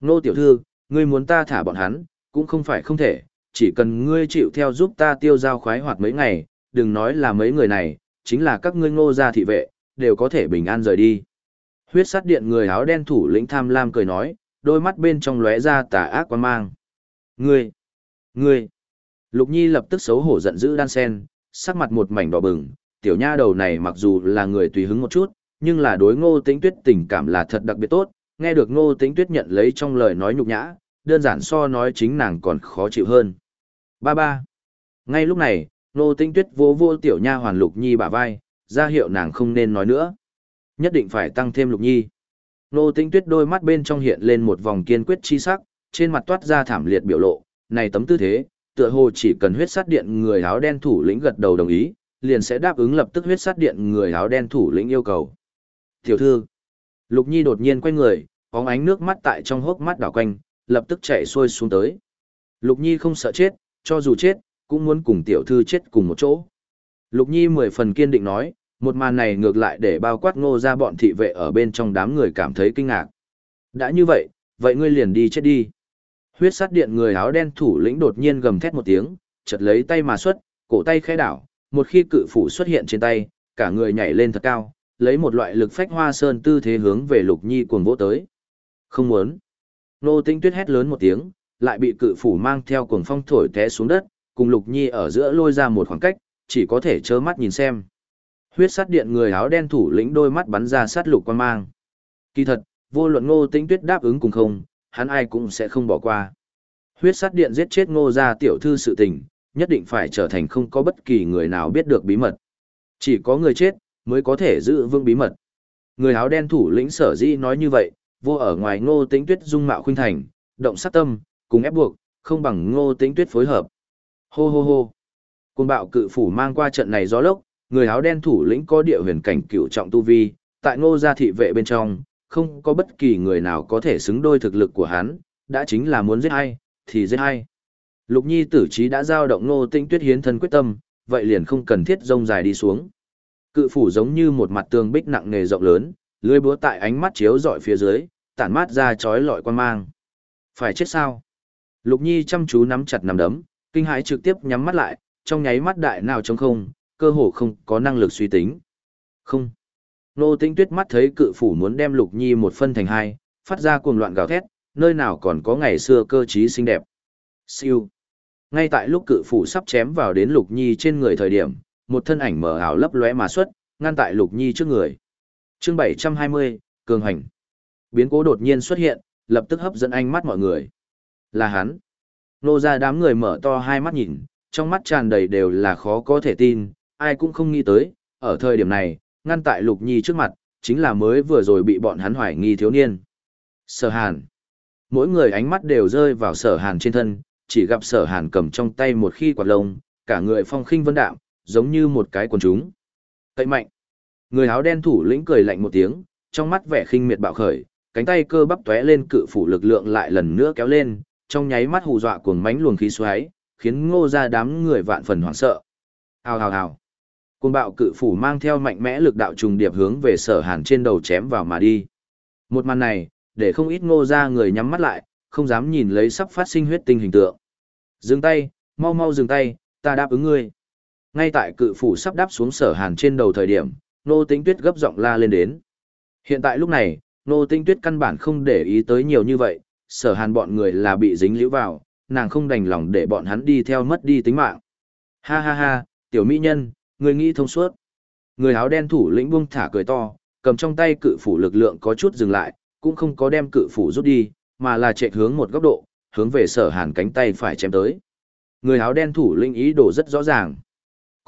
Nô tiểu thư, ngươi muốn ta thả bọn hắn, cũng không phải không thể, chỉ cần ngươi chịu theo giúp ta tiêu giao khoái hoạt mấy ngày, đừng nói là mấy người này, chính là các ngươi ngô gia thị vệ, đều có thể bình an rời đi. Huyết sát điện người áo đen thủ lĩnh tham lam cười nói, đôi mắt bên trong lóe ra tà ác quan mang. Ngươi! Ngươi! Lục Nhi lập tức xấu hổ giận dữ đan sen, sắc mặt một mảnh đỏ bừng, tiểu nha đầu này mặc dù là người tùy hứng một chút, nhưng là đối ngô tĩnh tuyết tình cảm là thật đặc biệt tốt, nghe được ngô tĩnh tuyết nhận lấy trong lời nói nhục nhã, đơn giản so nói chính nàng còn khó chịu hơn. Ba ba. Ngay lúc này, ngô tĩnh tuyết vô vô tiểu nha hoàn lục nhi bả vai, ra hiệu nàng không nên nói nữa. Nhất định phải tăng thêm lục nhi. Ngô tĩnh tuyết đôi mắt bên trong hiện lên một vòng kiên quyết chi sắc, trên mặt toát ra thảm liệt biểu lộ, này tấm tư thế, tựa hồ chỉ cần huyết sát điện người áo đen thủ lĩnh gật đầu đồng ý, liền sẽ đáp ứng lập tức huyết sát điện người áo đen thủ lĩnh yêu cầu. Tiểu thư, Lục Nhi đột nhiên quay người, bóng ánh nước mắt tại trong hốc mắt đảo quanh, lập tức chạy xuôi xuống tới. Lục Nhi không sợ chết, cho dù chết, cũng muốn cùng tiểu thư chết cùng một chỗ. Lục Nhi mười phần kiên định nói, một màn này ngược lại để bao quát ngô ra bọn thị vệ ở bên trong đám người cảm thấy kinh ngạc. Đã như vậy, vậy ngươi liền đi chết đi. Huyết sát điện người áo đen thủ lĩnh đột nhiên gầm thét một tiếng, chật lấy tay mà xuất, cổ tay khẽ đảo, một khi cự phủ xuất hiện trên tay, cả người nhảy lên thật cao, lấy một loại lực phách hoa sơn tư thế hướng về lục nhi cuồng vỗ tới. Không muốn. Nô tinh tuyết hét lớn một tiếng, lại bị cự phủ mang theo cuồng phong thổi té xuống đất, cùng lục nhi ở giữa lôi ra một khoảng cách, chỉ có thể trơ mắt nhìn xem. Huyết sát điện người áo đen thủ lĩnh đôi mắt bắn ra sát lục quan mang. Kỳ thật, vô luận ngô tinh tuyết đáp ứng cùng không, hắn ai cũng sẽ không bỏ qua. Huyết sát điện giết chết ngô gia tiểu thư sự tình, nhất định phải trở thành không có bất kỳ người nào biết được bí mật. Chỉ có người chết, mới có thể giữ vững bí mật. Người áo đen thủ lĩnh sở dĩ nói như vậy, vô ở ngoài ngô tĩnh tuyết dung mạo khuynh thành, động sát tâm, cùng ép buộc, không bằng ngô tĩnh tuyết phối hợp. Hô hô hô. Côn bạo cự phủ mang qua trận này gió lốc, người áo đen thủ lĩnh có địa huyền cảnh cựu trọng tu vi, tại ngô gia thị vệ bên trong, không có bất kỳ người nào có thể xứng đôi thực lực của hắn, đã chính là muốn giết hay, thì giết hay. Lục Nhi tử trí đã giao động ngô tĩnh tuyết hiến thân quyết tâm, vậy liền không cần thiết rông dài đi xuống. Cự phủ giống như một mặt tường bích nặng nề rộng lớn, lưới búa tại ánh mắt chiếu rọi phía dưới, tản mát ra chói lọi quan mang. Phải chết sao? Lục Nhi chăm chú nắm chặt nắm đấm, kinh hãi trực tiếp nhắm mắt lại, trong nháy mắt đại nào trống không, cơ hồ không có năng lực suy tính. Không. Nô Tĩnh Tuyết mắt thấy cự phủ muốn đem Lục Nhi một phân thành hai, phát ra cuồng loạn gào thét, nơi nào còn có ngày xưa cơ trí xinh đẹp. Siêu. Ngay tại lúc cự phủ sắp chém vào đến Lục Nhi trên người thời điểm, một thân ảnh mờ ảo lấp lóe mà xuất, ngăn tại Lục Nhi trước người. Chương 720, cường hành. Biến cố đột nhiên xuất hiện, lập tức hấp dẫn ánh mắt mọi người. Là hắn. Nô ra đám người mở to hai mắt nhìn, trong mắt tràn đầy đều là khó có thể tin, ai cũng không nghĩ tới, ở thời điểm này, ngăn tại Lục Nhi trước mặt, chính là mới vừa rồi bị bọn hắn hoài nghi thiếu niên. Sở Hàn. Mỗi người ánh mắt đều rơi vào Sở Hàn trên thân, chỉ gặp Sở Hàn cầm trong tay một khi quạt lông, cả người phong khinh vân đạm, giống như một cái quần chúng. Cậy mạnh. Người áo đen thủ lĩnh cười lạnh một tiếng, trong mắt vẻ khinh miệt bạo khởi, cánh tay cơ bắp tóe lên cự phủ lực lượng lại lần nữa kéo lên, trong nháy mắt hù dọa cuồng mánh luồng khí xoáy, khiến ngô ra đám người vạn phần hoảng sợ. Hào hào hào. Cuồng bạo cự phủ mang theo mạnh mẽ lực đạo trùng điệp hướng về sở hàn trên đầu chém vào mà đi. Một màn này, để không ít ngô ra người nhắm mắt lại, không dám nhìn lấy sắp phát sinh huyết tinh hình tượng. Dừng tay, mau mau dừng tay, ta đáp ứng ngươi. Ngay tại cự phủ sắp đáp xuống sở hàn trên đầu thời điểm, nô tính tuyết gấp giọng la lên đến. Hiện tại lúc này, nô tinh tuyết căn bản không để ý tới nhiều như vậy, sở hàn bọn người là bị dính liễu vào, nàng không đành lòng để bọn hắn đi theo mất đi tính mạng. Ha ha ha, tiểu mỹ nhân, người nghĩ thông suốt. Người áo đen thủ lĩnh buông thả cười to, cầm trong tay cự phủ lực lượng có chút dừng lại, cũng không có đem cự phủ rút đi, mà là chạy hướng một góc độ, hướng về sở hàn cánh tay phải chém tới. Người áo đen thủ lĩnh ý đồ rất rõ ràng.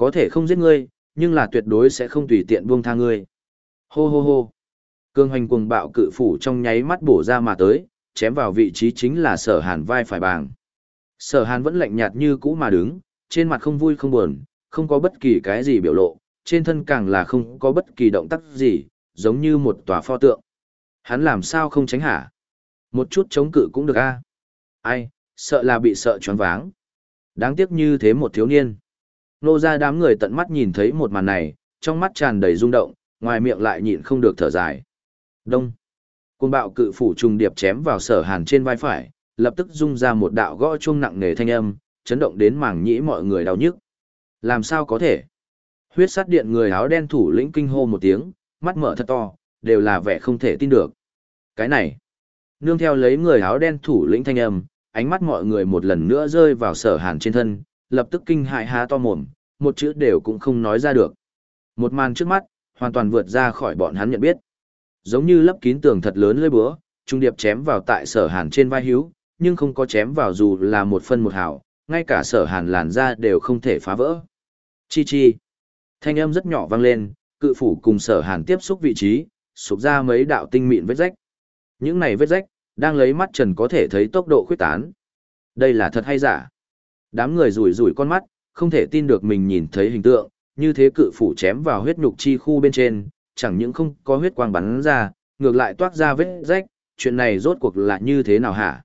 Có thể không giết ngươi, nhưng là tuyệt đối sẽ không tùy tiện buông tha ngươi. Hô hô hô. Cương hoành cuồng bạo cự phủ trong nháy mắt bổ ra mà tới, chém vào vị trí chính là sở hàn vai phải bàng. Sở hàn vẫn lạnh nhạt như cũ mà đứng, trên mặt không vui không buồn, không có bất kỳ cái gì biểu lộ, trên thân càng là không có bất kỳ động tác gì, giống như một tòa pho tượng. Hắn làm sao không tránh hả? Một chút chống cự cũng được a. Ai, sợ là bị sợ choáng váng. Đáng tiếc như thế một thiếu niên. Nô ra đám người tận mắt nhìn thấy một màn này, trong mắt tràn đầy rung động, ngoài miệng lại nhịn không được thở dài. Đông. Cuồng bạo cự phủ trùng điệp chém vào sở hàn trên vai phải, lập tức rung ra một đạo gõ chuông nặng nề thanh âm, chấn động đến mảng nhĩ mọi người đau nhức. Làm sao có thể? Huyết sát điện người áo đen thủ lĩnh kinh hô một tiếng, mắt mở thật to, đều là vẻ không thể tin được. Cái này, nương theo lấy người áo đen thủ lĩnh thanh âm, ánh mắt mọi người một lần nữa rơi vào sở hàn trên thân, lập tức kinh hại há to mồm, một chữ đều cũng không nói ra được. Một màn trước mắt, hoàn toàn vượt ra khỏi bọn hắn nhận biết. Giống như lấp kín tường thật lớn lưỡi búa, trung điệp chém vào tại sở hàn trên vai hiếu, nhưng không có chém vào dù là một phân một hào, ngay cả sở hàn làn ra đều không thể phá vỡ. Chi chi. Thanh âm rất nhỏ vang lên, cự phủ cùng sở hàn tiếp xúc vị trí, sụp ra mấy đạo tinh mịn vết rách. Những này vết rách, đang lấy mắt trần có thể thấy tốc độ khuyết tán. Đây là thật hay giả? Đám người rủi rủi con mắt, không thể tin được mình nhìn thấy hình tượng, như thế cự phủ chém vào huyết nhục chi khu bên trên, chẳng những không có huyết quang bắn ra, ngược lại toát ra vết rách, chuyện này rốt cuộc là như thế nào hả?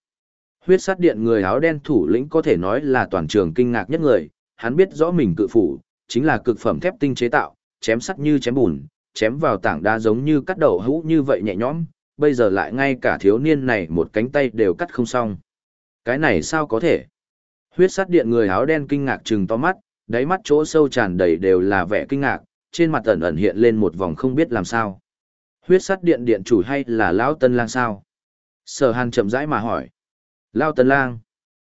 Huyết sát điện người áo đen thủ lĩnh có thể nói là toàn trường kinh ngạc nhất người, hắn biết rõ mình cự phủ, chính là cực phẩm thép tinh chế tạo, chém sắt như chém bùn, chém vào tảng đá giống như cắt đầu hũ như vậy nhẹ nhõm, bây giờ lại ngay cả thiếu niên này một cánh tay đều cắt không xong. Cái này sao có thể? Huyết sát điện người áo đen kinh ngạc trừng to mắt, đáy mắt chỗ sâu tràn đầy đều là vẻ kinh ngạc, trên mặt ẩn ẩn hiện lên một vòng không biết làm sao. Huyết sát điện điện chủ hay là Lão Tân Lang sao? Sở Hàn chậm rãi mà hỏi. Lão Tân Lang.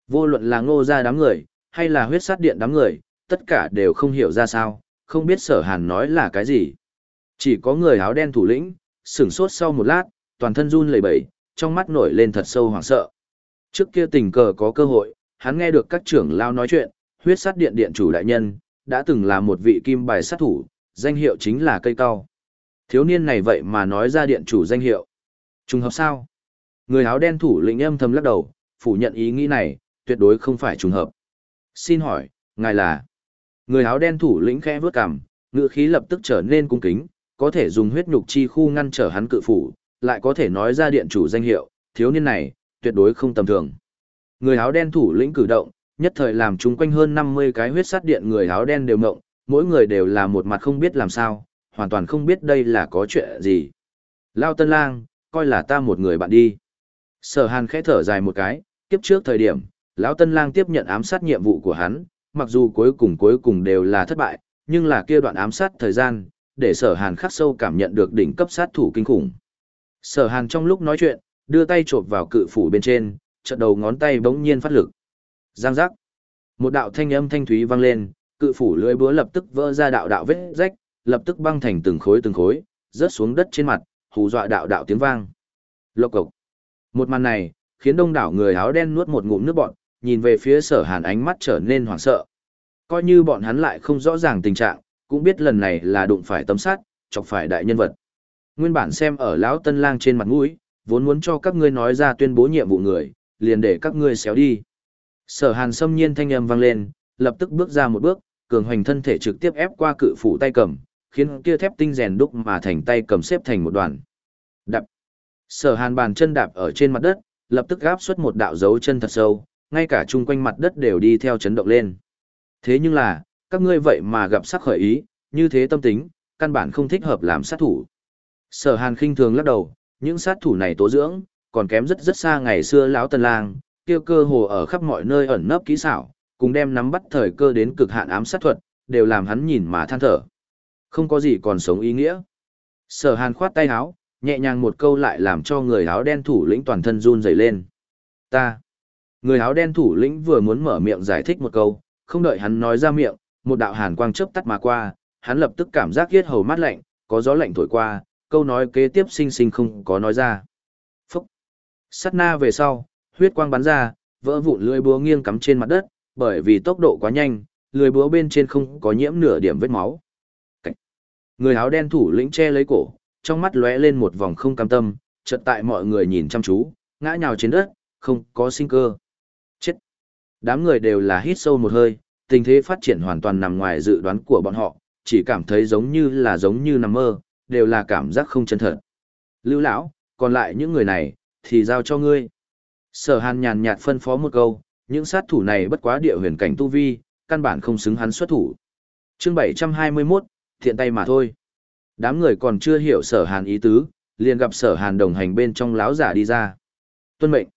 Vô luận là ngô gia đám người, hay là huyết sát điện đám người, tất cả đều không hiểu ra sao, không biết sở Hàn nói là cái gì. Chỉ có người áo đen thủ lĩnh, sửng sốt sau một lát, toàn thân run lẩy bẩy, trong mắt nổi lên thật sâu hoảng sợ. Trước kia tình cờ có cơ hội, hắn nghe được các trưởng lao nói chuyện, huyết sát điện điện chủ đại nhân, đã từng là một vị kim bài sát thủ, danh hiệu chính là cây cao. Thiếu niên này vậy mà nói ra điện chủ danh hiệu. Trùng hợp sao? Người áo đen thủ lĩnh âm thầm lắc đầu, phủ nhận ý nghĩ này, tuyệt đối không phải trùng hợp. Xin hỏi, ngài là? Người áo đen thủ lĩnh khẽ vướt cằm, ngựa khí lập tức trở nên cung kính, có thể dùng huyết nhục chi khu ngăn trở hắn cự phủ, lại có thể nói ra điện chủ danh hiệu, thiếu niên này, tuyệt đối không tầm thường. Người áo đen thủ lĩnh cử động, nhất thời làm chúng quanh hơn 50 cái huyết sát điện người áo đen đều ngộng, mỗi người đều là một mặt không biết làm sao, hoàn toàn không biết đây là có chuyện gì. Lao Tân Lang, coi là ta một người bạn đi. Sở Hàn khẽ thở dài một cái, kiếp trước thời điểm, Lão Tân Lang tiếp nhận ám sát nhiệm vụ của hắn, mặc dù cuối cùng cuối cùng đều là thất bại, nhưng là kia đoạn ám sát thời gian, để Sở Hàn khắc sâu cảm nhận được đỉnh cấp sát thủ kinh khủng. Sở Hàn trong lúc nói chuyện, đưa tay chộp vào cự phủ bên trên, chợt đầu ngón tay bỗng nhiên phát lực. Giang giác. Một đạo thanh âm thanh thúy vang lên, cự phủ lưỡi búa lập tức vỡ ra đạo đạo vết rách, lập tức băng thành từng khối từng khối, rớt xuống đất trên mặt, hù dọa đạo đạo tiếng vang. Lộc cộc. Một màn này, khiến đông đảo người áo đen nuốt một ngụm nước bọt, nhìn về phía sở hàn ánh mắt trở nên hoảng sợ. Coi như bọn hắn lại không rõ ràng tình trạng, cũng biết lần này là đụng phải tấm sát, chọc phải đại nhân vật. Nguyên bản xem ở lão tân lang trên mặt mũi, vốn muốn cho các ngươi nói ra tuyên bố nhiệm vụ người, liền để các ngươi xéo đi. Sở hàn xâm nhiên thanh âm vang lên, lập tức bước ra một bước, cường hoành thân thể trực tiếp ép qua cự phủ tay cầm, khiến kia thép tinh rèn đúc mà thành tay cầm xếp thành một đoàn. Đạp. Sở Hàn bàn chân đạp ở trên mặt đất, lập tức gáp xuất một đạo dấu chân thật sâu, ngay cả chung quanh mặt đất đều đi theo chấn động lên. Thế nhưng là, các ngươi vậy mà gặp sắc khởi ý, như thế tâm tính, căn bản không thích hợp làm sát thủ. Sở Hàn khinh thường lắc đầu, những sát thủ này tố dưỡng, còn kém rất rất xa ngày xưa lão Tần Lang, kia cơ hồ ở khắp mọi nơi ẩn nấp kỹ xảo, cùng đem nắm bắt thời cơ đến cực hạn ám sát thuật, đều làm hắn nhìn mà than thở. Không có gì còn sống ý nghĩa. Sở hàn khoát tay áo, nhẹ nhàng một câu lại làm cho người áo đen thủ lĩnh toàn thân run rẩy lên. Ta. Người áo đen thủ lĩnh vừa muốn mở miệng giải thích một câu, không đợi hắn nói ra miệng, một đạo hàn quang chớp tắt mà qua, hắn lập tức cảm giác yết hầu mát lạnh, có gió lạnh thổi qua, câu nói kế tiếp sinh sinh không có nói ra. Sát na về sau, huyết quang bắn ra, vỡ vụn lưỡi búa nghiêng cắm trên mặt đất, bởi vì tốc độ quá nhanh, lưỡi búa bên trên không có nhiễm nửa điểm vết máu. Cảnh. Người áo đen thủ lĩnh che lấy cổ, trong mắt lóe lên một vòng không cam tâm, chợt tại mọi người nhìn chăm chú, ngã nhào trên đất, không có sinh cơ. Chết. Đám người đều là hít sâu một hơi, tình thế phát triển hoàn toàn nằm ngoài dự đoán của bọn họ, chỉ cảm thấy giống như là giống như nằm mơ, đều là cảm giác không chân thật. Lưu lão, còn lại những người này, thì giao cho ngươi. Sở hàn nhàn nhạt phân phó một câu, những sát thủ này bất quá địa huyền cảnh tu vi, căn bản không xứng hắn xuất thủ. Chương 721, thiện tay mà thôi. Đám người còn chưa hiểu sở hàn ý tứ, liền gặp sở hàn đồng hành bên trong lão giả đi ra. Tuân mệnh.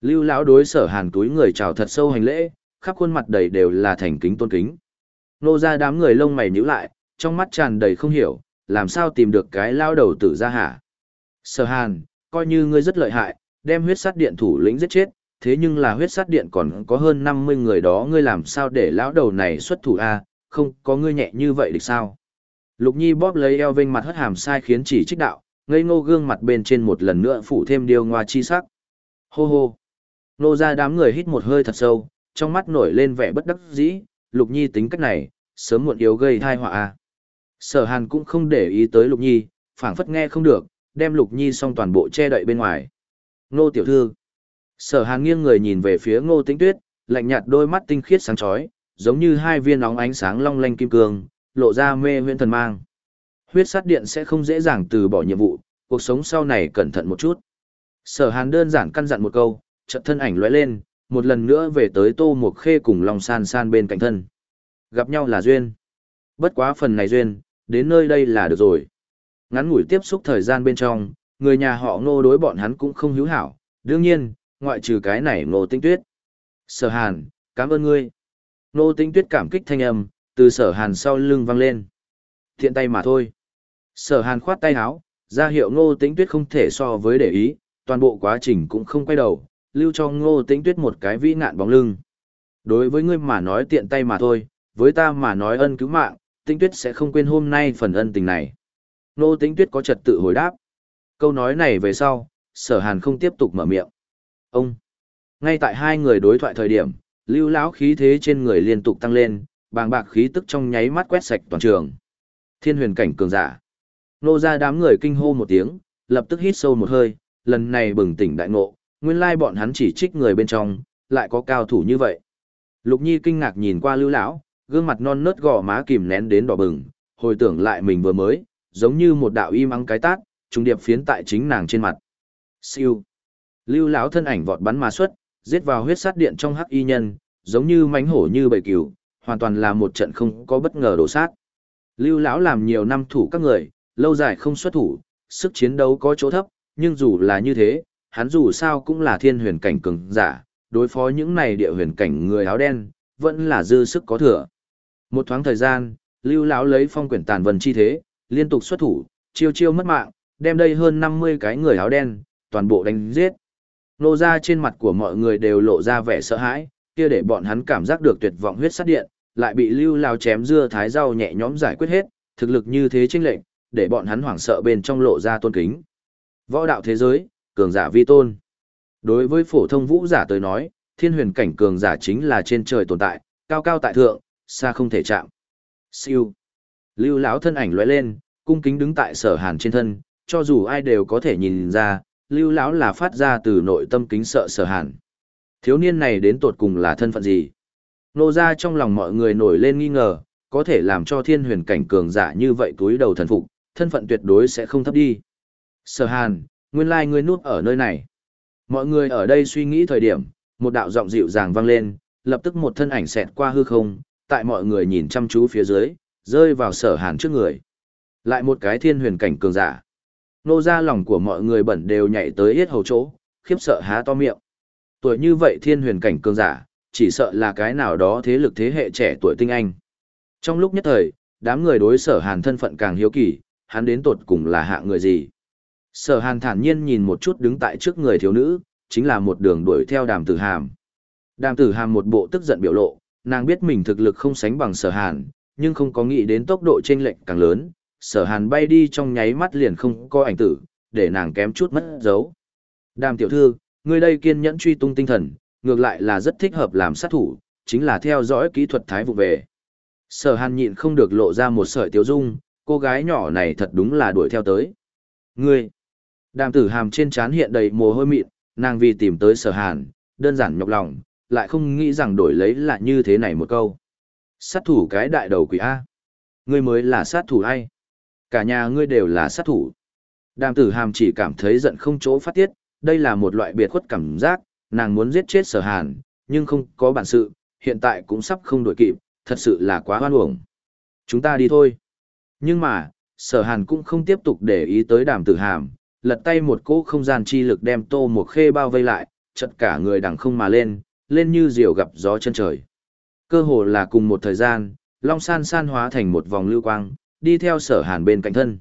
Lưu lão đối sở hàn túi người chào thật sâu hành lễ, khắp khuôn mặt đầy đều là thành kính tôn kính. Nô ra đám người lông mày nhíu lại, trong mắt tràn đầy không hiểu, làm sao tìm được cái lao đầu tử ra hả. Sở hàn, coi như ngươi rất lợi hại, đem huyết sát điện thủ lĩnh giết chết, thế nhưng là huyết sát điện còn có hơn 50 người đó ngươi làm sao để lão đầu này xuất thủ a không có ngươi nhẹ như vậy được sao. Lục Nhi bóp lấy eo vinh mặt hất hàm sai khiến chỉ trích đạo, ngây ngô gương mặt bên trên một lần nữa phủ thêm điều ngoa chi sắc. Hô hô. Nô ra đám người hít một hơi thật sâu, trong mắt nổi lên vẻ bất đắc dĩ, Lục Nhi tính cách này, sớm muộn yếu gây thai họa a. Sở Hàn cũng không để ý tới Lục Nhi, phảng phất nghe không được, đem Lục Nhi xong toàn bộ che đậy bên ngoài. Ngô tiểu thư. Sở Hàn nghiêng người nhìn về phía Ngô Tĩnh Tuyết, lạnh nhạt đôi mắt tinh khiết sáng chói, giống như hai viên óng ánh sáng long lanh kim cương, lộ ra mê huyễn thần mang. Huyết sát điện sẽ không dễ dàng từ bỏ nhiệm vụ, cuộc sống sau này cẩn thận một chút. Sở Hàn đơn giản căn dặn một câu, chợt thân ảnh lóe lên, một lần nữa về tới Tô Mộc Khê cùng Long San San bên cạnh thân. Gặp nhau là duyên. Bất quá phần này duyên, đến nơi đây là được rồi. Ngắn ngủi tiếp xúc thời gian bên trong, người nhà họ ngô đối bọn hắn cũng không hữu hảo, đương nhiên, ngoại trừ cái này ngô tinh tuyết. Sở hàn, cảm ơn ngươi. Ngô tinh tuyết cảm kích thanh âm, từ sở hàn sau lưng vang lên. Thiện tay mà thôi. Sở hàn khoát tay áo, ra hiệu ngô tinh tuyết không thể so với để ý, toàn bộ quá trình cũng không quay đầu, lưu cho ngô tinh tuyết một cái vĩ nạn bóng lưng. Đối với ngươi mà nói tiện tay mà thôi, với ta mà nói ân cứu mạng, tinh tuyết sẽ không quên hôm nay phần ân tình này. Nô tinh tuyết có trật tự hồi đáp. Câu nói này về sau, sở hàn không tiếp tục mở miệng. Ông! Ngay tại hai người đối thoại thời điểm, lưu lão khí thế trên người liên tục tăng lên, bàng bạc khí tức trong nháy mắt quét sạch toàn trường. Thiên huyền cảnh cường giả. Nô ra đám người kinh hô một tiếng, lập tức hít sâu một hơi, lần này bừng tỉnh đại ngộ, nguyên lai bọn hắn chỉ trích người bên trong, lại có cao thủ như vậy. Lục Nhi kinh ngạc nhìn qua Lưu lão, gương mặt non nớt gò má kìm nén đến đỏ bừng, hồi tưởng lại mình vừa mới, giống như một đạo im ắng cái tát, trùng điệp phiến tại chính nàng trên mặt. Siêu. Lưu lão thân ảnh vọt bắn mà xuất, giết vào huyết sát điện trong hắc y nhân, giống như mánh hổ như bầy cừu, hoàn toàn là một trận không có bất ngờ đổ sát. Lưu lão làm nhiều năm thủ các người, lâu dài không xuất thủ, sức chiến đấu có chỗ thấp, nhưng dù là như thế, hắn dù sao cũng là thiên huyền cảnh cường giả, đối phó những này địa huyền cảnh người áo đen, vẫn là dư sức có thừa. Một thoáng thời gian, Lưu lão lấy phong quyển tàn vần chi thế, liên tục xuất thủ, chiêu chiêu mất mạng, đem đây hơn 50 cái người áo đen, toàn bộ đánh giết. Nô ra trên mặt của mọi người đều lộ ra vẻ sợ hãi, kia để bọn hắn cảm giác được tuyệt vọng huyết sát điện, lại bị lưu lao chém dưa thái rau nhẹ nhõm giải quyết hết, thực lực như thế chênh lệnh, để bọn hắn hoảng sợ bên trong lộ ra tôn kính. Võ đạo thế giới, cường giả vi tôn. Đối với phổ thông vũ giả tới nói, thiên huyền cảnh cường giả chính là trên trời tồn tại, cao cao tại thượng, xa không thể chạm. Siêu. Lưu lão thân ảnh lóe lên, cung kính đứng tại sở hàn trên thân, cho dù ai đều có thể nhìn ra, lưu lão là phát ra từ nội tâm kính sợ sở hàn. Thiếu niên này đến tột cùng là thân phận gì? Nô ra trong lòng mọi người nổi lên nghi ngờ, có thể làm cho thiên huyền cảnh cường giả như vậy túi đầu thần phục, thân phận tuyệt đối sẽ không thấp đi. Sở hàn, nguyên lai ngươi nuốt ở nơi này. Mọi người ở đây suy nghĩ thời điểm, một đạo giọng dịu dàng vang lên, lập tức một thân ảnh xẹt qua hư không, tại mọi người nhìn chăm chú phía dưới, rơi vào sở hàn trước người. Lại một cái thiên huyền cảnh cường giả nô ra lòng của mọi người bẩn đều nhảy tới hết hầu chỗ, khiếp sợ há to miệng. Tuổi như vậy thiên huyền cảnh cường giả, chỉ sợ là cái nào đó thế lực thế hệ trẻ tuổi tinh anh. Trong lúc nhất thời, đám người đối sở hàn thân phận càng hiếu kỳ, hắn đến tột cùng là hạ người gì. Sở hàn thản nhiên nhìn một chút đứng tại trước người thiếu nữ, chính là một đường đuổi theo đàm tử hàm. Đàm tử hàm một bộ tức giận biểu lộ, nàng biết mình thực lực không sánh bằng sở hàn, nhưng không có nghĩ đến tốc độ chênh lệch càng lớn, sở hàn bay đi trong nháy mắt liền không có ảnh tử, để nàng kém chút mất dấu. Đàm tiểu thư, người đây kiên nhẫn truy tung tinh thần, ngược lại là rất thích hợp làm sát thủ, chính là theo dõi kỹ thuật thái vụ về. Sở hàn nhịn không được lộ ra một sợi tiêu dung, cô gái nhỏ này thật đúng là đuổi theo tới. Ngươi! Đàm tử hàm trên trán hiện đầy mồ hôi mịn, nàng vì tìm tới sở hàn, đơn giản nhọc lòng, lại không nghĩ rằng đổi lấy là như thế này một câu. Sát thủ cái đại đầu quỷ A. Ngươi mới là sát thủ ai? Cả nhà ngươi đều là sát thủ. Đàm tử hàm chỉ cảm thấy giận không chỗ phát tiết, đây là một loại biệt khuất cảm giác, nàng muốn giết chết sở hàn, nhưng không có bản sự, hiện tại cũng sắp không đổi kịp, thật sự là quá hoan uổng. Chúng ta đi thôi. Nhưng mà, sở hàn cũng không tiếp tục để ý tới đàm tử hàm, lật tay một cỗ không gian chi lực đem Tô một Khê bao vây lại, chật cả người đằng không mà lên, lên như diều gặp gió chân trời. Cơ hồ là cùng một thời gian, Long San San hóa thành một vòng lưu quang, đi theo sở hàn bên cạnh thân.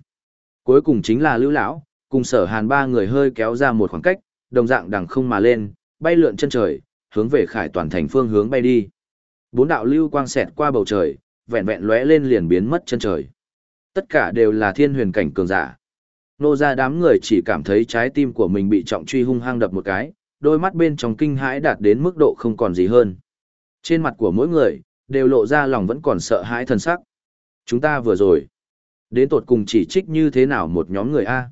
Cuối cùng chính là lưu lão, cùng sở hàn ba người hơi kéo ra một khoảng cách, đồng dạng đằng không mà lên, bay lượn chân trời, hướng về khải toàn thành phương hướng bay đi. Bốn đạo lưu quang xẹt qua bầu trời, vẹn vẹn lóe lên liền biến mất chân trời. Tất cả đều là thiên huyền cảnh cường giả. Nô ra đám người chỉ cảm thấy trái tim của mình bị trọng truy hung hăng đập một cái, đôi mắt bên trong kinh hãi đạt đến mức độ không còn gì hơn. Trên mặt của mỗi người, đều lộ ra lòng vẫn còn sợ hãi thần sắc. Chúng ta vừa rồi, đến tột cùng chỉ trích như thế nào một nhóm người A.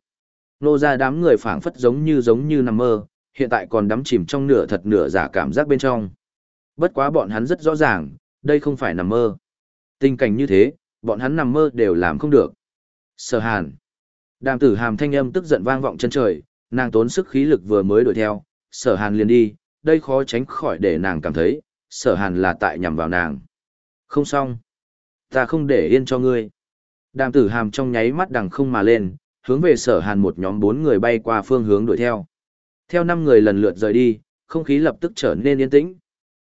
Nô ra đám người phảng phất giống như giống như nằm mơ, hiện tại còn đắm chìm trong nửa thật nửa giả cảm giác bên trong. Bất quá bọn hắn rất rõ ràng, đây không phải nằm mơ. Tình cảnh như thế, bọn hắn nằm mơ đều làm không được. Sở hàn. Đàm tử hàm thanh âm tức giận vang vọng chân trời, nàng tốn sức khí lực vừa mới đuổi theo, sở hàn liền đi, đây khó tránh khỏi để nàng cảm thấy, sở hàn là tại nhằm vào nàng. Không xong. Ta không để yên cho ngươi. Đàm tử hàm trong nháy mắt đằng không mà lên, hướng về sở hàn một nhóm bốn người bay qua phương hướng đuổi theo. Theo năm người lần lượt rời đi, không khí lập tức trở nên yên tĩnh.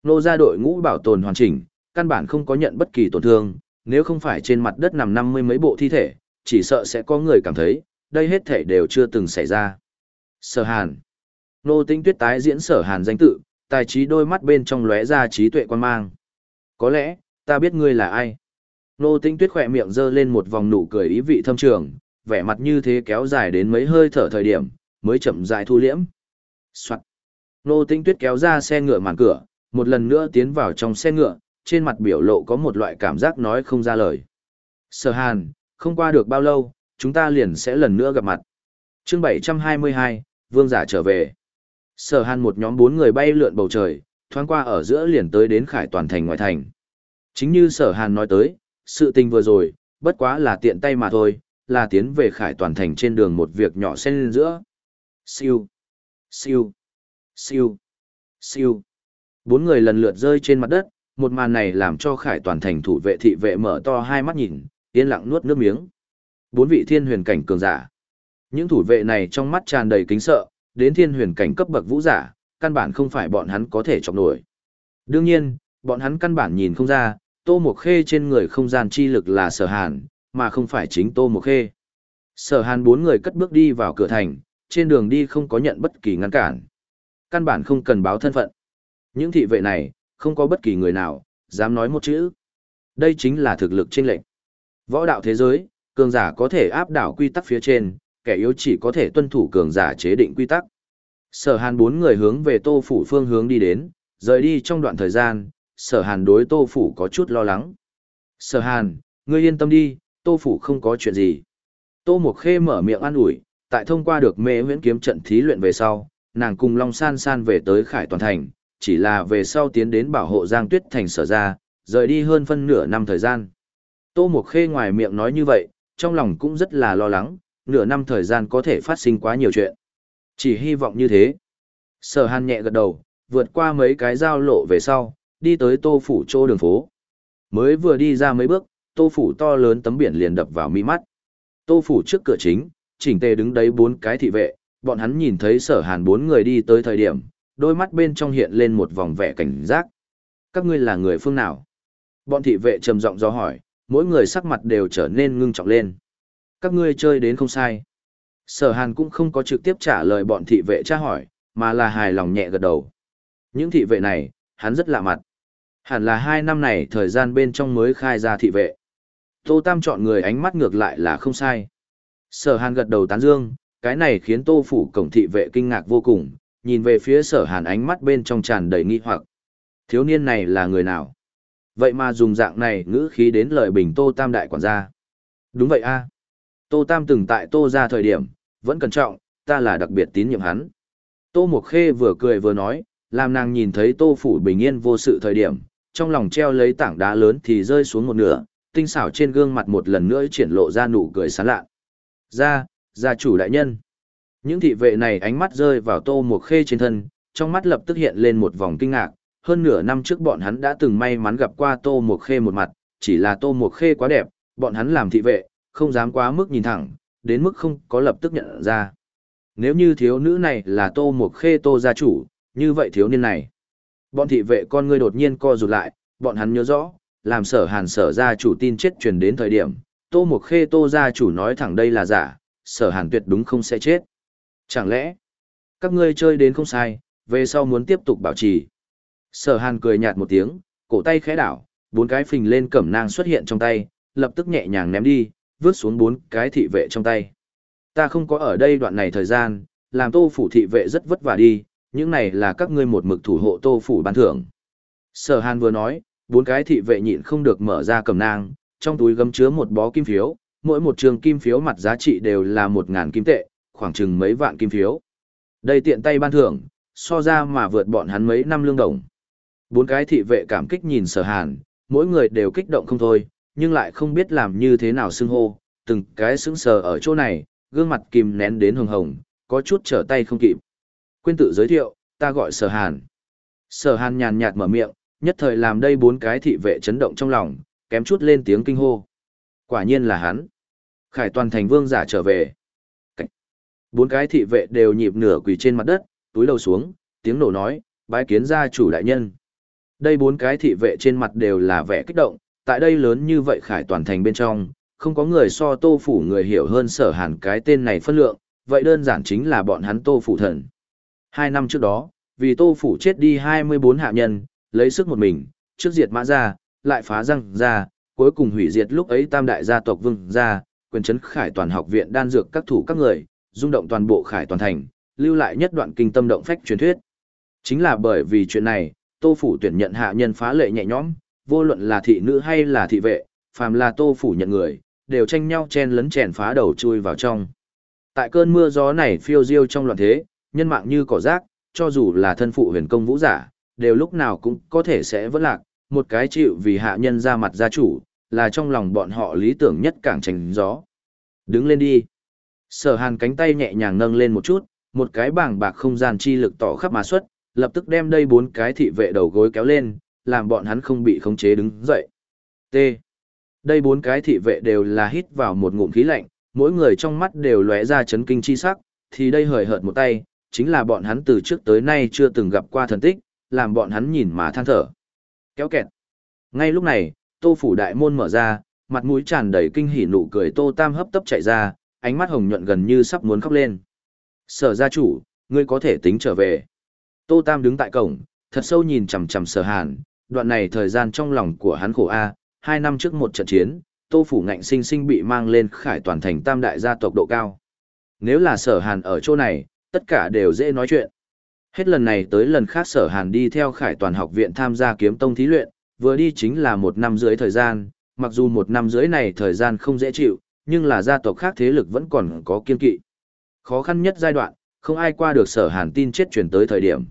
Nô ra đội ngũ bảo tồn hoàn chỉnh, căn bản không có nhận bất kỳ tổn thương, nếu không phải trên mặt đất nằm năm mươi mấy bộ thi thể, chỉ sợ sẽ có người cảm thấy, đây hết thể đều chưa từng xảy ra. Sở Hàn Nô Tinh Tuyết tái diễn Sở Hàn danh tự, tài trí đôi mắt bên trong lóe ra trí tuệ quan mang. Có lẽ, ta biết ngươi là ai. Nô Tinh Tuyết khỏe miệng giơ lên một vòng nụ cười ý vị thâm trường, vẻ mặt như thế kéo dài đến mấy hơi thở thời điểm, mới chậm rãi thu liễm. Soạn. Nô Tinh Tuyết kéo ra xe ngựa màn cửa, một lần nữa tiến vào trong xe ngựa, trên mặt biểu lộ có một loại cảm giác nói không ra lời. Sở Hàn, không qua được bao lâu, chúng ta liền sẽ lần nữa gặp mặt. chương 722, Vương giả trở về. Sở Hàn một nhóm bốn người bay lượn bầu trời, thoáng qua ở giữa liền tới đến khải toàn thành ngoại thành. Chính như Sở Hàn nói tới, sự tình vừa rồi, bất quá là tiện tay mà thôi, là tiến về khải toàn thành trên đường một việc nhỏ xen lên giữa. Siêu, siêu, siêu, siêu. Bốn người lần lượt rơi trên mặt đất, một màn này làm cho khải toàn thành thủ vệ thị vệ mở to hai mắt nhìn, yên lặng nuốt nước miếng. Bốn vị thiên huyền cảnh cường giả. Những thủ vệ này trong mắt tràn đầy kính sợ, đến thiên huyền cảnh cấp bậc vũ giả, căn bản không phải bọn hắn có thể chọc nổi. Đương nhiên, bọn hắn căn bản nhìn không ra, Tô Mộc Khê trên người không gian chi lực là sở hàn, mà không phải chính Tô Mộc Khê. Sở hàn bốn người cất bước đi vào cửa thành, trên đường đi không có nhận bất kỳ ngăn cản. Căn bản không cần báo thân phận. Những thị vệ này, không có bất kỳ người nào, dám nói một chữ. Đây chính là thực lực trên lệnh. Võ đạo thế giới, cường giả có thể áp đảo quy tắc phía trên, kẻ yếu chỉ có thể tuân thủ cường giả chế định quy tắc. Sở Hàn bốn người hướng về Tô phủ phương hướng đi đến, rời đi trong đoạn thời gian, Sở Hàn đối Tô phủ có chút lo lắng. Sở Hàn, ngươi yên tâm đi, Tô phủ không có chuyện gì. Tô Mộc Khê mở miệng an ủi, tại thông qua được mê huyễn kiếm trận thí luyện về sau, nàng cùng Long San San về tới Khải Toàn Thành, chỉ là về sau tiến đến bảo hộ Giang Tuyết Thành sở ra, rời đi hơn phân nửa năm thời gian. Tô Mộc Khê ngoài miệng nói như vậy, trong lòng cũng rất là lo lắng, nửa năm thời gian có thể phát sinh quá nhiều chuyện. Chỉ hy vọng như thế. Sở Hàn nhẹ gật đầu, vượt qua mấy cái giao lộ về sau, đi tới Tô Phủ chỗ đường phố. Mới vừa đi ra mấy bước, Tô Phủ to lớn tấm biển liền đập vào mi mắt. Tô Phủ trước cửa chính, chỉnh tề đứng đấy bốn cái thị vệ, bọn hắn nhìn thấy sở hàn bốn người đi tới thời điểm, đôi mắt bên trong hiện lên một vòng vẻ cảnh giác. Các ngươi là người phương nào? Bọn thị vệ trầm giọng do hỏi, mỗi người sắc mặt đều trở nên ngưng trọng lên. Các ngươi chơi đến không sai. Sở hàn cũng không có trực tiếp trả lời bọn thị vệ tra hỏi, mà là hài lòng nhẹ gật đầu. Những thị vệ này, hắn rất lạ mặt. Hẳn là hai năm này thời gian bên trong mới khai ra thị vệ. Tô Tam chọn người ánh mắt ngược lại là không sai. Sở hàn gật đầu tán dương, cái này khiến tô phủ cổng thị vệ kinh ngạc vô cùng, nhìn về phía sở hàn ánh mắt bên trong tràn đầy nghi hoặc. Thiếu niên này là người nào? Vậy mà dùng dạng này ngữ khí đến lời bình Tô Tam đại quản gia. Đúng vậy a Tô Tam từng tại Tô ra thời điểm, vẫn cẩn trọng, ta là đặc biệt tín nhiệm hắn. Tô Mộc Khê vừa cười vừa nói, làm nàng nhìn thấy Tô Phủ bình yên vô sự thời điểm, trong lòng treo lấy tảng đá lớn thì rơi xuống một nửa, tinh xảo trên gương mặt một lần nữa triển lộ ra nụ cười sán lạ. Ra, gia chủ đại nhân. Những thị vệ này ánh mắt rơi vào Tô Mộc Khê trên thân, trong mắt lập tức hiện lên một vòng kinh ngạc, hơn nửa năm trước bọn hắn đã từng may mắn gặp qua Tô Mộc Khê một mặt, chỉ là Tô Mộc Khê quá đẹp, bọn hắn làm thị vệ, không dám quá mức nhìn thẳng, đến mức không có lập tức nhận ra. Nếu như thiếu nữ này là Tô Mộc Khê Tô gia chủ, như vậy thiếu niên này. Bọn thị vệ con ngươi đột nhiên co rụt lại, bọn hắn nhớ rõ, làm sở hàn sở gia chủ tin chết truyền đến thời điểm, Tô Mộc Khê Tô gia chủ nói thẳng đây là giả, sở hàn tuyệt đúng không sẽ chết. Chẳng lẽ, các ngươi chơi đến không sai, về sau muốn tiếp tục bảo trì. Sở hàn cười nhạt một tiếng, cổ tay khẽ đảo, bốn cái phình lên cẩm nang xuất hiện trong tay, lập tức nhẹ nhàng ném đi, vứt xuống bốn cái thị vệ trong tay. Ta không có ở đây đoạn này thời gian, làm tô phủ thị vệ rất vất vả đi, những này là các ngươi một mực thủ hộ tô phủ ban thưởng. Sở hàn vừa nói, bốn cái thị vệ nhịn không được mở ra cầm nang, trong túi gấm chứa một bó kim phiếu, mỗi một trường kim phiếu mặt giá trị đều là một ngàn kim tệ, khoảng chừng mấy vạn kim phiếu. Đây tiện tay ban thưởng, so ra mà vượt bọn hắn mấy năm lương đồng. Bốn cái thị vệ cảm kích nhìn sở hàn, mỗi người đều kích động không thôi, nhưng lại không biết làm như thế nào xưng hô, từng cái sững sờ ở chỗ này, gương mặt kìm nén đến hồng hồng, có chút trở tay không kịp. Quên tự giới thiệu, ta gọi sở hàn. Sở hàn nhàn nhạt mở miệng, nhất thời làm đây bốn cái thị vệ chấn động trong lòng, kém chút lên tiếng kinh hô. Quả nhiên là hắn. Khải toàn thành vương giả trở về. Cách. Bốn cái thị vệ đều nhịp nửa quỳ trên mặt đất, túi đầu xuống, tiếng nổ nói, bái kiến gia chủ đại nhân. Đây bốn cái thị vệ trên mặt đều là vẻ kích động, tại đây lớn như vậy khải toàn thành bên trong, không có người so tô phủ người hiểu hơn sở hàn cái tên này phân lượng, vậy đơn giản chính là bọn hắn tô phủ thần. Hai năm trước đó, vì tô phủ chết đi 24 hạ nhân, lấy sức một mình, trước diệt mã ra, lại phá răng ra, cuối cùng hủy diệt lúc ấy tam đại gia tộc vương ra, quyền chấn khải toàn học viện đan dược các thủ các người, rung động toàn bộ khải toàn thành, lưu lại nhất đoạn kinh tâm động phách truyền thuyết. Chính là bởi vì chuyện này, Tô phủ tuyển nhận hạ nhân phá lệ nhẹ nhõm, vô luận là thị nữ hay là thị vệ, phàm là Tô phủ nhận người, đều tranh nhau chen lấn chèn phá đầu chui vào trong. Tại cơn mưa gió này phiêu diêu trong loạn thế, nhân mạng như cỏ rác, cho dù là thân phụ huyền công vũ giả, đều lúc nào cũng có thể sẽ vỡ lạc, một cái chịu vì hạ nhân ra mặt gia chủ, là trong lòng bọn họ lý tưởng nhất càng tránh gió. Đứng lên đi. Sở hàn cánh tay nhẹ nhàng nâng lên một chút, một cái bảng bạc không gian chi lực tỏ khắp mà xuất, lập tức đem đây bốn cái thị vệ đầu gối kéo lên, làm bọn hắn không bị khống chế đứng dậy. T. Đây bốn cái thị vệ đều là hít vào một ngụm khí lạnh, mỗi người trong mắt đều lóe ra chấn kinh chi sắc, thì đây hời hợt một tay, chính là bọn hắn từ trước tới nay chưa từng gặp qua thần tích, làm bọn hắn nhìn mà than thở. Kéo kẹt. Ngay lúc này, tô phủ đại môn mở ra, mặt mũi tràn đầy kinh hỉ nụ cười tô tam hấp tấp chạy ra, ánh mắt hồng nhuận gần như sắp muốn khóc lên. Sở gia chủ, ngươi có thể tính trở về. Tô Tam đứng tại cổng, thật sâu nhìn chằm chằm sở hàn, đoạn này thời gian trong lòng của hắn khổ A, hai năm trước một trận chiến, Tô Phủ ngạnh sinh sinh bị mang lên khải toàn thành tam đại gia tộc độ cao. Nếu là sở hàn ở chỗ này, tất cả đều dễ nói chuyện. Hết lần này tới lần khác sở hàn đi theo khải toàn học viện tham gia kiếm tông thí luyện, vừa đi chính là một năm dưới thời gian, mặc dù một năm dưới này thời gian không dễ chịu, nhưng là gia tộc khác thế lực vẫn còn có kiên kỵ. Khó khăn nhất giai đoạn, không ai qua được sở hàn tin chết truyền tới thời điểm.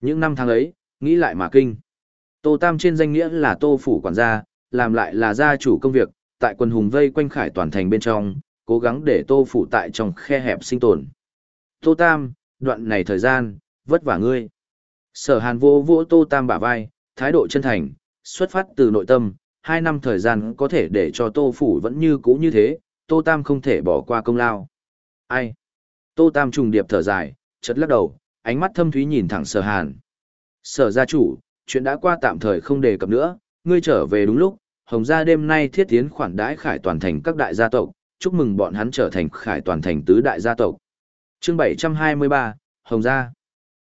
Những năm tháng ấy, nghĩ lại mà kinh. Tô Tam trên danh nghĩa là Tô Phủ quản gia, làm lại là gia chủ công việc, tại quần hùng vây quanh khải toàn thành bên trong, cố gắng để Tô Phủ tại trong khe hẹp sinh tồn. Tô Tam, đoạn này thời gian, vất vả ngươi. Sở hàn vô vô Tô Tam bả vai, thái độ chân thành, xuất phát từ nội tâm, hai năm thời gian có thể để cho Tô Phủ vẫn như cũ như thế, Tô Tam không thể bỏ qua công lao. Ai? Tô Tam trùng điệp thở dài, chật lắc đầu, ánh mắt thâm thúy nhìn thẳng sở hàn. Sở gia chủ, chuyện đã qua tạm thời không đề cập nữa, ngươi trở về đúng lúc, hồng gia đêm nay thiết tiến khoản đãi khải toàn thành các đại gia tộc, chúc mừng bọn hắn trở thành khải toàn thành tứ đại gia tộc. Chương 723, Hồng gia.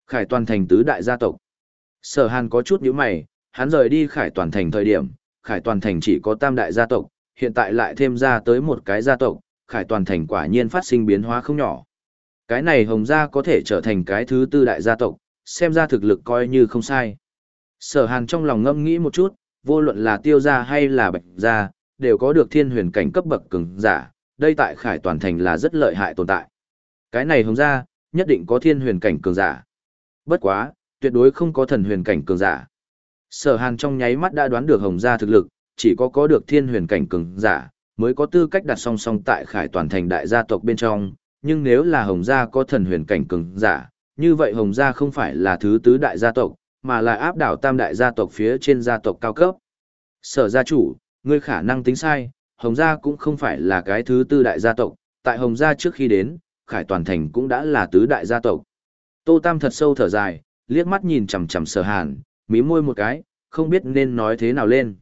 Khải toàn thành tứ đại gia tộc. Sở hàn có chút nhíu mày, hắn rời đi khải toàn thành thời điểm, khải toàn thành chỉ có tam đại gia tộc, hiện tại lại thêm ra tới một cái gia tộc, khải toàn thành quả nhiên phát sinh biến hóa không nhỏ. Cái này hồng gia có thể trở thành cái thứ tư đại gia tộc, xem ra thực lực coi như không sai. Sở hàn trong lòng ngâm nghĩ một chút, vô luận là tiêu gia hay là bạch gia, đều có được thiên huyền cảnh cấp bậc cường giả, đây tại khải toàn thành là rất lợi hại tồn tại. Cái này hồng gia, nhất định có thiên huyền cảnh cường giả. Bất quá, tuyệt đối không có thần huyền cảnh cường giả. Sở hàn trong nháy mắt đã đoán được hồng gia thực lực, chỉ có có được thiên huyền cảnh cường giả, mới có tư cách đặt song song tại khải toàn thành đại gia tộc bên trong, nhưng nếu là Hồng Gia có thần huyền cảnh cường giả, như vậy Hồng Gia không phải là thứ tứ đại gia tộc, mà là áp đảo tam đại gia tộc phía trên gia tộc cao cấp. Sở gia chủ, ngươi khả năng tính sai, Hồng Gia cũng không phải là cái thứ tư đại gia tộc, tại Hồng Gia trước khi đến, khải toàn thành cũng đã là tứ đại gia tộc. Tô Tam thật sâu thở dài, liếc mắt nhìn chằm chằm sở hàn, mí môi một cái, không biết nên nói thế nào lên.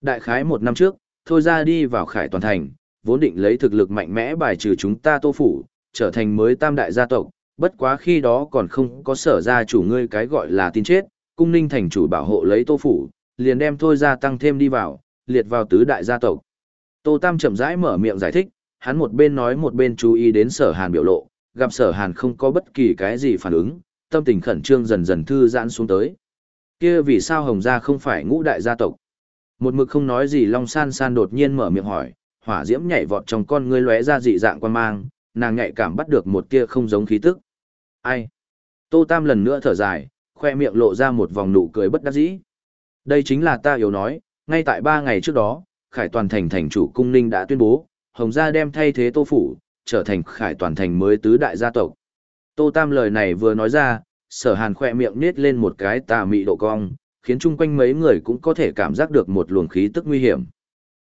Đại khái một năm trước, thôi ra đi vào khải toàn thành, vốn định lấy thực lực mạnh mẽ bài trừ chúng ta tô phủ, trở thành mới tam đại gia tộc, bất quá khi đó còn không có sở gia chủ ngươi cái gọi là tin chết, cung ninh thành chủ bảo hộ lấy tô phủ, liền đem thôi ra tăng thêm đi vào, liệt vào tứ đại gia tộc. Tô Tam chậm rãi mở miệng giải thích, hắn một bên nói một bên chú ý đến sở hàn biểu lộ, gặp sở hàn không có bất kỳ cái gì phản ứng, tâm tình khẩn trương dần dần thư giãn xuống tới. Kia vì sao Hồng gia không phải ngũ đại gia tộc? Một mực không nói gì Long San San đột nhiên mở miệng hỏi, hỏa diễm nhảy vọt trong con ngươi lóe ra dị dạng quan mang, nàng nhạy cảm bắt được một tia không giống khí tức. Ai? Tô Tam lần nữa thở dài, khoe miệng lộ ra một vòng nụ cười bất đắc dĩ. Đây chính là ta yếu nói, ngay tại ba ngày trước đó, Khải Toàn Thành thành chủ cung ninh đã tuyên bố, Hồng Gia đem thay thế Tô Phủ, trở thành Khải Toàn Thành mới tứ đại gia tộc. Tô Tam lời này vừa nói ra, sở hàn khoe miệng nết lên một cái tà mị độ cong, khiến chung quanh mấy người cũng có thể cảm giác được một luồng khí tức nguy hiểm.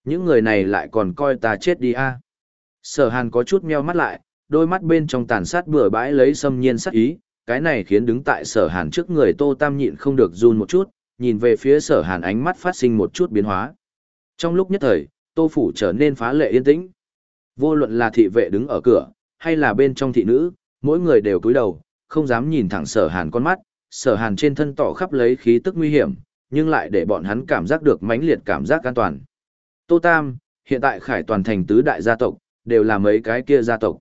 Những người này lại còn coi ta chết đi a. Sở hàn có chút meo mắt lại, đôi mắt bên trong tàn sát bừa bãi lấy xâm nhiên sát ý, cái này khiến đứng tại sở hàn trước người Tô Tam nhịn không được run một chút, nhìn về phía sở hàn ánh mắt phát sinh một chút biến hóa. Trong lúc nhất thời, Tô Phủ trở nên phá lệ yên tĩnh. Vô luận là thị vệ đứng ở cửa, hay là bên trong thị nữ, mỗi người đều cúi đầu, không dám nhìn thẳng sở hàn con mắt, sở hàn trên thân tỏ khắp lấy khí tức nguy hiểm, nhưng lại để bọn hắn cảm giác được mãnh liệt cảm giác an toàn. Tô Tam, hiện tại khải toàn thành tứ đại gia tộc, đều là mấy cái kia gia tộc.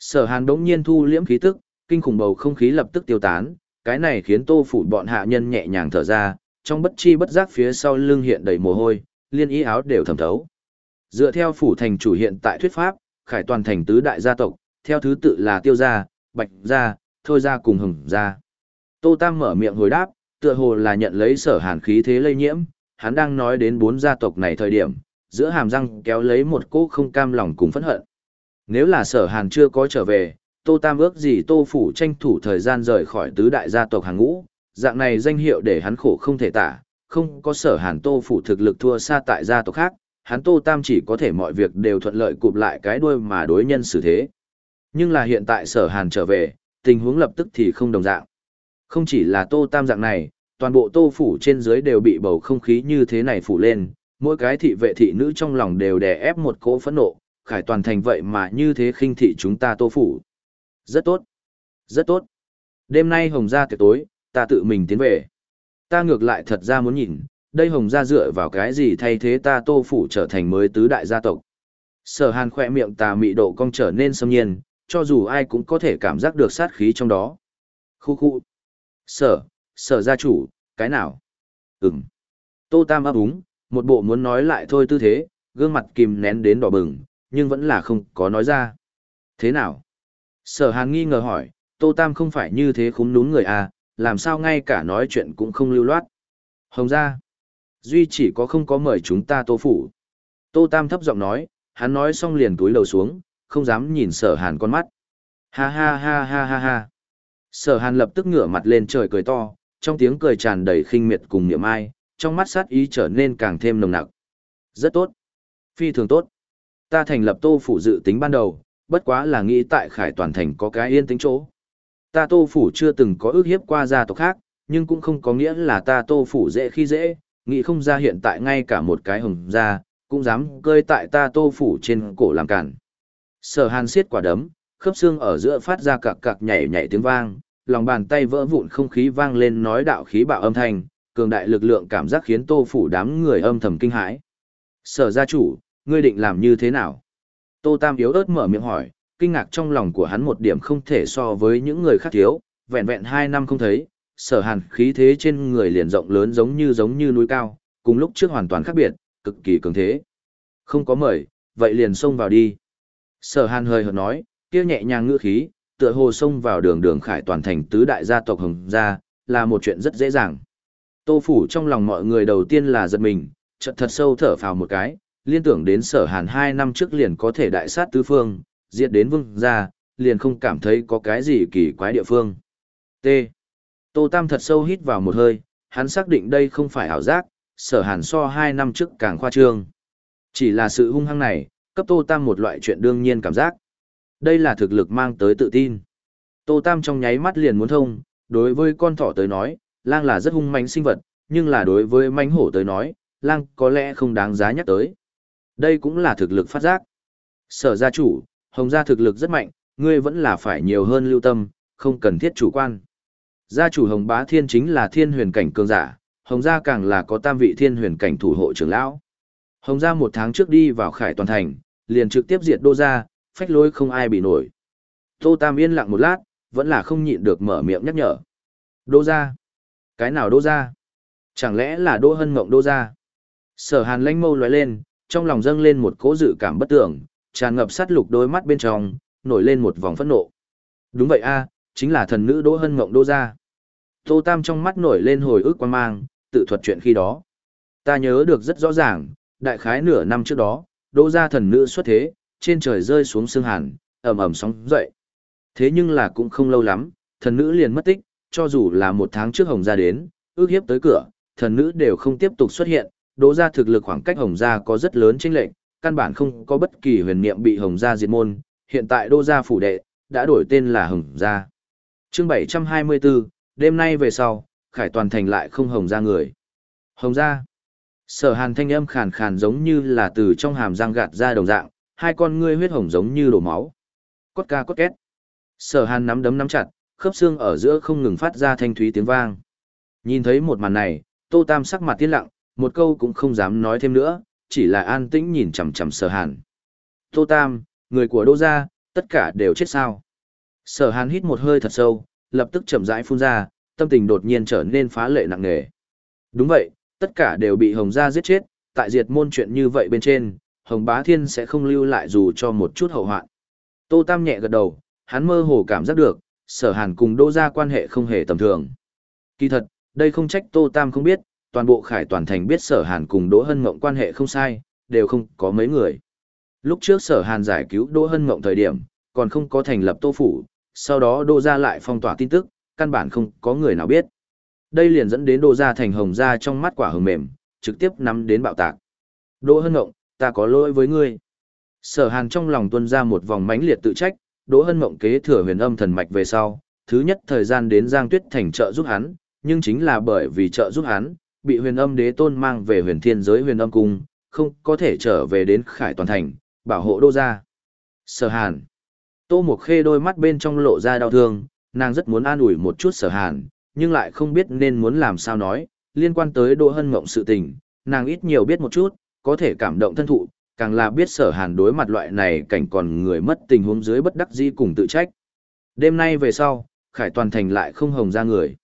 Sở hàn đống nhiên thu liễm khí tức, kinh khủng bầu không khí lập tức tiêu tán, cái này khiến tô phủ bọn hạ nhân nhẹ nhàng thở ra, trong bất chi bất giác phía sau lưng hiện đầy mồ hôi, liên ý áo đều thẩm thấu. Dựa theo phủ thành chủ hiện tại thuyết pháp, khải toàn thành tứ đại gia tộc, theo thứ tự là tiêu gia, bạch gia, thôi gia cùng hừng gia. Tô Tam mở miệng hồi đáp, tựa hồ là nhận lấy sở hàn khí thế lây nhiễm, hắn đang nói đến bốn gia tộc này thời điểm, giữa hàm răng kéo lấy một cỗ không cam lòng cùng phẫn hận. Nếu là sở hàn chưa có trở về, Tô Tam ước gì Tô Phủ tranh thủ thời gian rời khỏi tứ đại gia tộc hàng ngũ, dạng này danh hiệu để hắn khổ không thể tả, không có sở hàn Tô Phủ thực lực thua xa tại gia tộc khác, hắn Tô Tam chỉ có thể mọi việc đều thuận lợi cụp lại cái đuôi mà đối nhân xử thế. Nhưng là hiện tại sở hàn trở về, tình huống lập tức thì không đồng dạng. Không chỉ là Tô Tam dạng này, toàn bộ Tô Phủ trên dưới đều bị bầu không khí như thế này phủ lên, mỗi cái thị vệ thị nữ trong lòng đều đè ép một cỗ phẫn nộ, khải toàn thành vậy mà như thế khinh thị chúng ta Tô Phủ. Rất tốt. Rất tốt. Đêm nay Hồng Gia tiệc tối, ta tự mình tiến về. Ta ngược lại thật ra muốn nhìn, đây Hồng Gia dựa vào cái gì thay thế ta Tô Phủ trở thành mới tứ đại gia tộc. Sở hàn khỏe miệng tà mị độ cong trở nên xâm nhiên, cho dù ai cũng có thể cảm giác được sát khí trong đó. Khu khu. Sở, sở gia chủ, cái nào? Ừm. Tô Tam ấp úng, một bộ muốn nói lại thôi tư thế, gương mặt kìm nén đến đỏ bừng, nhưng vẫn là không có nói ra. Thế nào? Sở hàn nghi ngờ hỏi, Tô Tam không phải như thế khúng núm người à, làm sao ngay cả nói chuyện cũng không lưu loát. Hồng gia, Duy chỉ có không có mời chúng ta tô phủ. Tô Tam thấp giọng nói, hắn nói xong liền túi đầu xuống, không dám nhìn sở hàn con mắt. Ha ha ha ha ha ha. Sở hàn lập tức ngửa mặt lên trời cười to, trong tiếng cười tràn đầy khinh miệt cùng niệm ai, trong mắt sát ý trở nên càng thêm nồng nặc. Rất tốt. Phi thường tốt. Ta thành lập tô phủ dự tính ban đầu, bất quá là nghĩ tại khải toàn thành có cái yên tĩnh chỗ. Ta tô phủ chưa từng có ước hiếp qua gia tộc khác, nhưng cũng không có nghĩa là ta tô phủ dễ khi dễ, nghĩ không ra hiện tại ngay cả một cái hồng ra, cũng dám cơi tại ta tô phủ trên cổ làm cản. Sở hàn siết quả đấm, khớp xương ở giữa phát ra cạc cạc nhảy nhảy tiếng vang, lòng bàn tay vỡ vụn không khí vang lên nói đạo khí bạo âm thanh, cường đại lực lượng cảm giác khiến tô phủ đám người âm thầm kinh hãi. Sở gia chủ, ngươi định làm như thế nào? Tô Tam yếu ớt mở miệng hỏi, kinh ngạc trong lòng của hắn một điểm không thể so với những người khác thiếu, vẹn vẹn hai năm không thấy, sở hàn khí thế trên người liền rộng lớn giống như giống như núi cao, cùng lúc trước hoàn toàn khác biệt, cực kỳ cường thế. Không có mời, vậy liền xông vào đi. Sở hàn hơi hợt nói, kia nhẹ nhàng ngữ khí, tựa hồ xông vào đường đường khải toàn thành tứ đại gia tộc hồng gia, là một chuyện rất dễ dàng. Tô phủ trong lòng mọi người đầu tiên là giật mình, chợt thật sâu thở phào một cái, liên tưởng đến sở hàn hai năm trước liền có thể đại sát tứ phương, diệt đến vương gia, liền không cảm thấy có cái gì kỳ quái địa phương. T. Tô Tam thật sâu hít vào một hơi, hắn xác định đây không phải ảo giác, sở hàn so hai năm trước càng khoa trương. Chỉ là sự hung hăng này, cấp Tô Tam một loại chuyện đương nhiên cảm giác. Đây là thực lực mang tới tự tin. Tô Tam trong nháy mắt liền muốn thông, đối với con thỏ tới nói, lang là rất hung manh sinh vật, nhưng là đối với manh hổ tới nói, lang có lẽ không đáng giá nhắc tới. Đây cũng là thực lực phát giác. Sở gia chủ, hồng gia thực lực rất mạnh, ngươi vẫn là phải nhiều hơn lưu tâm, không cần thiết chủ quan. Gia chủ hồng bá thiên chính là thiên huyền cảnh cường giả, hồng gia càng là có tam vị thiên huyền cảnh thủ hộ trưởng lão. Hồng gia một tháng trước đi vào khải toàn thành, liền trực tiếp diệt đô gia, phách lối không ai bị nổi. Tô Tam yên lặng một lát, vẫn là không nhịn được mở miệng nhắc nhở. Đô gia? Cái nào đô gia? Chẳng lẽ là đô hân mộng đô gia? Sở hàn lanh mâu lóe lên, trong lòng dâng lên một cỗ dự cảm bất tưởng, tràn ngập sát lục đôi mắt bên trong, nổi lên một vòng phẫn nộ. Đúng vậy a, chính là thần nữ Đỗ hân mộng đô gia. Tô Tam trong mắt nổi lên hồi ức quan mang, tự thuật chuyện khi đó. Ta nhớ được rất rõ ràng, đại khái nửa năm trước đó, Đỗ gia thần nữ xuất thế, trên trời rơi xuống sương hàn, ầm ầm sóng dậy. Thế nhưng là cũng không lâu lắm, thần nữ liền mất tích, cho dù là một tháng trước hồng gia đến, ước hiếp tới cửa, thần nữ đều không tiếp tục xuất hiện, đỗ gia thực lực khoảng cách hồng gia có rất lớn chênh lệch, căn bản không có bất kỳ huyền niệm bị hồng gia diệt môn, hiện tại đô gia phủ đệ, đã đổi tên là hồng gia. Chương 724, đêm nay về sau, khải toàn thành lại không hồng gia người. Hồng gia. Sở hàn thanh âm khàn khàn giống như là từ trong hàm răng gạt ra đồng dạng, hai con ngươi huyết hồng giống như đổ máu. Cốt ca cốt két. Sở hàn nắm đấm nắm chặt, khớp xương ở giữa không ngừng phát ra thanh thúy tiếng vang. Nhìn thấy một màn này, Tô Tam sắc mặt tiên lặng, một câu cũng không dám nói thêm nữa, chỉ là an tĩnh nhìn chằm chằm sở hàn. Tô Tam, người của Đô Gia, tất cả đều chết sao. Sở hàn hít một hơi thật sâu, lập tức chậm rãi phun ra, tâm tình đột nhiên trở nên phá lệ nặng nề. Đúng vậy, tất cả đều bị Hồng Gia giết chết, tại diệt môn chuyện như vậy bên trên, Hồng Bá Thiên sẽ không lưu lại dù cho một chút hậu hoạn. Tô Tam nhẹ gật đầu, hắn mơ hồ cảm giác được, sở hàn cùng Đô Gia quan hệ không hề tầm thường. Kỳ thật, đây không trách Tô Tam không biết, toàn bộ khải toàn thành biết sở hàn cùng Đỗ Hân Mộng quan hệ không sai, đều không có mấy người. Lúc trước sở hàn giải cứu Đỗ Hân Mộng thời điểm, còn không có thành lập tô phủ, sau đó Đỗ Gia lại phong tỏa tin tức, căn bản không có người nào biết. Đây liền dẫn đến Đỗ Gia thành hồng gia trong mắt quả hồng mềm, trực tiếp nắm đến bạo tạc. Đỗ Hân Mộng, ta có lỗi với ngươi. Sở hàn trong lòng tuân ra một vòng mãnh liệt tự trách, Đỗ Hân Mộng kế thừa huyền âm thần mạch về sau, thứ nhất thời gian đến Giang Tuyết thành trợ giúp hắn, nhưng chính là bởi vì trợ giúp hắn, bị huyền âm đế tôn mang về huyền thiên giới huyền âm cung, không có thể trở về đến khải toàn thành, bảo hộ đô gia. Sở hàn. Tô Mộc Khê đôi mắt bên trong lộ ra đau thương, nàng rất muốn an ủi một chút sở hàn, nhưng lại không biết nên muốn làm sao nói, liên quan tới Đô Hân Mộng sự tình, nàng ít nhiều biết một chút, có thể cảm động thân thụ, càng là biết sở hàn đối mặt loại này cảnh còn người mất tình huống dưới bất đắc dĩ cùng tự trách. Đêm nay về sau, khải toàn thành lại không hồng ra người.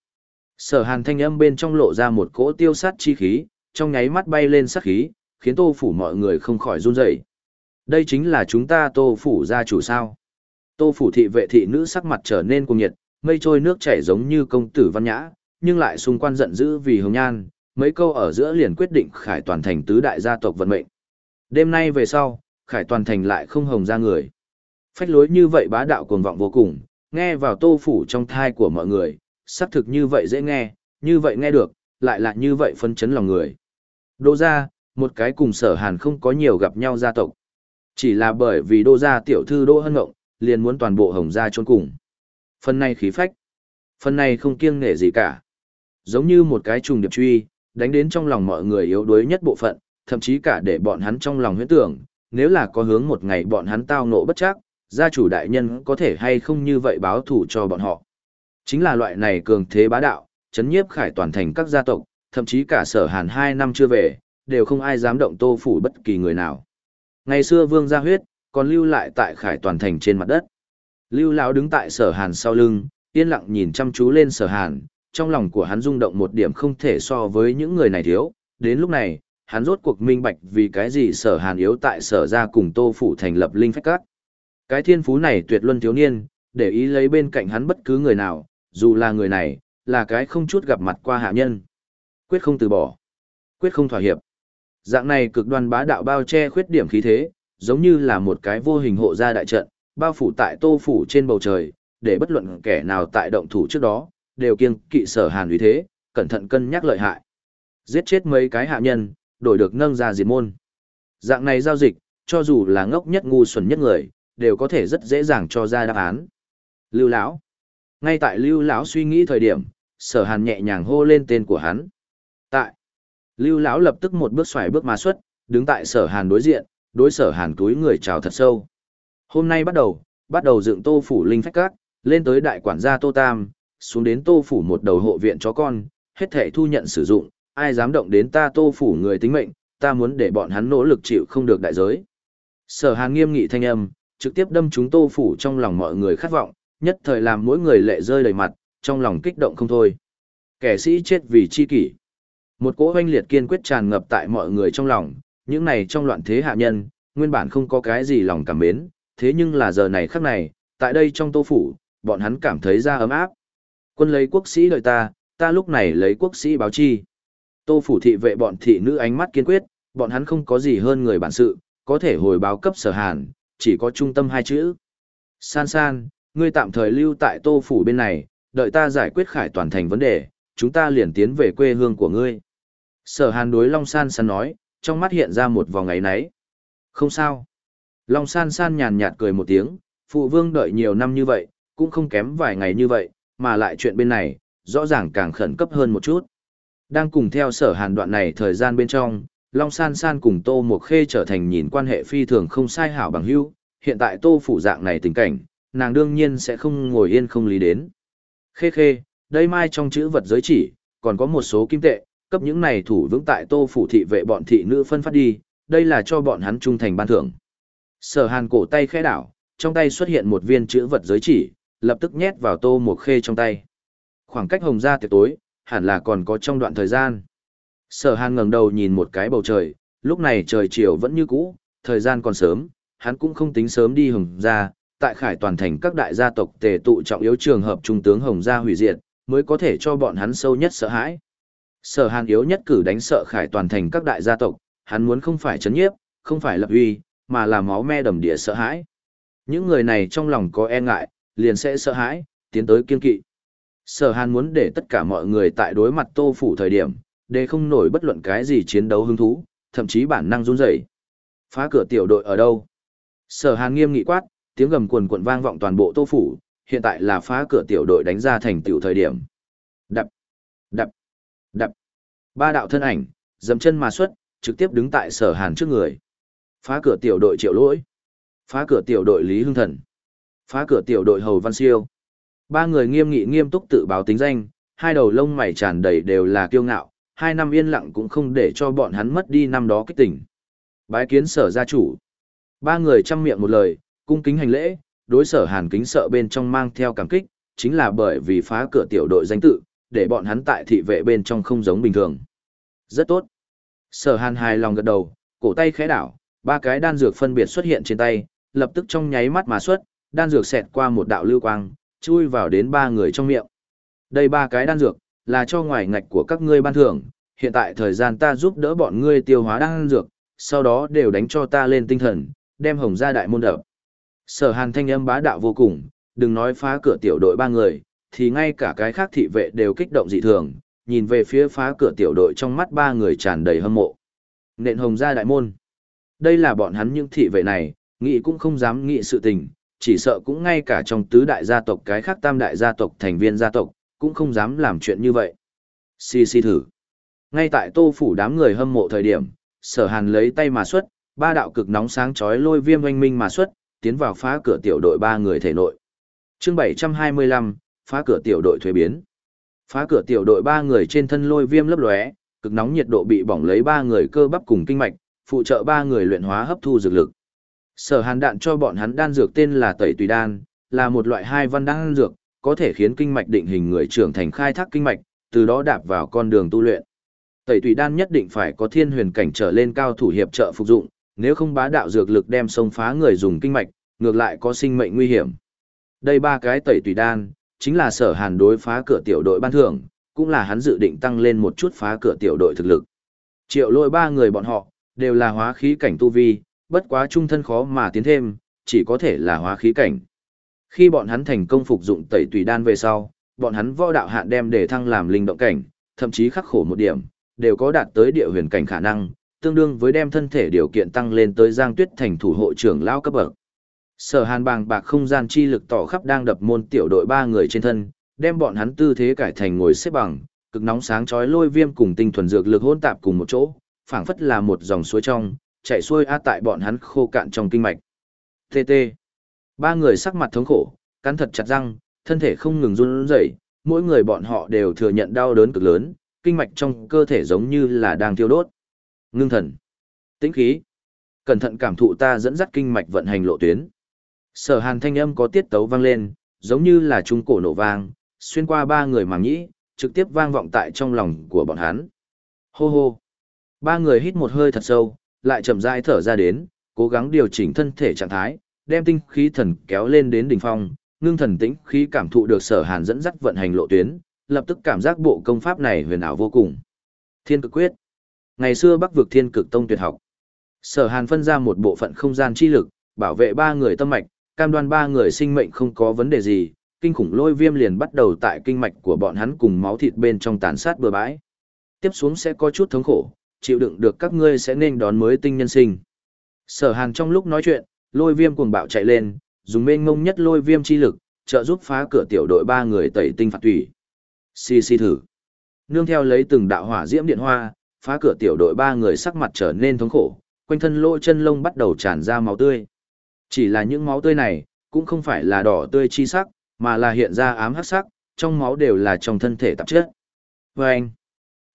Sở hàn thanh âm bên trong lộ ra một cỗ tiêu sát chi khí, trong nháy mắt bay lên sát khí, khiến tô phủ mọi người không khỏi run rẩy. Đây chính là chúng ta tô phủ gia chủ sao. Tô phủ thị vệ thị nữ sắc mặt trở nên cuồng nhiệt, mây trôi nước chảy giống như công tử văn nhã, nhưng lại xung quanh giận dữ vì hồng nhan, mấy câu ở giữa liền quyết định khải toàn thành tứ đại gia tộc vận mệnh. Đêm nay về sau, khải toàn thành lại không hồng ra người. Phách lối như vậy bá đạo cuồng vọng vô cùng, nghe vào tô phủ trong thai của mọi người, xác thực như vậy dễ nghe, như vậy nghe được, lại là như vậy phân chấn lòng người. Đô gia, một cái cùng sở hàn không có nhiều gặp nhau gia tộc. Chỉ là bởi vì đô gia tiểu thư đô hân ngộng, liền muốn toàn bộ hồng gia trôn cùng. Phần này khí phách. Phần này không kiêng nể gì cả. Giống như một cái trùng điệp truy, đánh đến trong lòng mọi người yếu đuối nhất bộ phận, thậm chí cả để bọn hắn trong lòng huyễn tưởng, nếu là có hướng một ngày bọn hắn tao nộ bất chắc, gia chủ đại nhân có thể hay không như vậy báo thủ cho bọn họ. Chính là loại này cường thế bá đạo, chấn nhiếp khải toàn thành các gia tộc, thậm chí cả sở hàn hai năm chưa về, đều không ai dám động tô phủ bất kỳ người nào. Ngày xưa vương gia huyết, còn lưu lại tại khải toàn thành trên mặt đất. Lưu lão đứng tại sở hàn sau lưng, yên lặng nhìn chăm chú lên sở hàn, trong lòng của hắn rung động một điểm không thể so với những người này thiếu. Đến lúc này, hắn rốt cuộc minh bạch vì cái gì sở hàn yếu tại sở ra cùng tô phủ thành lập linh phách các. Cái thiên phú này tuyệt luân thiếu niên, để ý lấy bên cạnh hắn bất cứ người nào, dù là người này, là cái không chút gặp mặt qua hạ nhân. Quyết không từ bỏ. Quyết không thỏa hiệp. Dạng này cực đoan bá đạo bao che khuyết điểm khí thế, giống như là một cái vô hình hộ gia đại trận, bao phủ tại tô phủ trên bầu trời, để bất luận kẻ nào tại động thủ trước đó, đều kiêng kỵ sở hàn uy thế, cẩn thận cân nhắc lợi hại. Giết chết mấy cái hạ nhân, đổi được nâng ra diệt môn. Dạng này giao dịch, cho dù là ngốc nhất ngu xuẩn nhất người, đều có thể rất dễ dàng cho ra đáp án. Lưu lão. Ngay tại Lưu lão suy nghĩ thời điểm, Sở Hàn nhẹ nhàng hô lên tên của hắn. Tại. Lưu lão lập tức một bước xoài bước mà xuất, đứng tại Sở Hàn đối diện, đối Sở Hàn túi người chào thật sâu. Hôm nay bắt đầu, bắt đầu dựng Tô phủ linh phách cát, lên tới đại quản gia Tô Tam, xuống đến Tô phủ một đầu hộ viện chó con, hết thể thu nhận sử dụng, ai dám động đến ta Tô phủ người tính mệnh, ta muốn để bọn hắn nỗ lực chịu không được đại giới. Sở Hàn nghiêm nghị thanh âm, trực tiếp đâm chúng Tô phủ trong lòng mọi người khát vọng, nhất thời làm mỗi người lệ rơi đầy mặt, trong lòng kích động không thôi. Kẻ sĩ chết vì chi kỷ. Một cỗ oanh liệt kiên quyết tràn ngập tại mọi người trong lòng, những này trong loạn thế hạ nhân, nguyên bản không có cái gì lòng cảm mến, thế nhưng là giờ này khắc này, tại đây trong tô phủ, bọn hắn cảm thấy ra ấm áp. Quân lấy quốc sĩ đợi ta, ta lúc này lấy quốc sĩ báo chi. Tô phủ thị vệ bọn thị nữ ánh mắt kiên quyết, bọn hắn không có gì hơn người bản sự, có thể hồi báo cấp sở hàn, chỉ có trung tâm hai chữ. San san, ngươi tạm thời lưu tại tô phủ bên này, đợi ta giải quyết khải toàn thành vấn đề, chúng ta liền tiến về quê hương của ngươi. Sở hàn đối Long San san nói, trong mắt hiện ra một vòng ấy náy. Không sao. Long San san nhàn nhạt cười một tiếng, phụ vương đợi nhiều năm như vậy, cũng không kém vài ngày như vậy, mà lại chuyện bên này, rõ ràng càng khẩn cấp hơn một chút. Đang cùng theo sở hàn đoạn này thời gian bên trong, Long San San cùng Tô Mộc Khê trở thành nhìn quan hệ phi thường không sai hảo bằng hữu, hiện tại Tô phủ dạng này tình cảnh, nàng đương nhiên sẽ không ngồi yên không lý đến. Khê khê, đây mai trong chữ vật giới chỉ, còn có một số kim tệ, cấp những này thủ vững tại Tô phủ thị vệ bọn thị nữ phân phát đi, đây là cho bọn hắn trung thành ban thưởng. Sở Hàn cổ tay khẽ đảo, trong tay xuất hiện một viên chữ vật giới chỉ, lập tức nhét vào Tô một Khê trong tay. Khoảng cách hồng ra tiệc tối, hẳn là còn có trong đoạn thời gian. Sở Hàn ngẩng đầu nhìn một cái bầu trời, lúc này trời chiều vẫn như cũ, thời gian còn sớm, hắn cũng không tính sớm đi hồng ra, tại khải toàn thành các đại gia tộc tề tụ trọng yếu trường hợp trung tướng hồng gia hủy diệt, mới có thể cho bọn hắn sâu nhất sợ hãi. Sở Hàn yếu nhất cử đánh sợ khải toàn thành các đại gia tộc, hắn muốn không phải chấn nhiếp, không phải lập uy, mà là máu me đầm địa sợ hãi. Những người này trong lòng có e ngại, liền sẽ sợ hãi, tiến tới kiên kỵ. Sở Hàn muốn để tất cả mọi người tại đối mặt Tô phủ thời điểm, để không nổi bất luận cái gì chiến đấu hứng thú, thậm chí bản năng run rẩy. Phá cửa tiểu đội ở đâu? Sở Hàn nghiêm nghị quát, tiếng gầm quần quận vang vọng toàn bộ Tô phủ, hiện tại là phá cửa tiểu đội đánh ra thành tiểu thời điểm. Đập, đập, đập. Ba đạo thân ảnh, dầm chân mà xuất, trực tiếp đứng tại Sở Hàn trước người. Phá cửa tiểu đội Triệu Lỗi, phá cửa tiểu đội Lý Hưng Thần, phá cửa tiểu đội Hầu Văn Siêu. Ba người nghiêm nghị nghiêm túc tự báo tính danh, hai đầu lông mày tràn đầy đều là kiêu ngạo, hai năm yên lặng cũng không để cho bọn hắn mất đi năm đó kích tỉnh. Bái kiến sở gia chủ. Ba người chăm miệng một lời, cung kính hành lễ, đối sở hàn kính sợ bên trong mang theo cảm kích, chính là bởi vì phá cửa tiểu đội danh tự, để bọn hắn tại thị vệ bên trong không giống bình thường. Rất tốt. Sở hàn hài lòng gật đầu, cổ tay khẽ đảo, ba cái đan dược phân biệt xuất hiện trên tay, lập tức trong nháy mắt mà xuất, đan dược xẹt qua một đạo lưu quang, chui vào đến ba người trong miệng. Đây ba cái đan dược, là cho ngoài ngạch của các ngươi ban thưởng, hiện tại thời gian ta giúp đỡ bọn ngươi tiêu hóa đan dược, sau đó đều đánh cho ta lên tinh thần, đem hồng ra đại môn đập. Sở hàn thanh âm bá đạo vô cùng, đừng nói phá cửa tiểu đội ba người, thì ngay cả cái khác thị vệ đều kích động dị thường, nhìn về phía phá cửa tiểu đội trong mắt ba người tràn đầy hâm mộ. Nện hồng ra đại môn. Đây là bọn hắn những thị vệ này, nghĩ cũng không dám nghĩ sự tình, chỉ sợ cũng ngay cả trong tứ đại gia tộc cái khác tam đại gia tộc thành viên gia tộc, cũng không dám làm chuyện như vậy. Xì xì thử. Ngay tại tô phủ đám người hâm mộ thời điểm, sở hàn lấy tay mà xuất, ba đạo cực nóng sáng chói lôi viêm oanh minh mà xuất, tiến vào phá cửa tiểu đội ba người thể nội. chương 725, phá cửa tiểu đội thuế biến. Phá cửa tiểu đội ba người trên thân lôi viêm lấp lóe, cực nóng nhiệt độ bị bỏng lấy ba người cơ bắp cùng kinh mạch, phụ trợ ba người luyện hóa hấp thu dược lực. Sở hàn đạn cho bọn hắn đan dược tên là tẩy tùy đan, là một loại hai văn đan dược, có thể khiến kinh mạch định hình người trưởng thành khai thác kinh mạch, từ đó đạp vào con đường tu luyện. Tẩy tùy đan nhất định phải có thiên huyền cảnh trở lên cao thủ hiệp trợ phục dụng, nếu không bá đạo dược lực đem xông phá người dùng kinh mạch, ngược lại có sinh mệnh nguy hiểm. Đây ba cái tẩy tùy đan, chính là sở hàn đối phá cửa tiểu đội ban thưởng, cũng là hắn dự định tăng lên một chút phá cửa tiểu đội thực lực. Triệu lôi ba người bọn họ, đều là hóa khí cảnh tu vi, bất quá trung thân khó mà tiến thêm, chỉ có thể là hóa khí cảnh. Khi bọn hắn thành công phục dụng tẩy tùy đan về sau, bọn hắn võ đạo hạn đem để thăng làm linh động cảnh, thậm chí khắc khổ một điểm, đều có đạt tới địa huyền cảnh khả năng, tương đương với đem thân thể điều kiện tăng lên tới Giang Tuyết thành thủ hộ trưởng lao cấp bậc. Sở hàn bàng bạc không gian chi lực tỏ khắp đang đập môn tiểu đội ba người trên thân, đem bọn hắn tư thế cải thành ngồi xếp bằng, cực nóng sáng chói lôi viêm cùng tinh thuần dược lực hỗn tạp cùng một chỗ, phảng phất là một dòng suối trong, chảy xuôi a tại bọn hắn khô cạn trong kinh mạch. TT. Ba người sắc mặt thống khổ, cắn thật chặt răng, thân thể không ngừng run rẩy, mỗi người bọn họ đều thừa nhận đau đớn cực lớn, kinh mạch trong cơ thể giống như là đang thiêu đốt. Ngưng thần. Tĩnh khí. Cẩn thận cảm thụ ta dẫn dắt kinh mạch vận hành lộ tuyến. Sở Hàn thanh âm có tiết tấu vang lên, giống như là trung cổ nổ vang, xuyên qua ba người màng nhĩ, trực tiếp vang vọng tại trong lòng của bọn hắn. Hô hô. Ba người hít một hơi thật sâu, lại chậm rãi thở ra đến, cố gắng điều chỉnh thân thể trạng thái, đem tinh khí thần kéo lên đến đỉnh phong, ngưng thần tĩnh khí cảm thụ được Sở Hàn dẫn dắt vận hành lộ tuyến, lập tức cảm giác bộ công pháp này huyền ảo vô cùng. Thiên cực quyết. Ngày xưa Bắc vực Thiên cực tông tuyệt học. Sở Hàn phân ra một bộ phận không gian chi lực, bảo vệ ba người tâm mạch, cam đoan ba người sinh mệnh không có vấn đề gì, kinh khủng lôi viêm liền bắt đầu tại kinh mạch của bọn hắn cùng máu thịt bên trong tàn sát bừa bãi. Tiếp xuống sẽ có chút thống khổ, chịu đựng được các ngươi sẽ nên đón mới tinh nhân sinh. Sở Hàn trong lúc nói chuyện, lôi viêm cuồng bạo chạy lên, dùng mênh ngông nhất lôi viêm chi lực, trợ giúp phá cửa tiểu đội ba người tẩy tinh phạt thủy. Xì xì thử. Nương theo lấy từng đạo hỏa diễm điện hoa, phá cửa tiểu đội ba người sắc mặt trở nên thống khổ, quanh thân lỗ chân lông bắt đầu tràn ra máu tươi. Chỉ là những máu tươi này, cũng không phải là đỏ tươi chi sắc, mà là hiện ra ám hắc sắc, trong máu đều là trong thân thể tạp chất. Vâng! anh,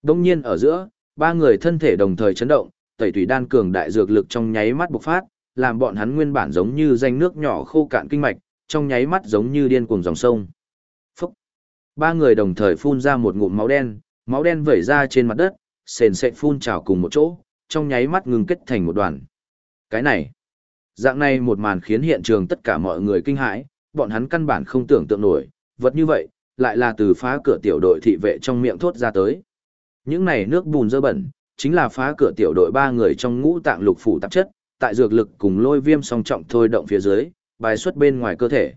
đông nhiên ở giữa, ba người thân thể đồng thời chấn động, tẩy tùy đan cường đại dược lực trong nháy mắt bộc phát, làm bọn hắn nguyên bản giống như danh nước nhỏ khô cạn kinh mạch, trong nháy mắt giống như điên cuồng dòng sông. Phúc! Ba người đồng thời phun ra một ngụm máu đen, máu đen vẩy ra trên mặt đất, sền sệt phun trào cùng một chỗ, trong nháy mắt ngừng kết thành một đoàn. Cái này, dạng này một màn khiến hiện trường tất cả mọi người kinh hãi, bọn hắn căn bản không tưởng tượng nổi, vật như vậy, lại là từ phá cửa tiểu đội thị vệ trong miệng thốt ra tới. Những này nước bùn dơ bẩn, chính là phá cửa tiểu đội ba người trong ngũ tạng lục phủ tạp chất, tại dược lực cùng lôi viêm song trọng thôi động phía dưới, bài xuất bên ngoài cơ thể.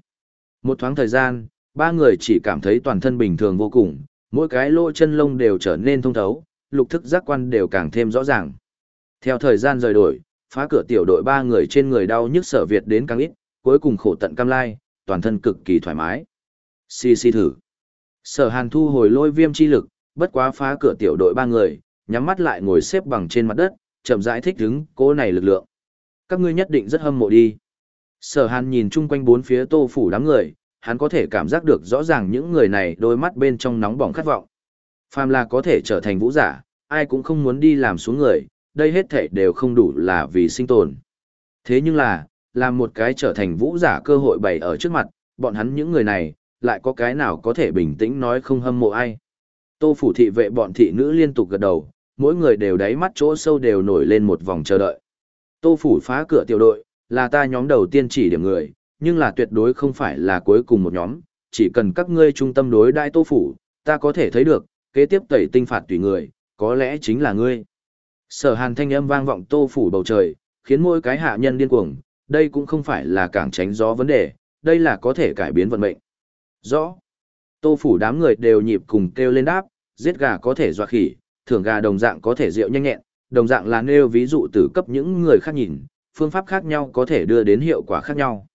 Một thoáng thời gian, ba người chỉ cảm thấy toàn thân bình thường vô cùng, mỗi cái lỗ chân lông đều trở nên thông thấu, lục thức giác quan đều càng thêm rõ ràng. Theo thời gian rời đổi, phá cửa tiểu đội ba người trên người đau nhức sở Việt đến càng ít, cuối cùng khổ tận cam lai, toàn thân cực kỳ thoải mái. Xì xì thử. Sở hàn thu hồi lôi viêm chi lực, bất quá phá cửa tiểu đội ba người, nhắm mắt lại ngồi xếp bằng trên mặt đất, chậm rãi thích đứng cố này lực lượng. Các ngươi nhất định rất hâm mộ đi. Sở hàn nhìn chung quanh bốn phía tô phủ đám người, hắn có thể cảm giác được rõ ràng những người này đôi mắt bên trong nóng bỏng khát vọng. Phàm là có thể trở thành vũ giả, ai cũng không muốn đi làm xuống người, đây hết thể đều không đủ là vì sinh tồn. Thế nhưng là, làm một cái trở thành vũ giả cơ hội bày ở trước mặt, bọn hắn những người này, lại có cái nào có thể bình tĩnh nói không hâm mộ ai. Tô phủ thị vệ bọn thị nữ liên tục gật đầu, mỗi người đều đáy mắt chỗ sâu đều nổi lên một vòng chờ đợi. Tô phủ phá cửa tiểu đội, là ta nhóm đầu tiên chỉ điểm người, nhưng là tuyệt đối không phải là cuối cùng một nhóm, chỉ cần các ngươi trung tâm đối đại tô phủ, ta có thể thấy được, kế tiếp tẩy tinh phạt tùy người, có lẽ chính là ngươi. Sở hàn thanh âm vang vọng tô phủ bầu trời, khiến mỗi cái hạ nhân điên cuồng, đây cũng không phải là cảng tránh gió vấn đề, đây là có thể cải biến vận mệnh. Rõ. Tô phủ đám người đều nhịp cùng kêu lên đáp, giết gà có thể dọa khỉ, thưởng gà đồng dạng có thể rượu nhanh nhẹn, đồng dạng là nêu ví dụ từ cấp những người khác nhìn, phương pháp khác nhau có thể đưa đến hiệu quả khác nhau.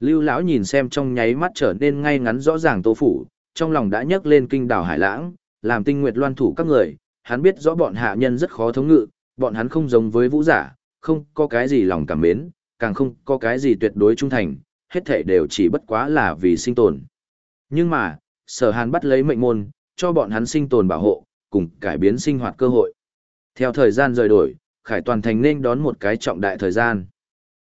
Lưu lão nhìn xem trong nháy mắt trở nên ngay ngắn rõ ràng Tô phủ, trong lòng đã nhấc lên kinh đảo Hải Lãng, làm tinh nguyệt loan thủ các người, hắn biết rõ bọn hạ nhân rất khó thống ngự, bọn hắn không giống với vũ giả, không có cái gì lòng cảm mến, càng không có cái gì tuyệt đối trung thành, hết thảy đều chỉ bất quá là vì sinh tồn. Nhưng mà, sở hàn bắt lấy mệnh môn, cho bọn hắn sinh tồn bảo hộ, cùng cải biến sinh hoạt cơ hội. Theo thời gian rời đổi, Khải Toàn Thành nên đón một cái trọng đại thời gian.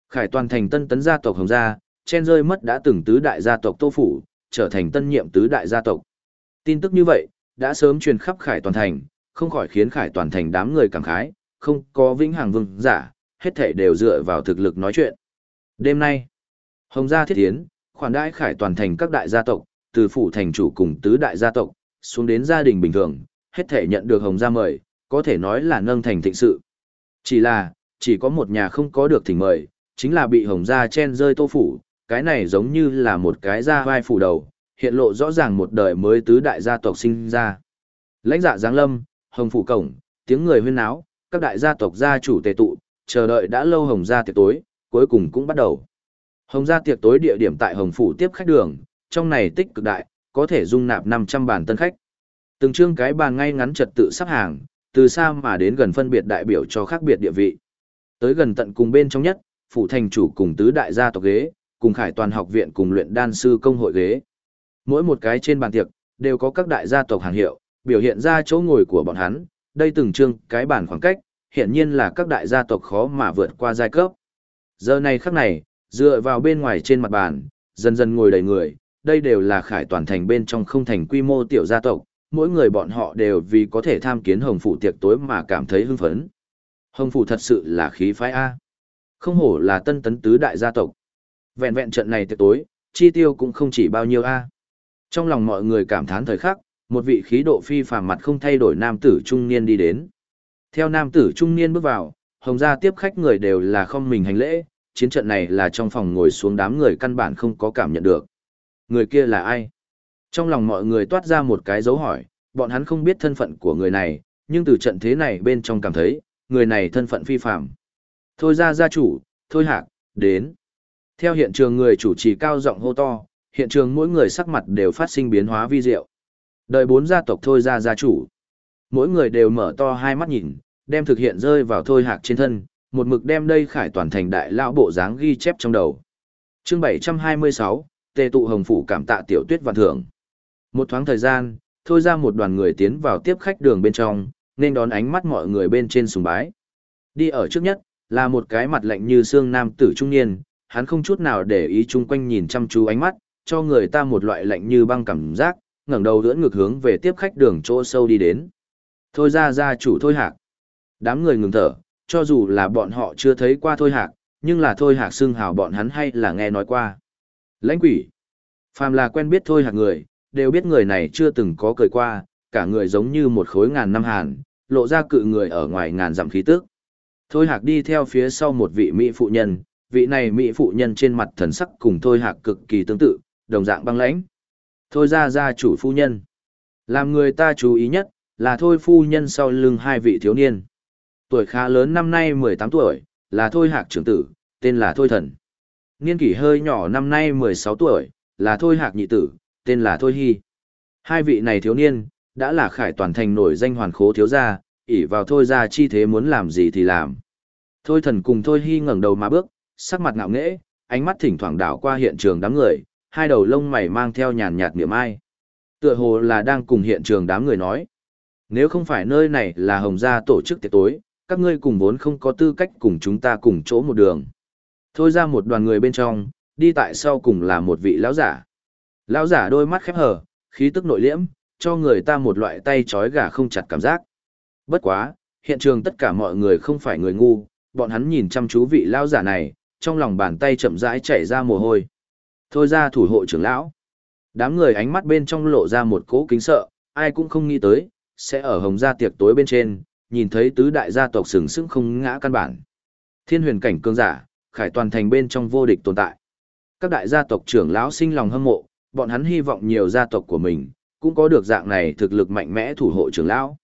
Khải Toàn Thành tân tấn gia tộc Hồng Gia, chen rơi mất đã từng tứ đại gia tộc Tô Phủ, trở thành tân nhiệm tứ đại gia tộc. Tin tức như vậy, đã sớm truyền khắp Khải Toàn Thành, không khỏi khiến Khải Toàn Thành đám người cảm khái, không có vĩnh hằng vương giả, hết thể đều dựa vào thực lực nói chuyện. Đêm nay, Hồng Gia thiết tiến, khoản đãi Khải Toàn Thành các đại gia tộc, từ phủ thành chủ cùng tứ đại gia tộc, xuống đến gia đình bình thường, hết thể nhận được Hồng Gia mời, có thể nói là nâng thành thịnh sự. Chỉ là, chỉ có một nhà không có được thỉnh mời, chính là bị Hồng Gia chen rơi tô phủ, cái này giống như là một cái gia vai phủ đầu, hiện lộ rõ ràng một đời mới tứ đại gia tộc sinh ra. Lãnh dạ giáng lâm, Hồng phủ cổng, tiếng người huyên náo, các đại gia tộc gia chủ tề tụ, chờ đợi đã lâu Hồng Gia tiệc tối, cuối cùng cũng bắt đầu. Hồng gia tiệc tối địa điểm tại Hồng phủ tiếp khách đường, trong này tích cực đại, có thể dung nạp 500 bàn tân khách. Từng chương cái bàn ngay ngắn trật tự sắp hàng, từ xa mà đến gần phân biệt đại biểu cho khác biệt địa vị. Tới gần tận cùng bên trong nhất, phủ thành chủ cùng tứ đại gia tộc ghế, cùng khải toàn học viện cùng luyện đan sư công hội ghế. Mỗi một cái trên bàn tiệc, đều có các đại gia tộc hàng hiệu, biểu hiện ra chỗ ngồi của bọn hắn, đây từng chương cái bản khoảng cách, hiện nhiên là các đại gia tộc khó mà vượt qua giai cấp. Giờ này khắc này, dựa vào bên ngoài trên mặt bàn, dần dần ngồi đầy người, đây đều là khải toàn thành bên trong không thành quy mô tiểu gia tộc, mỗi người bọn họ đều vì có thể tham kiến hồng phủ tiệc tối mà cảm thấy hưng phấn. Hồng phủ thật sự là khí phái A. Không hổ là tân tấn tứ đại gia tộc. Vẹn vẹn trận này tiệc tối, chi tiêu cũng không chỉ bao nhiêu A. Trong lòng mọi người cảm thán thời khắc, một vị khí độ phi phàm mặt không thay đổi nam tử trung niên đi đến. Theo nam tử trung niên bước vào, hồng gia tiếp khách người đều là không mình hành lễ, chiến trận này là trong phòng ngồi xuống đám người căn bản không có cảm nhận được. Người kia là ai? Trong lòng mọi người toát ra một cái dấu hỏi, bọn hắn không biết thân phận của người này, nhưng từ trận thế này bên trong cảm thấy, người này thân phận phi phạm. Thôi ra gia chủ, thôi hạc, đến. Theo hiện trường người chủ trì cao giọng hô to, hiện trường mỗi người sắc mặt đều phát sinh biến hóa vi diệu. Đời bốn gia tộc thôi ra gia chủ. Mỗi người đều mở to hai mắt nhìn, đem thực hiện rơi vào thôi hạc trên thân, một mực đem đây khải toàn thành đại lão bộ dáng ghi chép trong đầu. Chương 726, Tề tụ hồng phủ cảm tạ tiểu tuyết vạn thưởng. Một thoáng thời gian, thôi ra một đoàn người tiến vào tiếp khách đường bên trong, nên đón ánh mắt mọi người bên trên sùng bái. Đi ở trước nhất, là một cái mặt lạnh như xương nam tử trung niên, hắn không chút nào để ý chung quanh nhìn chăm chú ánh mắt, cho người ta một loại lạnh như băng cảm giác, ngẩng đầu đỡ ngược hướng về tiếp khách đường chỗ sâu đi đến. Thôi ra ra chủ thôi hạc. Đám người ngừng thở, cho dù là bọn họ chưa thấy qua thôi hạc, nhưng là thôi hạc xưng hào bọn hắn hay là nghe nói qua. Lãnh quỷ. Phàm là quen biết thôi hạc người, đều biết người này chưa từng có cười qua, cả người giống như một khối ngàn năm hàn, lộ ra cự người ở ngoài ngàn dặm khí tức. Thôi hạc đi theo phía sau một vị mỹ phụ nhân, vị này mỹ phụ nhân trên mặt thần sắc cùng thôi hạc cực kỳ tương tự, đồng dạng băng lãnh. Thôi ra gia chủ phu nhân. Làm người ta chú ý nhất, là thôi phu nhân sau lưng hai vị thiếu niên. Tuổi khá lớn năm nay 18 tuổi, là thôi hạc trưởng tử, tên là thôi thần. Niên kỷ hơi nhỏ năm nay 16 tuổi, là thôi hạc nhị tử, tên là thôi hy. Hai vị này thiếu niên, đã là khải toàn thành nổi danh hoàn khố thiếu gia, ỷ vào thôi ra chi thế muốn làm gì thì làm. Thôi thần cùng thôi hy ngẩng đầu mà bước, sắc mặt ngạo nghễ, ánh mắt thỉnh thoảng đảo qua hiện trường đám người, hai đầu lông mày mang theo nhàn nhạt niệm ai. Tựa hồ là đang cùng hiện trường đám người nói. Nếu không phải nơi này là hồng gia tổ chức tiệc tối, các ngươi cùng vốn không có tư cách cùng chúng ta cùng chỗ một đường. Thôi ra một đoàn người bên trong, đi tại sau cùng là một vị lão giả. Lão giả đôi mắt khép hờ, khí tức nội liễm, cho người ta một loại tay trói gà không chặt cảm giác. Bất quá, hiện trường tất cả mọi người không phải người ngu, bọn hắn nhìn chăm chú vị lão giả này, trong lòng bàn tay chậm rãi chảy ra mồ hôi. Thôi ra thủ hộ trưởng lão. Đám người ánh mắt bên trong lộ ra một cỗ kính sợ, ai cũng không nghĩ tới, sẽ ở hồng gia tiệc tối bên trên, nhìn thấy tứ đại gia tộc sừng sững không ngã căn bản. Thiên huyền cảnh cương giả, khải toàn thành bên trong vô địch tồn tại. Các đại gia tộc trưởng lão sinh lòng hâm mộ, bọn hắn hy vọng nhiều gia tộc của mình, cũng có được dạng này thực lực mạnh mẽ thủ hộ trưởng lão.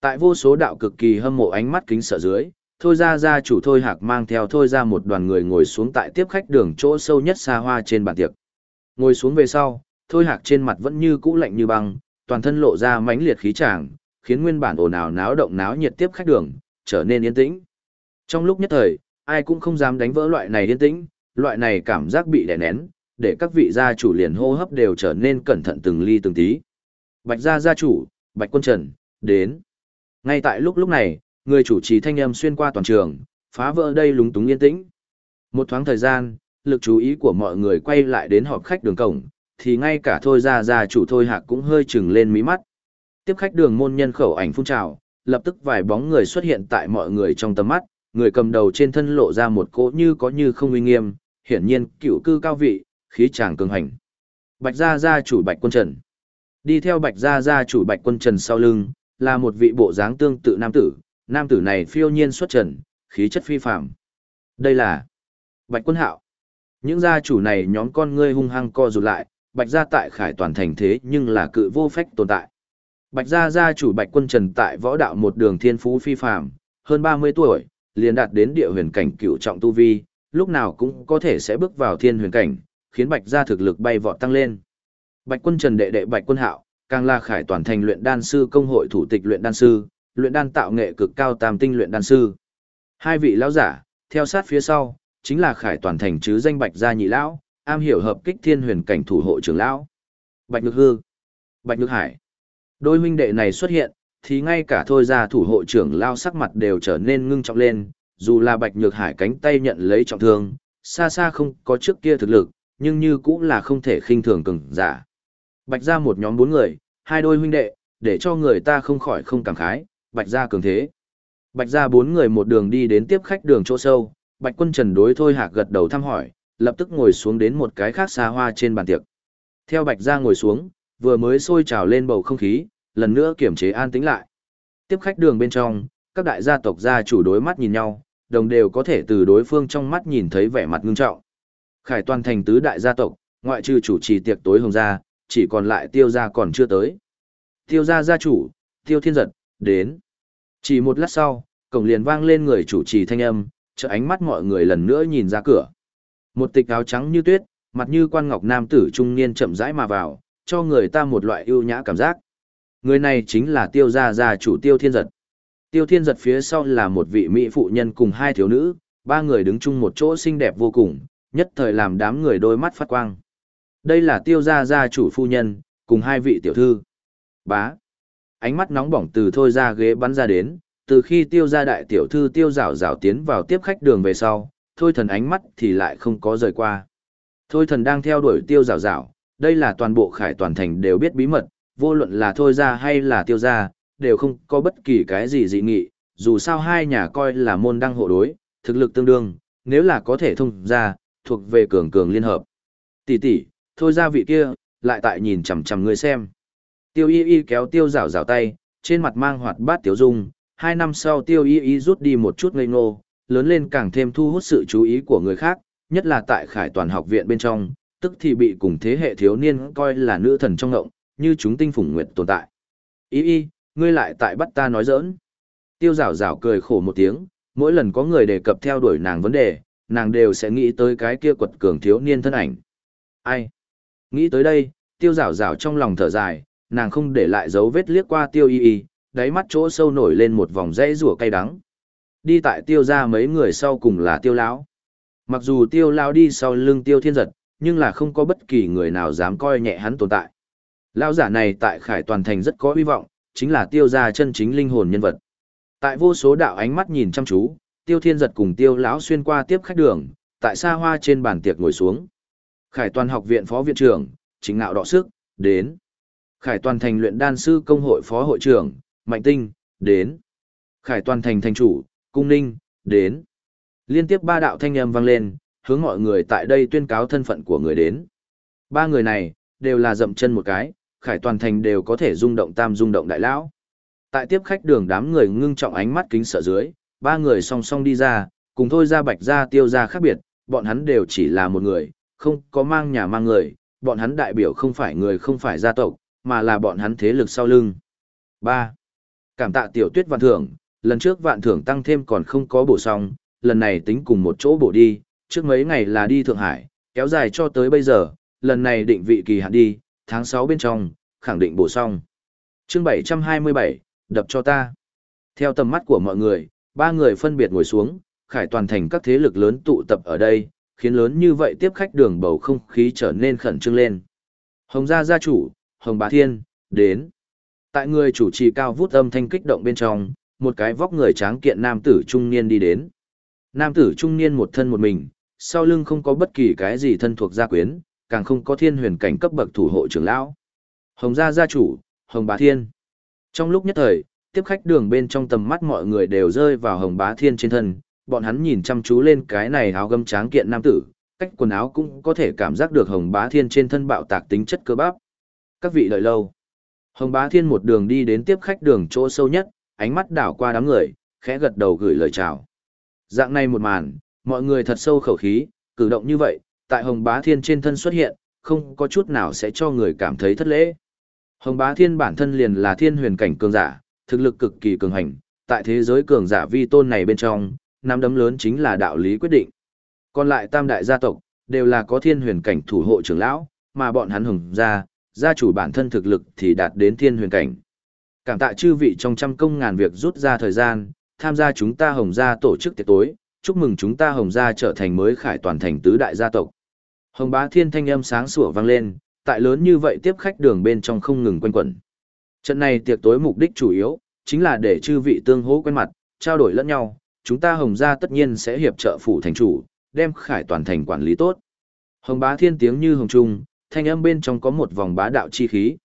Tại vô số đạo cực kỳ hâm mộ ánh mắt kính sợ dưới, thôi ra gia chủ thôi hạc mang theo thôi ra một đoàn người ngồi xuống tại tiếp khách đường chỗ sâu nhất xa hoa trên bàn tiệc. Ngồi xuống về sau, thôi hạc trên mặt vẫn như cũ lạnh như băng, toàn thân lộ ra mãnh liệt khí tràng, khiến nguyên bản ồn ào náo động náo nhiệt tiếp khách đường, trở nên yên tĩnh. Trong lúc nhất thời, ai cũng không dám đánh vỡ loại này yên tĩnh, loại này cảm giác bị đè nén, để các vị gia chủ liền hô hấp đều trở nên cẩn thận từng ly từng tí. Bạch gia gia chủ, Bạch Quân Trần, đến. Ngay tại lúc lúc này, người chủ trì thanh âm xuyên qua toàn trường, phá vỡ đây lúng túng yên tĩnh. Một thoáng thời gian, lực chú ý của mọi người quay lại đến họp khách đường cổng, thì ngay cả thôi gia gia chủ thôi hạc cũng hơi chừng lên mí mắt. Tiếp khách đường môn nhân khẩu ảnh phun trào, lập tức vài bóng người xuất hiện tại mọi người trong tầm mắt, người cầm đầu trên thân lộ ra một cỗ như có như không uy nghiêm, hiển nhiên cựu cư cao vị, khí tràng cường hành. Bạch gia gia chủ Bạch Quân Trần. Đi theo Bạch gia gia chủ Bạch Quân Trần sau lưng, là một vị bộ dáng tương tự nam tử, nam tử này phiêu nhiên xuất trần, khí chất phi phàm. Đây là Bạch Quân Hạo. Những gia chủ này nhóm con ngươi hung hăng co rụt lại, Bạch gia tại Khải toàn thành thế nhưng là cự vô phách tồn tại. Bạch gia gia chủ Bạch Quân Trần tại võ đạo một đường thiên phú phi phàm, hơn 30 tuổi, liền đạt đến địa huyền cảnh cựu trọng tu vi, lúc nào cũng có thể sẽ bước vào thiên huyền cảnh, khiến Bạch gia thực lực bay vọt tăng lên. Bạch quân Trần đệ đệ Bạch quân Hạo, càng là khải toàn thành luyện đan sư công hội thủ tịch luyện đan sư, luyện đan tạo nghệ cực cao tam tinh luyện đan sư. Hai vị lão giả, theo sát phía sau, chính là khải toàn thành chứ danh Bạch gia nhị lão, am hiểu hợp kích thiên huyền cảnh thủ hộ trưởng lão. Bạch Nhược Hư, Bạch Nhược Hải. Đôi huynh đệ này xuất hiện, thì ngay cả thôi ra thủ hộ trưởng lao sắc mặt đều trở nên ngưng trọng lên, dù là Bạch Nhược Hải cánh tay nhận lấy trọng thương, xa xa không có trước kia thực lực, nhưng như cũng là không thể khinh thường cường giả. Bạch ra một nhóm bốn người, hai đôi huynh đệ, để cho người ta không khỏi không cảm khái, Bạch gia cường thế. Bạch gia bốn người một đường đi đến tiếp khách đường chỗ sâu, Bạch quân trần đối thôi hạc gật đầu thăm hỏi, lập tức ngồi xuống đến một cái khác xa hoa trên bàn tiệc. Theo Bạch gia ngồi xuống, vừa mới sôi trào lên bầu không khí, lần nữa kiểm chế an tĩnh lại. Tiếp khách đường bên trong, các đại gia tộc gia chủ đối mắt nhìn nhau, đồng đều có thể từ đối phương trong mắt nhìn thấy vẻ mặt ngưng trọng. Khải toàn thành tứ đại gia tộc, ngoại trừ chủ trì tiệc tối hồng gia, chỉ còn lại tiêu gia còn chưa tới. Tiêu gia gia chủ, tiêu thiên giật, đến. Chỉ một lát sau, cổng liền vang lên người chủ trì thanh âm, trợ ánh mắt mọi người lần nữa nhìn ra cửa. Một tịch áo trắng như tuyết, mặt như quan ngọc nam tử trung niên chậm rãi mà vào, cho người ta một loại ưu nhã cảm giác. Người này chính là tiêu gia gia chủ tiêu thiên giật. Tiêu thiên giật phía sau là một vị mỹ phụ nhân cùng hai thiếu nữ, ba người đứng chung một chỗ xinh đẹp vô cùng, nhất thời làm đám người đôi mắt phát quang. Đây là tiêu gia gia chủ phu nhân, cùng hai vị tiểu thư. Bá. Ánh mắt nóng bỏng từ thôi ra ghế bắn ra đến, từ khi tiêu gia đại tiểu thư tiêu rảo rảo tiến vào tiếp khách đường về sau, thôi thần ánh mắt thì lại không có rời qua. Thôi thần đang theo đuổi tiêu rảo rảo, đây là toàn bộ khải toàn thành đều biết bí mật, vô luận là thôi ra hay là tiêu ra, đều không có bất kỳ cái gì dị nghị, dù sao hai nhà coi là môn đăng hộ đối, thực lực tương đương, nếu là có thể thông ra, thuộc về cường cường liên hợp. Tỷ tỷ, thôi ra vị kia, lại tại nhìn chằm chằm người xem. Tiêu y y kéo tiêu rào rào tay, trên mặt mang hoạt bát tiểu dung, hai năm sau tiêu y y rút đi một chút ngây ngô, lớn lên càng thêm thu hút sự chú ý của người khác, nhất là tại khải toàn học viện bên trong, tức thì bị cùng thế hệ thiếu niên coi là nữ thần trong ngộng, như chúng tinh phủng nguyệt tồn tại. Y y, ngươi lại tại bắt ta nói giỡn. Tiêu rào rào cười khổ một tiếng, mỗi lần có người đề cập theo đuổi nàng vấn đề, nàng đều sẽ nghĩ tới cái kia quật cường thiếu niên thân ảnh. Ai? Nghĩ tới đây, tiêu rào rào trong lòng thở dài, nàng không để lại dấu vết liếc qua tiêu y y, đáy mắt chỗ sâu nổi lên một vòng rẽ rủa cay đắng. Đi tại tiêu ra mấy người sau cùng là tiêu lão. Mặc dù tiêu lão đi sau lưng tiêu thiên giật, nhưng là không có bất kỳ người nào dám coi nhẹ hắn tồn tại. Lão giả này tại Khải Toàn Thành rất có hy vọng, chính là tiêu gia chân chính linh hồn nhân vật. Tại vô số đạo ánh mắt nhìn chăm chú, Tiêu Thiên giật cùng Tiêu lão xuyên qua tiếp khách đường, tại xa hoa trên bàn tiệc ngồi xuống. Khải Toàn học viện phó viện trưởng, chính ngạo đọ sức, đến. Khải Toàn thành luyện đan sư công hội phó hội trưởng, Mạnh Tinh, đến. Khải Toàn thành thành chủ, Cung Ninh, đến. Liên tiếp ba đạo thanh âm vang lên, hướng mọi người tại đây tuyên cáo thân phận của người đến. Ba người này, đều là dậm chân một cái, khải toàn thành đều có thể rung động tam rung động đại lão. Tại tiếp khách đường đám người ngưng trọng ánh mắt kính sợ dưới, ba người song song đi ra, cùng thôi ra bạch ra tiêu ra khác biệt, bọn hắn đều chỉ là một người, không có mang nhà mang người, bọn hắn đại biểu không phải người không phải gia tộc, mà là bọn hắn thế lực sau lưng. 3. Cảm tạ tiểu tuyết vạn thưởng, lần trước vạn thưởng tăng thêm còn không có bổ xong, lần này tính cùng một chỗ bổ đi, trước mấy ngày là đi Thượng Hải, kéo dài cho tới bây giờ, lần này định vị kỳ hạn đi, tháng 6 bên trong, khẳng định bổ xong. chương 727, đập cho ta. Theo tầm mắt của mọi người, ba người phân biệt ngồi xuống, khải toàn thành các thế lực lớn tụ tập ở đây, khiến lớn như vậy tiếp khách đường bầu không khí trở nên khẩn trương lên. Hồng gia gia chủ, Hồng Bá Thiên, đến. Tại người chủ trì cao vút âm thanh kích động bên trong, một cái vóc người tráng kiện nam tử trung niên đi đến. Nam tử trung niên một thân một mình, sau lưng không có bất kỳ cái gì thân thuộc gia quyến, càng không có thiên huyền cảnh cấp bậc thủ hộ trưởng lão. Hồng gia gia chủ, Hồng Bá Thiên. Trong lúc nhất thời, tiếp khách đường bên trong tầm mắt mọi người đều rơi vào Hồng Bá Thiên trên thân, bọn hắn nhìn chăm chú lên cái này áo gấm tráng kiện nam tử, cách quần áo cũng có thể cảm giác được Hồng Bá Thiên trên thân bạo tạc tính chất cơ bắp. Các vị đợi lâu. Hồng Bá Thiên một đường đi đến tiếp khách đường chỗ sâu nhất, ánh mắt đảo qua đám người, khẽ gật đầu gửi lời chào. Dạng này một màn, mọi người thật sâu khẩu khí, cử động như vậy, tại Hồng Bá Thiên trên thân xuất hiện, không có chút nào sẽ cho người cảm thấy thất lễ. Hồng Bá Thiên bản thân liền là thiên huyền cảnh cường giả, thực lực cực kỳ cường hành, tại thế giới cường giả vi tôn này bên trong, nắm đấm lớn chính là đạo lý quyết định. Còn lại tam đại gia tộc, đều là có thiên huyền cảnh thủ hộ trưởng lão, mà bọn hắn hùng gia, gia chủ bản thân thực lực thì đạt đến thiên huyền cảnh. Cảm tạ chư vị trong trăm công ngàn việc rút ra thời gian, tham gia chúng ta hồng gia tổ chức tiệc tối, chúc mừng chúng ta hồng gia trở thành mới khải toàn thành tứ đại gia tộc. Hồng bá thiên thanh âm sáng sủa vang lên, tại lớn như vậy tiếp khách đường bên trong không ngừng quanh quẩn. Trận này tiệc tối mục đích chủ yếu, chính là để chư vị tương hỗ quen mặt, trao đổi lẫn nhau, chúng ta hồng gia tất nhiên sẽ hiệp trợ phủ thành chủ, đem khải toàn thành quản lý tốt. Hồng bá thiên tiếng như hồng trung, thanh âm bên trong có một vòng bá đạo chi khí.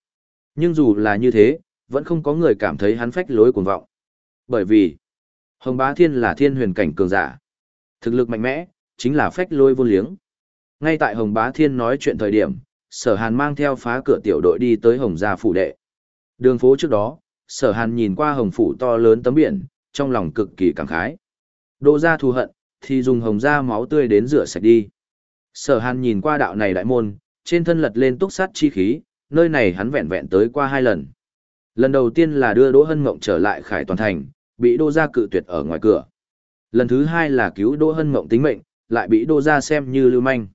Nhưng dù là như thế, vẫn không có người cảm thấy hắn phách lối cuồng vọng. Bởi vì, Hồng bá thiên là thiên huyền cảnh cường giả. Thực lực mạnh mẽ, chính là phách lối vô liếng. Ngay tại Hồng bá thiên nói chuyện thời điểm, sở hàn mang theo phá cửa tiểu đội đi tới Hồng gia phủ đệ. Đường phố trước đó, sở hàn nhìn qua Hồng phủ to lớn tấm biển, trong lòng cực kỳ cảm khái. Độ ra thù hận, thì dùng hồng gia máu tươi đến rửa sạch đi. Sở hàn nhìn qua đạo này đại môn, trên thân lật lên túc sát chi khí, nơi này hắn vẹn vẹn tới qua hai lần. Lần đầu tiên là đưa Đỗ Hân Mộng trở lại khải toàn thành, bị Đỗ gia cự tuyệt ở ngoài cửa. Lần thứ hai là cứu Đỗ Hân Mộng tính mệnh, lại bị Đỗ gia xem như lưu manh.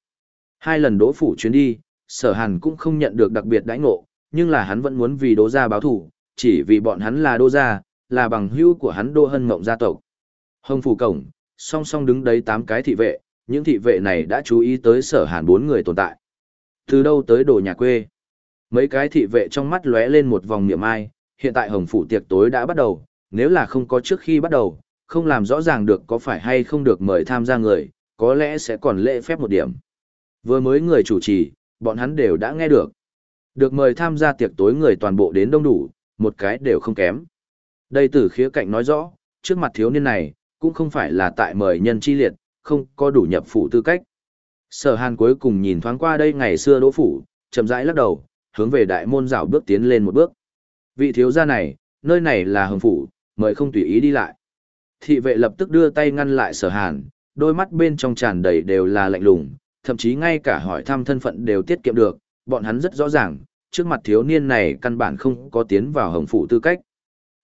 Hai lần Đỗ phủ chuyến đi, Sở Hàn cũng không nhận được đặc biệt đãi ngộ, nhưng là hắn vẫn muốn vì Đỗ gia báo thù, chỉ vì bọn hắn là Đỗ gia, là bằng hữu của hắn Đỗ Hân Mộng gia tộc. Hồng phủ cổng, song song đứng đấy tám cái thị vệ, những thị vệ này đã chú ý tới sở hàn bốn người tồn tại. Từ đâu tới đồ nhà quê? Mấy cái thị vệ trong mắt lóe lên một vòng niệm ai, hiện tại hồng phủ tiệc tối đã bắt đầu, nếu là không có trước khi bắt đầu, không làm rõ ràng được có phải hay không được mời tham gia người, có lẽ sẽ còn lễ phép một điểm. Vừa mới người chủ trì, bọn hắn đều đã nghe được. Được mời tham gia tiệc tối người toàn bộ đến đông đủ, một cái đều không kém. Đây từ khía cạnh nói rõ, trước mặt thiếu niên này, cũng không phải là tại mời nhân chi liệt, không có đủ nhập phủ tư cách. Sở Hàn cuối cùng nhìn thoáng qua đây ngày xưa đỗ phủ, chậm rãi lắc đầu, hướng về đại môn rảo bước tiến lên một bước. Vị thiếu gia này, nơi này là hồng phủ, mời không tùy ý đi lại. Thị vệ lập tức đưa tay ngăn lại sở hàn, đôi mắt bên trong tràn đầy đều là lạnh lùng, thậm chí ngay cả hỏi thăm thân phận đều tiết kiệm được, bọn hắn rất rõ ràng, trước mặt thiếu niên này căn bản không có tiến vào hồng phủ tư cách.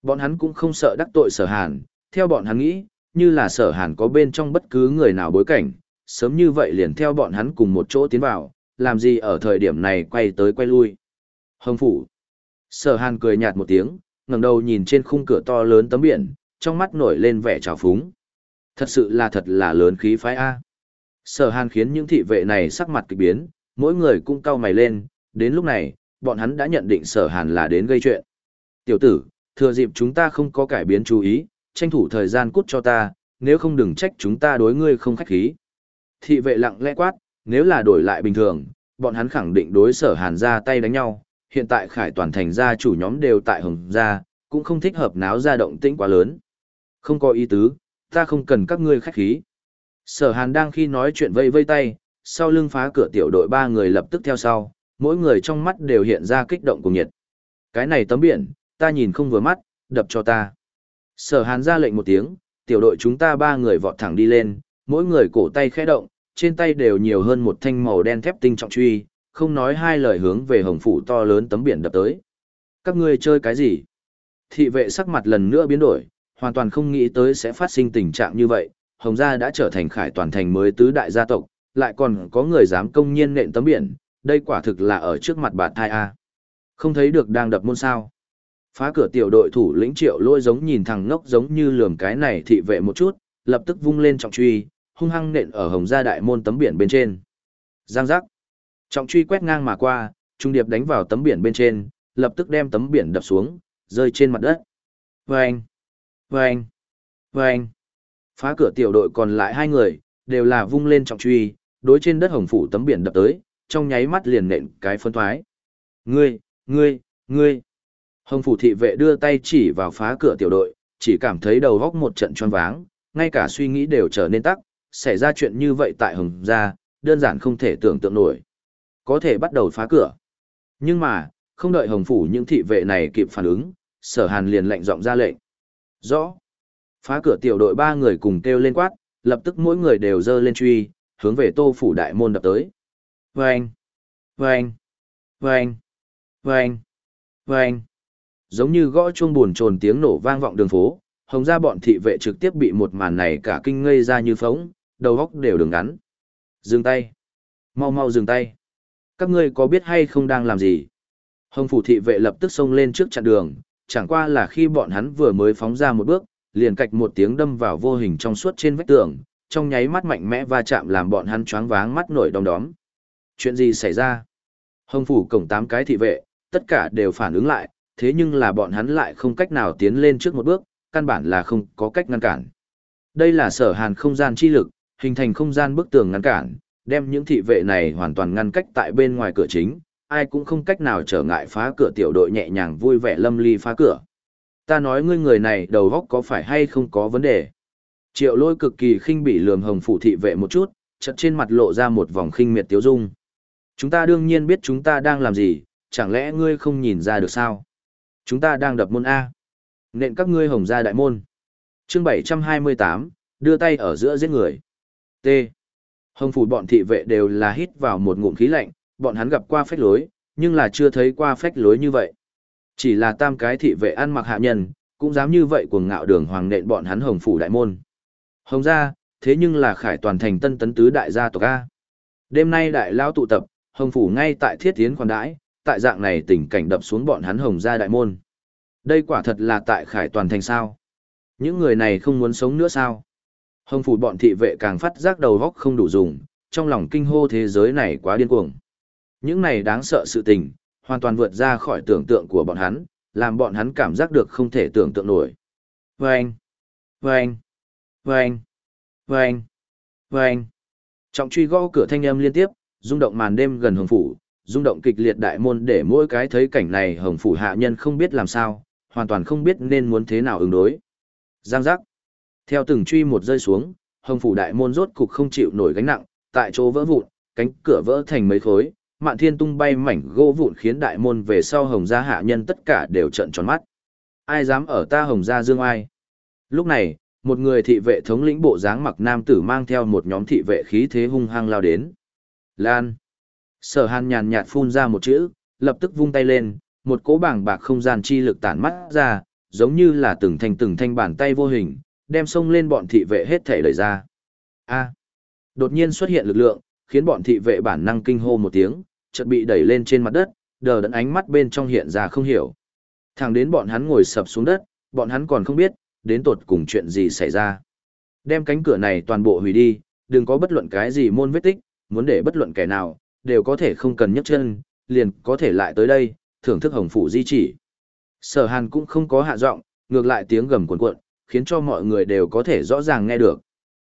Bọn hắn cũng không sợ đắc tội sở hàn, theo bọn hắn nghĩ, như là sở hàn có bên trong bất cứ người nào bối cảnh, sớm như vậy liền theo bọn hắn cùng một chỗ tiến vào, làm gì ở thời điểm này quay tới quay lui. Hồng phủ. Sở hàn cười nhạt một tiếng, ngẩng đầu nhìn trên khung cửa to lớn tấm biển, trong mắt nổi lên vẻ trào phúng. Thật sự là thật là lớn khí phái A. Sở hàn khiến những thị vệ này sắc mặt kỳ biến, mỗi người cũng cau mày lên, đến lúc này, bọn hắn đã nhận định sở hàn là đến gây chuyện. Tiểu tử, thừa dịp chúng ta không có cải biến chú ý, tranh thủ thời gian cút cho ta, nếu không đừng trách chúng ta đối ngươi không khách khí. Thị vệ lặng lẽ quát, nếu là đổi lại bình thường, bọn hắn khẳng định đối sở hàn ra tay đánh nhau, hiện tại khải toàn thành gia chủ nhóm đều tại hồng gia, cũng không thích hợp náo ra động tĩnh quá lớn. Không có ý tứ, ta không cần các ngươi khách khí. Sở hàn đang khi nói chuyện vây vây tay, sau lưng phá cửa tiểu đội ba người lập tức theo sau, mỗi người trong mắt đều hiện ra kích động cùng nhiệt. Cái này tấm biển, ta nhìn không vừa mắt, đập cho ta. Sở hàn ra lệnh một tiếng, tiểu đội chúng ta ba người vọt thẳng đi lên, mỗi người cổ tay khẽ động, trên tay đều nhiều hơn một thanh màu đen thép tinh trọng truy, không nói hai lời hướng về hồng phủ to lớn tấm biển đập tới. Các ngươi chơi cái gì? Thị vệ sắc mặt lần nữa biến đổi, hoàn toàn không nghĩ tới sẽ phát sinh tình trạng như vậy, hồng gia đã trở thành khải toàn thành mới tứ đại gia tộc, lại còn có người dám công nhiên nện tấm biển, đây quả thực là ở trước mặt bạn thai A. Không thấy được đang đập môn sao. Phá cửa tiểu đội thủ lĩnh triệu lôi giống nhìn thằng ngốc giống như lườm cái này thị vệ một chút, lập tức vung lên trọng truy, hung hăng nện ở hồng gia đại môn tấm biển bên trên. Giang giác. Trọng truy quét ngang mà qua, trung điệp đánh vào tấm biển bên trên, lập tức đem tấm biển đập xuống, rơi trên mặt đất. Vâng! Vâng! Vâng! Phá cửa tiểu đội còn lại hai người, đều là vung lên trọng truy, đối trên đất hồng phủ tấm biển đập tới, trong nháy mắt liền nện cái phân thoái. Ngươi, ngươi, ngươi! Hồng phủ thị vệ đưa tay chỉ vào phá cửa tiểu đội, chỉ cảm thấy đầu góc một trận choáng váng, ngay cả suy nghĩ đều trở nên tắc, xảy ra chuyện như vậy tại Hồng gia, đơn giản không thể tưởng tượng nổi. Có thể bắt đầu phá cửa. Nhưng mà, không đợi Hồng phủ những thị vệ này kịp phản ứng, Sở Hàn liền lệnh giọng ra lệnh. Rõ. Phá cửa tiểu đội ba người cùng kêu lên quát, lập tức mỗi người đều dơ lên truy, hướng về Tô phủ đại môn đập tới. Vâng! Vâng! Vâng! Vâng! Vâng! giống như gõ chuông buồn trồn tiếng nổ vang vọng đường phố, hồng ra bọn thị vệ trực tiếp bị một màn này cả kinh ngây ra như phóng, đầu góc đều đường ngắn. Dừng tay. Mau mau dừng tay. Các ngươi có biết hay không đang làm gì? Hồng phủ thị vệ lập tức xông lên trước chặn đường, chẳng qua là khi bọn hắn vừa mới phóng ra một bước, liền cạch một tiếng đâm vào vô hình trong suốt trên vách tường, trong nháy mắt mạnh mẽ va chạm làm bọn hắn choáng váng mắt nổi đom đóm. Chuyện gì xảy ra? Hồng phủ cổng tám cái thị vệ, tất cả đều phản ứng lại, thế nhưng là bọn hắn lại không cách nào tiến lên trước một bước, căn bản là không có cách ngăn cản. Đây là sở hàn không gian chi lực, hình thành không gian bức tường ngăn cản, đem những thị vệ này hoàn toàn ngăn cách tại bên ngoài cửa chính, ai cũng không cách nào trở ngại phá cửa tiểu đội nhẹ nhàng vui vẻ lâm ly phá cửa. Ta nói ngươi người này đầu góc có phải hay không có vấn đề. Triệu lôi cực kỳ khinh bị lườm hồng phủ thị vệ một chút, chật trên mặt lộ ra một vòng khinh miệt tiếu dung. Chúng ta đương nhiên biết chúng ta đang làm gì, chẳng lẽ ngươi không nhìn ra được sao? Chúng ta đang đập môn A. Nện các ngươi hồng ra đại môn. chương 728, đưa tay ở giữa giết người. T. Hồng phủ bọn thị vệ đều là hít vào một ngụm khí lạnh, bọn hắn gặp qua phách lối, nhưng là chưa thấy qua phách lối như vậy. Chỉ là tam cái thị vệ ăn mặc hạ nhân, cũng dám như vậy cuồng ngạo đường hoàng nện bọn hắn hồng phủ đại môn. Hồng gia, thế nhưng là khải toàn thành tân tấn tứ đại gia tộc A. Đêm nay đại lao tụ tập, hồng phủ ngay tại thiết tiến khoản đãi, tại dạng này tình cảnh đập xuống bọn hắn hồng gia đại môn. Đây quả thật là tại khải toàn thành sao. Những người này không muốn sống nữa sao? Hồng phủ bọn thị vệ càng phát giác đầu góc không đủ dùng, trong lòng kinh hô thế giới này quá điên cuồng. Những này đáng sợ sự tình, hoàn toàn vượt ra khỏi tưởng tượng của bọn hắn, làm bọn hắn cảm giác được không thể tưởng tượng nổi. Vâng! Vâng! Vâng! Vâng! Vâng! Trọng truy gõ cửa thanh âm liên tiếp, rung động màn đêm gần hồng phủ, rung động kịch liệt đại môn để mỗi cái thấy cảnh này hồng phủ hạ nhân không biết làm sao, hoàn toàn không biết nên muốn thế nào ứng đối. Giang giác! Theo từng truy một rơi xuống, hồng phủ đại môn rốt cục không chịu nổi gánh nặng, tại chỗ vỡ vụn, cánh cửa vỡ thành mấy khối, mạn thiên tung bay mảnh gỗ vụn khiến đại môn về sau hồng gia hạ nhân tất cả đều trợn tròn mắt. Ai dám ở ta hồng gia dương ai? Lúc này, một người thị vệ thống lĩnh bộ dáng mặc nam tử mang theo một nhóm thị vệ khí thế hung hăng lao đến. Lan. Sở hàn nhàn nhạt phun ra một chữ, lập tức vung tay lên, một cỗ bảng bạc không gian chi lực tản mắt ra, giống như là từng thanh từng thanh bàn tay vô hình, đem xông lên bọn thị vệ hết thể đẩy ra. A. Đột nhiên xuất hiện lực lượng, khiến bọn thị vệ bản năng kinh hô một tiếng, chợt bị đẩy lên trên mặt đất, đờ đẫn ánh mắt bên trong hiện ra không hiểu. Thẳng đến bọn hắn ngồi sập xuống đất, bọn hắn còn không biết, đến tột cùng chuyện gì xảy ra. Đem cánh cửa này toàn bộ hủy đi, đừng có bất luận cái gì môn vết tích, muốn để bất luận kẻ nào, đều có thể không cần nhấc chân, liền có thể lại tới đây, thưởng thức hồng phủ di chỉ. Sở hàn cũng không có hạ giọng, ngược lại tiếng gầm cuộn cuộn, khiến cho mọi người đều có thể rõ ràng nghe được.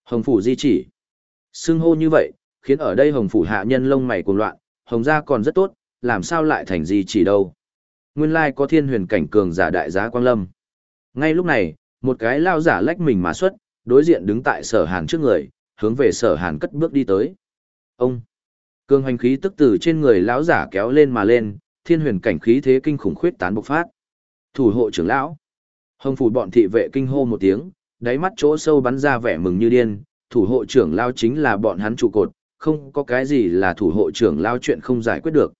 Hồng phủ di chỉ. Xưng hô như vậy, khiến ở đây hồng phủ hạ nhân lông mày cuồng loạn, hồng gia còn rất tốt, làm sao lại thành di chỉ đâu. Nguyên lai có thiên huyền cảnh cường giả đại giá quang lâm. Ngay lúc này, một cái lao giả lách mình mà xuất, đối diện đứng tại sở hàn trước người, hướng về sở hàn cất bước đi tới. Ông! Cường hành khí tức từ trên người lão giả kéo lên mà lên, thiên huyền cảnh khí thế kinh khủng khuyết tán bộc phát. Thủ hộ trưởng lão. Hồng phủ bọn thị vệ kinh hô một tiếng, đáy mắt chỗ sâu bắn ra vẻ mừng như điên, thủ hộ trưởng lao chính là bọn hắn trụ cột, không có cái gì là thủ hộ trưởng lao chuyện không giải quyết được.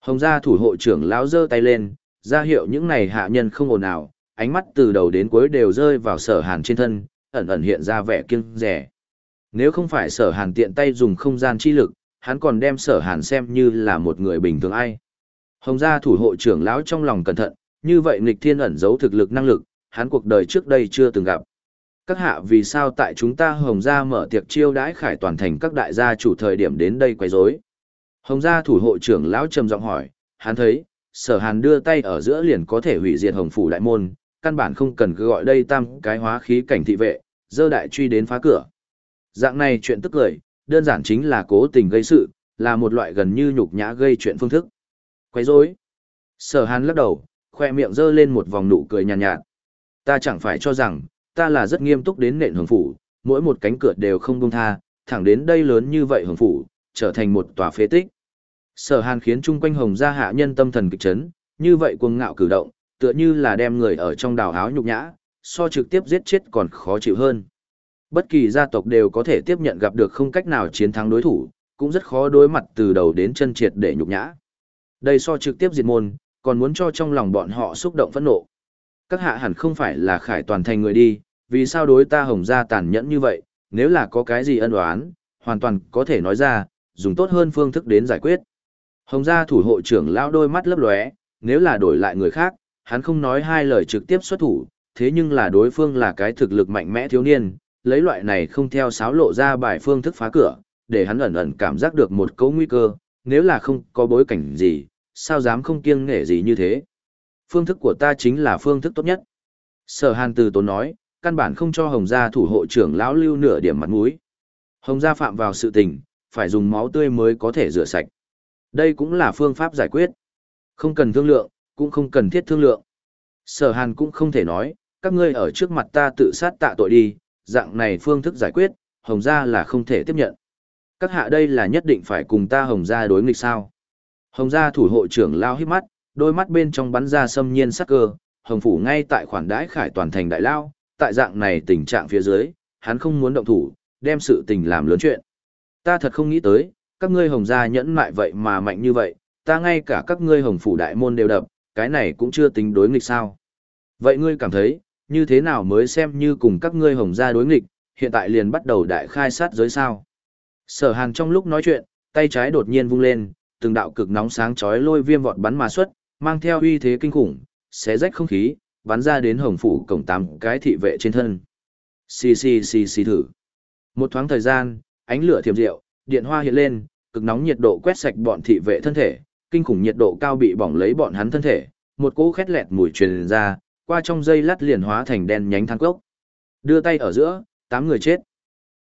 Hồng gia thủ hộ trưởng lão giơ tay lên, ra hiệu những này hạ nhân không ồn ào, ánh mắt từ đầu đến cuối đều rơi vào sở hàn trên thân, ẩn ẩn hiện ra vẻ kiêng rẻ. Nếu không phải sở hàn tiện tay dùng không gian chi lực, hắn còn đem sở hàn xem như là một người bình thường ai. Hồng gia thủ hộ trưởng lão trong lòng cẩn thận, như vậy nghịch thiên ẩn giấu thực lực năng lực, hắn cuộc đời trước đây chưa từng gặp. Các hạ vì sao tại chúng ta Hồng gia mở tiệc chiêu đãi khải toàn thành các đại gia chủ thời điểm đến đây quấy rối? Hồng gia thủ hộ trưởng lão trầm giọng hỏi, hắn thấy, sở hàn đưa tay ở giữa liền có thể hủy diệt hồng phủ đại môn, căn bản không cần cứ gọi đây tam cái hóa khí cảnh thị vệ, dơ đại truy đến phá cửa. Dạng này chuyện tức cười, đơn giản chính là cố tình gây sự, là một loại gần như nhục nhã gây chuyện phương thức. Quấy rối. Sở Hàn lắc đầu, khoe miệng dơ lên một vòng nụ cười nhàn nhạt, nhạt. Ta chẳng phải cho rằng, ta là rất nghiêm túc đến nện hưởng phủ, mỗi một cánh cửa đều không buông tha, thẳng đến đây lớn như vậy hưởng phủ, trở thành một tòa phế tích. Sở Hàn khiến chung quanh hồng gia hạ nhân tâm thần kịch chấn, như vậy cuồng ngạo cử động, tựa như là đem người ở trong đào áo nhục nhã, so trực tiếp giết chết còn khó chịu hơn. Bất kỳ gia tộc đều có thể tiếp nhận gặp được không cách nào chiến thắng đối thủ, cũng rất khó đối mặt từ đầu đến chân triệt để nhục nhã. Đây so trực tiếp diệt môn, còn muốn cho trong lòng bọn họ xúc động phẫn nộ. Các hạ hẳn không phải là khải toàn thành người đi, vì sao đối ta hồng gia tàn nhẫn như vậy, nếu là có cái gì ân oán, hoàn toàn có thể nói ra, dùng tốt hơn phương thức đến giải quyết. Hồng gia thủ hộ trưởng lão đôi mắt lấp lóe, nếu là đổi lại người khác, hắn không nói hai lời trực tiếp xuất thủ, thế nhưng là đối phương là cái thực lực mạnh mẽ thiếu niên, lấy loại này không theo sáo lộ ra bài phương thức phá cửa, để hắn ẩn ẩn cảm giác được một cấu nguy cơ, nếu là không có bối cảnh gì, sao dám không kiêng nghệ gì như thế. Phương thức của ta chính là phương thức tốt nhất. Sở hàn từ tốn nói, căn bản không cho hồng gia thủ hộ trưởng lão lưu nửa điểm mặt mũi. Hồng gia phạm vào sự tình, phải dùng máu tươi mới có thể rửa sạch. Đây cũng là phương pháp giải quyết. Không cần thương lượng, cũng không cần thiết thương lượng. Sở hàn cũng không thể nói, các ngươi ở trước mặt ta tự sát tạ tội đi, dạng này phương thức giải quyết, hồng gia là không thể tiếp nhận. Các hạ đây là nhất định phải cùng ta hồng gia đối nghịch sao. Hồng gia thủ hộ trưởng lao hít mắt, đôi mắt bên trong bắn ra xâm nhiên sắc cơ, hồng phủ ngay tại khoản đãi khải toàn thành đại lao, tại dạng này tình trạng phía dưới, hắn không muốn động thủ, đem sự tình làm lớn chuyện. Ta thật không nghĩ tới, các ngươi hồng gia nhẫn mại vậy mà mạnh như vậy, ta ngay cả các ngươi hồng phủ đại môn đều đập, cái này cũng chưa tính đối nghịch sao. Vậy ngươi cảm thấy, như thế nào mới xem như cùng các ngươi hồng gia đối nghịch, hiện tại liền bắt đầu đại khai sát giới sao. Sở hàn trong lúc nói chuyện, tay trái đột nhiên vung lên, từng đạo cực nóng sáng chói lôi viêm vọt bắn mà xuất, mang theo uy thế kinh khủng, xé rách không khí, bắn ra đến hồng phủ cổng tám cái thị vệ trên thân. Xì xì xì xì thử. Một thoáng thời gian, ánh lửa thiểm diệu, điện hoa hiện lên, cực nóng nhiệt độ quét sạch bọn thị vệ thân thể, kinh khủng nhiệt độ cao bị bỏng lấy bọn hắn thân thể, một cỗ khét lẹt mùi truyền ra, qua trong dây lát liền hóa thành đen nhánh than cốc. Đưa tay ở giữa, tám người chết.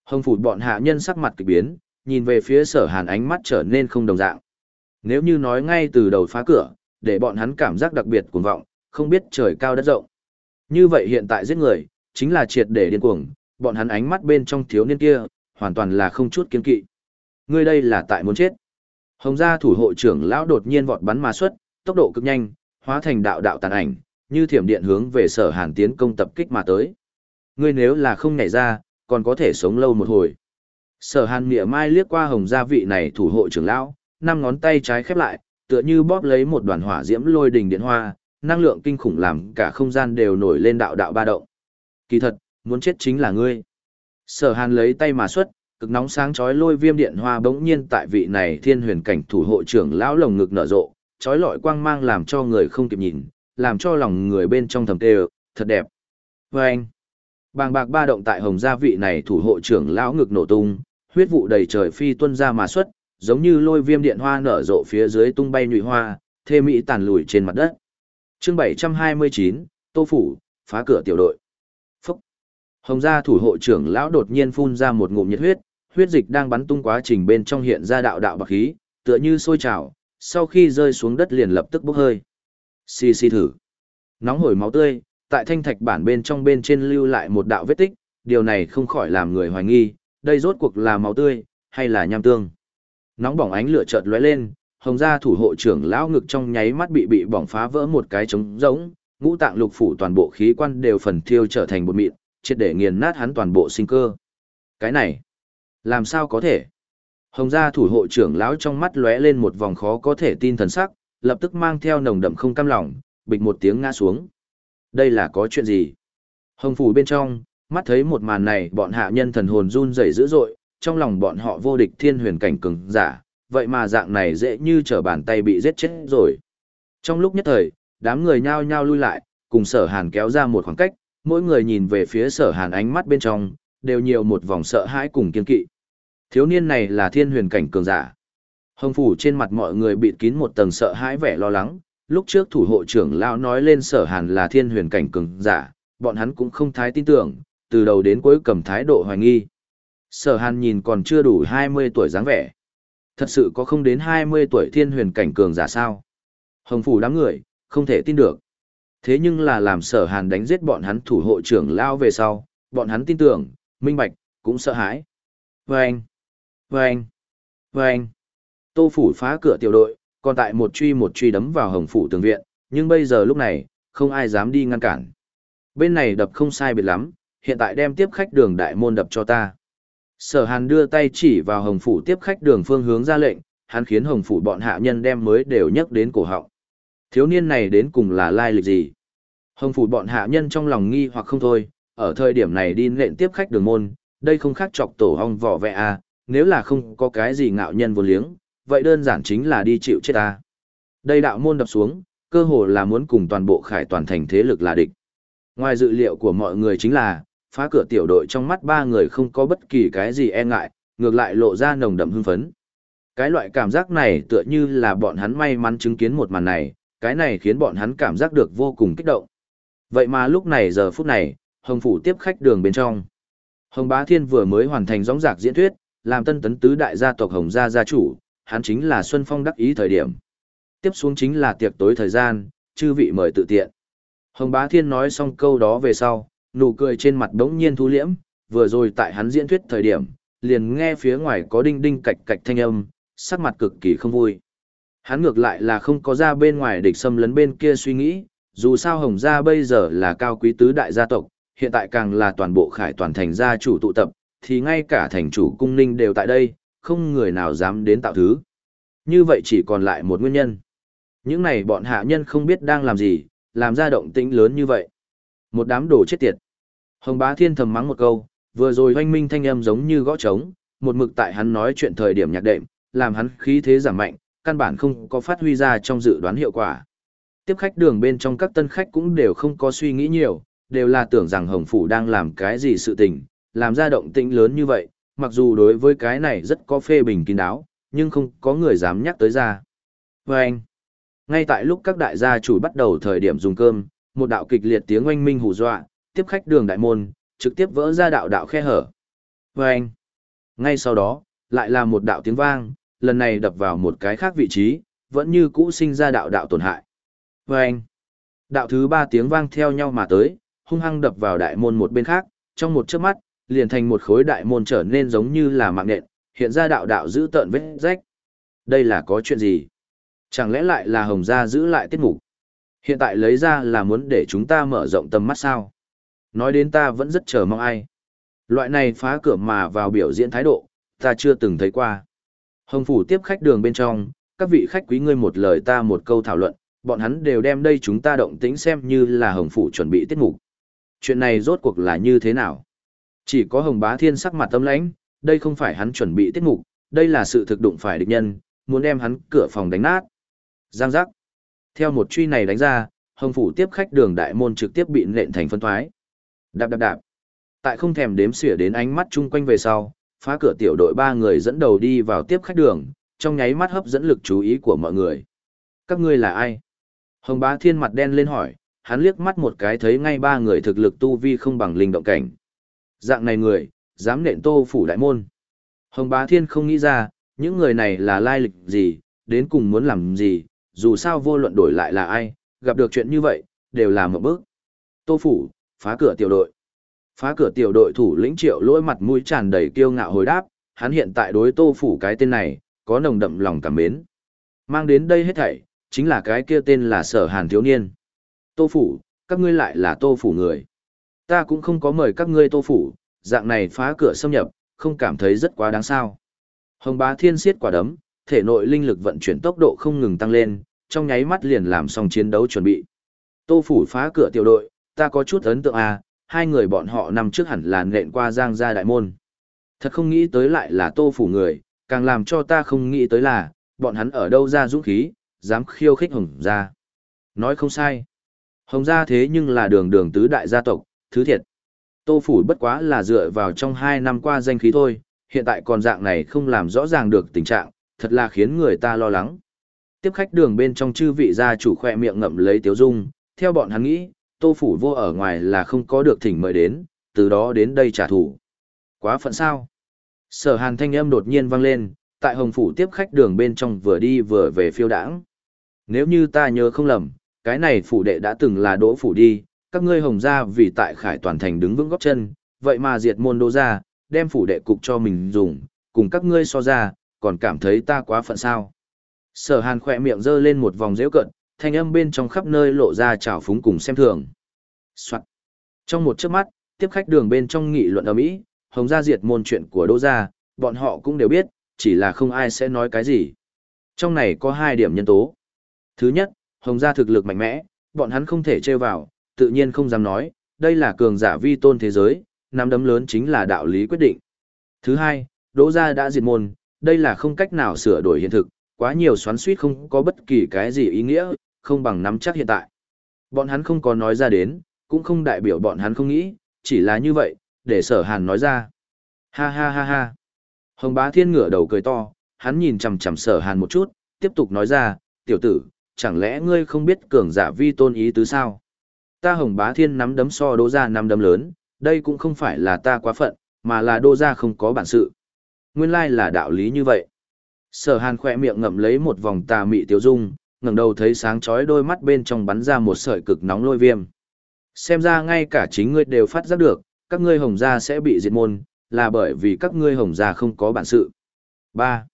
Hồng phủ bọn hạ nhân sắc mặt kỳ biến, nhìn về phía sở hàn ánh mắt trở nên không đồng dạng. Nếu như nói ngay từ đầu phá cửa, để bọn hắn cảm giác đặc biệt cuồng vọng, không biết trời cao đất rộng. Như vậy hiện tại giết người, chính là triệt để điên cuồng, bọn hắn ánh mắt bên trong thiếu niên kia, hoàn toàn là không chút kiên kỵ. Ngươi đây là tại muốn chết. Hồng gia thủ hộ trưởng lão đột nhiên vọt bắn mà xuất, tốc độ cực nhanh, hóa thành đạo đạo tàn ảnh, như thiểm điện hướng về sở hàn tiến công tập kích mà tới. Ngươi nếu là không nhảy ra, còn có thể sống lâu một hồi. Sở hàn mỉa mai liếc qua hồng gia vị này thủ hộ trưởng lão, năm ngón tay trái khép lại, tựa như bóp lấy một đoàn hỏa diễm lôi đình điện hoa, năng lượng kinh khủng làm cả không gian đều nổi lên đạo đạo ba động. Kỳ thật, muốn chết chính là ngươi. Sở hàn lấy tay mà xuất, cực nóng sáng chói lôi viêm điện hoa bỗng nhiên tại vị này thiên huyền cảnh thủ hộ trưởng lão lồng ngực nở rộ, chói lọi quang mang làm cho người không kịp nhìn, làm cho lòng người bên trong thầm tê thật đẹp. Và anh, bàng bạc ba động tại hồng gia vị này thủ hộ trưởng lão ngực nổ tung, huyết vụ đầy trời phi tuân ra mà xuất, giống như lôi viêm điện hoa nở rộ phía dưới tung bay nhụy hoa, thê mỹ tàn lùi trên mặt đất. Chương 729, Tô phủ, phá cửa tiểu đội. Phốc. Hồng gia thủ hộ trưởng lão đột nhiên phun ra một ngụm nhiệt huyết, huyết dịch đang bắn tung quá trình bên trong hiện ra đạo đạo bạc khí, tựa như sôi trào, sau khi rơi xuống đất liền lập tức bốc hơi. Xì xì thử. Nóng hổi máu tươi, tại thanh thạch bản bên trong bên trên lưu lại một đạo vết tích, điều này không khỏi làm người hoài nghi, đây rốt cuộc là máu tươi, hay là nham tương. Nóng bỏng ánh lửa chợt lóe lên, hồng gia thủ hộ trưởng lão ngực trong nháy mắt bị bị bỏng phá vỡ một cái trống rỗng, ngũ tạng lục phủ toàn bộ khí quan đều phần thiêu trở thành bột mịn, triệt để nghiền nát hắn toàn bộ sinh cơ. Cái này, làm sao có thể? Hồng gia thủ hộ trưởng lão trong mắt lóe lên một vòng khó có thể tin thần sắc, lập tức mang theo nồng đậm không cam lòng, bịch một tiếng ngã xuống. Đây là có chuyện gì? Hồng phủ bên trong, mắt thấy một màn này bọn hạ nhân thần hồn run rẩy dữ dội, trong lòng bọn họ vô địch thiên huyền cảnh cường giả, vậy mà dạng này dễ như trở bàn tay bị giết chết rồi. Trong lúc nhất thời, đám người nhao nhao lui lại, cùng sở hàn kéo ra một khoảng cách, mỗi người nhìn về phía sở hàn ánh mắt bên trong, đều nhiều một vòng sợ hãi cùng kiên kỵ. Thiếu niên này là thiên huyền cảnh cường giả. Hồng phủ trên mặt mọi người bịt kín một tầng sợ hãi vẻ lo lắng, lúc trước thủ hộ trưởng lão nói lên sở hàn là thiên huyền cảnh cường giả, bọn hắn cũng không thái tin tưởng, từ đầu đến cuối cầm thái độ hoài nghi. Sở hàn nhìn còn chưa đủ 20 tuổi dáng vẻ. Thật sự có không đến 20 tuổi thiên huyền cảnh cường giả sao? Hồng phủ đám người, không thể tin được. Thế nhưng là làm sở hàn đánh giết bọn hắn thủ hộ trưởng lao về sau, bọn hắn tin tưởng, minh bạch, cũng sợ hãi. Vâng! Vâng! Vâng! Tô phủ phá cửa tiểu đội, còn tại một truy một truy đấm vào hồng phủ tường viện, nhưng bây giờ lúc này, không ai dám đi ngăn cản. Bên này đập không sai biệt lắm, hiện tại đem tiếp khách đường đại môn đập cho ta. Sở hàn đưa tay chỉ vào hồng phủ tiếp khách đường phương hướng ra lệnh, hắn khiến hồng phủ bọn hạ nhân đem mới đều nhắc đến cổ họng. Thiếu niên này đến cùng là lai lịch gì? Hồng phủ bọn hạ nhân trong lòng nghi hoặc không thôi, ở thời điểm này đi lệnh tiếp khách đường môn, đây không khác chọc tổ hong vỏ vẹ à, nếu là không có cái gì ngạo nhân vô liếng, vậy đơn giản chính là đi chịu chết ta. Đây đạo môn đập xuống, cơ hồ là muốn cùng toàn bộ khải toàn thành thế lực là địch. Ngoài dự liệu của mọi người chính là, phá cửa tiểu đội trong mắt ba người không có bất kỳ cái gì e ngại, ngược lại lộ ra nồng đậm hưng phấn. Cái loại cảm giác này tựa như là bọn hắn may mắn chứng kiến một màn này, cái này khiến bọn hắn cảm giác được vô cùng kích động. Vậy mà lúc này giờ phút này, Hồng Phủ tiếp khách đường bên trong. Hồng Bá Thiên vừa mới hoàn thành gióng giạc diễn thuyết, làm tân tấn tứ đại gia tộc Hồng gia gia chủ, hắn chính là Xuân Phong đắc ý thời điểm. Tiếp xuống chính là tiệc tối thời gian, chư vị mời tự tiện. Hồng Bá Thiên nói xong câu đó về sau, nụ cười trên mặt đống nhiên thu liễm, vừa rồi tại hắn diễn thuyết thời điểm, liền nghe phía ngoài có đinh đinh cạch cạch thanh âm, sắc mặt cực kỳ không vui. Hắn ngược lại là không có ra bên ngoài địch xâm lấn bên kia suy nghĩ, dù sao Hồng gia bây giờ là cao quý tứ đại gia tộc, hiện tại càng là toàn bộ khải toàn thành gia chủ tụ tập, thì ngay cả thành chủ cung ninh đều tại đây, không người nào dám đến tạo thứ. Như vậy chỉ còn lại một nguyên nhân. Những này bọn hạ nhân không biết đang làm gì, làm ra động tĩnh lớn như vậy. Một đám đồ chết tiệt. Hồng bá thiên thầm mắng một câu, vừa rồi hoanh minh thanh âm giống như gõ trống, một mực tại hắn nói chuyện thời điểm nhạc đệm, làm hắn khí thế giảm mạnh, căn bản không có phát huy ra trong dự đoán hiệu quả. Tiếp khách đường bên trong các tân khách cũng đều không có suy nghĩ nhiều, đều là tưởng rằng Hồng Phủ đang làm cái gì sự tình, làm ra động tĩnh lớn như vậy, mặc dù đối với cái này rất có phê bình kín đáo, nhưng không có người dám nhắc tới ra. Và anh, ngay tại lúc các đại gia chủ bắt đầu thời điểm dùng cơm, một đạo kịch liệt tiếng oanh minh hù dọa, tiếp khách đường đại môn, trực tiếp vỡ ra đạo đạo khe hở. Vâng! anh, ngay sau đó, lại là một đạo tiếng vang, lần này đập vào một cái khác vị trí, vẫn như cũ sinh ra đạo đạo tổn hại. Vâng! anh, đạo thứ ba tiếng vang theo nhau mà tới, hung hăng đập vào đại môn một bên khác, trong một chớp mắt, liền thành một khối đại môn trở nên giống như là mạng nện, hiện ra đạo đạo giữ tợn vết rách. Đây là có chuyện gì? Chẳng lẽ lại là Hồng Gia giữ lại tiết mục? Hiện tại lấy ra là muốn để chúng ta mở rộng tầm mắt sao? Nói đến ta vẫn rất chờ mong ai. Loại này phá cửa mà vào biểu diễn thái độ, ta chưa từng thấy qua. Hồng Phủ tiếp khách đường bên trong, các vị khách quý ngươi một lời ta một câu thảo luận, bọn hắn đều đem đây chúng ta động tĩnh xem như là Hồng Phủ chuẩn bị tiết mục. Chuyện này rốt cuộc là như thế nào? Chỉ có Hồng Bá Thiên sắc mặt tâm lãnh, đây không phải hắn chuẩn bị tiết mục, đây là sự thực đụng phải địch nhân, muốn đem hắn cửa phòng đánh nát. Giang giác. Theo một truy này đánh ra, Hồng Phủ tiếp khách đường đại môn trực tiếp bị nện thành phân thoái. Đạp đạp đạp. Tại không thèm đếm xỉa đến ánh mắt chung quanh về sau, phá cửa tiểu đội ba người dẫn đầu đi vào tiếp khách đường, trong nháy mắt hấp dẫn lực chú ý của mọi người. Các ngươi là ai? Hồng Bá Thiên mặt đen lên hỏi, hắn liếc mắt một cái thấy ngay ba người thực lực tu vi không bằng linh động cảnh. Dạng này người, dám nện tô phủ đại môn. Hồng Bá Thiên không nghĩ ra, những người này là lai lịch gì, đến cùng muốn làm gì, dù sao vô luận đổi lại là ai, gặp được chuyện như vậy, đều là một bước. Tô phủ, phá cửa tiểu đội. Phá cửa tiểu đội thủ lĩnh triệu lỗi mặt mũi tràn đầy kiêu ngạo hồi đáp, hắn hiện tại đối tô phủ cái tên này, có nồng đậm lòng cảm mến. Mang đến đây hết thảy, chính là cái kia tên là sở hàn thiếu niên. Tô phủ, các ngươi lại là tô phủ người. Ta cũng không có mời các ngươi tô phủ, dạng này phá cửa xâm nhập, không cảm thấy rất quá đáng sao. Hồng bá thiên siết quả đấm, thể nội linh lực vận chuyển tốc độ không ngừng tăng lên, trong nháy mắt liền làm xong chiến đấu chuẩn bị. Tô phủ phá cửa tiểu đội, ta có chút ấn tượng à, hai người bọn họ nằm trước hẳn là nện qua giang gia đại môn. Thật không nghĩ tới lại là tô phủ người, càng làm cho ta không nghĩ tới là, bọn hắn ở đâu ra dũng khí, dám khiêu khích hồng gia. Nói không sai. Hồng gia thế nhưng là đường đường tứ đại gia tộc, thứ thiệt. Tô phủ bất quá là dựa vào trong hai năm qua danh khí thôi, hiện tại còn dạng này không làm rõ ràng được tình trạng, thật là khiến người ta lo lắng. Tiếp khách đường bên trong chư vị gia chủ khoe miệng ngậm lấy tiếu dung, theo bọn hắn nghĩ, tô phủ vô ở ngoài là không có được thỉnh mời đến, từ đó đến đây trả thù. Quá phận sao? Sở hàn thanh âm đột nhiên vang lên, tại hồng phủ tiếp khách đường bên trong vừa đi vừa về phiêu đãng. Nếu như ta nhớ không lầm, cái này phủ đệ đã từng là đỗ phủ đi, các ngươi hồng gia vì tại khải toàn thành đứng vững góc chân, vậy mà diệt môn đô gia, đem phủ đệ cục cho mình dùng, cùng các ngươi so ra, còn cảm thấy ta quá phận sao. Sở hàn khỏe miệng giơ lên một vòng dễu cận, thanh âm bên trong khắp nơi lộ ra trào phúng cùng xem thường. Soạn. Trong một chớp mắt, tiếp khách đường bên trong nghị luận ở Mỹ, hồng gia diệt môn chuyện của đô gia, bọn họ cũng đều biết, chỉ là không ai sẽ nói cái gì. Trong này có hai điểm nhân tố. Thứ nhất, hồng gia thực lực mạnh mẽ, bọn hắn không thể trêu vào, tự nhiên không dám nói, đây là cường giả vi tôn thế giới, nắm đấm lớn chính là đạo lý quyết định. Thứ hai, đỗ gia đã diệt môn, đây là không cách nào sửa đổi hiện thực, quá nhiều xoắn suýt không có bất kỳ cái gì ý nghĩa, không bằng nắm chắc hiện tại. Bọn hắn không có nói ra đến, cũng không đại biểu bọn hắn không nghĩ, chỉ là như vậy, để sở hàn nói ra. Ha ha ha ha. Hồng bá thiên ngửa đầu cười to, hắn nhìn chằm chằm sở hàn một chút, tiếp tục nói ra, tiểu tử, chẳng lẽ ngươi không biết cường giả vi tôn ý tứ sao? Ta hồng bá thiên nắm đấm so đô ra nắm đấm lớn, đây cũng không phải là ta quá phận, mà là đô ra không có bản sự. Nguyên lai là đạo lý như vậy. Sở hàn khỏe miệng ngậm lấy một vòng tà mị tiêu dung, ngẩng đầu thấy sáng chói đôi mắt bên trong bắn ra một sợi cực nóng lôi viêm. Xem ra ngay cả chính ngươi đều phát giác được, các ngươi hồng gia sẽ bị diệt môn, là bởi vì các ngươi hồng gia không có bản sự. 3.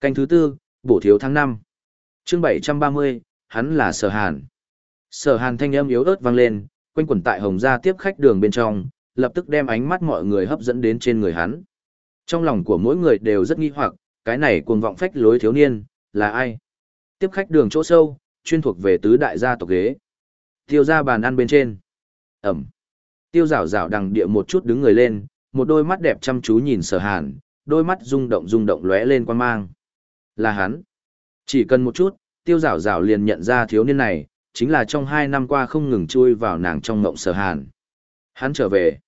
Canh thứ tư, bổ thiếu tháng 5. chương 730, hắn là sở hàn. Sở hàn thanh âm yếu ớt vang lên, quanh quẩn tại hồng gia tiếp khách đường bên trong, lập tức đem ánh mắt mọi người hấp dẫn đến trên người hắn. Trong lòng của mỗi người đều rất nghi hoặc, cái này cuồng vọng phách lối thiếu niên, là ai? Tiếp khách đường chỗ sâu, chuyên thuộc về tứ đại gia tộc ghế. Tiêu ra bàn ăn bên trên. Ẩm. Tiêu rảo rảo đằng địa một chút đứng người lên, một đôi mắt đẹp chăm chú nhìn sở hàn, đôi mắt rung động rung động lóe lên quan mang. Là hắn. Chỉ cần một chút, tiêu rảo rảo liền nhận ra thiếu niên này, chính là trong hai năm qua không ngừng chui vào nàng trong ngộng sở hàn. Hắn trở về.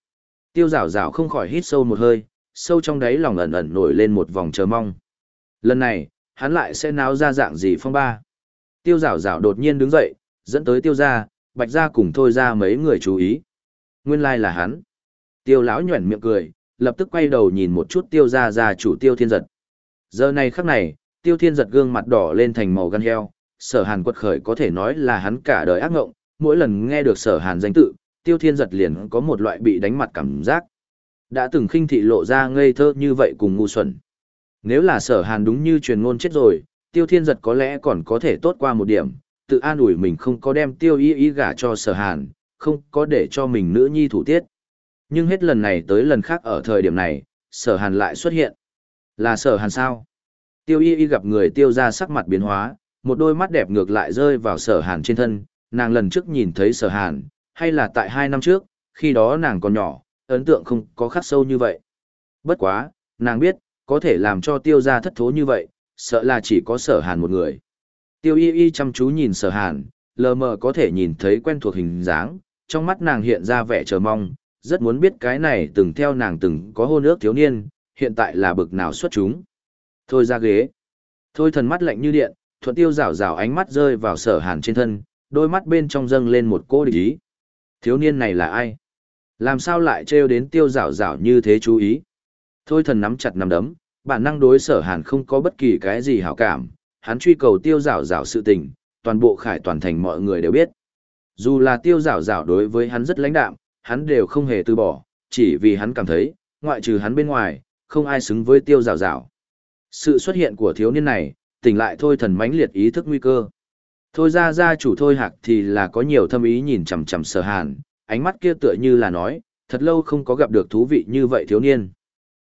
Tiêu rảo rảo không khỏi hít sâu một hơi, sâu trong đáy lòng ẩn ẩn nổi lên một vòng chờ mong. Lần này, hắn lại sẽ náo ra dạng gì phong ba. Tiêu rào rào đột nhiên đứng dậy, dẫn tới tiêu ra, bạch ra cùng thôi ra mấy người chú ý. Nguyên lai là hắn. Tiêu lão nhuẩn miệng cười, lập tức quay đầu nhìn một chút tiêu ra ra chủ tiêu thiên giật. Giờ này khắc này, tiêu thiên giật gương mặt đỏ lên thành màu gan heo, sở hàn quật khởi có thể nói là hắn cả đời ác ngộng, mỗi lần nghe được sở hàn danh tự, tiêu thiên giật liền có một loại bị đánh mặt cảm giác. Đã từng khinh thị lộ ra ngây thơ như vậy cùng ngu xuẩn. Nếu là sở hàn đúng như truyền ngôn chết rồi, tiêu thiên giật có lẽ còn có thể tốt qua một điểm, tự an ủi mình không có đem tiêu y y gả cho sở hàn, không có để cho mình nữ nhi thủ tiết. Nhưng hết lần này tới lần khác ở thời điểm này, sở hàn lại xuất hiện. Là sở hàn sao? Tiêu y y gặp người tiêu ra sắc mặt biến hóa, một đôi mắt đẹp ngược lại rơi vào sở hàn trên thân, nàng lần trước nhìn thấy sở hàn, hay là tại hai năm trước, khi đó nàng còn nhỏ, ấn tượng không có khắc sâu như vậy. Bất quá, nàng biết, có thể làm cho tiêu gia thất thố như vậy, sợ là chỉ có sở hàn một người. Tiêu y y chăm chú nhìn sở hàn, lờ mờ có thể nhìn thấy quen thuộc hình dáng, trong mắt nàng hiện ra vẻ chờ mong, rất muốn biết cái này từng theo nàng từng có hôn ước thiếu niên, hiện tại là bực nào xuất chúng. Thôi ra ghế. Thôi thần mắt lạnh như điện, thuận tiêu rảo rảo ánh mắt rơi vào sở hàn trên thân, đôi mắt bên trong dâng lên một cô địch ý. Thiếu niên này là ai? Làm sao lại trêu đến tiêu rảo rảo như thế chú ý? Thôi thần nắm chặt nắm đấm, bản năng đối sở hàn không có bất kỳ cái gì hảo cảm, hắn truy cầu tiêu rảo rảo sự tình, toàn bộ khải toàn thành mọi người đều biết. Dù là tiêu rảo rảo đối với hắn rất lãnh đạm, hắn đều không hề từ bỏ, chỉ vì hắn cảm thấy, ngoại trừ hắn bên ngoài, không ai xứng với tiêu rảo rảo. Sự xuất hiện của thiếu niên này, tỉnh lại thôi thần mãnh liệt ý thức nguy cơ. Thôi ra ra chủ thôi hạc thì là có nhiều thâm ý nhìn chằm chằm sở hàn, ánh mắt kia tựa như là nói, thật lâu không có gặp được thú vị như vậy thiếu niên.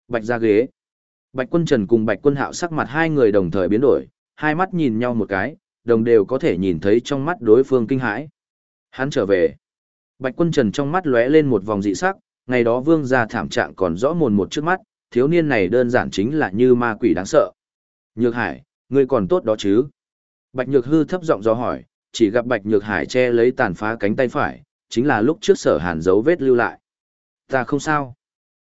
Bạch ra ghế. Bạch quân trần cùng bạch quân hạo sắc mặt hai người đồng thời biến đổi, hai mắt nhìn nhau một cái, đồng đều có thể nhìn thấy trong mắt đối phương kinh hãi. Hắn trở về. Bạch quân trần trong mắt lóe lên một vòng dị sắc, ngày đó vương gia thảm trạng còn rõ mồn một trước mắt, thiếu niên này đơn giản chính là như ma quỷ đáng sợ. Nhược hải, ngươi còn tốt đó chứ? Bạch nhược hư thấp giọng do hỏi, chỉ gặp bạch nhược hải che lấy tàn phá cánh tay phải, chính là lúc trước sở hàn dấu vết lưu lại. Ta không sao.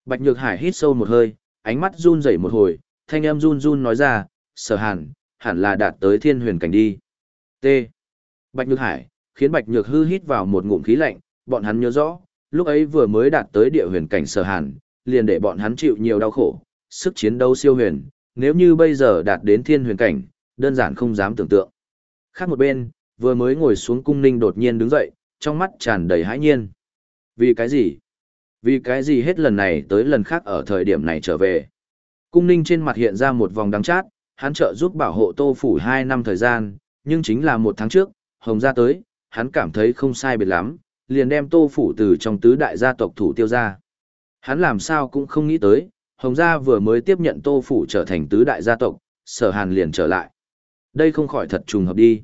Bạch nhược hải hít sâu một hơi, ánh mắt run rẩy một hồi, thanh âm run run nói ra, sở hàn, hẳn là đạt tới thiên huyền cảnh đi. T. Bạch nhược hải, khiến bạch nhược hư hít vào một ngụm khí lạnh, bọn hắn nhớ rõ, lúc ấy vừa mới đạt tới địa huyền cảnh sở hàn, liền để bọn hắn chịu nhiều đau khổ, sức chiến đấu siêu huyền, nếu như bây giờ đạt đến thiên huyền cảnh, đơn giản không dám tưởng tượng. Khác một bên, vừa mới ngồi xuống cung ninh đột nhiên đứng dậy, trong mắt tràn đầy hãi nhiên. Vì cái gì? Vì cái gì hết lần này tới lần khác ở thời điểm này trở về? Cung ninh trên mặt hiện ra một vòng đắng chát, hắn trợ giúp bảo hộ tô phủ 2 năm thời gian, nhưng chính là một tháng trước, hồng ra tới, hắn cảm thấy không sai biệt lắm, liền đem tô phủ từ trong tứ đại gia tộc thủ tiêu ra. Hắn làm sao cũng không nghĩ tới, Hồng Gia vừa mới tiếp nhận Tô Phủ trở thành tứ đại gia tộc, sở hàn liền trở lại. Đây không khỏi thật trùng hợp đi.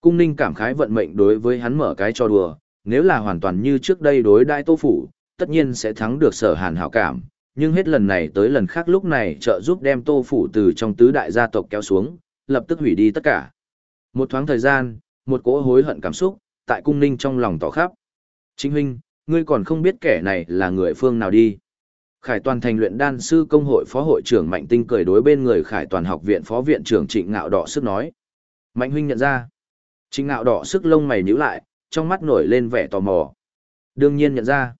Cung ninh cảm khái vận mệnh đối với hắn mở cái cho đùa, nếu là hoàn toàn như trước đây đối đại Tô Phủ, tất nhiên sẽ thắng được sở hàn hảo cảm, nhưng hết lần này tới lần khác lúc này trợ giúp đem tô phủ từ trong tứ đại gia tộc kéo xuống, lập tức hủy đi tất cả. Một thoáng thời gian, một cỗ hối hận cảm xúc, tại cung ninh trong lòng tỏ khắp. Chính huynh, ngươi còn không biết kẻ này là người phương nào đi. Khải toàn thành luyện đan sư công hội phó hội trưởng Mạnh Tinh cười đối bên người Khải toàn học viện phó viện trưởng Trịnh Ngạo Đỏ sức nói. Mạnh huynh nhận ra. Trịnh Ngạo Đỏ sức lông mày nhíu lại, trong mắt nổi lên vẻ tò mò. Đương nhiên nhận ra.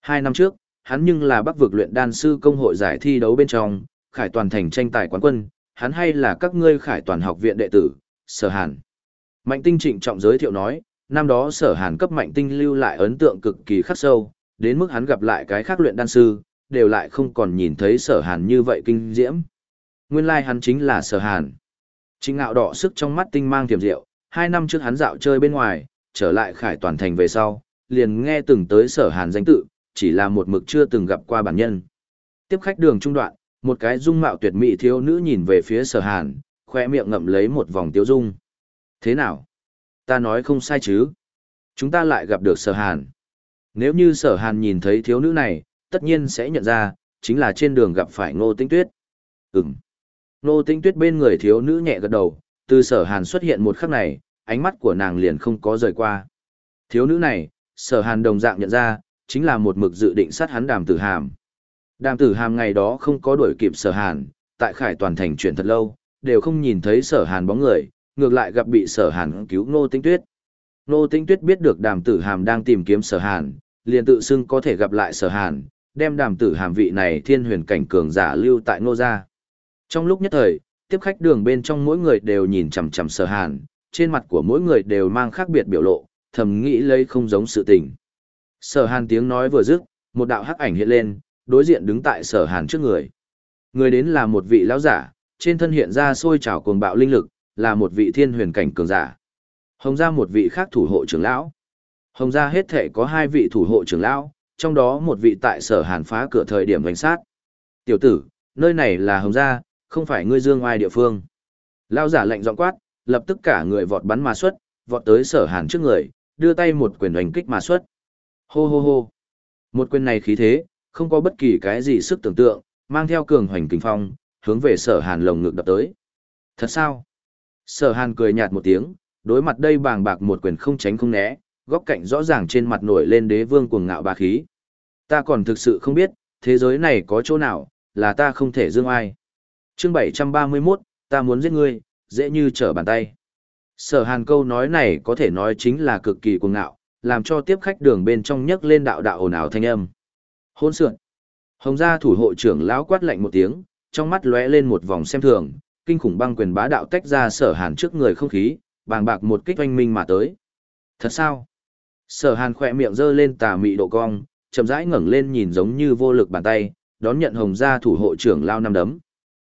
Hai năm trước, hắn nhưng là bắc vực luyện đan sư công hội giải thi đấu bên trong, Khải toàn thành tranh tài quán quân, hắn hay là các ngươi Khải toàn học viện đệ tử, Sở Hàn. Mạnh Tinh trịnh trọng giới thiệu nói, năm đó Sở Hàn cấp Mạnh Tinh lưu lại ấn tượng cực kỳ khắc sâu, đến mức hắn gặp lại cái khác luyện đan sư, đều lại không còn nhìn thấy sở hàn như vậy kinh diễm. Nguyên lai like hắn chính là sở hàn. Chính ngạo đỏ sức trong mắt tinh mang tiềm diệu, hai năm trước hắn dạo chơi bên ngoài, trở lại khải toàn thành về sau, liền nghe từng tới sở hàn danh tự, chỉ là một mực chưa từng gặp qua bản nhân. Tiếp khách đường trung đoạn, một cái dung mạo tuyệt mỹ thiếu nữ nhìn về phía sở hàn, khoe miệng ngậm lấy một vòng tiêu dung. Thế nào? Ta nói không sai chứ? Chúng ta lại gặp được sở hàn. Nếu như sở hàn nhìn thấy thiếu nữ này, tất nhiên sẽ nhận ra, chính là trên đường gặp phải Ngô tinh Tuyết. Ừm. Ngô tinh Tuyết bên người thiếu nữ nhẹ gật đầu, từ sở hàn xuất hiện một khắc này, ánh mắt của nàng liền không có rời qua. Thiếu nữ này, sở hàn đồng dạng nhận ra, chính là một mực dự định sát hắn đàm tử hàm. Đàm tử hàm ngày đó không có đuổi kịp sở hàn, tại khải toàn thành chuyển thật lâu, đều không nhìn thấy sở hàn bóng người, ngược lại gặp bị sở hàn cứu Ngô tinh Tuyết. Ngô tinh Tuyết biết được đàm tử hàm đang tìm kiếm sở hàn, liền tự xưng có thể gặp lại sở hàn, đem đàm tử hàm vị này thiên huyền cảnh cường giả lưu tại ngô gia. Trong lúc nhất thời, tiếp khách đường bên trong mỗi người đều nhìn chằm chằm sở hàn, trên mặt của mỗi người đều mang khác biệt biểu lộ, thầm nghĩ lấy không giống sự tình. Sở hàn tiếng nói vừa dứt, một đạo hắc ảnh hiện lên, đối diện đứng tại sở hàn trước người. Người đến là một vị lão giả, trên thân hiện ra sôi trào cuồng bạo linh lực, là một vị thiên huyền cảnh cường giả. Hồng gia một vị khác thủ hộ trưởng lão. Hồng gia hết thể có hai vị thủ hộ trưởng lão, trong đó một vị tại sở hàn phá cửa thời điểm đánh sát. Tiểu tử, nơi này là hồng gia, không phải ngươi dương oai địa phương. Lao giả lệnh giọng quát, lập tức cả người vọt bắn mà xuất, vọt tới sở hàn trước người, đưa tay một quyền đánh kích mà xuất. Hô hô hô. Một quyền này khí thế, không có bất kỳ cái gì sức tưởng tượng, mang theo cường hoành kinh phong, hướng về sở hàn lồng ngực đập tới. Thật sao? Sở hàn cười nhạt một tiếng, đối mặt đây bàng bạc một quyền không tránh không né, góc cạnh rõ ràng trên mặt nổi lên đế vương cuồng ngạo bá khí. Ta còn thực sự không biết, thế giới này có chỗ nào, là ta không thể dương ai. chương 731, ta muốn giết ngươi, dễ như trở bàn tay. Sở hàn câu nói này có thể nói chính là cực kỳ cuồng ngạo, làm cho tiếp khách đường bên trong nhấc lên đạo đạo ồn ào thanh âm. hỗn sượn. Hồng gia thủ hộ trưởng lão quát lạnh một tiếng, trong mắt lóe lên một vòng xem thường, kinh khủng băng quyền bá đạo tách ra sở hàn trước người không khí, bàng bạc một kích oanh minh mà tới. Thật sao? Sở hàn khỏe miệng giơ lên tà mị độ cong, chậm rãi ngẩng lên nhìn giống như vô lực bàn tay, đón nhận hồng gia thủ hộ trưởng lao năm đấm.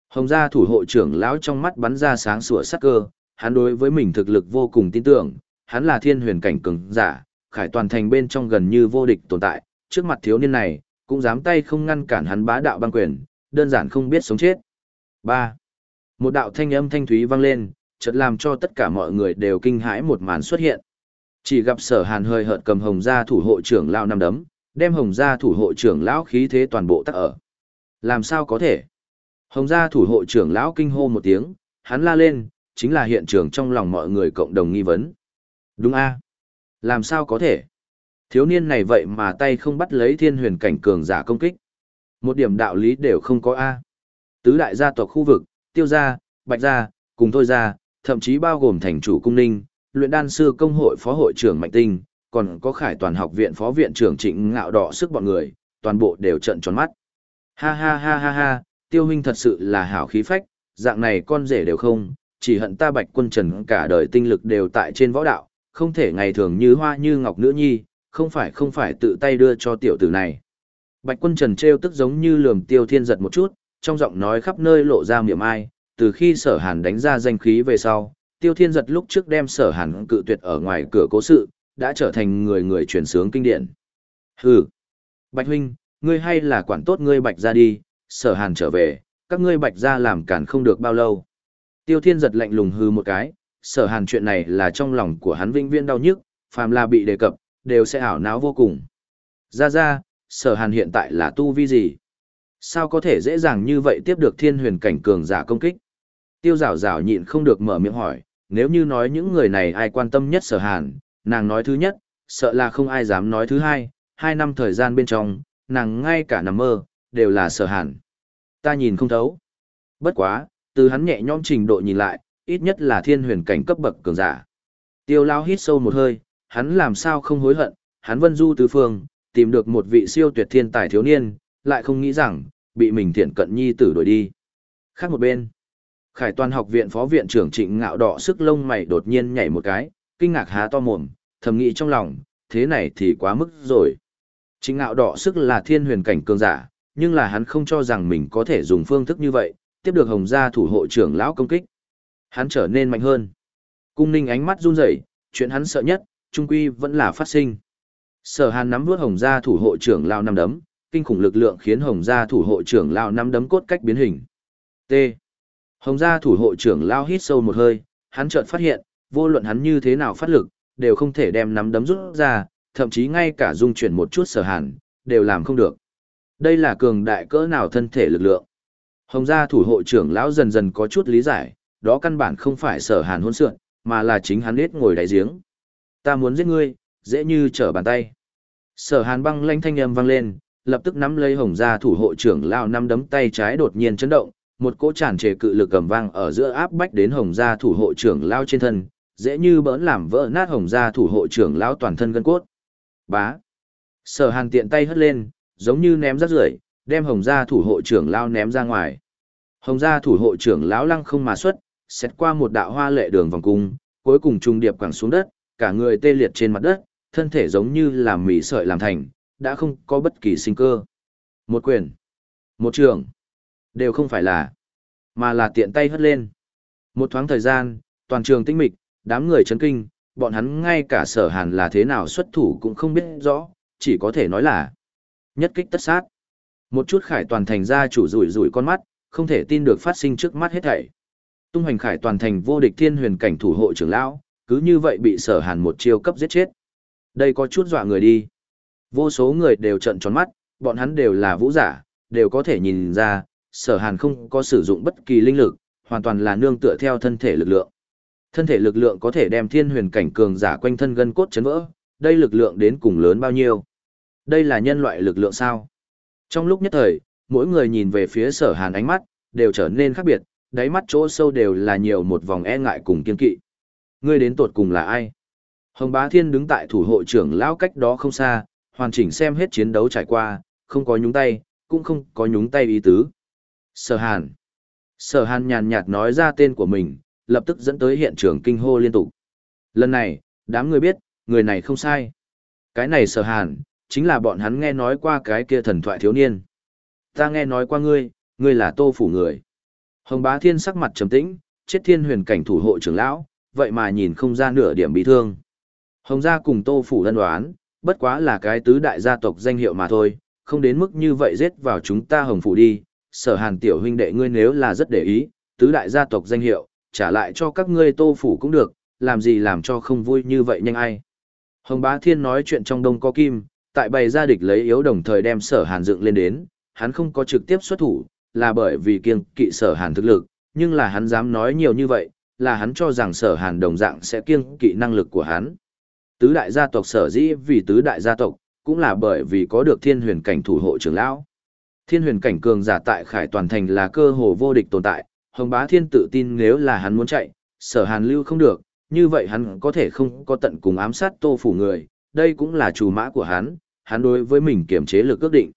Hồng gia thủ hộ trưởng lão trong mắt bắn ra sáng sủa sắc cơ, hắn đối với mình thực lực vô cùng tin tưởng, hắn là thiên huyền cảnh cường giả, khải toàn thành bên trong gần như vô địch tồn tại, trước mặt thiếu niên này, cũng dám tay không ngăn cản hắn bá đạo băng quyền, đơn giản không biết sống chết. 3. Một đạo thanh âm thanh thúy vang lên, chợt làm cho tất cả mọi người đều kinh hãi một màn xuất hiện. Chỉ gặp sở hàn hơi hợt cầm hồng gia thủ hộ trưởng lão năm đấm, đem hồng gia thủ hộ trưởng lão khí thế toàn bộ tắc ở. Làm sao có thể? Hồng gia thủ hộ trưởng lão kinh hô một tiếng, hắn la lên, chính là hiện trường trong lòng mọi người cộng đồng nghi vấn. Đúng a làm sao có thể? Thiếu niên này vậy mà tay không bắt lấy thiên huyền cảnh cường giả công kích. Một điểm đạo lý đều không có a Tứ đại gia tộc khu vực, tiêu gia, bạch gia, cùng thôi gia, thậm chí bao gồm thành chủ cung ninh, luyện đan sư công hội phó hội trưởng Mạnh Tinh, còn có khải toàn học viện phó viện trưởng Trịnh Ngạo đỏ sức bọn người, toàn bộ đều trận tròn mắt. Ha ha ha ha ha, tiêu huynh thật sự là hảo khí phách, dạng này con rể đều không, chỉ hận ta bạch quân trần cả đời tinh lực đều tại trên võ đạo, không thể ngày thường như hoa như ngọc nữ nhi, không phải không phải tự tay đưa cho tiểu tử này. Bạch quân trần treo tức giống như lườm tiêu thiên giật một chút, trong giọng nói khắp nơi lộ ra miệng ai, từ khi sở hàn đánh ra danh khí về sau, tiêu thiên giật lúc trước đem sở hàn cự tuyệt ở ngoài cửa cố sự, đã trở thành người người truyền sướng kinh điển. Hừ! Bạch huynh, ngươi hay là quản tốt ngươi bạch ra đi, sở hàn trở về, các ngươi bạch ra làm cản không được bao lâu. Tiêu thiên giật lạnh lùng hư một cái, sở hàn chuyện này là trong lòng của hắn vinh viên đau nhức, phàm là bị đề cập, đều sẽ ảo não vô cùng. Ra ra, sở hàn hiện tại là tu vi gì? Sao có thể dễ dàng như vậy tiếp được thiên huyền cảnh cường giả công kích? Tiêu rào rào nhịn không được mở miệng hỏi, nếu như nói những người này ai quan tâm nhất sở hàn, nàng nói thứ nhất, sợ là không ai dám nói thứ hai, hai năm thời gian bên trong, nàng ngay cả nằm mơ, đều là sở hàn. Ta nhìn không thấu. Bất quá, từ hắn nhẹ nhõm trình độ nhìn lại, ít nhất là thiên huyền cảnh cấp bậc cường giả. Tiêu lao hít sâu một hơi, hắn làm sao không hối hận, hắn vân du tứ phương, tìm được một vị siêu tuyệt thiên tài thiếu niên, lại không nghĩ rằng, bị mình thiện cận nhi tử đuổi đi. Khác một bên, Khải toàn học viện phó viện trưởng trịnh ngạo đỏ sức lông mày đột nhiên nhảy một cái, kinh ngạc há to mồm, thầm nghĩ trong lòng, thế này thì quá mức rồi. Trịnh ngạo đỏ sức là thiên huyền cảnh cường giả, nhưng là hắn không cho rằng mình có thể dùng phương thức như vậy, tiếp được hồng gia thủ hộ trưởng lão công kích. Hắn trở nên mạnh hơn. Cung ninh ánh mắt run rẩy, chuyện hắn sợ nhất, trung quy vẫn là phát sinh. Sở hàn nắm vuốt hồng gia thủ hộ trưởng lao năm đấm, kinh khủng lực lượng khiến hồng gia thủ hộ trưởng lao năm đấm cốt cách biến hình. T. Hồng gia thủ hộ trưởng lao hít sâu một hơi, hắn chợt phát hiện, vô luận hắn như thế nào phát lực, đều không thể đem nắm đấm rút ra, thậm chí ngay cả dung chuyển một chút sở hàn, đều làm không được. Đây là cường đại cỡ nào thân thể lực lượng. Hồng gia thủ hộ trưởng lão dần dần có chút lý giải, đó căn bản không phải sở hàn hôn sượn, mà là chính hắn nết ngồi đáy giếng. Ta muốn giết ngươi, dễ như trở bàn tay. Sở hàn băng lanh thanh âm vang lên, lập tức nắm lấy hồng gia thủ hộ trưởng lao năm đấm tay trái đột nhiên chấn động, một cỗ tràn trề cự lực cầm vang ở giữa áp bách đến hồng gia thủ hộ trưởng lao trên thân, dễ như bỡn làm vỡ nát hồng gia thủ hộ trưởng lao toàn thân gân cốt. Bá. Sở hàn tiện tay hất lên, giống như ném rác rưởi đem hồng gia thủ hộ trưởng lao ném ra ngoài. Hồng gia thủ hộ trưởng lão lăng không mà xuất, xét qua một đạo hoa lệ đường vòng cung, cuối cùng trung điệp quẳng xuống đất, cả người tê liệt trên mặt đất, thân thể giống như là mỉ sợi làm thành, đã không có bất kỳ sinh cơ. Một quyền, một trường, đều không phải là, mà là tiện tay hất lên. Một thoáng thời gian, toàn trường tinh mịch, đám người chấn kinh, bọn hắn ngay cả sở hàn là thế nào xuất thủ cũng không biết rõ, chỉ có thể nói là nhất kích tất sát. Một chút khải toàn thành ra chủ rủi rủi con mắt, không thể tin được phát sinh trước mắt hết thảy. Tung hoành khải toàn thành vô địch thiên huyền cảnh thủ hộ trưởng lão, cứ như vậy bị sở hàn một chiêu cấp giết chết. Đây có chút dọa người đi. Vô số người đều trận tròn mắt, bọn hắn đều là vũ giả, đều có thể nhìn ra, sở hàn không có sử dụng bất kỳ linh lực, hoàn toàn là nương tựa theo thân thể lực lượng. Thân thể lực lượng có thể đem thiên huyền cảnh cường giả quanh thân gân cốt chấn vỡ, đây lực lượng đến cùng lớn bao nhiêu? Đây là nhân loại lực lượng sao? Trong lúc nhất thời, mỗi người nhìn về phía sở hàn ánh mắt, đều trở nên khác biệt, đáy mắt chỗ sâu đều là nhiều một vòng e ngại cùng kiên kỵ. Ngươi đến tột cùng là ai? Hồng Bá Thiên đứng tại thủ hộ trưởng lão cách đó không xa, hoàn chỉnh xem hết chiến đấu trải qua, không có nhúng tay, cũng không có nhúng tay ý tứ. Sở Hàn. Sở Hàn nhàn nhạt nói ra tên của mình, lập tức dẫn tới hiện trường kinh hô liên tục. Lần này, đám người biết, người này không sai. Cái này Sở Hàn, chính là bọn hắn nghe nói qua cái kia thần thoại thiếu niên. Ta nghe nói qua ngươi, ngươi là tô phủ người. Hồng bá thiên sắc mặt trầm tĩnh, chết thiên huyền cảnh thủ hộ trưởng lão, vậy mà nhìn không ra nửa điểm bị thương. Hồng gia cùng tô phủ lân đoán, bất quá là cái tứ đại gia tộc danh hiệu mà thôi, không đến mức như vậy giết vào chúng ta hồng phủ đi. Sở hàn tiểu huynh đệ ngươi nếu là rất để ý, tứ đại gia tộc danh hiệu, trả lại cho các ngươi tô phủ cũng được, làm gì làm cho không vui như vậy nhanh ai. Hồng bá thiên nói chuyện trong đông có kim, tại bày gia địch lấy yếu đồng thời đem sở hàn dựng lên đến, hắn không có trực tiếp xuất thủ, là bởi vì kiêng kỵ sở hàn thực lực, nhưng là hắn dám nói nhiều như vậy, là hắn cho rằng sở hàn đồng dạng sẽ kiêng kỵ năng lực của hắn. Tứ đại gia tộc sở dĩ vì tứ đại gia tộc, cũng là bởi vì có được thiên huyền cảnh thủ hộ trưởng lão. Thiên huyền cảnh cường giả tại khải toàn thành là cơ hồ vô địch tồn tại, hồng bá thiên tự tin nếu là hắn muốn chạy, sở hàn lưu không được, như vậy hắn có thể không có tận cùng ám sát tô phủ người, đây cũng là chủ mã của hắn, hắn đối với mình kiểm chế lực ước định.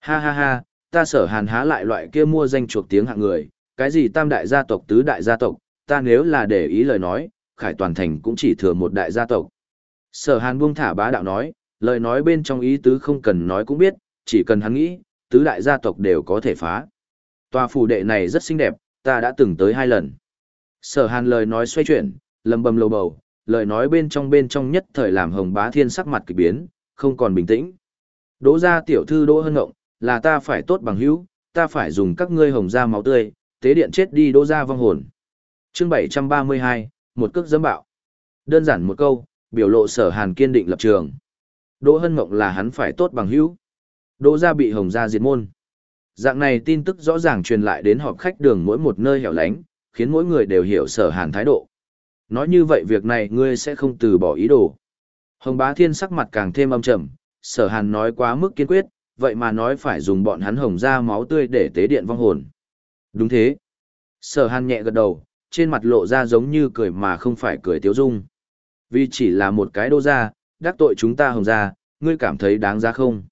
Ha ha ha, ta sở hàn há lại loại kia mua danh chuộc tiếng hạng người, cái gì tam đại gia tộc tứ đại gia tộc, ta nếu là để ý lời nói, khải toàn thành cũng chỉ thừa một đại gia tộc. Sở hàn buông thả bá đạo nói, lời nói bên trong ý tứ không cần nói cũng biết, chỉ cần hắn nghĩ, tứ đại gia tộc đều có thể phá. Tòa phủ đệ này rất xinh đẹp, ta đã từng tới hai lần. Sở hàn lời nói xoay chuyển, lầm bầm lầu bầu, lời nói bên trong bên trong nhất thời làm hồng bá thiên sắc mặt kỳ biến, không còn bình tĩnh. Đỗ gia tiểu thư đỗ hân ngộng, là ta phải tốt bằng hữu, ta phải dùng các ngươi hồng ra máu tươi, tế điện chết đi đỗ ra vong hồn. Chương 732, một cước dẫm bạo. Đơn giản một câu, biểu lộ sở hàn kiên định lập trường. Đỗ Hân Mộng là hắn phải tốt bằng hữu. Đỗ gia bị hồng gia diệt môn. Dạng này tin tức rõ ràng truyền lại đến họp khách đường mỗi một nơi hẻo lánh, khiến mỗi người đều hiểu sở hàn thái độ. Nói như vậy việc này ngươi sẽ không từ bỏ ý đồ. Hồng bá thiên sắc mặt càng thêm âm trầm, sở hàn nói quá mức kiên quyết, vậy mà nói phải dùng bọn hắn hồng ra máu tươi để tế điện vong hồn. Đúng thế. Sở hàn nhẹ gật đầu, trên mặt lộ ra giống như cười mà không phải cười tiếu dung. Vì chỉ là một cái đô ra, đắc tội chúng ta hồng ra, ngươi cảm thấy đáng giá không?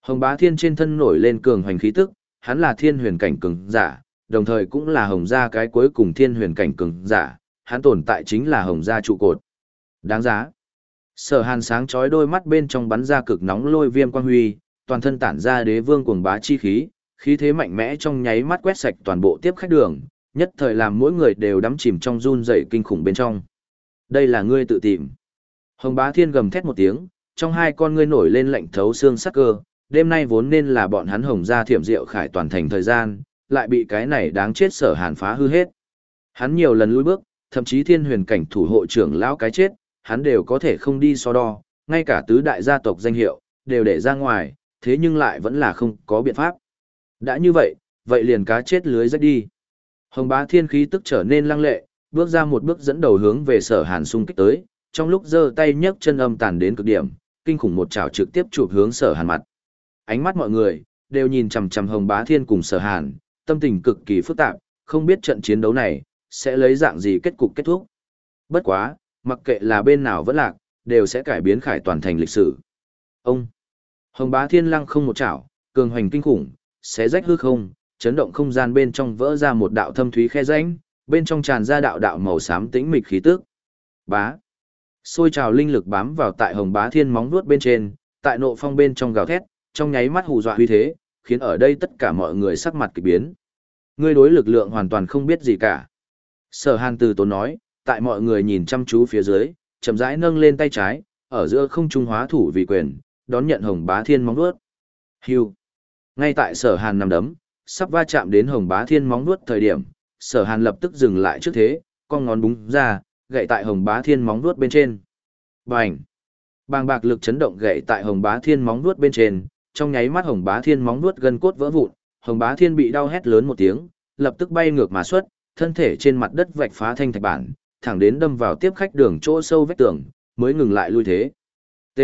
Hồng bá thiên trên thân nổi lên cường hoành khí tức, hắn là thiên huyền cảnh cường giả, đồng thời cũng là hồng gia cái cuối cùng thiên huyền cảnh cường giả, hắn tồn tại chính là hồng gia trụ cột. Đáng giá. Sở hàn sáng chói đôi mắt bên trong bắn ra cực nóng lôi viêm quang huy, toàn thân tản ra đế vương cuồng bá chi khí, khí thế mạnh mẽ trong nháy mắt quét sạch toàn bộ tiếp khách đường, nhất thời làm mỗi người đều đắm chìm trong run rẩy kinh khủng bên trong. Đây là ngươi tự tìm. Hồng bá thiên gầm thét một tiếng, trong hai con ngươi nổi lên lạnh thấu xương sắc cơ, đêm nay vốn nên là bọn hắn hồng gia thiểm diệu khải toàn thành thời gian, lại bị cái này đáng chết sở hàn phá hư hết. Hắn nhiều lần lùi bước, thậm chí thiên huyền cảnh thủ hộ trưởng lão cái chết, hắn đều có thể không đi so đo, ngay cả tứ đại gia tộc danh hiệu, đều để ra ngoài, thế nhưng lại vẫn là không có biện pháp. Đã như vậy, vậy liền cá chết lưới rách đi. Hồng bá thiên khí tức trở nên lăng lệ, bước ra một bước dẫn đầu hướng về sở hàn xung kích tới, trong lúc giơ tay nhấc chân âm tàn đến cực điểm, kinh khủng một chảo trực tiếp chụp hướng sở hàn mặt. Ánh mắt mọi người, đều nhìn chằm chằm hồng bá thiên cùng sở hàn, tâm tình cực kỳ phức tạp, không biết trận chiến đấu này, sẽ lấy dạng gì kết cục kết thúc. Bất quá, mặc kệ là bên nào vẫn lạc, đều sẽ cải biến khải toàn thành lịch sử. Ông, hồng bá thiên lăng không một chảo, cường hoành kinh khủng, sẽ rách hư không, chấn động không gian bên trong vỡ ra một đạo thâm thúy khe rãnh, bên trong tràn ra đạo đạo màu xám tĩnh mịch khí tức. Bá. Xôi trào linh lực bám vào tại Hồng Bá Thiên móng vuốt bên trên, tại nộ phong bên trong gào thét, trong nháy mắt hù dọa uy thế, khiến ở đây tất cả mọi người sắc mặt kỳ biến. Ngươi đối lực lượng hoàn toàn không biết gì cả. Sở Hàn từ tốn nói, tại mọi người nhìn chăm chú phía dưới, chậm rãi nâng lên tay trái, ở giữa không trung hóa thủ vì quyền, đón nhận Hồng Bá Thiên móng vuốt. Hưu. Ngay tại Sở Hàn nằm đấm, sắp va chạm đến Hồng Bá Thiên móng vuốt thời điểm, Sở Hàn lập tức dừng lại trước thế, con ngón búng ra, gậy tại Hồng Bá Thiên móng vuốt bên trên. Bành! Bàng bạc lực chấn động gậy tại Hồng Bá Thiên móng vuốt bên trên, trong nháy mắt Hồng Bá Thiên móng vuốt gân cốt vỡ vụn, Hồng Bá Thiên bị đau hét lớn một tiếng, lập tức bay ngược mà xuất, thân thể trên mặt đất vạch phá thanh thạch bản, thẳng đến đâm vào tiếp khách đường chỗ sâu vách tường, mới ngừng lại lui thế. T.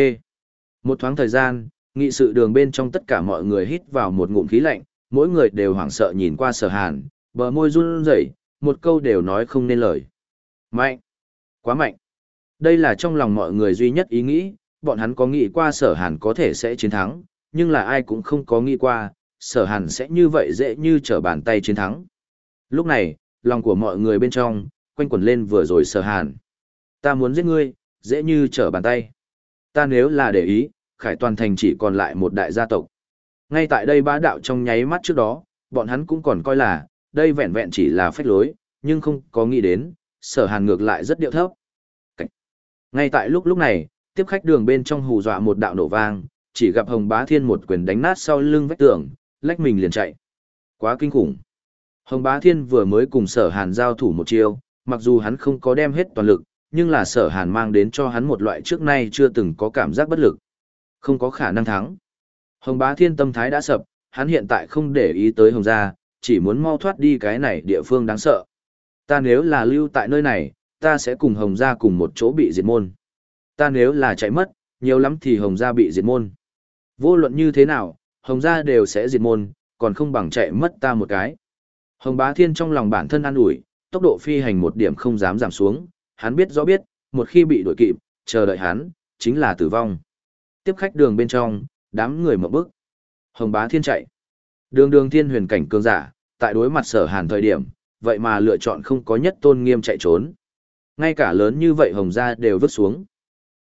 Một thoáng thời gian, nghị sự đường bên trong tất cả mọi người hít vào một ngụm khí lạnh, mỗi người đều hoảng sợ nhìn qua sở hàn, bờ môi run rẩy, một câu đều nói không nên lời. Mạnh! Quá mạnh! Đây là trong lòng mọi người duy nhất ý nghĩ, bọn hắn có nghĩ qua sở hàn có thể sẽ chiến thắng, nhưng là ai cũng không có nghĩ qua, sở hàn sẽ như vậy dễ như trở bàn tay chiến thắng. Lúc này, lòng của mọi người bên trong, quanh quẩn lên vừa rồi sở hàn. Ta muốn giết ngươi, dễ như trở bàn tay. Ta nếu là để ý, khải toàn thành chỉ còn lại một đại gia tộc. Ngay tại đây bá đạo trong nháy mắt trước đó, bọn hắn cũng còn coi là, đây vẹn vẹn chỉ là phách lối, nhưng không có nghĩ đến, sở hàn ngược lại rất điệu thấp. Cảnh. Ngay tại lúc lúc này, tiếp khách đường bên trong hù dọa một đạo nổ vang, chỉ gặp Hồng Bá Thiên một quyền đánh nát sau lưng vách tường, lách mình liền chạy. Quá kinh khủng. Hồng Bá Thiên vừa mới cùng sở hàn giao thủ một chiêu, mặc dù hắn không có đem hết toàn lực, nhưng là sở hàn mang đến cho hắn một loại trước nay chưa từng có cảm giác bất lực. Không có khả năng thắng. Hồng bá thiên tâm thái đã sập, hắn hiện tại không để ý tới hồng gia, chỉ muốn mau thoát đi cái này địa phương đáng sợ. Ta nếu là lưu tại nơi này, ta sẽ cùng hồng gia cùng một chỗ bị diệt môn. Ta nếu là chạy mất, nhiều lắm thì hồng gia bị diệt môn. Vô luận như thế nào, hồng gia đều sẽ diệt môn, còn không bằng chạy mất ta một cái. Hồng bá thiên trong lòng bản thân an ủi, tốc độ phi hành một điểm không dám giảm xuống, hắn biết rõ biết, một khi bị đuổi kịp, chờ đợi hắn, chính là tử vong. Tiếp khách đường bên trong, đám người mở bước Hồng bá thiên chạy. Đường đường thiên huyền cảnh cường giả, tại đối mặt sở hàn thời điểm, vậy mà lựa chọn không có nhất tôn nghiêm chạy trốn. Ngay cả lớn như vậy hồng gia đều vứt xuống.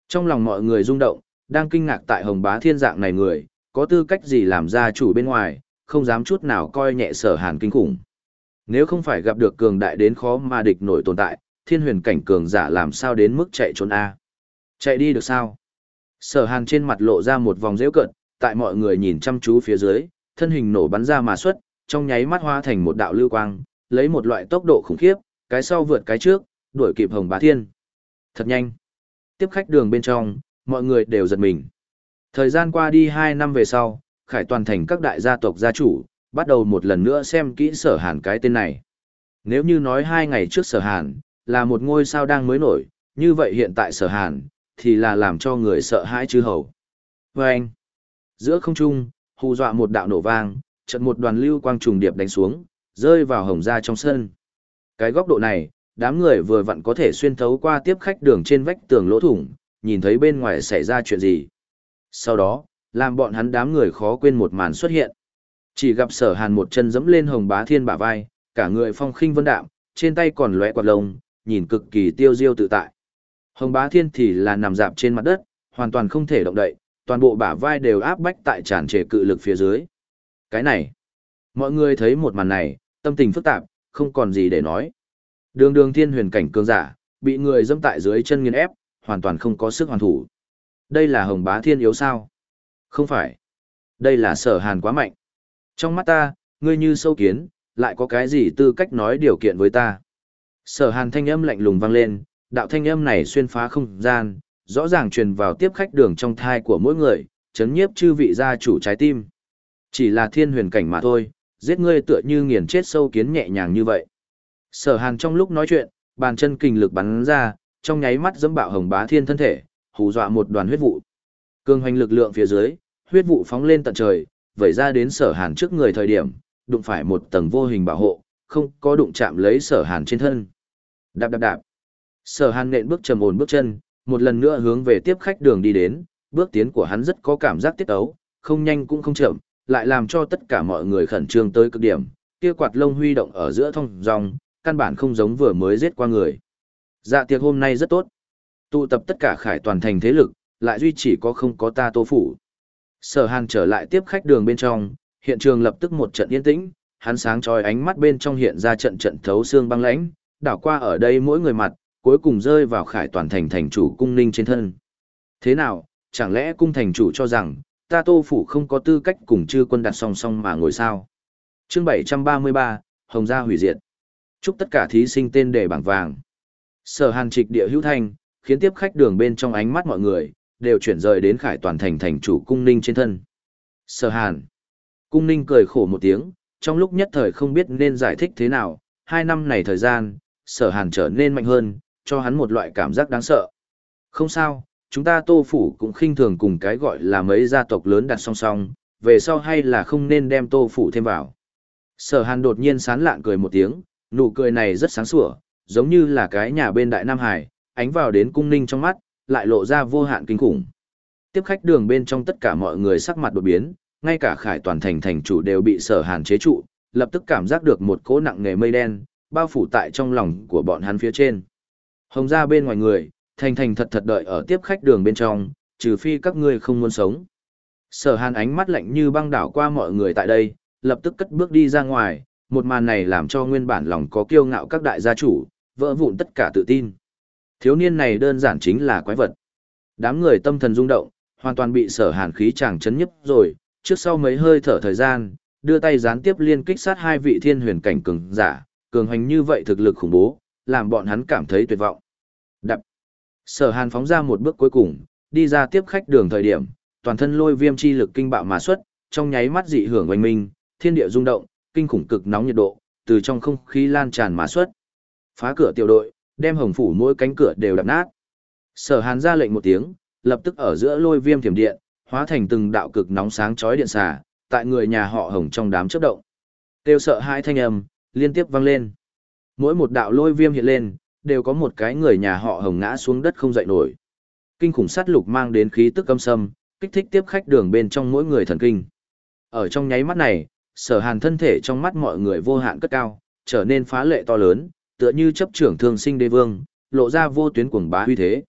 Trong lòng mọi người rung động, đang kinh ngạc tại hồng bá thiên dạng này người, có tư cách gì làm gia chủ bên ngoài, không dám chút nào coi nhẹ sở hàn kinh khủng. Nếu không phải gặp được cường đại đến khó mà địch nổi tồn tại, thiên huyền cảnh cường giả làm sao đến mức chạy trốn A. Chạy đi được sao? Sở hàn trên mặt lộ ra một vòng rêu cận, tại mọi người nhìn chăm chú phía dưới, thân hình nổ bắn ra mà xuất, trong nháy mắt hóa thành một đạo lưu quang, lấy một loại tốc độ khủng khiếp, cái sau vượt cái trước, đuổi kịp Hồng Bá Thiên. Thật nhanh. Tiếp khách đường bên trong, mọi người đều giật mình. Thời gian qua đi 2 năm về sau, Khải toàn thành các đại gia tộc gia chủ, bắt đầu một lần nữa xem kỹ sở hàn cái tên này. Nếu như nói hai ngày trước sở hàn, là một ngôi sao đang mới nổi, như vậy hiện tại sở hàn, thì là làm cho người sợ hãi chứ hầu. Và anh, giữa không trung, hù dọa một đạo nổ vang, trận một đoàn lưu quang trùng điệp đánh xuống, rơi vào hồng ra trong sân. Cái góc độ này, đám người vừa vặn có thể xuyên thấu qua tiếp khách đường trên vách tường lỗ thủng, nhìn thấy bên ngoài xảy ra chuyện gì. Sau đó, làm bọn hắn đám người khó quên một màn xuất hiện. Chỉ gặp sở hàn một chân dẫm lên hồng bá thiên bả vai, cả người phong khinh vân đạm, trên tay còn lóe quạt lông, nhìn cực kỳ tiêu diêu tự tại. Hồng bá thiên thì là nằm dạp trên mặt đất, hoàn toàn không thể động đậy, toàn bộ bả vai đều áp bách tại tràn trề cự lực phía dưới. Cái này, mọi người thấy một màn này, tâm tình phức tạp, không còn gì để nói. Đường đường thiên huyền cảnh cường giả, bị người dâm tại dưới chân nghiền ép, hoàn toàn không có sức hoàn thủ. Đây là hồng bá thiên yếu sao? Không phải. Đây là sở hàn quá mạnh. Trong mắt ta, ngươi như sâu kiến, lại có cái gì tư cách nói điều kiện với ta. Sở hàn thanh âm lạnh lùng vang lên, đạo thanh âm này xuyên phá không gian, rõ ràng truyền vào tiếp khách đường trong thai của mỗi người, chấn nhiếp chư vị gia chủ trái tim. Chỉ là thiên huyền cảnh mà thôi, giết ngươi tựa như nghiền chết sâu kiến nhẹ nhàng như vậy. Sở hàn trong lúc nói chuyện, bàn chân kình lực bắn ra, trong nháy mắt dẫm bạo hồng bá thiên thân thể, hù dọa một đoàn huyết vụ. Cương hoành lực lượng phía dưới, huyết vụ phóng lên tận trời, vẩy ra đến sở hàn trước người thời điểm, đụng phải một tầng vô hình bảo hộ, không có đụng chạm lấy sở hàn trên thân. Đạp đạp đạp. Sở hàn nện bước trầm ổn bước chân, một lần nữa hướng về tiếp khách đường đi đến, bước tiến của hắn rất có cảm giác tiết ấu, không nhanh cũng không chậm, lại làm cho tất cả mọi người khẩn trương tới cực điểm, kia quạt lông huy động ở giữa thông dòng, căn bản không giống vừa mới giết qua người. Dạ tiệc hôm nay rất tốt. Tụ tập tất cả khải toàn thành thế lực, lại duy chỉ có không có ta tô phủ. Sở hàn trở lại tiếp khách đường bên trong, hiện trường lập tức một trận yên tĩnh, hắn sáng trói ánh mắt bên trong hiện ra trận trận thấu xương băng lãnh, đảo qua ở đây mỗi người mặt, cuối cùng rơi vào khải toàn thành thành chủ cung ninh trên thân. Thế nào, chẳng lẽ cung thành chủ cho rằng, ta tô phủ không có tư cách cùng chư quân đặt song song mà ngồi sao? chương 733, Hồng Gia hủy diệt. Chúc tất cả thí sinh tên đề bảng vàng. Sở hàn trịch địa hữu thanh, khiến tiếp khách đường bên trong ánh mắt mọi người, đều chuyển rời đến khải toàn thành thành chủ cung ninh trên thân. Sở hàn. Cung ninh cười khổ một tiếng, trong lúc nhất thời không biết nên giải thích thế nào, hai năm này thời gian, sở hàn trở nên mạnh hơn, cho hắn một loại cảm giác đáng sợ. Không sao, chúng ta tô phủ cũng khinh thường cùng cái gọi là mấy gia tộc lớn đặt song song, về sau hay là không nên đem tô phủ thêm vào. Sở hàn đột nhiên sán lạn cười một tiếng, nụ cười này rất sáng sủa, giống như là cái nhà bên Đại Nam Hải, ánh vào đến cung ninh trong mắt, lại lộ ra vô hạn kinh khủng. Tiếp khách đường bên trong tất cả mọi người sắc mặt đột biến, ngay cả khải toàn thành thành chủ đều bị sở hàn chế trụ, lập tức cảm giác được một cỗ nặng nề mây đen, bao phủ tại trong lòng của bọn hắn phía trên. Hồng ra bên ngoài người, thành thành thật thật đợi ở tiếp khách đường bên trong, trừ phi các ngươi không muốn sống. Sở hàn ánh mắt lạnh như băng đảo qua mọi người tại đây, lập tức cất bước đi ra ngoài, một màn này làm cho nguyên bản lòng có kiêu ngạo các đại gia chủ, vỡ vụn tất cả tự tin. Thiếu niên này đơn giản chính là quái vật. Đám người tâm thần rung động, hoàn toàn bị sở hàn khí chàng chấn nhấp rồi, trước sau mấy hơi thở thời gian, đưa tay gián tiếp liên kích sát hai vị thiên huyền cảnh cường giả, cường hành như vậy thực lực khủng bố, làm bọn hắn cảm thấy tuyệt vọng. Đập. Sở hàn phóng ra một bước cuối cùng, đi ra tiếp khách đường thời điểm, toàn thân lôi viêm chi lực kinh bạo mà xuất, trong nháy mắt dị hưởng oanh minh, thiên địa rung động, kinh khủng cực nóng nhiệt độ, từ trong không khí lan tràn mà xuất. Phá cửa tiểu đội, đem hồng phủ mỗi cánh cửa đều đập nát. Sở Hàn ra lệnh một tiếng, lập tức ở giữa lôi viêm thiểm điện, hóa thành từng đạo cực nóng sáng chói điện xà, tại người nhà họ Hồng trong đám chớp động. Tiêu sợ hai thanh âm liên tiếp vang lên. Mỗi một đạo lôi viêm hiện lên, đều có một cái người nhà họ Hồng ngã xuống đất không dậy nổi. Kinh khủng sát lục mang đến khí tức âm sâm, kích thích tiếp khách đường bên trong mỗi người thần kinh. Ở trong nháy mắt này, sở hàn thân thể trong mắt mọi người vô hạn cất cao, trở nên phá lệ to lớn, tựa như chấp trưởng thương sinh đế vương, lộ ra vô tuyến cuồng bá huy thế.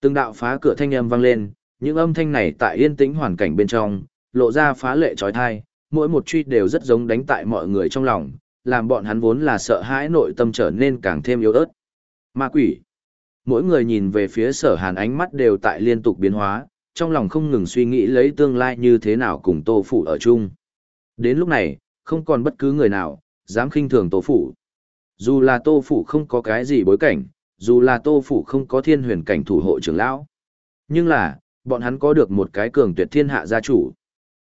Từng đạo phá cửa thanh âm vang lên, những âm thanh này tại yên tĩnh hoàn cảnh bên trong, lộ ra phá lệ trói thai, mỗi một truy đều rất giống đánh tại mọi người trong lòng, làm bọn hắn vốn là sợ hãi nội tâm trở nên càng thêm yếu ớt. Ma quỷ. Mỗi người nhìn về phía sở hàn ánh mắt đều tại liên tục biến hóa, trong lòng không ngừng suy nghĩ lấy tương lai như thế nào cùng tô phủ ở chung. Đến lúc này, không còn bất cứ người nào, dám khinh thường tô phủ. Dù là tô phủ không có cái gì bối cảnh, dù là tô phủ không có thiên huyền cảnh thủ hộ trưởng lão. Nhưng là, bọn hắn có được một cái cường tuyệt thiên hạ gia chủ.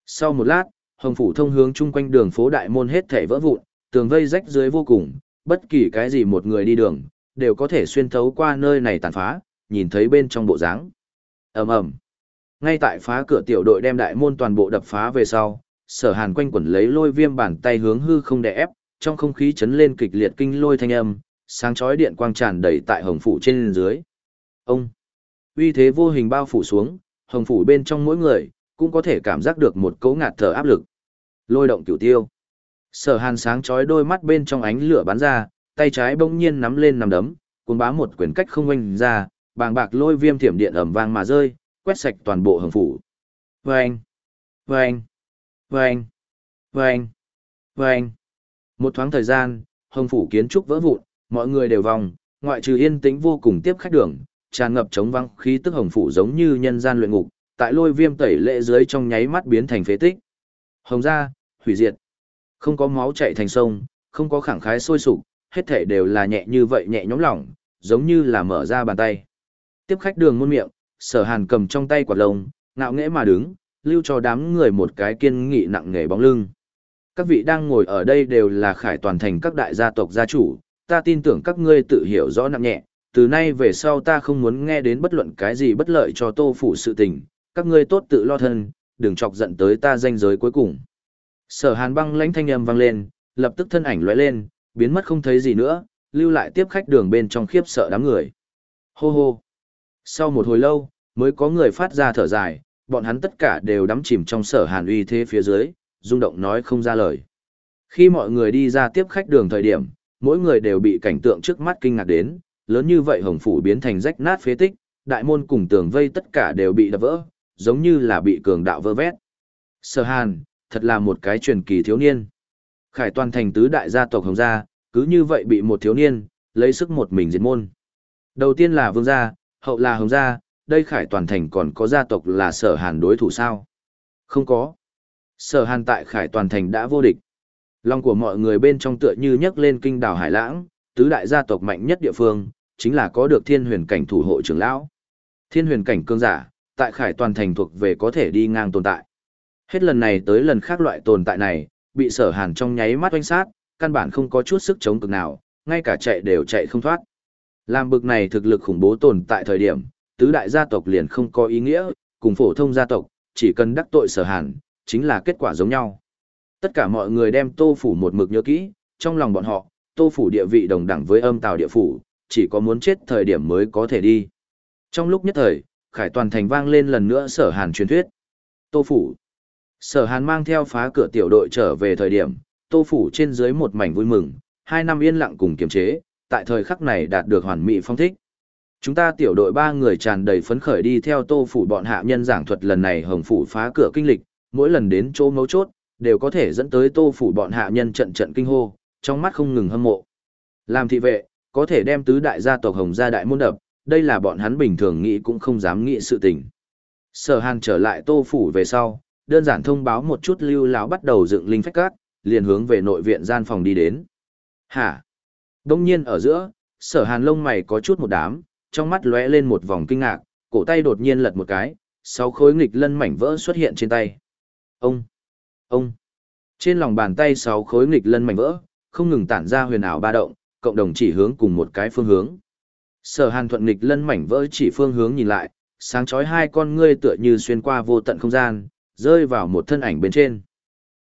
Sau một lát, hồng phủ thông hướng chung quanh đường phố đại môn hết thể vỡ vụn, tường vây rách dưới vô cùng, bất kỳ cái gì một người đi đường, đều có thể xuyên thấu qua nơi này tàn phá, nhìn thấy bên trong bộ dáng. ầm ầm Ngay tại phá cửa tiểu đội đem đại môn toàn bộ đập phá về sau, sở hàn quanh quẩn lấy lôi viêm bàn tay hướng hư không đè ép, trong không khí chấn lên kịch liệt kinh lôi thanh âm, sáng chói điện quang tràn đầy tại hồng phủ trên dưới. Ông! Uy thế vô hình bao phủ xuống, hồng phủ bên trong mỗi người, cũng có thể cảm giác được một cấu ngạt thở áp lực. Lôi động cửu tiêu. Sở hàn sáng chói đôi mắt bên trong ánh lửa bắn ra, tay trái bỗng nhiên nắm lên nắm đấm, cuốn bá một quyển cách không oanh ra, bàng bạc lôi viêm thiểm điện ẩm vang mà rơi, quét sạch toàn bộ hồng phủ. Vâng! Vâng! Vâng! Vâng! Vâng! Một thoáng thời gian, hồng phủ kiến trúc vỡ vụn, mọi người đều vòng, ngoại trừ yên tĩnh vô cùng tiếp khách đường, tràn ngập chống văng khí tức hồng phủ giống như nhân gian luyện ngục, tại lôi viêm tẩy lệ dưới trong nháy mắt biến thành phế tích. Hồng gia, hủy diệt. Không có máu chảy thành sông, không có khẳng khái sôi sục, hết thể đều là nhẹ như vậy nhẹ nhõm lỏng, giống như là mở ra bàn tay. Tiếp khách đường muôn miệng, sở hàn cầm trong tay quạt lông, ngạo nghễ mà đứng, lưu cho đám người một cái kiên nghị nặng nề bóng lưng. Các vị đang ngồi ở đây đều là khải toàn thành các đại gia tộc gia chủ, ta tin tưởng các ngươi tự hiểu rõ nặng nhẹ, từ nay về sau ta không muốn nghe đến bất luận cái gì bất lợi cho tô phủ sự tình, các ngươi tốt tự lo thân, đừng chọc giận tới ta danh giới cuối cùng. Sở hàn băng lãnh thanh âm vang lên, lập tức thân ảnh lóe lên, biến mất không thấy gì nữa, lưu lại tiếp khách đường bên trong khiếp sợ đám người. Hô hô. Sau một hồi lâu, mới có người phát ra thở dài, bọn hắn tất cả đều đắm chìm trong sở hàn uy thế phía dưới, rung động nói không ra lời. Khi mọi người đi ra tiếp khách đường thời điểm, mỗi người đều bị cảnh tượng trước mắt kinh ngạc đến, lớn như vậy hồng phủ biến thành rách nát phế tích, đại môn cùng tường vây tất cả đều bị đập vỡ, giống như là bị cường đạo vơ vét. Sở Hàn, thật là một cái truyền kỳ thiếu niên. Khải toàn thành tứ đại gia tộc Hồng gia, cứ như vậy bị một thiếu niên, lấy sức một mình diệt môn. Đầu tiên là Vương gia, hậu là Hồng gia, đây Khải toàn thành còn có gia tộc là Sở Hàn đối thủ sao? Không có. Sở Hàn tại Khải toàn thành đã vô địch. Lòng của mọi người bên trong tựa như nhấc lên kinh đảo Hải Lãng, tứ đại gia tộc mạnh nhất địa phương, chính là có được thiên huyền cảnh thủ hộ trưởng lão. Thiên huyền cảnh cương giả, tại khải toàn thành thuộc về có thể đi ngang tồn tại. Hết lần này tới lần khác loại tồn tại này, bị sở hàn trong nháy mắt oanh sát, căn bản không có chút sức chống cực nào, ngay cả chạy đều chạy không thoát. Làm bực này thực lực khủng bố tồn tại thời điểm, tứ đại gia tộc liền không có ý nghĩa, cùng phổ thông gia tộc, chỉ cần đắc tội sở hàn, chính là kết quả giống nhau. Tất cả mọi người đem tô phủ một mực nhớ kỹ, trong lòng bọn họ, tô phủ địa vị đồng đẳng với âm tào địa phủ, chỉ có muốn chết thời điểm mới có thể đi. Trong lúc nhất thời, khải toàn thành vang lên lần nữa sở hàn truyền thuyết. Tô phủ. Sở hàn mang theo phá cửa tiểu đội trở về thời điểm, tô phủ trên dưới một mảnh vui mừng, hai năm yên lặng cùng kiềm chế, tại thời khắc này đạt được hoàn mỹ phong thích. Chúng ta tiểu đội ba người tràn đầy phấn khởi đi theo tô phủ bọn hạ nhân giảng thuật lần này hồng phủ phá cửa kinh lịch, mỗi lần đến chỗ mấu chốt, đều có thể dẫn tới tô phủ bọn hạ nhân trận trận kinh hô, trong mắt không ngừng hâm mộ. Làm thị vệ, có thể đem tứ đại gia tộc hồng gia đại môn đập, đây là bọn hắn bình thường nghĩ cũng không dám nghĩ sự tình. Sở Hàn trở lại Tô phủ về sau, đơn giản thông báo một chút lưu lão bắt đầu dựng linh phách cát, liền hướng về nội viện gian phòng đi đến. Hả? Đông nhiên ở giữa, sở hàn lông mày có chút một đám, trong mắt lóe lên một vòng kinh ngạc, cổ tay đột nhiên lật một cái, sáu khối nghịch lân mảnh vỡ xuất hiện trên tay. Ông! Ông! Trên lòng bàn tay sáu khối nghịch lân mảnh vỡ, không ngừng tản ra huyền ảo ba động, cộng đồng chỉ hướng cùng một cái phương hướng. Sở Hàn thuận nghịch lân mảnh vỡ chỉ phương hướng nhìn lại, sáng chói hai con ngươi tựa như xuyên qua vô tận không gian, rơi vào một thân ảnh bên trên.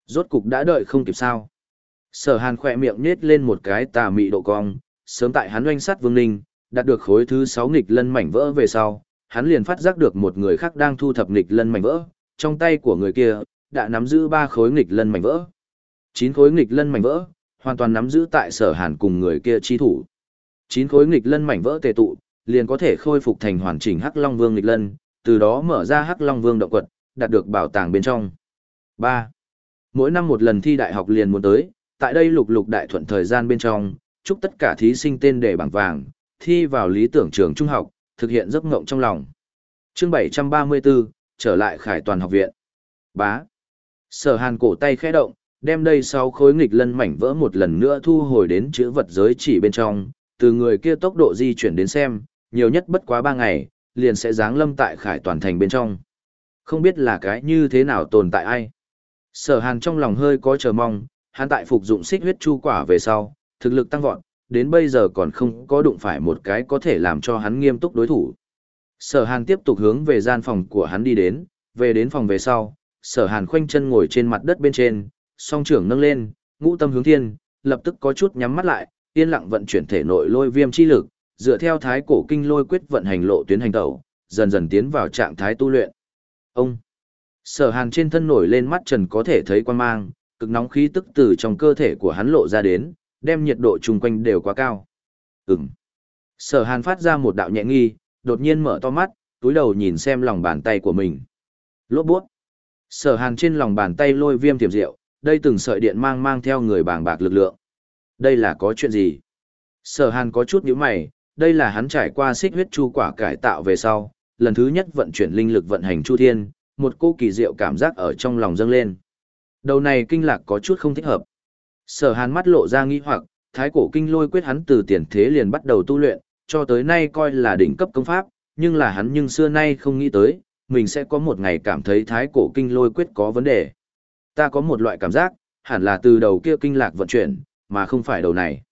Rốt cục đã đợi không kịp sao. Sở Hàn khỏe miệng nết lên một cái tà mị độ cong, sớm tại hắn oanh sát Vương Ninh, đạt được khối thứ sáu nghịch lân mảnh vỡ về sau, hắn liền phát giác được một người khác đang thu thập nghịch lân mảnh vỡ, trong tay của người kia đã nắm giữ ba khối nghịch lân mảnh vỡ. Chín khối nghịch lân mảnh vỡ, hoàn toàn nắm giữ tại Sở Hàn cùng người kia chi thủ. Chín khối nghịch lân mảnh vỡ tề tụ, liền có thể khôi phục thành hoàn chỉnh Hắc Long Vương nghịch lân, từ đó mở ra Hắc Long Vương động quật, đạt được bảo tàng bên trong. 3. Mỗi năm một lần thi đại học liền muốn tới, tại đây lục lục đại thuận thời gian bên trong, chúc tất cả thí sinh tên đề bảng vàng, thi vào lý tưởng trường trung học, thực hiện giấc ngộng trong lòng. Chương 734, trở lại Khải Toàn học viện. Bá. Sở Hàn cổ tay khẽ động, đem đây sau khối nghịch lân mảnh vỡ một lần nữa thu hồi đến chữ vật giới chỉ bên trong, từ người kia tốc độ di chuyển đến xem, nhiều nhất bất quá ba ngày, liền sẽ giáng lâm tại Khải Toàn thành bên trong. Không biết là cái như thế nào tồn tại ai. Sở hàn trong lòng hơi có chờ mong, hắn tại phục dụng xích huyết chu quả về sau, thực lực tăng vọt, đến bây giờ còn không có đụng phải một cái có thể làm cho hắn nghiêm túc đối thủ. Sở hàn tiếp tục hướng về gian phòng của hắn đi đến, về đến phòng về sau, sở hàn khoanh chân ngồi trên mặt đất bên trên, song trưởng nâng lên, ngũ tâm hướng thiên, lập tức có chút nhắm mắt lại, yên lặng vận chuyển thể nội lôi viêm chi lực, dựa theo thái cổ kinh lôi quyết vận hành lộ tuyến hành tẩu, dần dần tiến vào trạng thái tu luyện. Ông Sở Hàn trên thân nổi lên mắt trần có thể thấy quan mang, cực nóng khí tức từ trong cơ thể của hắn lộ ra đến, đem nhiệt độ chung quanh đều quá cao. Ừm. Sở Hàn phát ra một đạo nhẹ nghi, đột nhiên mở to mắt, túi đầu nhìn xem lòng bàn tay của mình. Lốt buốt. Sở Hàn trên lòng bàn tay lôi viêm tiềm rượu, đây từng sợi điện mang mang theo người bàng bạc lực lượng. Đây là có chuyện gì? Sở Hàn có chút nhíu mày, đây là hắn trải qua xích huyết chu quả cải tạo về sau, lần thứ nhất vận chuyển linh lực vận hành chu thiên, một cô kỳ diệu cảm giác ở trong lòng dâng lên. Đầu này kinh lạc có chút không thích hợp. Sở hàn mắt lộ ra nghi hoặc, thái cổ kinh lôi quyết hắn từ tiền thế liền bắt đầu tu luyện, cho tới nay coi là đỉnh cấp công pháp, nhưng là hắn nhưng xưa nay không nghĩ tới, mình sẽ có một ngày cảm thấy thái cổ kinh lôi quyết có vấn đề. Ta có một loại cảm giác, hẳn là từ đầu kia kinh lạc vận chuyển, mà không phải đầu này.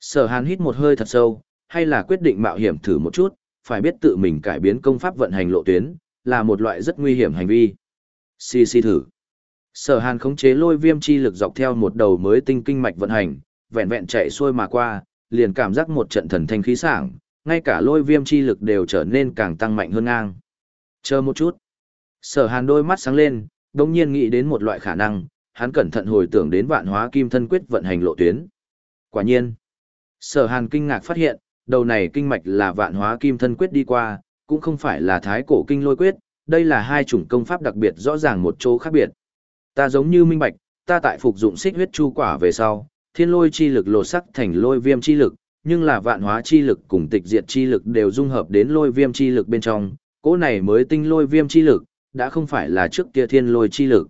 Sở hàn hít một hơi thật sâu, hay là quyết định mạo hiểm thử một chút, phải biết tự mình cải biến công pháp vận hành lộ tuyến, là một loại rất nguy hiểm hành vi. Xì xì thử. Sở Hàn khống chế lôi viêm chi lực dọc theo một đầu mới tinh kinh mạch vận hành, vẹn vẹn chạy xuôi mà qua, liền cảm giác một trận thần thanh khí sảng, ngay cả lôi viêm chi lực đều trở nên càng tăng mạnh hơn ngang. Chờ một chút. Sở Hàn đôi mắt sáng lên, đồng nhiên nghĩ đến một loại khả năng, hắn cẩn thận hồi tưởng đến vạn hóa kim thân quyết vận hành lộ tuyến. Quả nhiên. Sở Hàn kinh ngạc phát hiện, đầu này kinh mạch là vạn hóa kim thân quyết đi qua, cũng không phải là thái cổ kinh lôi quyết, đây là hai chủng công pháp đặc biệt rõ ràng một chỗ khác biệt. Ta giống như minh bạch, ta tại phục dụng xích huyết chu quả về sau, thiên lôi chi lực lột sắc thành lôi viêm chi lực, nhưng là vạn hóa chi lực cùng tịch diệt chi lực đều dung hợp đến lôi viêm chi lực bên trong, cỗ này mới tinh lôi viêm chi lực, đã không phải là trước kia thiên lôi chi lực.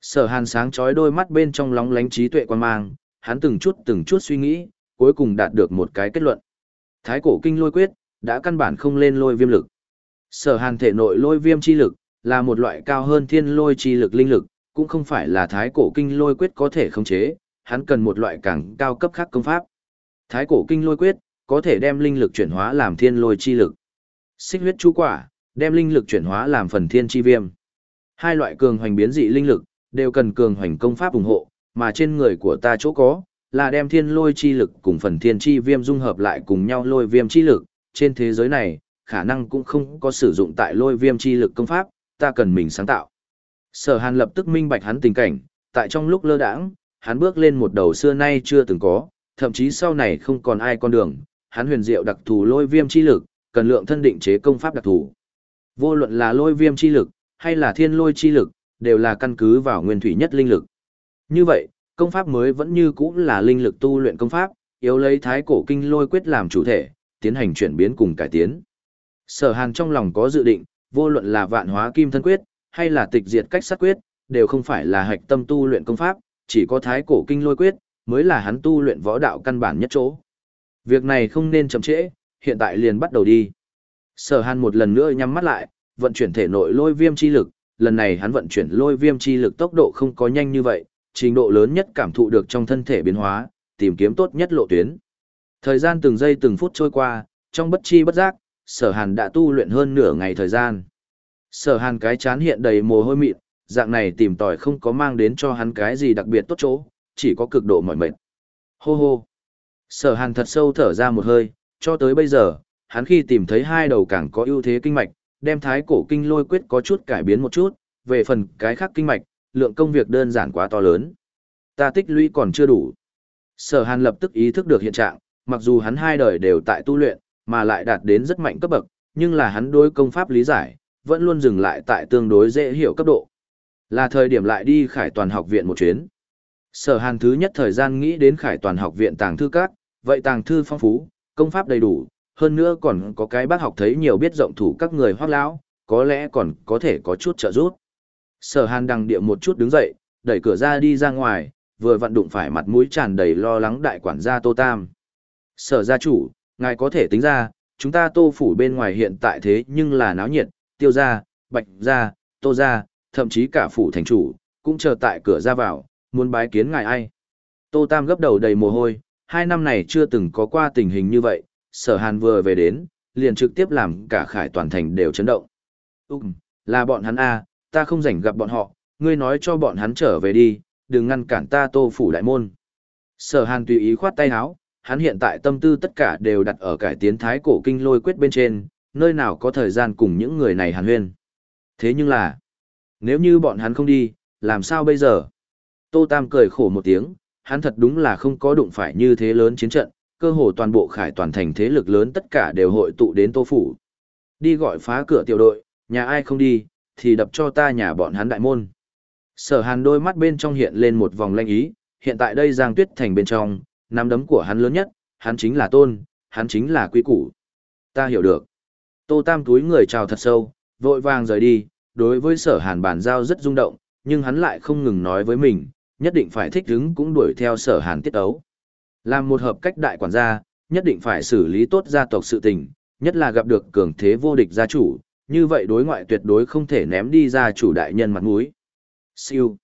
Sở hàn sáng chói đôi mắt bên trong lóng lánh trí tuệ quan mang, hắn từng chút từng chút suy nghĩ, cuối cùng đạt được một cái kết luận. Thái cổ kinh lôi quyết, đã căn bản không lên lôi viêm lực. Sở hàn thể nội lôi viêm chi lực, là một loại cao hơn thiên lôi chi lực linh lực, cũng không phải là thái cổ kinh lôi quyết có thể khống chế, hắn cần một loại càng cao cấp khác công pháp. Thái cổ kinh lôi quyết, có thể đem linh lực chuyển hóa làm thiên lôi chi lực. Xích huyết chú quả, đem linh lực chuyển hóa làm phần thiên chi viêm. Hai loại cường hoành biến dị linh lực, đều cần cường hoành công pháp ủng hộ, mà trên người của ta chỗ có, là đem thiên lôi chi lực cùng phần thiên chi viêm dung hợp lại cùng nhau lôi viêm chi lực, trên thế giới này, khả năng cũng không có sử dụng tại lôi viêm chi lực công pháp, ta cần mình sáng tạo. Sở Hàn lập tức minh bạch hắn tình cảnh, tại trong lúc lơ đãng, hắn bước lên một đầu xưa nay chưa từng có, thậm chí sau này không còn ai con đường, hắn huyền diệu đặc thù lôi viêm chi lực, cần lượng thân định chế công pháp đặc thù. Vô luận là lôi viêm chi lực, hay là thiên lôi chi lực, đều là căn cứ vào nguyên thủy nhất linh lực. Như vậy, công pháp mới vẫn như cũ là linh lực tu luyện công pháp, yếu lấy thái cổ kinh lôi quyết làm chủ thể, tiến hành chuyển biến cùng cải tiến. Sở Hàn trong lòng có dự định, vô luận là vạn hóa kim thân quyết, hay là tịch diệt cách sát quyết, đều không phải là hạch tâm tu luyện công pháp, chỉ có thái cổ kinh lôi quyết, mới là hắn tu luyện võ đạo căn bản nhất chỗ. Việc này không nên chậm trễ, hiện tại liền bắt đầu đi. Sở Hàn một lần nữa nhắm mắt lại, vận chuyển thể nội lôi viêm chi lực, lần này hắn vận chuyển lôi viêm chi lực tốc độ không có nhanh như vậy, trình độ lớn nhất cảm thụ được trong thân thể biến hóa, tìm kiếm tốt nhất lộ tuyến. Thời gian từng giây từng phút trôi qua, trong bất chi bất giác, sở hàn đã tu luyện hơn nửa ngày thời gian. Sở hàn cái chán hiện đầy mồ hôi mịn, dạng này tìm tòi không có mang đến cho hắn cái gì đặc biệt tốt chỗ, chỉ có cực độ mỏi mệt. Hô hô. Sở hàn thật sâu thở ra một hơi, cho tới bây giờ, hắn khi tìm thấy hai đầu càng có ưu thế kinh mạch, đem thái cổ kinh lôi quyết có chút cải biến một chút, về phần cái khác kinh mạch, lượng công việc đơn giản quá to lớn. Ta tích lũy còn chưa đủ. Sở hàn lập tức ý thức được hiện trạng, mặc dù hắn hai đời đều tại tu luyện, mà lại đạt đến rất mạnh cấp bậc, nhưng là hắn đối công pháp lý giải, vẫn luôn dừng lại tại tương đối dễ hiểu cấp độ. Là thời điểm lại đi khải toàn học viện một chuyến. Sở hàn thứ nhất thời gian nghĩ đến khải toàn học viện tàng thư các, vậy tàng thư phong phú, công pháp đầy đủ, hơn nữa còn có cái bác học thấy nhiều biết rộng thủ các người hoác lão, có lẽ còn có thể có chút trợ giúp. Sở hàn đằng địa một chút đứng dậy, đẩy cửa ra đi ra ngoài, vừa vặn đụng phải mặt mũi tràn đầy lo lắng đại quản gia Tô Tam. Sở gia chủ, ngài có thể tính ra, chúng ta tô phủ bên ngoài hiện tại thế nhưng là náo nhiệt, tiêu gia, bạch gia, tô gia, thậm chí cả phủ thành chủ, cũng chờ tại cửa ra vào, muốn bái kiến ngài ai. Tô Tam gấp đầu đầy mồ hôi, hai năm này chưa từng có qua tình hình như vậy, sở hàn vừa về đến, liền trực tiếp làm cả khải toàn thành đều chấn động. Ừm, là bọn hắn a, ta không rảnh gặp bọn họ, ngươi nói cho bọn hắn trở về đi, đừng ngăn cản ta tô phủ đại môn. Sở hàn tùy ý khoát tay áo, hắn hiện tại tâm tư tất cả đều đặt ở cải tiến thái cổ kinh lôi quyết bên trên, nơi nào có thời gian cùng những người này hàn huyên. Thế nhưng là, nếu như bọn hắn không đi, làm sao bây giờ? Tô Tam cười khổ một tiếng, hắn thật đúng là không có đụng phải như thế lớn chiến trận, cơ hồ toàn bộ khải toàn thành thế lực lớn tất cả đều hội tụ đến Tô Phủ. Đi gọi phá cửa tiểu đội, nhà ai không đi, thì đập cho ta nhà bọn hắn đại môn. Sở hàn đôi mắt bên trong hiện lên một vòng lanh ý, hiện tại đây Giang Tuyết Thành bên trong, nắm đấm của hắn lớn nhất, hắn chính là tôn, hắn chính là quý củ. Ta hiểu được. Tô Tam túi người chào thật sâu, vội vàng rời đi, đối với sở hàn bàn giao rất rung động, nhưng hắn lại không ngừng nói với mình, nhất định phải thích ứng cũng đuổi theo sở hàn tiết ấu. Làm một hợp cách đại quản gia, nhất định phải xử lý tốt gia tộc sự tình, nhất là gặp được cường thế vô địch gia chủ, như vậy đối ngoại tuyệt đối không thể ném đi gia chủ đại nhân mặt mũi. Siêu.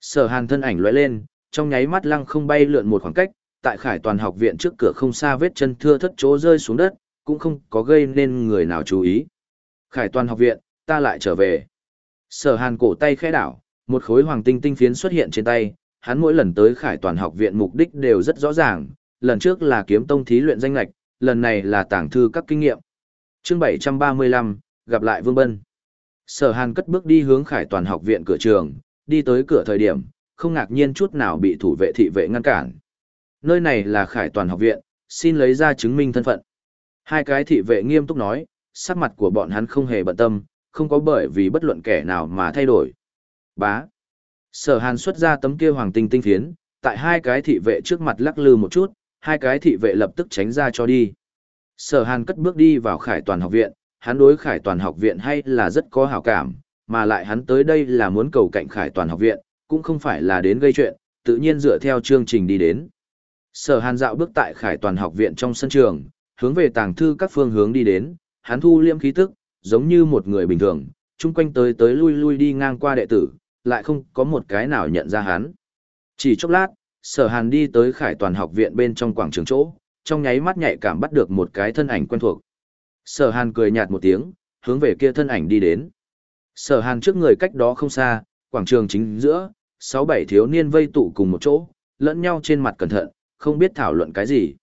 Sở hàn thân ảnh lóe lên, trong nháy mắt lăng không bay lượn một khoảng cách, tại khải toàn học viện trước cửa không xa vết chân thưa thất chỗ rơi xuống đất, cũng không có gây nên người nào chú ý. Khải toàn học viện, ta lại trở về. Sở hàn cổ tay khẽ đảo, một khối hoàng tinh tinh phiến xuất hiện trên tay, hắn mỗi lần tới khải toàn học viện mục đích đều rất rõ ràng, lần trước là kiếm tông thí luyện danh lạch, lần này là tảng thư các kinh nghiệm. chương 735, gặp lại Vương Bân. Sở hàn cất bước đi hướng khải toàn học viện cửa trường, đi tới cửa thời điểm, không ngạc nhiên chút nào bị thủ vệ thị vệ ngăn cản. Nơi này là khải toàn học viện, xin lấy ra chứng minh thân phận. Hai cái thị vệ nghiêm túc nói, sắc mặt của bọn hắn không hề bận tâm, không có bởi vì bất luận kẻ nào mà thay đổi. Bá. Sở hàn xuất ra tấm kia hoàng tinh tinh phiến, tại hai cái thị vệ trước mặt lắc lư một chút, hai cái thị vệ lập tức tránh ra cho đi. Sở hàn cất bước đi vào khải toàn học viện, hắn đối khải toàn học viện hay là rất có hảo cảm, mà lại hắn tới đây là muốn cầu cạnh khải toàn học viện, cũng không phải là đến gây chuyện, tự nhiên dựa theo chương trình đi đến. Sở hàn dạo bước tại khải toàn học viện trong sân trường, hướng về tàng thư các phương hướng đi đến, hắn thu liêm khí tức, giống như một người bình thường, chung quanh tới tới lui lui đi ngang qua đệ tử, lại không có một cái nào nhận ra hắn. Chỉ chốc lát, sở hàn đi tới khải toàn học viện bên trong quảng trường chỗ, trong nháy mắt nhạy cảm bắt được một cái thân ảnh quen thuộc. Sở hàn cười nhạt một tiếng, hướng về kia thân ảnh đi đến. Sở hàn trước người cách đó không xa, quảng trường chính giữa, sáu bảy thiếu niên vây tụ cùng một chỗ, lẫn nhau trên mặt cẩn thận, không biết thảo luận cái gì.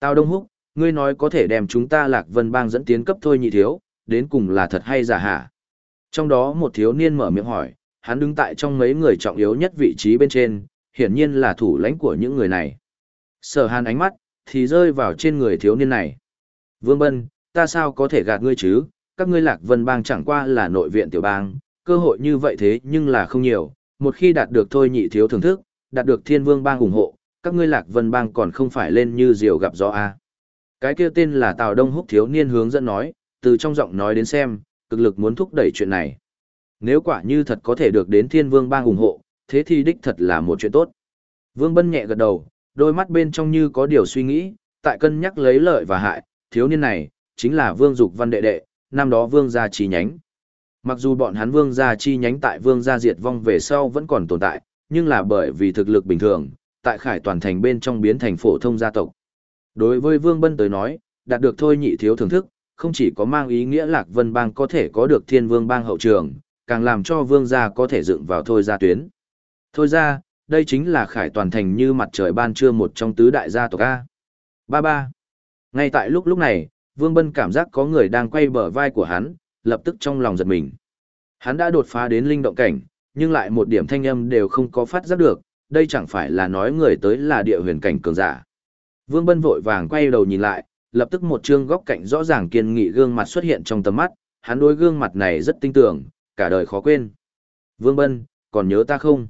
Tao Đông Húc, ngươi nói có thể đem chúng ta lạc vân bang dẫn tiến cấp thôi nhị thiếu, đến cùng là thật hay giả hả? Trong đó một thiếu niên mở miệng hỏi, hắn đứng tại trong mấy người trọng yếu nhất vị trí bên trên, hiển nhiên là thủ lãnh của những người này. Sở hàn ánh mắt, thì rơi vào trên người thiếu niên này. Vương Bân, ta sao có thể gạt ngươi chứ, các ngươi lạc vân bang chẳng qua là nội viện tiểu bang, cơ hội như vậy thế nhưng là không nhiều, một khi đạt được thôi nhị thiếu thưởng thức, đạt được thiên vương bang ủng hộ, các ngươi lạc vân bang còn không phải lên như diều gặp gió a. Cái kia tên là Tào Đông Húc thiếu niên hướng dẫn nói, từ trong giọng nói đến xem, cực lực muốn thúc đẩy chuyện này. Nếu quả như thật có thể được đến thiên vương bang ủng hộ, thế thì đích thật là một chuyện tốt. Vương Bân nhẹ gật đầu, đôi mắt bên trong như có điều suy nghĩ, tại cân nhắc lấy lợi và hại, thiếu niên này, chính là Vương Dục Văn đệ đệ, năm đó Vương gia chi nhánh. Mặc dù bọn hắn Vương gia chi nhánh tại Vương gia diệt vong về sau vẫn còn tồn tại, nhưng là bởi vì thực lực bình thường, tại khải toàn thành bên trong biến thành phổ thông gia tộc. Đối với Vương Bân tới nói, đạt được thôi nhị thiếu thưởng thức, không chỉ có mang ý nghĩa Lạc Vân Bang có thể có được Thiên Vương Bang hậu trường, càng làm cho Vương gia có thể dựng vào thôi gia tuyến. Thôi ra, đây chính là khải toàn thành như mặt trời ban trưa một trong tứ đại gia tộc A. Ba ba. Ngay tại lúc lúc này, Vương Bân cảm giác có người đang quay bờ vai của hắn, lập tức trong lòng giật mình. Hắn đã đột phá đến linh động cảnh, nhưng lại một điểm thanh âm đều không có phát giác được, đây chẳng phải là nói người tới là địa huyền cảnh cường giả. Vương Bân vội vàng quay đầu nhìn lại, lập tức một trương góc cạnh rõ ràng kiên nghị gương mặt xuất hiện trong tầm mắt, hắn đối gương mặt này rất tinh tưởng, cả đời khó quên. Vương Bân, còn nhớ ta không?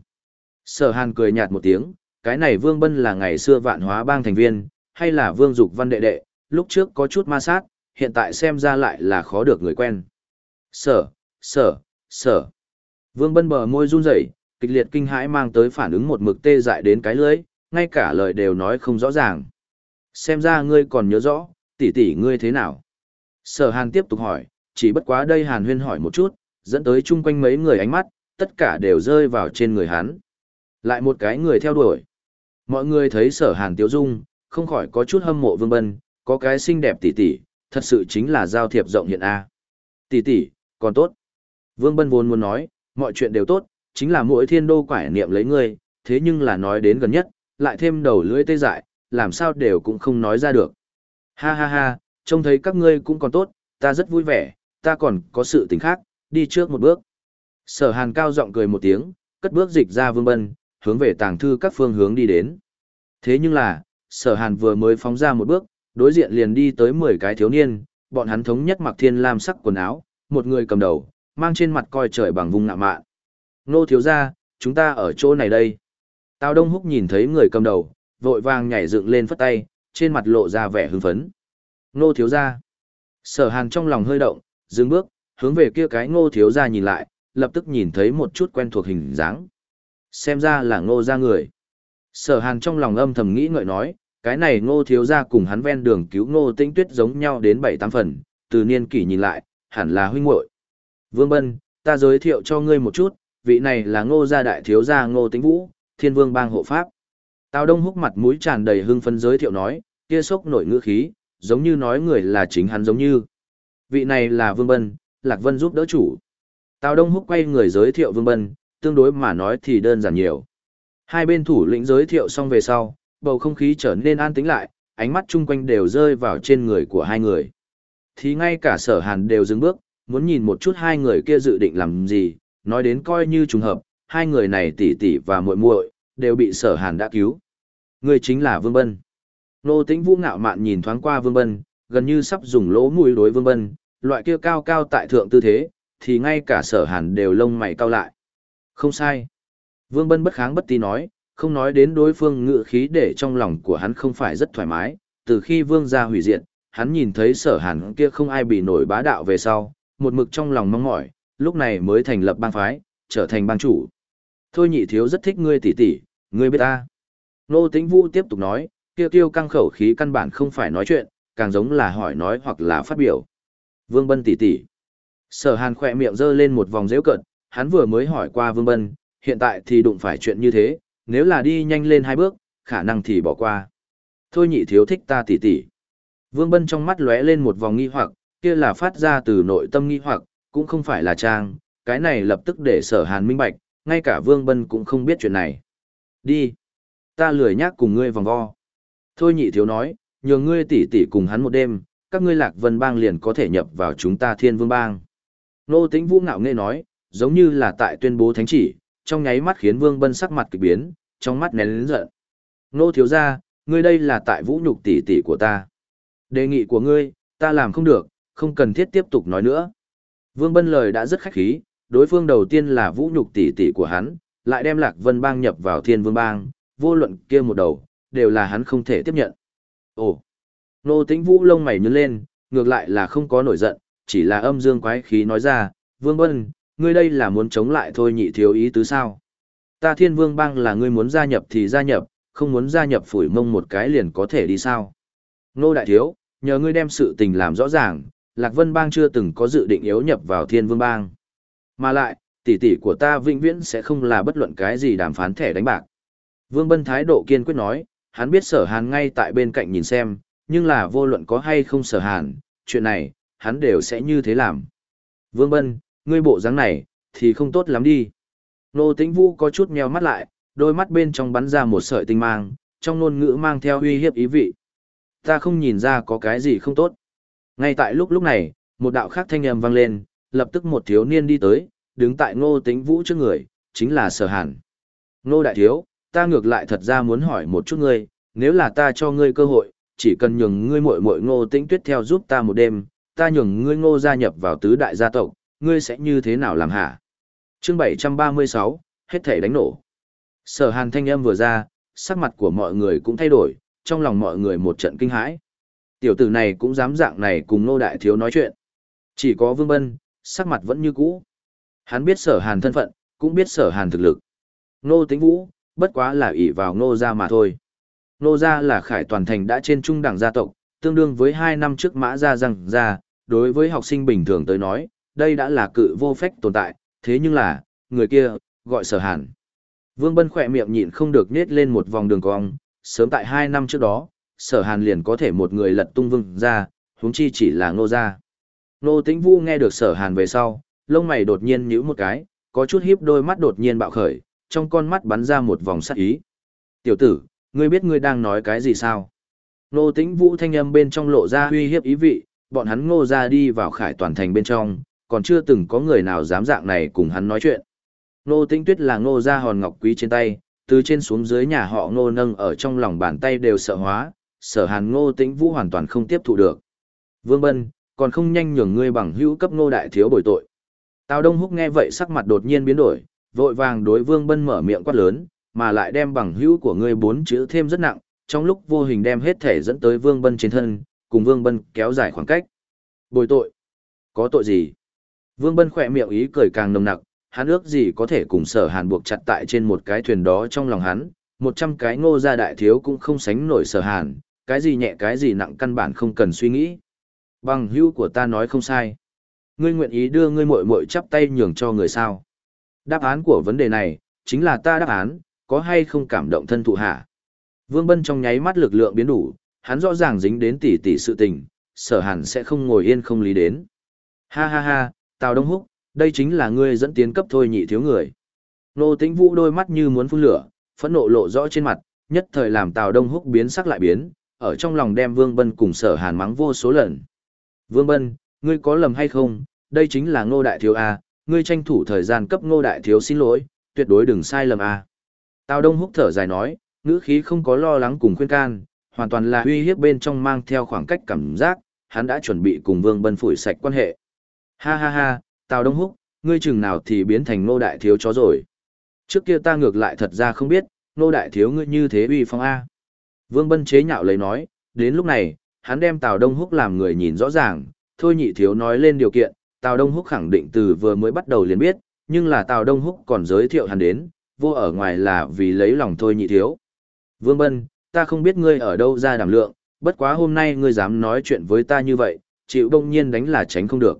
Sở Hàn cười nhạt một tiếng, cái này Vương Bân là ngày xưa vạn hóa bang thành viên, hay là Vương Dục Văn đệ đệ, lúc trước có chút ma sát, hiện tại xem ra lại là khó được người quen. Sở, sở, sở. Vương Bân bờ môi run rẩy, kịch liệt kinh hãi mang tới phản ứng một mực tê dại đến cái lưỡi, ngay cả lời đều nói không rõ ràng. Xem ra ngươi còn nhớ rõ, tỷ tỷ ngươi thế nào? Sở Hàn tiếp tục hỏi, chỉ bất quá đây Hàn Huyên hỏi một chút, dẫn tới chung quanh mấy người ánh mắt, tất cả đều rơi vào trên người hắn. Lại một cái người theo đuổi. Mọi người thấy sở hàn tiếu dung, không khỏi có chút hâm mộ vương bân, có cái xinh đẹp tỷ tỷ, thật sự chính là giao thiệp rộng hiện A. Tỷ tỷ, còn tốt. Vương bân vốn muốn nói, mọi chuyện đều tốt, chính là mỗi thiên đô quải niệm lấy ngươi, thế nhưng là nói đến gần nhất, lại thêm đầu lưỡi tê dại, làm sao đều cũng không nói ra được. Ha ha ha, trông thấy các ngươi cũng còn tốt, ta rất vui vẻ, ta còn có sự tình khác, đi trước một bước. Sở hàn cao giọng cười một tiếng, cất bước dịch ra vương bân, hướng về tàng thư các phương hướng đi đến. Thế nhưng là, sở hàn vừa mới phóng ra một bước, đối diện liền đi tới 10 cái thiếu niên, bọn hắn thống nhất mặc thiên lam sắc quần áo, một người cầm đầu, mang trên mặt coi trời bằng vùng ngạ mạn. Nô thiếu ra, chúng ta ở chỗ này đây. Tào Đông Húc nhìn thấy người cầm đầu, vội vàng nhảy dựng lên phất tay, trên mặt lộ ra vẻ hưng phấn. Nô thiếu ra. Sở hàn trong lòng hơi động, dừng bước, hướng về kia cái ngô thiếu ra nhìn lại, lập tức nhìn thấy một chút quen thuộc hình dáng. Xem ra là ngô ra người. Sở hàn trong lòng âm thầm nghĩ ngợi nói, cái này ngô thiếu ra cùng hắn ven đường cứu ngô Tinh tuyết giống nhau đến bảy tám phần, từ niên kỷ nhìn lại, hẳn là huynh muội. Vương Bân, ta giới thiệu cho ngươi một chút, vị này là ngô gia đại thiếu gia ngô tĩnh vũ, thiên vương bang hộ pháp. Tào Đông húc mặt mũi tràn đầy hưng phấn giới thiệu nói, kia sốc nổi ngữ khí, giống như nói người là chính hắn giống như. Vị này là Vương Bân, Lạc Vân giúp đỡ chủ. Tào Đông húc quay người giới thiệu Vương Bân, tương đối mà nói thì đơn giản nhiều. Hai bên thủ lĩnh giới thiệu xong về sau, bầu không khí trở nên an tĩnh lại, ánh mắt chung quanh đều rơi vào trên người của hai người. Thì ngay cả sở hàn đều dừng bước, muốn nhìn một chút hai người kia dự định làm gì, nói đến coi như trùng hợp, hai người này tỷ tỷ và muội muội đều bị sở hàn đã cứu. Người chính là Vương Bân. Nô tĩnh vũ ngạo mạn nhìn thoáng qua Vương Bân, gần như sắp dùng lỗ mũi đối Vương Bân, loại kia cao cao tại thượng tư thế, thì ngay cả sở hàn đều lông mày cao lại. Không sai. Vương Bân bất kháng bất tí nói, không nói đến đối phương ngự khí để trong lòng của hắn không phải rất thoải mái, từ khi Vương gia hủy diệt, hắn nhìn thấy sở hàn kia không ai bị nổi bá đạo về sau, một mực trong lòng mong mỏi, lúc này mới thành lập bang phái, trở thành bang chủ. Thôi nhị thiếu rất thích ngươi tỷ tỷ, ngươi biết ta. Nô Tĩnh Vũ tiếp tục nói, kia tiêu căng khẩu khí căn bản không phải nói chuyện, càng giống là hỏi nói hoặc là phát biểu. Vương Bân tỷ tỷ. Sở Hàn khỏe miệng giơ lên một vòng dễu cợt, hắn vừa mới hỏi qua Vương Bân, hiện tại thì đụng phải chuyện như thế, nếu là đi nhanh lên hai bước, khả năng thì bỏ qua. Thôi nhị thiếu thích ta tỷ tỷ. Vương Bân trong mắt lóe lên một vòng nghi hoặc, kia là phát ra từ nội tâm nghi hoặc, cũng không phải là trang, cái này lập tức để sở hàn minh bạch, ngay cả Vương Bân cũng không biết chuyện này. Đi. Ta lười nhác cùng ngươi vòng vo. Thôi nhị thiếu nói, nhờ ngươi tỷ tỷ cùng hắn một đêm, các ngươi lạc vân bang liền có thể nhập vào chúng ta thiên vương bang. Nô tĩnh vũ ngạo nghe nói, giống như là tại tuyên bố thánh chỉ, trong nháy mắt khiến Vương Bân sắc mặt kỳ biến, trong mắt nén lớn giận. Nô thiếu gia, ngươi đây là tại vũ nhục tỷ tỷ của ta. Đề nghị của ngươi, ta làm không được, không cần thiết tiếp tục nói nữa. Vương Bân lời đã rất khách khí, đối phương đầu tiên là vũ nhục tỷ tỷ của hắn, lại đem Lạc Vân Bang nhập vào Thiên Vương Bang, vô luận kia một đầu, đều là hắn không thể tiếp nhận. Ồ! Nô Tĩnh Vũ lông mày nhướng lên, ngược lại là không có nổi giận, chỉ là âm dương quái khí nói ra, Vương Bân, ngươi đây là muốn chống lại thôi nhị thiếu ý tứ sao? Ta Thiên Vương Bang là ngươi muốn gia nhập thì gia nhập, không muốn gia nhập phủi mông một cái liền có thể đi sao? Nô Đại Thiếu, nhờ ngươi đem sự tình làm rõ ràng, Lạc Vân Bang chưa từng có dự định yếu nhập vào Thiên Vương Bang. Mà lại, tỷ tỷ của ta vĩnh viễn sẽ không là bất luận cái gì đàm phán thẻ đánh bạc. Vương Bân thái độ kiên quyết nói, hắn biết sở hàn ngay tại bên cạnh nhìn xem, nhưng là vô luận có hay không sở hàn, chuyện này, hắn đều sẽ như thế làm. Vương Bân, ngươi bộ dáng này, thì không tốt lắm đi. Nô Tĩnh Vũ có chút meo mắt lại, đôi mắt bên trong bắn ra một sợi tinh mang, trong ngôn ngữ mang theo uy hiếp ý vị. Ta không nhìn ra có cái gì không tốt. Ngay tại lúc lúc này, một đạo khác thanh âm vang lên, lập tức một thiếu niên đi tới, đứng tại ngô tĩnh vũ trước người, chính là sở hàn. Ngô đại thiếu, ta ngược lại thật ra muốn hỏi một chút ngươi, nếu là ta cho ngươi cơ hội, chỉ cần nhường ngươi muội muội ngô tĩnh tuyết theo giúp ta một đêm, ta nhường ngươi ngô gia nhập vào tứ đại gia tộc, ngươi sẽ như thế nào làm hả? Chương 736, hết thể đánh nổ. Sở hàn thanh âm vừa ra, sắc mặt của mọi người cũng thay đổi, trong lòng mọi người một trận kinh hãi. Tiểu tử này cũng dám dạng này cùng Ngô đại thiếu nói chuyện. Chỉ có Vương Bân, sắc mặt vẫn như cũ. Hắn biết sở hàn thân phận, cũng biết sở hàn thực lực. Ngô Tĩnh vũ, bất quá là ỷ vào Ngô gia mà thôi. Nô gia là khải toàn thành đã trên trung đẳng gia tộc, tương đương với hai năm trước mã gia rằng gia, đối với học sinh bình thường tới nói, đây đã là cự vô phách tồn tại, thế nhưng là, người kia, gọi sở hàn. Vương Bân khỏe miệng nhịn không được nết lên một vòng đường cong, sớm tại hai năm trước đó, sở hàn liền có thể một người lật tung vương ra, huống chi chỉ là ngô gia. Nô tĩnh vũ nghe được sở hàn về sau, lông mày đột nhiên nhíu một cái, có chút hiếp đôi mắt đột nhiên bạo khởi, trong con mắt bắn ra một vòng sắc ý. Tiểu tử, ngươi biết ngươi đang nói cái gì sao? Nô tĩnh vũ thanh âm bên trong lộ ra uy hiếp ý vị, bọn hắn ngô ra đi vào khải toàn thành bên trong, còn chưa từng có người nào dám dạng này cùng hắn nói chuyện. Nô tĩnh tuyết là ngô ra hòn ngọc quý trên tay, từ trên xuống dưới nhà họ ngô nâng ở trong lòng bàn tay đều sợ hóa, sở hàn ngô tĩnh vũ hoàn toàn không tiếp thụ được. Vương Bân, còn không nhanh nhường ngươi bằng hữu cấp ngô đại thiếu bồi tội. Tào Đông Húc nghe vậy sắc mặt đột nhiên biến đổi, vội vàng đối Vương Bân mở miệng quát lớn, mà lại đem bằng hữu của ngươi bốn chữ thêm rất nặng, trong lúc vô hình đem hết thể dẫn tới Vương Bân trên thân, cùng Vương Bân kéo dài khoảng cách. Bồi tội? Có tội gì? Vương Bân khỏe miệng ý cười càng nồng nặc, hắn ước gì có thể cùng sở hàn buộc chặt tại trên một cái thuyền đó trong lòng hắn, một trăm cái ngô gia đại thiếu cũng không sánh nổi sở hàn, cái gì nhẹ cái gì nặng căn bản không cần suy nghĩ. Bằng hữu của ta nói không sai. Ngươi nguyện ý đưa ngươi muội muội chắp tay nhường cho người sao? Đáp án của vấn đề này, chính là ta đáp án, có hay không cảm động thân thụ hả? Vương Bân trong nháy mắt lực lượng biến đủ, hắn rõ ràng dính đến tỷ tỷ sự tình, sở hàn sẽ không ngồi yên không lý đến. Ha ha ha, Tào Đông Húc, đây chính là ngươi dẫn tiến cấp thôi nhị thiếu người. Nô Tĩnh Vũ đôi mắt như muốn phun lửa, phẫn nộ lộ rõ trên mặt, nhất thời làm Tào Đông Húc biến sắc lại biến, ở trong lòng đem Vương Bân cùng sở hàn mắng vô số lần. Vương Bân, ngươi có lầm hay không, đây chính là ngô đại thiếu A, ngươi tranh thủ thời gian cấp ngô đại thiếu xin lỗi, tuyệt đối đừng sai lầm A. Tào Đông Húc thở dài nói, ngữ khí không có lo lắng cùng khuyên can, hoàn toàn là uy hiếp bên trong mang theo khoảng cách cảm giác, hắn đã chuẩn bị cùng Vương Bân phủi sạch quan hệ. Ha ha ha, Tào Đông Húc, ngươi chừng nào thì biến thành nô đại thiếu chó rồi. Trước kia ta ngược lại thật ra không biết, nô đại thiếu ngươi như thế uy phong A. Vương Bân chế nhạo lấy nói, đến lúc này, hắn đem Tào Đông Húc làm người nhìn rõ ràng, thôi nhị thiếu nói lên điều kiện, Tào Đông Húc khẳng định từ vừa mới bắt đầu liền biết, nhưng là Tào Đông Húc còn giới thiệu hắn đến, vô ở ngoài là vì lấy lòng thôi nhị thiếu. Vương Bân, ta không biết ngươi ở đâu ra đảm lượng, bất quá hôm nay ngươi dám nói chuyện với ta như vậy, chịu đông nhiên đánh là tránh không được.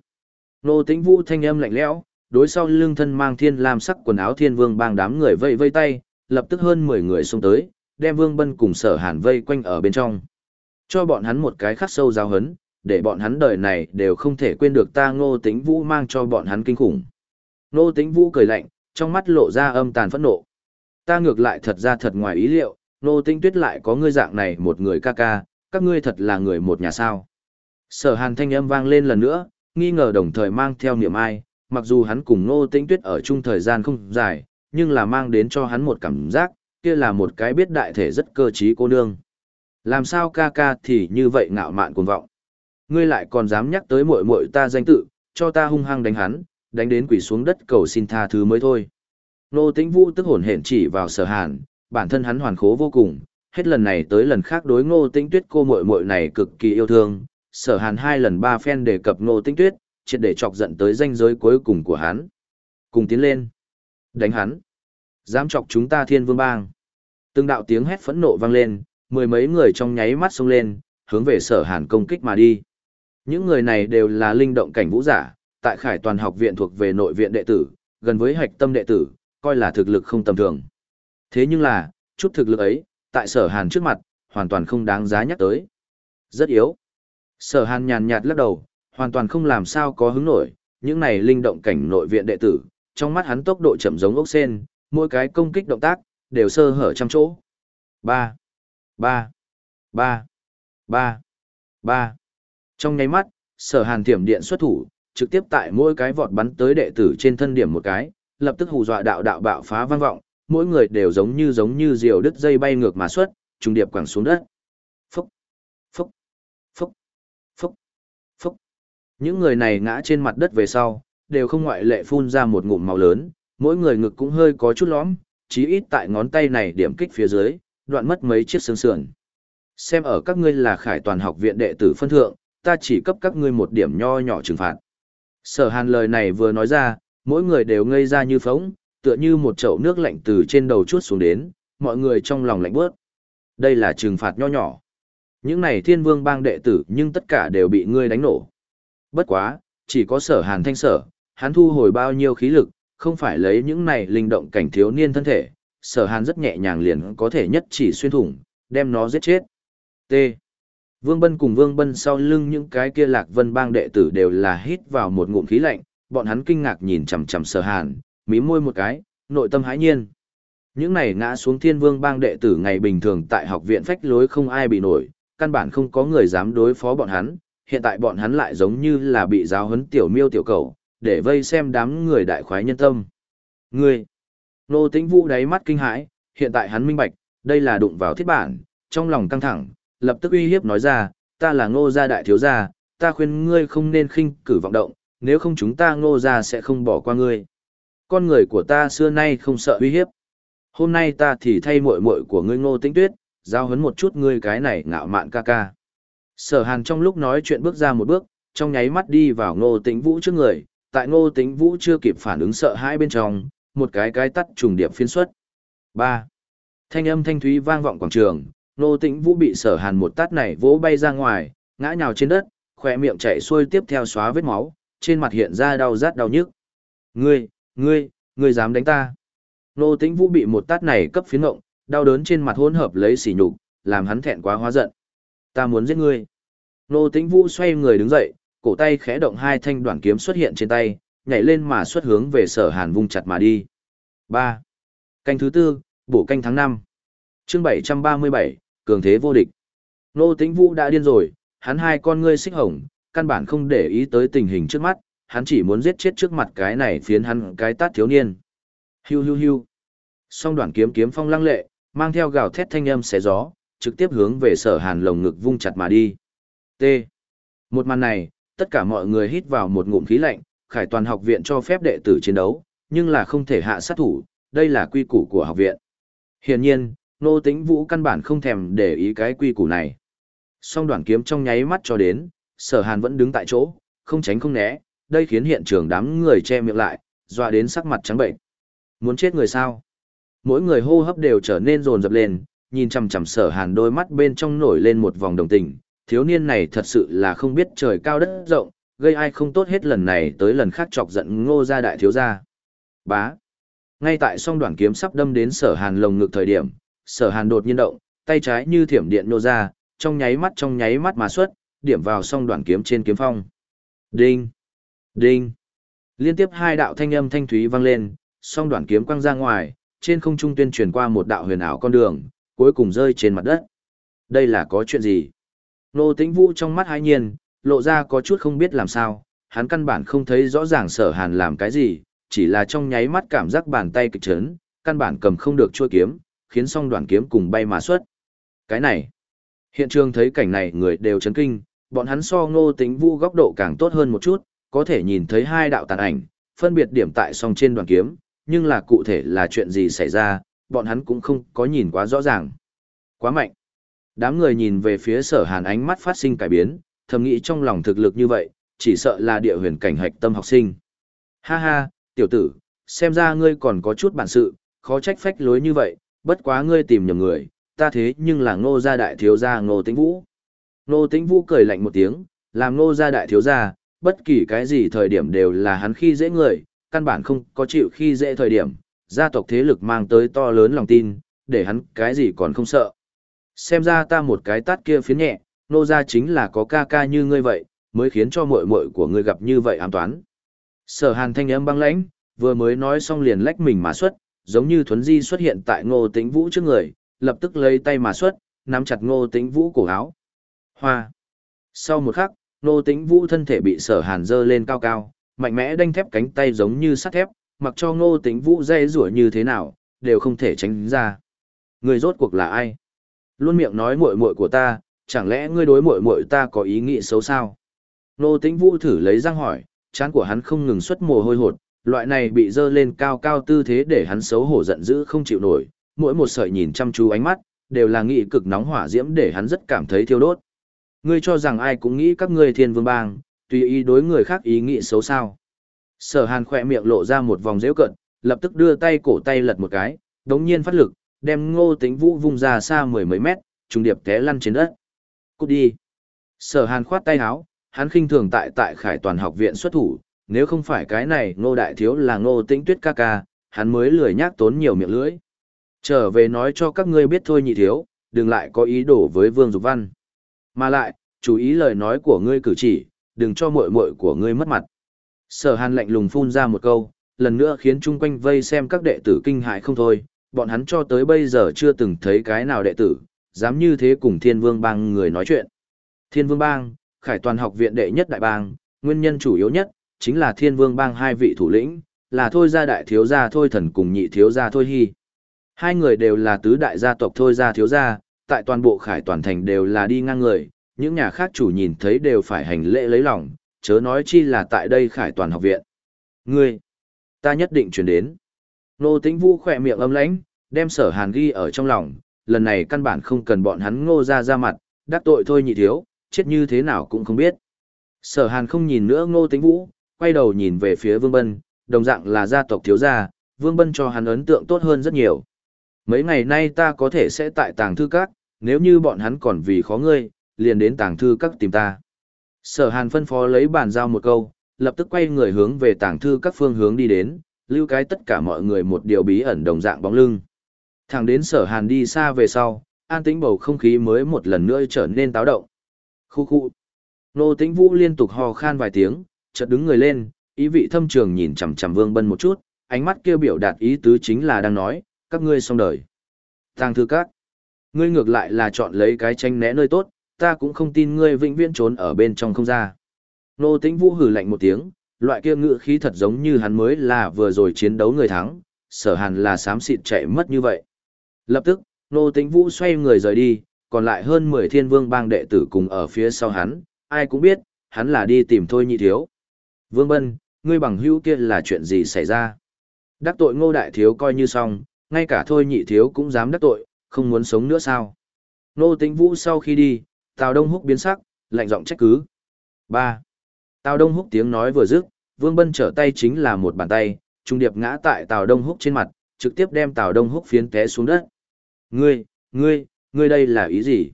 Nô tĩnh vũ thanh âm lạnh lẽo, đối sau lưng thân mang thiên lam sắc quần áo thiên vương bang đám người vây vây tay, lập tức hơn 10 người xông tới, đem Vương Bân cùng sở hàn vây quanh ở bên trong. Cho bọn hắn một cái khắc sâu giáo hấn, để bọn hắn đời này đều không thể quên được ta ngô tĩnh vũ mang cho bọn hắn kinh khủng. Ngô tĩnh vũ cười lạnh, trong mắt lộ ra âm tàn phẫn nộ. Ta ngược lại thật ra thật ngoài ý liệu, Nô Tinh tuyết lại có ngươi dạng này một người ca ca, các ngươi thật là người một nhà sao. Sở hàn thanh âm vang lên lần nữa, nghi ngờ đồng thời mang theo niệm ai, mặc dù hắn cùng Nô Tinh tuyết ở chung thời gian không dài, nhưng là mang đến cho hắn một cảm giác, kia là một cái biết đại thể rất cơ trí cô nương. Làm sao ca ca thì như vậy ngạo mạn cuồng vọng. Ngươi lại còn dám nhắc tới muội muội ta danh tự, cho ta hung hăng đánh hắn, đánh đến quỷ xuống đất cầu xin tha thứ mới thôi. Nô Tĩnh Vũ tức hồn hển chỉ vào Sở Hàn, bản thân hắn hoàn khố vô cùng, hết lần này tới lần khác đối Ngô Tĩnh Tuyết cô muội muội này cực kỳ yêu thương, Sở Hàn hai lần ba phen đề cập Ngô Tĩnh Tuyết, triệt để chọc giận tới danh giới cuối cùng của hắn. Cùng tiến lên, đánh hắn, dám chọc chúng ta Thiên Vương Bang. Từng đạo tiếng hét phẫn nộ vang lên, mười mấy người trong nháy mắt xông lên, hướng về Sở Hàn công kích mà đi. Những người này đều là linh động cảnh vũ giả, tại Khải Toàn học viện thuộc về nội viện đệ tử, gần với hạch tâm đệ tử, coi là thực lực không tầm thường. Thế nhưng là, chút thực lực ấy, tại Sở Hàn trước mặt, hoàn toàn không đáng giá nhắc tới. Rất yếu. Sở Hàn nhàn nhạt lắc đầu, hoàn toàn không làm sao có hứng nổi, những này linh động cảnh nội viện đệ tử, trong mắt hắn tốc độ chậm giống ốc sen, mỗi cái công kích động tác, đều sơ hở trăm chỗ. 3, 3, 3, 3, 3. Trong nháy mắt, sở hàn thiểm điện xuất thủ, trực tiếp tại mỗi cái vọt bắn tới đệ tử trên thân điểm một cái, lập tức hù dọa đạo đạo bạo phá vang vọng, mỗi người đều giống như giống như diều đứt dây bay ngược mà xuất, trùng điệp quẳng xuống đất. Phúc, phúc, phúc, phúc, phúc. Những người này ngã trên mặt đất về sau, đều không ngoại lệ phun ra một ngụm màu lớn, mỗi người ngực cũng hơi có chút lõm, chí ít tại ngón tay này điểm kích phía dưới, đoạn mất mấy chiếc xương sườn. Xem ở các ngươi là khải toàn học viện đệ tử phân thượng, ta chỉ cấp các ngươi một điểm nho nhỏ trừng phạt. Sở hàn lời này vừa nói ra, mỗi người đều ngây ra như phóng, tựa như một chậu nước lạnh từ trên đầu chuốt xuống đến, mọi người trong lòng lạnh bớt. Đây là trừng phạt nho nhỏ. Những này thiên vương bang đệ tử nhưng tất cả đều bị ngươi đánh nổ. Bất quá, chỉ có sở hàn thanh sở, hắn thu hồi bao nhiêu khí lực, không phải lấy những này linh động cảnh thiếu niên thân thể, sở hàn rất nhẹ nhàng liền có thể nhất chỉ xuyên thủng, đem nó giết chết. T. Vương Bân cùng Vương Bân sau lưng những cái kia lạc vân bang đệ tử đều là hít vào một ngụm khí lạnh, bọn hắn kinh ngạc nhìn chằm chằm sở hàn, mí môi một cái, nội tâm hãi nhiên. Những này ngã xuống thiên vương bang đệ tử ngày bình thường tại học viện phách lối không ai bị nổi, căn bản không có người dám đối phó bọn hắn, hiện tại bọn hắn lại giống như là bị giáo huấn tiểu miêu tiểu cầu, để vây xem đám người đại khoái nhân tâm. Ngươi! Nô tĩnh vũ đáy mắt kinh hãi, hiện tại hắn minh bạch, đây là đụng vào thiết bản, trong lòng căng thẳng, lập tức uy hiếp nói ra, ta là ngô gia đại thiếu gia, ta khuyên ngươi không nên khinh cử vọng động, nếu không chúng ta ngô gia sẽ không bỏ qua ngươi. Con người của ta xưa nay không sợ uy hiếp. Hôm nay ta thì thay muội muội của ngươi ngô tĩnh tuyết, giao hấn một chút ngươi cái này ngạo mạn ca ca. Sở hàn trong lúc nói chuyện bước ra một bước, trong nháy mắt đi vào ngô tĩnh vũ trước người, tại ngô tĩnh vũ chưa kịp phản ứng sợ hãi bên trong, một cái cái tắt trùng điệp phiến xuất. 3. Thanh âm thanh thúy vang vọng quảng trường, Nô tĩnh vũ bị sở hàn một tát này vỗ bay ra ngoài, ngã nhào trên đất, khỏe miệng chảy xuôi tiếp theo xóa vết máu, trên mặt hiện ra đau rát đau nhức. Ngươi, ngươi, ngươi dám đánh ta. Nô tĩnh vũ bị một tát này cấp phiến ngộng, đau đớn trên mặt hỗn hợp lấy sỉ nhục, làm hắn thẹn quá hóa giận. Ta muốn giết ngươi. Nô Tĩnh Vũ xoay người đứng dậy, cổ tay khẽ động hai thanh đoạn kiếm xuất hiện trên tay, nhảy lên mà xuất hướng về Sở Hàn vung chặt mà đi. 3. Canh thứ tư, bổ canh tháng 5. Chương 737, cường thế vô địch. Nô Tĩnh Vũ đã điên rồi, hắn hai con ngươi xích hồng, căn bản không để ý tới tình hình trước mắt, hắn chỉ muốn giết chết trước mặt cái này phiến hắn cái tát thiếu niên. Hiu hiu hiu. Song đoạn kiếm kiếm phong lăng lệ, mang theo gào thét thanh âm xé gió, trực tiếp hướng về sở hàn lồng ngực vung chặt mà đi. T. Một màn này, tất cả mọi người hít vào một ngụm khí lạnh, khải toàn học viện cho phép đệ tử chiến đấu, nhưng là không thể hạ sát thủ, đây là quy củ của học viện. Hiển nhiên, nô tĩnh vũ căn bản không thèm để ý cái quy củ này. Song đoạn kiếm trong nháy mắt cho đến, sở hàn vẫn đứng tại chỗ, không tránh không né, đây khiến hiện trường đám người che miệng lại, dọa đến sắc mặt trắng bệnh. Muốn chết người sao? Mỗi người hô hấp đều trở nên rồn rập lên, nhìn chằm chằm sở hàn đôi mắt bên trong nổi lên một vòng đồng tình, thiếu niên này thật sự là không biết trời cao đất rộng, gây ai không tốt hết lần này tới lần khác chọc giận ngô gia đại thiếu gia. Bá. Ngay tại song đoạn kiếm sắp đâm đến sở hàn lồng ngực thời điểm, sở hàn đột nhiên động, tay trái như thiểm điện nô ra, trong nháy mắt trong nháy mắt mà xuất, điểm vào song đoạn kiếm trên kiếm phong. Đinh. Đinh. Liên tiếp hai đạo thanh âm thanh thúy vang lên, song đoạn kiếm quăng ra ngoài, trên không trung tuyên truyền qua một đạo huyền ảo con đường, cuối cùng rơi trên mặt đất. Đây là có chuyện gì? Nô tĩnh vũ trong mắt hai nhiên, lộ ra có chút không biết làm sao, hắn căn bản không thấy rõ ràng sở hàn làm cái gì, chỉ là trong nháy mắt cảm giác bàn tay kịch chấn, căn bản cầm không được chua kiếm, khiến song đoàn kiếm cùng bay mà xuất. Cái này, hiện trường thấy cảnh này người đều chấn kinh, bọn hắn so ngô tính vu góc độ càng tốt hơn một chút, có thể nhìn thấy hai đạo tàn ảnh, phân biệt điểm tại song trên đoàn kiếm, nhưng là cụ thể là chuyện gì xảy ra, bọn hắn cũng không có nhìn quá rõ ràng. Quá mạnh. Đám người nhìn về phía sở hàn ánh mắt phát sinh cải biến, thầm nghĩ trong lòng thực lực như vậy, chỉ sợ là địa huyền cảnh hạch tâm học sinh. Ha ha, tiểu tử, xem ra ngươi còn có chút bản sự, khó trách phách lối như vậy, bất quá ngươi tìm nhầm người, ta thế nhưng là ngô gia đại thiếu gia ngô tĩnh vũ. Ngô tĩnh vũ cười lạnh một tiếng, làm ngô gia đại thiếu gia, bất kỳ cái gì thời điểm đều là hắn khi dễ người, căn bản không có chịu khi dễ thời điểm, gia tộc thế lực mang tới to lớn lòng tin, để hắn cái gì còn không sợ. Xem ra ta một cái tát kia phiến nhẹ, nô gia chính là có ca ca như ngươi vậy, mới khiến cho muội muội của ngươi gặp như vậy ám toán. Sở hàn thanh âm băng lãnh, vừa mới nói xong liền lách mình mà xuất, giống như thuấn di xuất hiện tại ngô tĩnh vũ trước người, lập tức lấy tay mà xuất, nắm chặt ngô tĩnh vũ cổ áo. Hoa. Sau một khắc, ngô tĩnh vũ thân thể bị sở hàn dơ lên cao cao, mạnh mẽ đanh thép cánh tay giống như sắt thép, mặc cho ngô tĩnh vũ dây rủa như thế nào, đều không thể tránh ra. Người rốt cuộc là ai? Luôn miệng nói muội muội của ta, chẳng lẽ ngươi đối muội muội ta có ý nghĩ xấu sao? Ngô Tĩnh Vũ thử lấy răng hỏi, trán của hắn không ngừng xuất mồ hôi hột, loại này bị dơ lên cao cao tư thế để hắn xấu hổ giận dữ không chịu nổi, mỗi một sợi nhìn chăm chú ánh mắt, đều là nghị cực nóng hỏa diễm để hắn rất cảm thấy thiêu đốt. Ngươi cho rằng ai cũng nghĩ các ngươi thiên vương bang, tùy ý đối người khác ý nghĩ xấu sao. Sở hàn khỏe miệng lộ ra một vòng dễu cận, lập tức đưa tay cổ tay lật một cái, đống nhiên phát lực, đem ngô tính vũ vung ra xa mười mấy mét, trùng điệp té lăn trên đất. Cút đi. Sở hàn khoát tay áo, hắn khinh thường tại tại khải toàn học viện xuất thủ, nếu không phải cái này ngô đại thiếu là ngô tĩnh tuyết ca ca, hắn mới lười nhác tốn nhiều miệng lưỡi. Trở về nói cho các ngươi biết thôi nhị thiếu, đừng lại có ý đồ với Vương Dục Văn. Mà lại, chú ý lời nói của ngươi cử chỉ, đừng cho muội muội của ngươi mất mặt. Sở Hàn lạnh lùng phun ra một câu, lần nữa khiến chung quanh vây xem các đệ tử kinh hại không thôi, bọn hắn cho tới bây giờ chưa từng thấy cái nào đệ tử, dám như thế cùng Thiên Vương Bang người nói chuyện. Thiên Vương Bang, khải toàn học viện đệ nhất đại bang, nguyên nhân chủ yếu nhất, chính là Thiên Vương Bang hai vị thủ lĩnh, là Thôi gia đại thiếu gia Thôi thần cùng nhị thiếu gia Thôi hy. Hai người đều là tứ đại gia tộc Thôi gia thiếu gia, tại toàn bộ khải toàn thành đều là đi ngang người, những nhà khác chủ nhìn thấy đều phải hành lễ lấy lòng, chớ nói chi là tại đây khải toàn học viện. Ngươi, ta nhất định chuyển đến. Nô tĩnh vũ khỏe miệng âm lãnh, đem sở hàn ghi ở trong lòng, lần này căn bản không cần bọn hắn ngô ra ra mặt, đắc tội thôi nhị thiếu, chết như thế nào cũng không biết. Sở hàn không nhìn nữa ngô tĩnh vũ, quay đầu nhìn về phía vương bân, đồng dạng là gia tộc thiếu gia, vương bân cho hắn ấn tượng tốt hơn rất nhiều. Mấy ngày nay ta có thể sẽ tại tàng thư các, nếu như bọn hắn còn vì khó ngươi, liền đến tàng thư các tìm ta. Sở hàn phân phó lấy bàn giao một câu, lập tức quay người hướng về tàng thư các phương hướng đi đến, lưu cái tất cả mọi người một điều bí ẩn đồng dạng bóng lưng. Thẳng đến sở hàn đi xa về sau, an tĩnh bầu không khí mới một lần nữa trở nên táo động. Khu khu. Nô tĩnh vũ liên tục hò khan vài tiếng, chợt đứng người lên, ý vị thâm trường nhìn chằm chằm vương bân một chút, ánh mắt kêu biểu đạt ý tứ chính là đang nói, các ngươi xong đời. Tàng thư các. Ngươi ngược lại là chọn lấy cái tranh né nơi tốt, ta cũng không tin ngươi vĩnh viễn trốn ở bên trong không ra. Nô tĩnh vũ hừ lạnh một tiếng, loại kia ngựa khí thật giống như hắn mới là vừa rồi chiến đấu người thắng, sở hàn là xám xịt chạy mất như vậy. Lập tức, nô tĩnh vũ xoay người rời đi, còn lại hơn 10 thiên vương bang đệ tử cùng ở phía sau hắn, ai cũng biết, hắn là đi tìm thôi nhị thiếu. Vương Bân, ngươi bằng hữu kia là chuyện gì xảy ra? Đắc tội ngô đại thiếu coi như xong, ngay cả thôi nhị thiếu cũng dám đắc tội, không muốn sống nữa sao? Nô tĩnh vũ sau khi đi, Tào Đông Húc biến sắc, lạnh giọng trách cứ. 3. Tào Đông Húc tiếng nói vừa dứt, Vương Bân trở tay chính là một bàn tay, trung điệp ngã tại Tào Đông Húc trên mặt, trực tiếp đem Tào Đông Húc phiến té xuống đất. Ngươi, ngươi, ngươi đây là ý gì?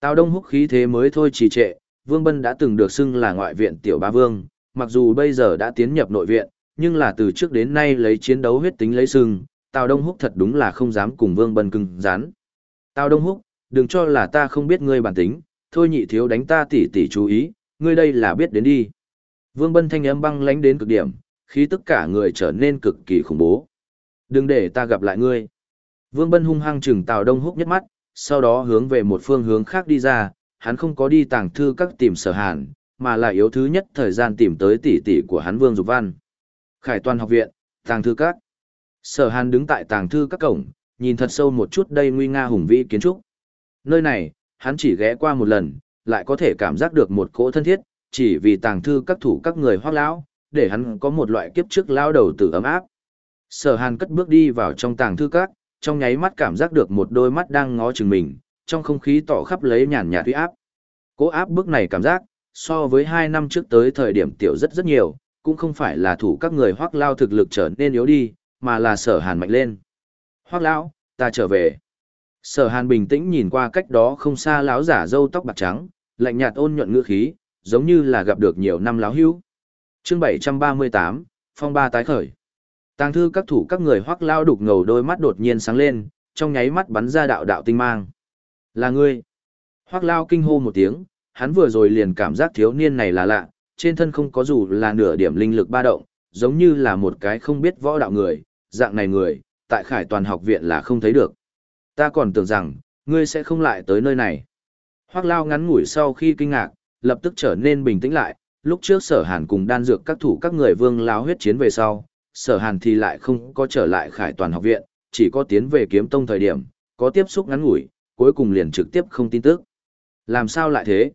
Tào Đông Húc khí thế mới thôi trì trệ, Vương Bân đã từng được xưng là ngoại viện tiểu ba vương, mặc dù bây giờ đã tiến nhập nội viện, nhưng là từ trước đến nay lấy chiến đấu huyết tính lấy sừng Tào Đông Húc thật đúng là không dám cùng Vương Bân cứng rắn. Tào Đông Húc, đừng cho là ta không biết ngươi bản tính, thôi nhị thiếu đánh ta tỉ tỉ chú ý, ngươi đây là biết đến đi. Vương Bân thanh âm băng lánh đến cực điểm, khi tất cả người trở nên cực kỳ khủng bố. Đừng để ta gặp lại ngươi. Vương Bân hung hăng chừng Tào Đông Húc nhất mắt, sau đó hướng về một phương hướng khác đi ra, hắn không có đi tàng thư các tìm sở hàn, mà là yếu thứ nhất thời gian tìm tới tỷ tỷ của hắn Vương Dục Văn. Khải toàn học viện, tàng thư các. Sở hàn đứng tại tàng thư các cổng, nhìn thật sâu một chút đây nguy nga hùng vĩ kiến trúc. Nơi này, hắn chỉ ghé qua một lần, lại có thể cảm giác được một cỗ thân thiết, chỉ vì tàng thư các thủ các người hoác lão, để hắn có một loại kiếp trước lao đầu tử ấm áp. Sở hàn cất bước đi vào trong tàng thư các, trong nháy mắt cảm giác được một đôi mắt đang ngó chừng mình, trong không khí tỏ khắp lấy nhàn nhạt uy áp. Cố áp bước này cảm giác, so với hai năm trước tới thời điểm tiểu rất rất nhiều, cũng không phải là thủ các người hoác lao thực lực trở nên yếu đi, mà là sở hàn mạnh lên. Hoác lão, ta trở về. Sở Hàn bình tĩnh nhìn qua cách đó không xa lão giả râu tóc bạc trắng, lạnh nhạt ôn nhuận ngữ khí, giống như là gặp được nhiều năm lão hữu. Chương 738, phong ba tái khởi. Tàng thư các thủ các người hoắc lao đục ngầu đôi mắt đột nhiên sáng lên, trong nháy mắt bắn ra đạo đạo tinh mang. Là ngươi. Hoắc lao kinh hô một tiếng, hắn vừa rồi liền cảm giác thiếu niên này là lạ, trên thân không có dù là nửa điểm linh lực ba động, giống như là một cái không biết võ đạo người, dạng này người, tại khải toàn học viện là không thấy được. Ta còn tưởng rằng, ngươi sẽ không lại tới nơi này. Hoác lao ngắn ngủi sau khi kinh ngạc, lập tức trở nên bình tĩnh lại, lúc trước sở hàn cùng đan dược các thủ các người vương láo huyết chiến về sau, sở hàn thì lại không có trở lại khải toàn học viện, chỉ có tiến về kiếm tông thời điểm, có tiếp xúc ngắn ngủi, cuối cùng liền trực tiếp không tin tức. Làm sao lại thế?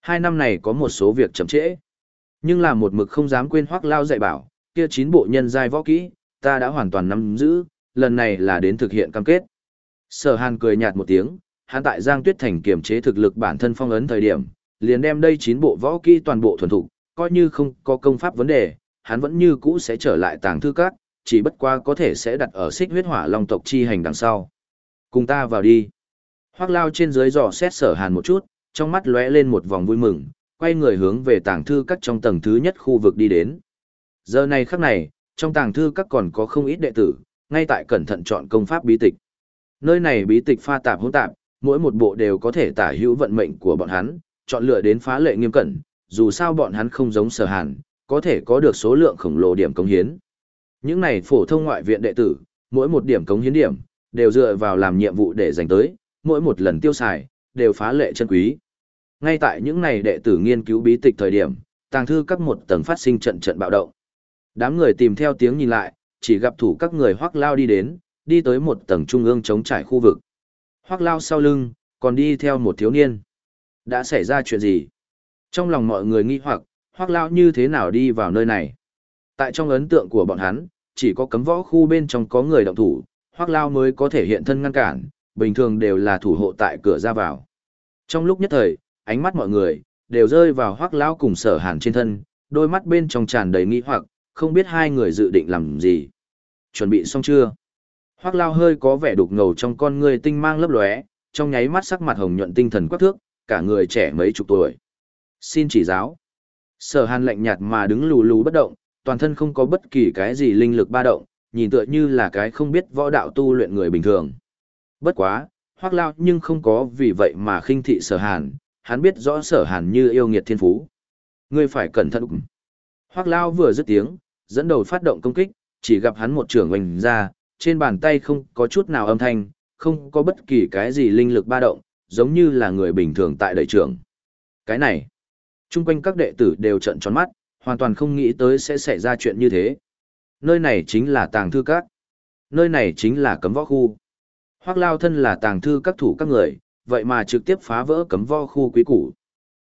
Hai năm này có một số việc chậm trễ. Nhưng là một mực không dám quên hoác lao dạy bảo, kia chín bộ nhân giai võ kỹ, ta đã hoàn toàn nắm giữ, lần này là đến thực hiện cam kết. Sở Hàn cười nhạt một tiếng, hắn tại Giang Tuyết Thành kiểm chế thực lực bản thân phong ấn thời điểm, liền đem đây chín bộ võ kỹ toàn bộ thuần thục, coi như không có công pháp vấn đề, hắn vẫn như cũ sẽ trở lại tàng thư các, chỉ bất qua có thể sẽ đặt ở xích huyết hỏa long tộc chi hành đằng sau. Cùng ta vào đi. Hoác lao trên dưới dò xét sở hàn một chút, trong mắt lóe lên một vòng vui mừng, quay người hướng về tàng thư các trong tầng thứ nhất khu vực đi đến. Giờ này khắc này, trong tàng thư các còn có không ít đệ tử, ngay tại cẩn thận chọn công pháp bí tịch. Nơi này bí tịch pha tạp hỗn tạp, mỗi một bộ đều có thể tả hữu vận mệnh của bọn hắn, chọn lựa đến phá lệ nghiêm cẩn, dù sao bọn hắn không giống sở hàn, có thể có được số lượng khổng lồ điểm cống hiến. Những này phổ thông ngoại viện đệ tử, mỗi một điểm cống hiến điểm, đều dựa vào làm nhiệm vụ để dành tới, mỗi một lần tiêu xài, đều phá lệ chân quý. Ngay tại những này đệ tử nghiên cứu bí tịch thời điểm, tàng thư các một tầng phát sinh trận trận bạo động. Đám người tìm theo tiếng nhìn lại, chỉ gặp thủ các người hoác lao đi đến, đi tới một tầng trung ương chống trải khu vực. Hoác lao sau lưng, còn đi theo một thiếu niên. Đã xảy ra chuyện gì? Trong lòng mọi người nghi hoặc, hoác lao như thế nào đi vào nơi này? Tại trong ấn tượng của bọn hắn, chỉ có cấm võ khu bên trong có người động thủ, hoác lao mới có thể hiện thân ngăn cản, bình thường đều là thủ hộ tại cửa ra vào. Trong lúc nhất thời, ánh mắt mọi người, đều rơi vào Hoắc Lão cùng sở hàn trên thân, đôi mắt bên trong tràn đầy nghi hoặc, không biết hai người dự định làm gì. Chuẩn bị xong chưa? Hoắc Lão hơi có vẻ đục ngầu trong con người tinh mang lấp lóe, trong nháy mắt sắc mặt hồng nhuận tinh thần quắc thước, cả người trẻ mấy chục tuổi. Xin chỉ giáo. Sở hàn lạnh nhạt mà đứng lù lù bất động, toàn thân không có bất kỳ cái gì linh lực ba động, nhìn tựa như là cái không biết võ đạo tu luyện người bình thường. Bất quá, hoác lao nhưng không có vì vậy mà khinh thị sở hàn, hắn biết rõ sở hàn như yêu nghiệt thiên phú. Ngươi phải cẩn thận. Hoác lao vừa dứt tiếng, dẫn đầu phát động công kích, chỉ gặp hắn một trưởng oanh ra, trên bàn tay không có chút nào âm thanh, không có bất kỳ cái gì linh lực ba động, giống như là người bình thường tại đời trưởng. Cái này, chung quanh các đệ tử đều trận tròn mắt, hoàn toàn không nghĩ tới sẽ xảy ra chuyện như thế. Nơi này chính là tàng thư các. Nơi này chính là cấm võ khu. Hoác lao thân là tàng thư các thủ các người, vậy mà trực tiếp phá vỡ cấm vo khu quý củ.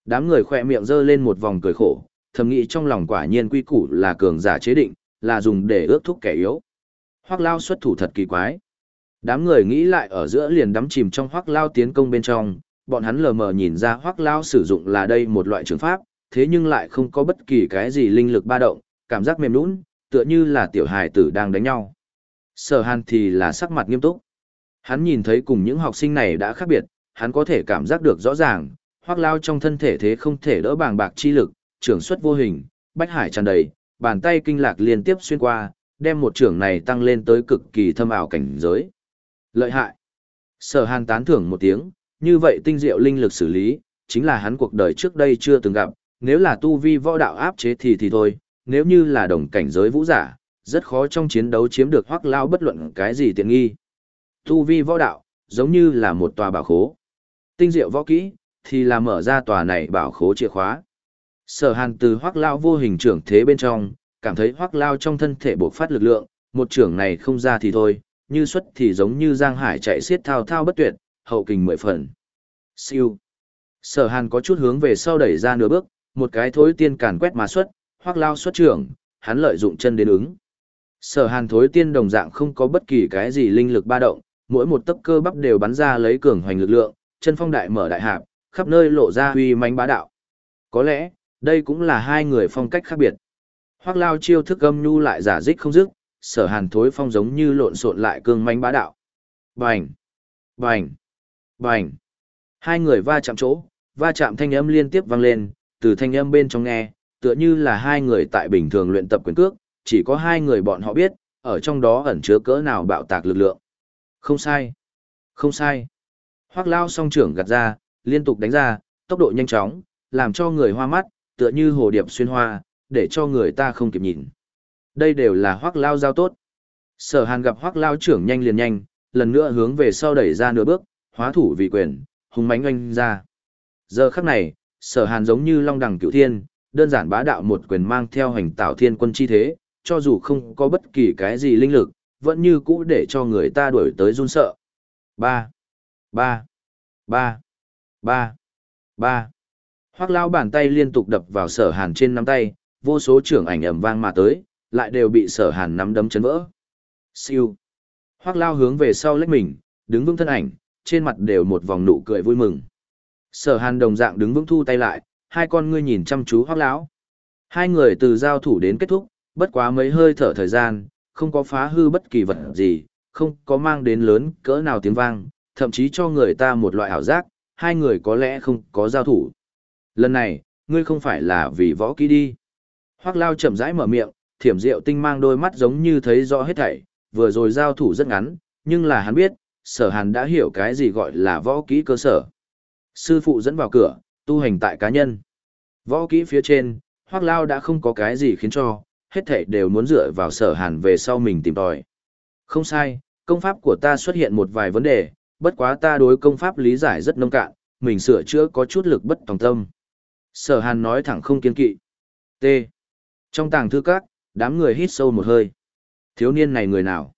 Đám người khỏe miệng giơ lên một vòng cười khổ, thầm nghĩ trong lòng quả nhiên quy củ là cường giả chế định, là dùng để ước thúc kẻ yếu. Hoác lao xuất thủ thật kỳ quái. Đám người nghĩ lại ở giữa liền đắm chìm trong hoác lao tiến công bên trong, bọn hắn lờ mờ nhìn ra hoác lao sử dụng là đây một loại trường pháp, thế nhưng lại không có bất kỳ cái gì linh lực ba động, cảm giác mềm nũng, tựa như là tiểu hài tử đang đánh nhau. Sở hàn thì là sắc mặt nghiêm túc. Hắn nhìn thấy cùng những học sinh này đã khác biệt, hắn có thể cảm giác được rõ ràng, hoác lao trong thân thể thế không thể đỡ bàng bạc chi lực, trưởng xuất vô hình, bách hải tràn đầy, bàn tay kinh lạc liên tiếp xuyên qua, đem một trưởng này tăng lên tới cực kỳ thâm ảo cảnh giới. Lợi hại. Sở Hàn tán thưởng một tiếng, như vậy tinh diệu linh lực xử lý, chính là hắn cuộc đời trước đây chưa từng gặp, nếu là tu vi võ đạo áp chế thì thì thôi, nếu như là đồng cảnh giới vũ giả, rất khó trong chiến đấu chiếm được hoắc lao bất luận cái gì tiện nghi. Tu vi võ đạo, giống như là một tòa bảo khố. Tinh diệu võ kỹ, thì là mở ra tòa này bảo khố chìa khóa. Sở hàn từ hoác lao vô hình trưởng thế bên trong, cảm thấy hoác lao trong thân thể bộc phát lực lượng, một trưởng này không ra thì thôi, như xuất thì giống như giang hải chạy xiết thao thao bất tuyệt, hậu kình mười phần. Siêu. Sở hàn có chút hướng về sau đẩy ra nửa bước, một cái thối tiên càn quét mà xuất, hoác lao xuất trưởng, hắn lợi dụng chân đến ứng. Sở hàn thối tiên đồng dạng không có bất kỳ cái gì linh lực ba động, mỗi một tấc cơ bắp đều bắn ra lấy cường hoành lực lượng, chân phong đại mở đại hạp, khắp nơi lộ ra huy mãnh bá đạo. Có lẽ, đây cũng là hai người phong cách khác biệt. Hoác lao chiêu thức âm nhu lại giả dích không dứt, sở hàn thối phong giống như lộn xộn lại cương mãnh bá đạo. Bành! Bành! Bành! Hai người va chạm chỗ, va chạm thanh âm liên tiếp vang lên, từ thanh âm bên trong nghe, tựa như là hai người tại bình thường luyện tập quyền cước, chỉ có hai người bọn họ biết, ở trong đó ẩn chứa cỡ nào bạo tạc lực lượng. Không sai! Không sai! Hoác lao song trưởng gạt ra, liên tục đánh ra, tốc độ nhanh chóng, làm cho người hoa mắt, tựa như hồ điệp xuyên hoa, để cho người ta không kịp nhìn. Đây đều là hoác lao giao tốt. Sở hàn gặp hoác lao trưởng nhanh liền nhanh, lần nữa hướng về sau đẩy ra nửa bước, hóa thủ vì quyền, hùng mánh oanh ra. Giờ khắc này, sở hàn giống như long đẳng cựu thiên, đơn giản bá đạo một quyền mang theo hành tạo thiên quân chi thế, cho dù không có bất kỳ cái gì linh lực, vẫn như cũ để cho người ta đuổi tới run sợ. 3. 3. 3. 3. 3. Hoác lao bàn tay liên tục đập vào sở hàn trên nắm tay, vô số trưởng ảnh ẩm vang mà tới, lại đều bị sở hàn nắm đấm chấn vỡ. Siêu. Hoác lao hướng về sau lách mình, đứng vững thân ảnh, trên mặt đều một vòng nụ cười vui mừng. Sở hàn đồng dạng đứng vững thu tay lại, hai con ngươi nhìn chăm chú hoác lão. Hai người từ giao thủ đến kết thúc, bất quá mấy hơi thở thời gian, không có phá hư bất kỳ vật gì, không có mang đến lớn cỡ nào tiếng vang, thậm chí cho người ta một loại ảo giác, hai người có lẽ không có giao thủ. Lần này, ngươi không phải là vì võ kỹ đi. Hoác lao chậm rãi mở miệng, thiểm diệu tinh mang đôi mắt giống như thấy rõ hết thảy, vừa rồi giao thủ rất ngắn, nhưng là hắn biết, sở hàn đã hiểu cái gì gọi là võ kỹ cơ sở. Sư phụ dẫn vào cửa, tu hành tại cá nhân. Võ kỹ phía trên, hoác lao đã không có cái gì khiến cho, hết thảy đều muốn dựa vào sở hàn về sau mình tìm tòi. Không sai, công pháp của ta xuất hiện một vài vấn đề, bất quá ta đối công pháp lý giải rất nông cạn, mình sửa chữa có chút lực bất tòng tâm. Sở hàn nói thẳng không kiên kỵ. T. Trong tàng thư các, đám người hít sâu một hơi. Thiếu niên này người nào?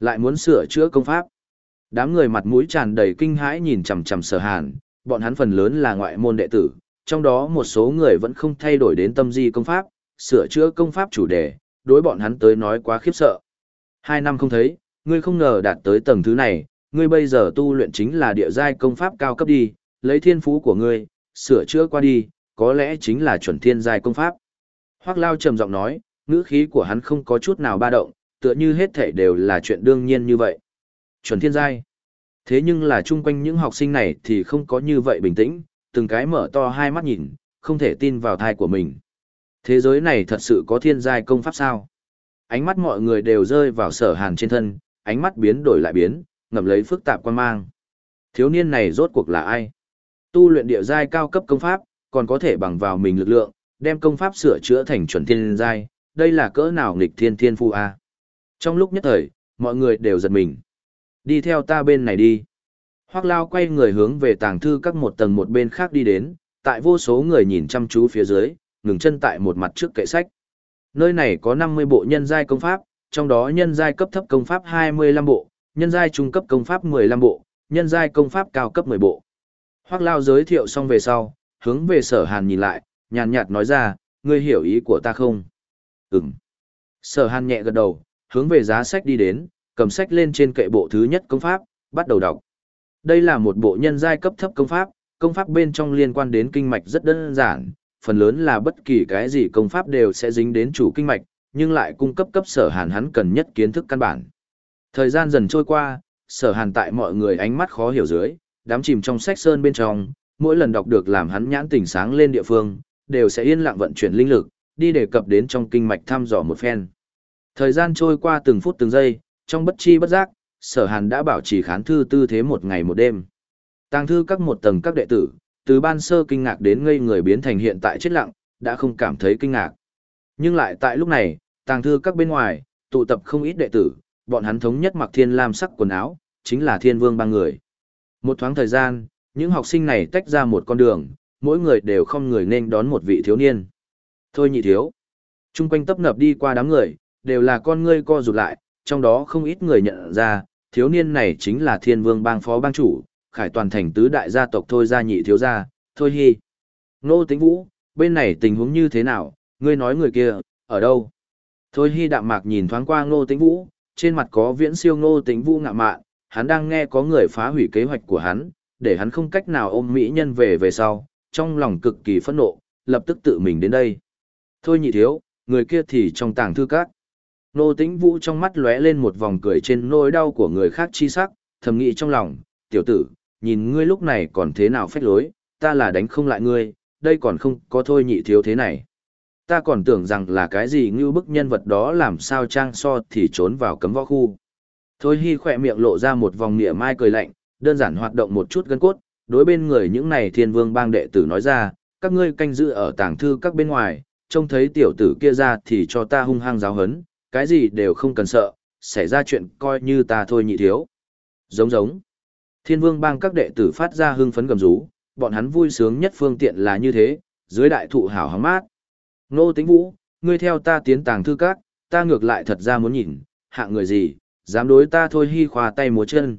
Lại muốn sửa chữa công pháp. Đám người mặt mũi tràn đầy kinh hãi nhìn chằm chằm sở hàn, bọn hắn phần lớn là ngoại môn đệ tử, trong đó một số người vẫn không thay đổi đến tâm di công pháp, sửa chữa công pháp chủ đề, đối bọn hắn tới nói quá khiếp sợ. Hai năm không thấy, ngươi không ngờ đạt tới tầng thứ này, ngươi bây giờ tu luyện chính là địa giai công pháp cao cấp đi, lấy thiên phú của ngươi, sửa chữa qua đi, có lẽ chính là chuẩn thiên giai công pháp. Hoác Lao trầm giọng nói, ngữ khí của hắn không có chút nào ba động, tựa như hết thể đều là chuyện đương nhiên như vậy. Chuẩn thiên giai. Thế nhưng là chung quanh những học sinh này thì không có như vậy bình tĩnh, từng cái mở to hai mắt nhìn, không thể tin vào thai của mình. Thế giới này thật sự có thiên giai công pháp sao? Ánh mắt mọi người đều rơi vào sở hàn trên thân, ánh mắt biến đổi lại biến, ngầm lấy phức tạp quan mang. Thiếu niên này rốt cuộc là ai? Tu luyện địa giai cao cấp công pháp, còn có thể bằng vào mình lực lượng, đem công pháp sửa chữa thành chuẩn thiên giai, đây là cỡ nào nghịch thiên thiên phu a? Trong lúc nhất thời, mọi người đều giật mình. Đi theo ta bên này đi. Hoác Lao quay người hướng về tàng thư các một tầng một bên khác đi đến, tại vô số người nhìn chăm chú phía dưới, ngừng chân tại một mặt trước kệ sách. Nơi này có 50 bộ nhân giai công pháp, trong đó nhân giai cấp thấp công pháp 25 bộ, nhân giai trung cấp công pháp 15 bộ, nhân giai công pháp cao cấp 10 bộ. Hoắc Lao giới thiệu xong về sau, hướng về sở hàn nhìn lại, nhàn nhạt nói ra, ngươi hiểu ý của ta không? Ừm. Sở hàn nhẹ gật đầu, hướng về giá sách đi đến, cầm sách lên trên kệ bộ thứ nhất công pháp, bắt đầu đọc. Đây là một bộ nhân giai cấp thấp công pháp, công pháp bên trong liên quan đến kinh mạch rất đơn giản, phần lớn là bất kỳ cái gì công pháp đều sẽ dính đến chủ kinh mạch, nhưng lại cung cấp cấp sở hàn hắn cần nhất kiến thức căn bản. Thời gian dần trôi qua, sở hàn tại mọi người ánh mắt khó hiểu dưới, đám chìm trong sách sơn bên trong, mỗi lần đọc được làm hắn nhãn tỉnh sáng lên địa phương, đều sẽ yên lặng vận chuyển linh lực, đi đề cập đến trong kinh mạch thăm dò một phen. Thời gian trôi qua từng phút từng giây, trong bất chi bất giác, sở hàn đã bảo trì khán thư tư thế một ngày một đêm. Tàng thư các một tầng các đệ tử, từ ban sơ kinh ngạc đến ngây người biến thành hiện tại chết lặng, đã không cảm thấy kinh ngạc. Nhưng lại tại lúc này, tàng thư các bên ngoài, tụ tập không ít đệ tử, bọn hắn thống nhất mặc thiên lam sắc quần áo, chính là thiên vương ba người. Một thoáng thời gian, những học sinh này tách ra một con đường, mỗi người đều không người nên đón một vị thiếu niên. Thôi nhị thiếu. Trung quanh tấp nập đi qua đám người, đều là con ngươi co rụt lại, trong đó không ít người nhận ra, thiếu niên này chính là thiên vương bang phó bang chủ, khải toàn thành tứ đại gia tộc thôi gia nhị thiếu gia, thôi hy. Nô Tĩnh vũ, bên này tình huống như thế nào, ngươi nói người kia, ở đâu? Thôi hy đạm mạc nhìn thoáng qua ngô Tĩnh vũ, trên mặt có viễn siêu ngô Tĩnh vũ ngạ mạn, hắn đang nghe có người phá hủy kế hoạch của hắn, để hắn không cách nào ôm mỹ nhân về về sau, trong lòng cực kỳ phẫn nộ, lập tức tự mình đến đây. Thôi nhị thiếu, người kia thì trong tàng thư các. Nô tĩnh vũ trong mắt lóe lên một vòng cười trên nỗi đau của người khác chi sắc, thầm nghĩ trong lòng, tiểu tử, nhìn ngươi lúc này còn thế nào phách lối, ta là đánh không lại ngươi, đây còn không có thôi nhị thiếu thế này. Ta còn tưởng rằng là cái gì ngưu bức nhân vật đó làm sao trang so thì trốn vào cấm võ khu. Thôi hy khỏe miệng lộ ra một vòng nịa mai cười lạnh, đơn giản hoạt động một chút gân cốt, đối bên người những này thiên vương bang đệ tử nói ra, các ngươi canh giữ ở tàng thư các bên ngoài, trông thấy tiểu tử kia ra thì cho ta hung hăng giáo hấn, cái gì đều không cần sợ, xảy ra chuyện coi như ta thôi nhị thiếu. Giống giống. Thiên vương bang các đệ tử phát ra hưng phấn gầm rú, bọn hắn vui sướng nhất phương tiện là như thế, dưới đại thụ hảo hóng mát. Nô tính vũ, ngươi theo ta tiến tàng thư các, ta ngược lại thật ra muốn nhìn, hạng người gì, dám đối ta thôi hy khoa tay múa chân.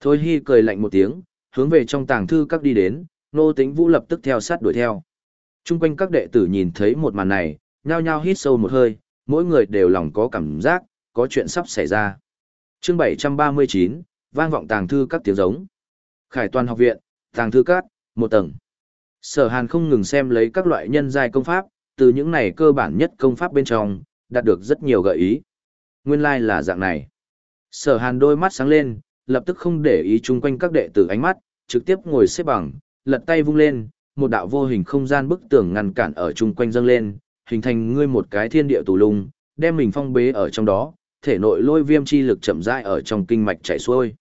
Thôi hy cười lạnh một tiếng, hướng về trong tàng thư các đi đến, nô tính vũ lập tức theo sát đuổi theo. Trung quanh các đệ tử nhìn thấy một màn này, nhao nhao hít sâu một hơi, mỗi người đều lòng có cảm giác, có chuyện sắp xảy ra. chương 739, vang vọng tàng thư các tiếng giống. Khải toàn học viện, tàng thư các, một tầng. Sở Hàn không ngừng xem lấy các loại nhân giai công pháp, từ những này cơ bản nhất công pháp bên trong, đạt được rất nhiều gợi ý. Nguyên lai like là dạng này. Sở Hàn đôi mắt sáng lên, lập tức không để ý chung quanh các đệ tử ánh mắt, trực tiếp ngồi xếp bằng, lật tay vung lên, một đạo vô hình không gian bức tường ngăn cản ở chung quanh dâng lên, hình thành ngươi một cái thiên địa tù lung, đem mình phong bế ở trong đó, thể nội lôi viêm chi lực chậm rãi ở trong kinh mạch chảy xuôi.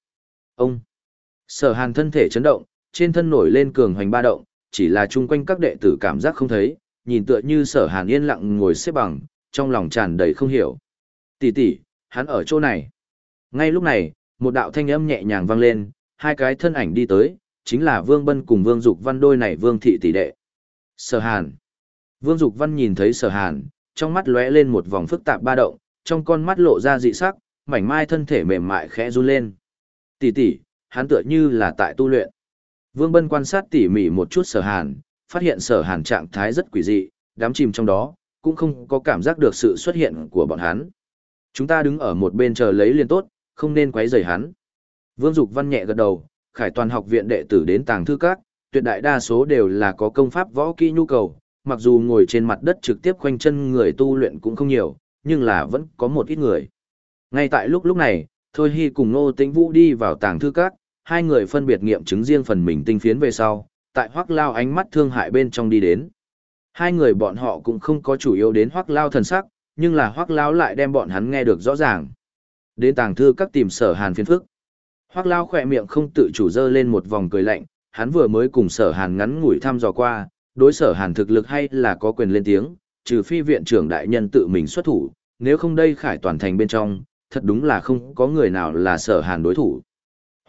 Ông Sở Hàn thân thể chấn động, trên thân nổi lên cường hoành ba động, chỉ là chung quanh các đệ tử cảm giác không thấy, nhìn tựa như Sở Hàn yên lặng ngồi xếp bằng, trong lòng tràn đầy không hiểu. Tỷ tỷ, hắn ở chỗ này. Ngay lúc này, một đạo thanh âm nhẹ nhàng vang lên, hai cái thân ảnh đi tới, chính là Vương Bân cùng Vương Dục Văn đôi này Vương thị tỷ đệ. Sở Hàn. Vương Dục Văn nhìn thấy Sở Hàn, trong mắt lóe lên một vòng phức tạp ba động, trong con mắt lộ ra dị sắc, mảnh mai thân thể mềm mại khẽ run lên. Tỷ tỷ, hắn tựa như là tại tu luyện. Vương Bân quan sát tỉ mỉ một chút Sở Hàn, phát hiện Sở Hàn trạng thái rất quỷ dị, đám chìm trong đó, cũng không có cảm giác được sự xuất hiện của bọn hắn. Chúng ta đứng ở một bên chờ lấy liền tốt, không nên quấy rầy hắn. Vương Dục Văn nhẹ gật đầu, Khải Toàn học viện đệ tử đến tàng thư các, tuyệt đại đa số đều là có công pháp võ kỹ nhu cầu, mặc dù ngồi trên mặt đất trực tiếp khoanh chân người tu luyện cũng không nhiều, nhưng là vẫn có một ít người. Ngay tại lúc lúc này, Thôi Hy cùng Ngô Tĩnh Vũ đi vào tàng thư các, hai người phân biệt nghiệm chứng riêng phần mình tinh phiến về sau, tại Hoắc Lao ánh mắt thương hại bên trong đi đến. Hai người bọn họ cũng không có chủ yếu đến Hoắc Lao thần sắc, nhưng là Hoắc Lao lại đem bọn hắn nghe được rõ ràng. Đến tàng thư các tìm sở hàn phiên phức. Hoắc Lao khỏe miệng không tự chủ dơ lên một vòng cười lạnh, hắn vừa mới cùng sở hàn ngắn ngủi thăm dò qua, đối sở hàn thực lực hay là có quyền lên tiếng, trừ phi viện trưởng đại nhân tự mình xuất thủ, nếu không đây khải toàn thành bên trong, thật đúng là không có người nào là sở hàn đối thủ.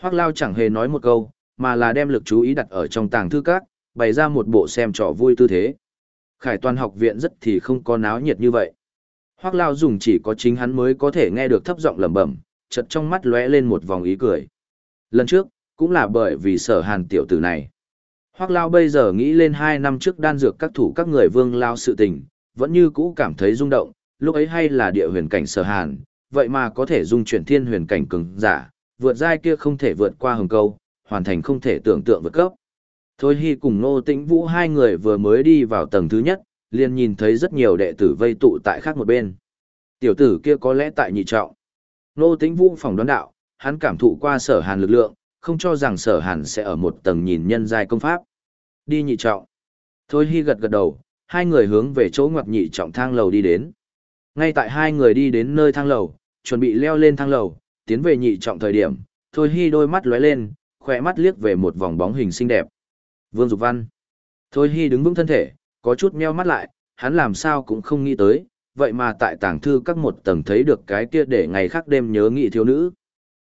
Hoác Lao chẳng hề nói một câu, mà là đem lực chú ý đặt ở trong tàng thư các, bày ra một bộ xem trò vui tư thế. Khải toàn học viện rất thì không có náo nhiệt như vậy. Hoác Lao dùng chỉ có chính hắn mới có thể nghe được thấp giọng lẩm bẩm, chật trong mắt lóe lên một vòng ý cười. Lần trước, cũng là bởi vì sở hàn tiểu tử này. Hoác Lao bây giờ nghĩ lên hai năm trước đan dược các thủ các người vương lao sự tình, vẫn như cũ cảm thấy rung động, lúc ấy hay là địa huyền cảnh sở hàn, vậy mà có thể dung chuyển thiên huyền cảnh cường giả, vượt giai kia không thể vượt qua hừng câu, hoàn thành không thể tưởng tượng vượt cấp. Thôi hy cùng Nô Tĩnh Vũ hai người vừa mới đi vào tầng thứ nhất, liền nhìn thấy rất nhiều đệ tử vây tụ tại khác một bên. Tiểu tử kia có lẽ tại nhị trọng. Nô Tĩnh Vũ phòng đoán đạo, hắn cảm thụ qua sở hàn lực lượng, không cho rằng sở hàn sẽ ở một tầng nhìn nhân giai công pháp. Đi nhị trọng. Thôi hy gật gật đầu, hai người hướng về chỗ ngoặt nhị trọng thang lầu đi đến. Ngay tại hai người đi đến nơi thang lầu, chuẩn bị leo lên thang lầu, tiến về nhị trọng thời điểm, Thôi Hi đôi mắt lóe lên, khỏe mắt liếc về một vòng bóng hình xinh đẹp. Vương Dục Văn. Thôi Hi đứng vững thân thể, có chút meo mắt lại, hắn làm sao cũng không nghĩ tới, vậy mà tại tảng thư các một tầng thấy được cái kia để ngày khác đêm nhớ nghị thiếu nữ.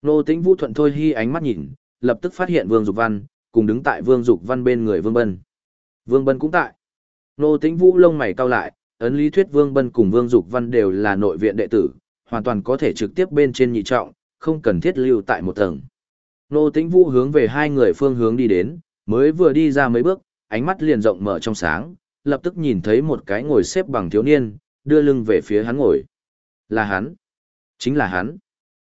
Nô Tĩnh Vũ thuận Thôi Hi ánh mắt nhìn, lập tức phát hiện Vương Dục Văn, cùng đứng tại Vương Dục Văn bên người Vương Bân. Vương Bân cũng tại. Nô Tĩnh Vũ lông mày cau lại, ấn lý thuyết Vương Bân cùng Vương Dục Văn đều là nội viện đệ tử, hoàn toàn có thể trực tiếp bên trên nhị trọng, không cần thiết lưu tại một tầng. Nô Tĩnh Vũ hướng về hai người phương hướng đi đến, mới vừa đi ra mấy bước, ánh mắt liền rộng mở trong sáng, lập tức nhìn thấy một cái ngồi xếp bằng thiếu niên, đưa lưng về phía hắn ngồi. Là hắn. Chính là hắn.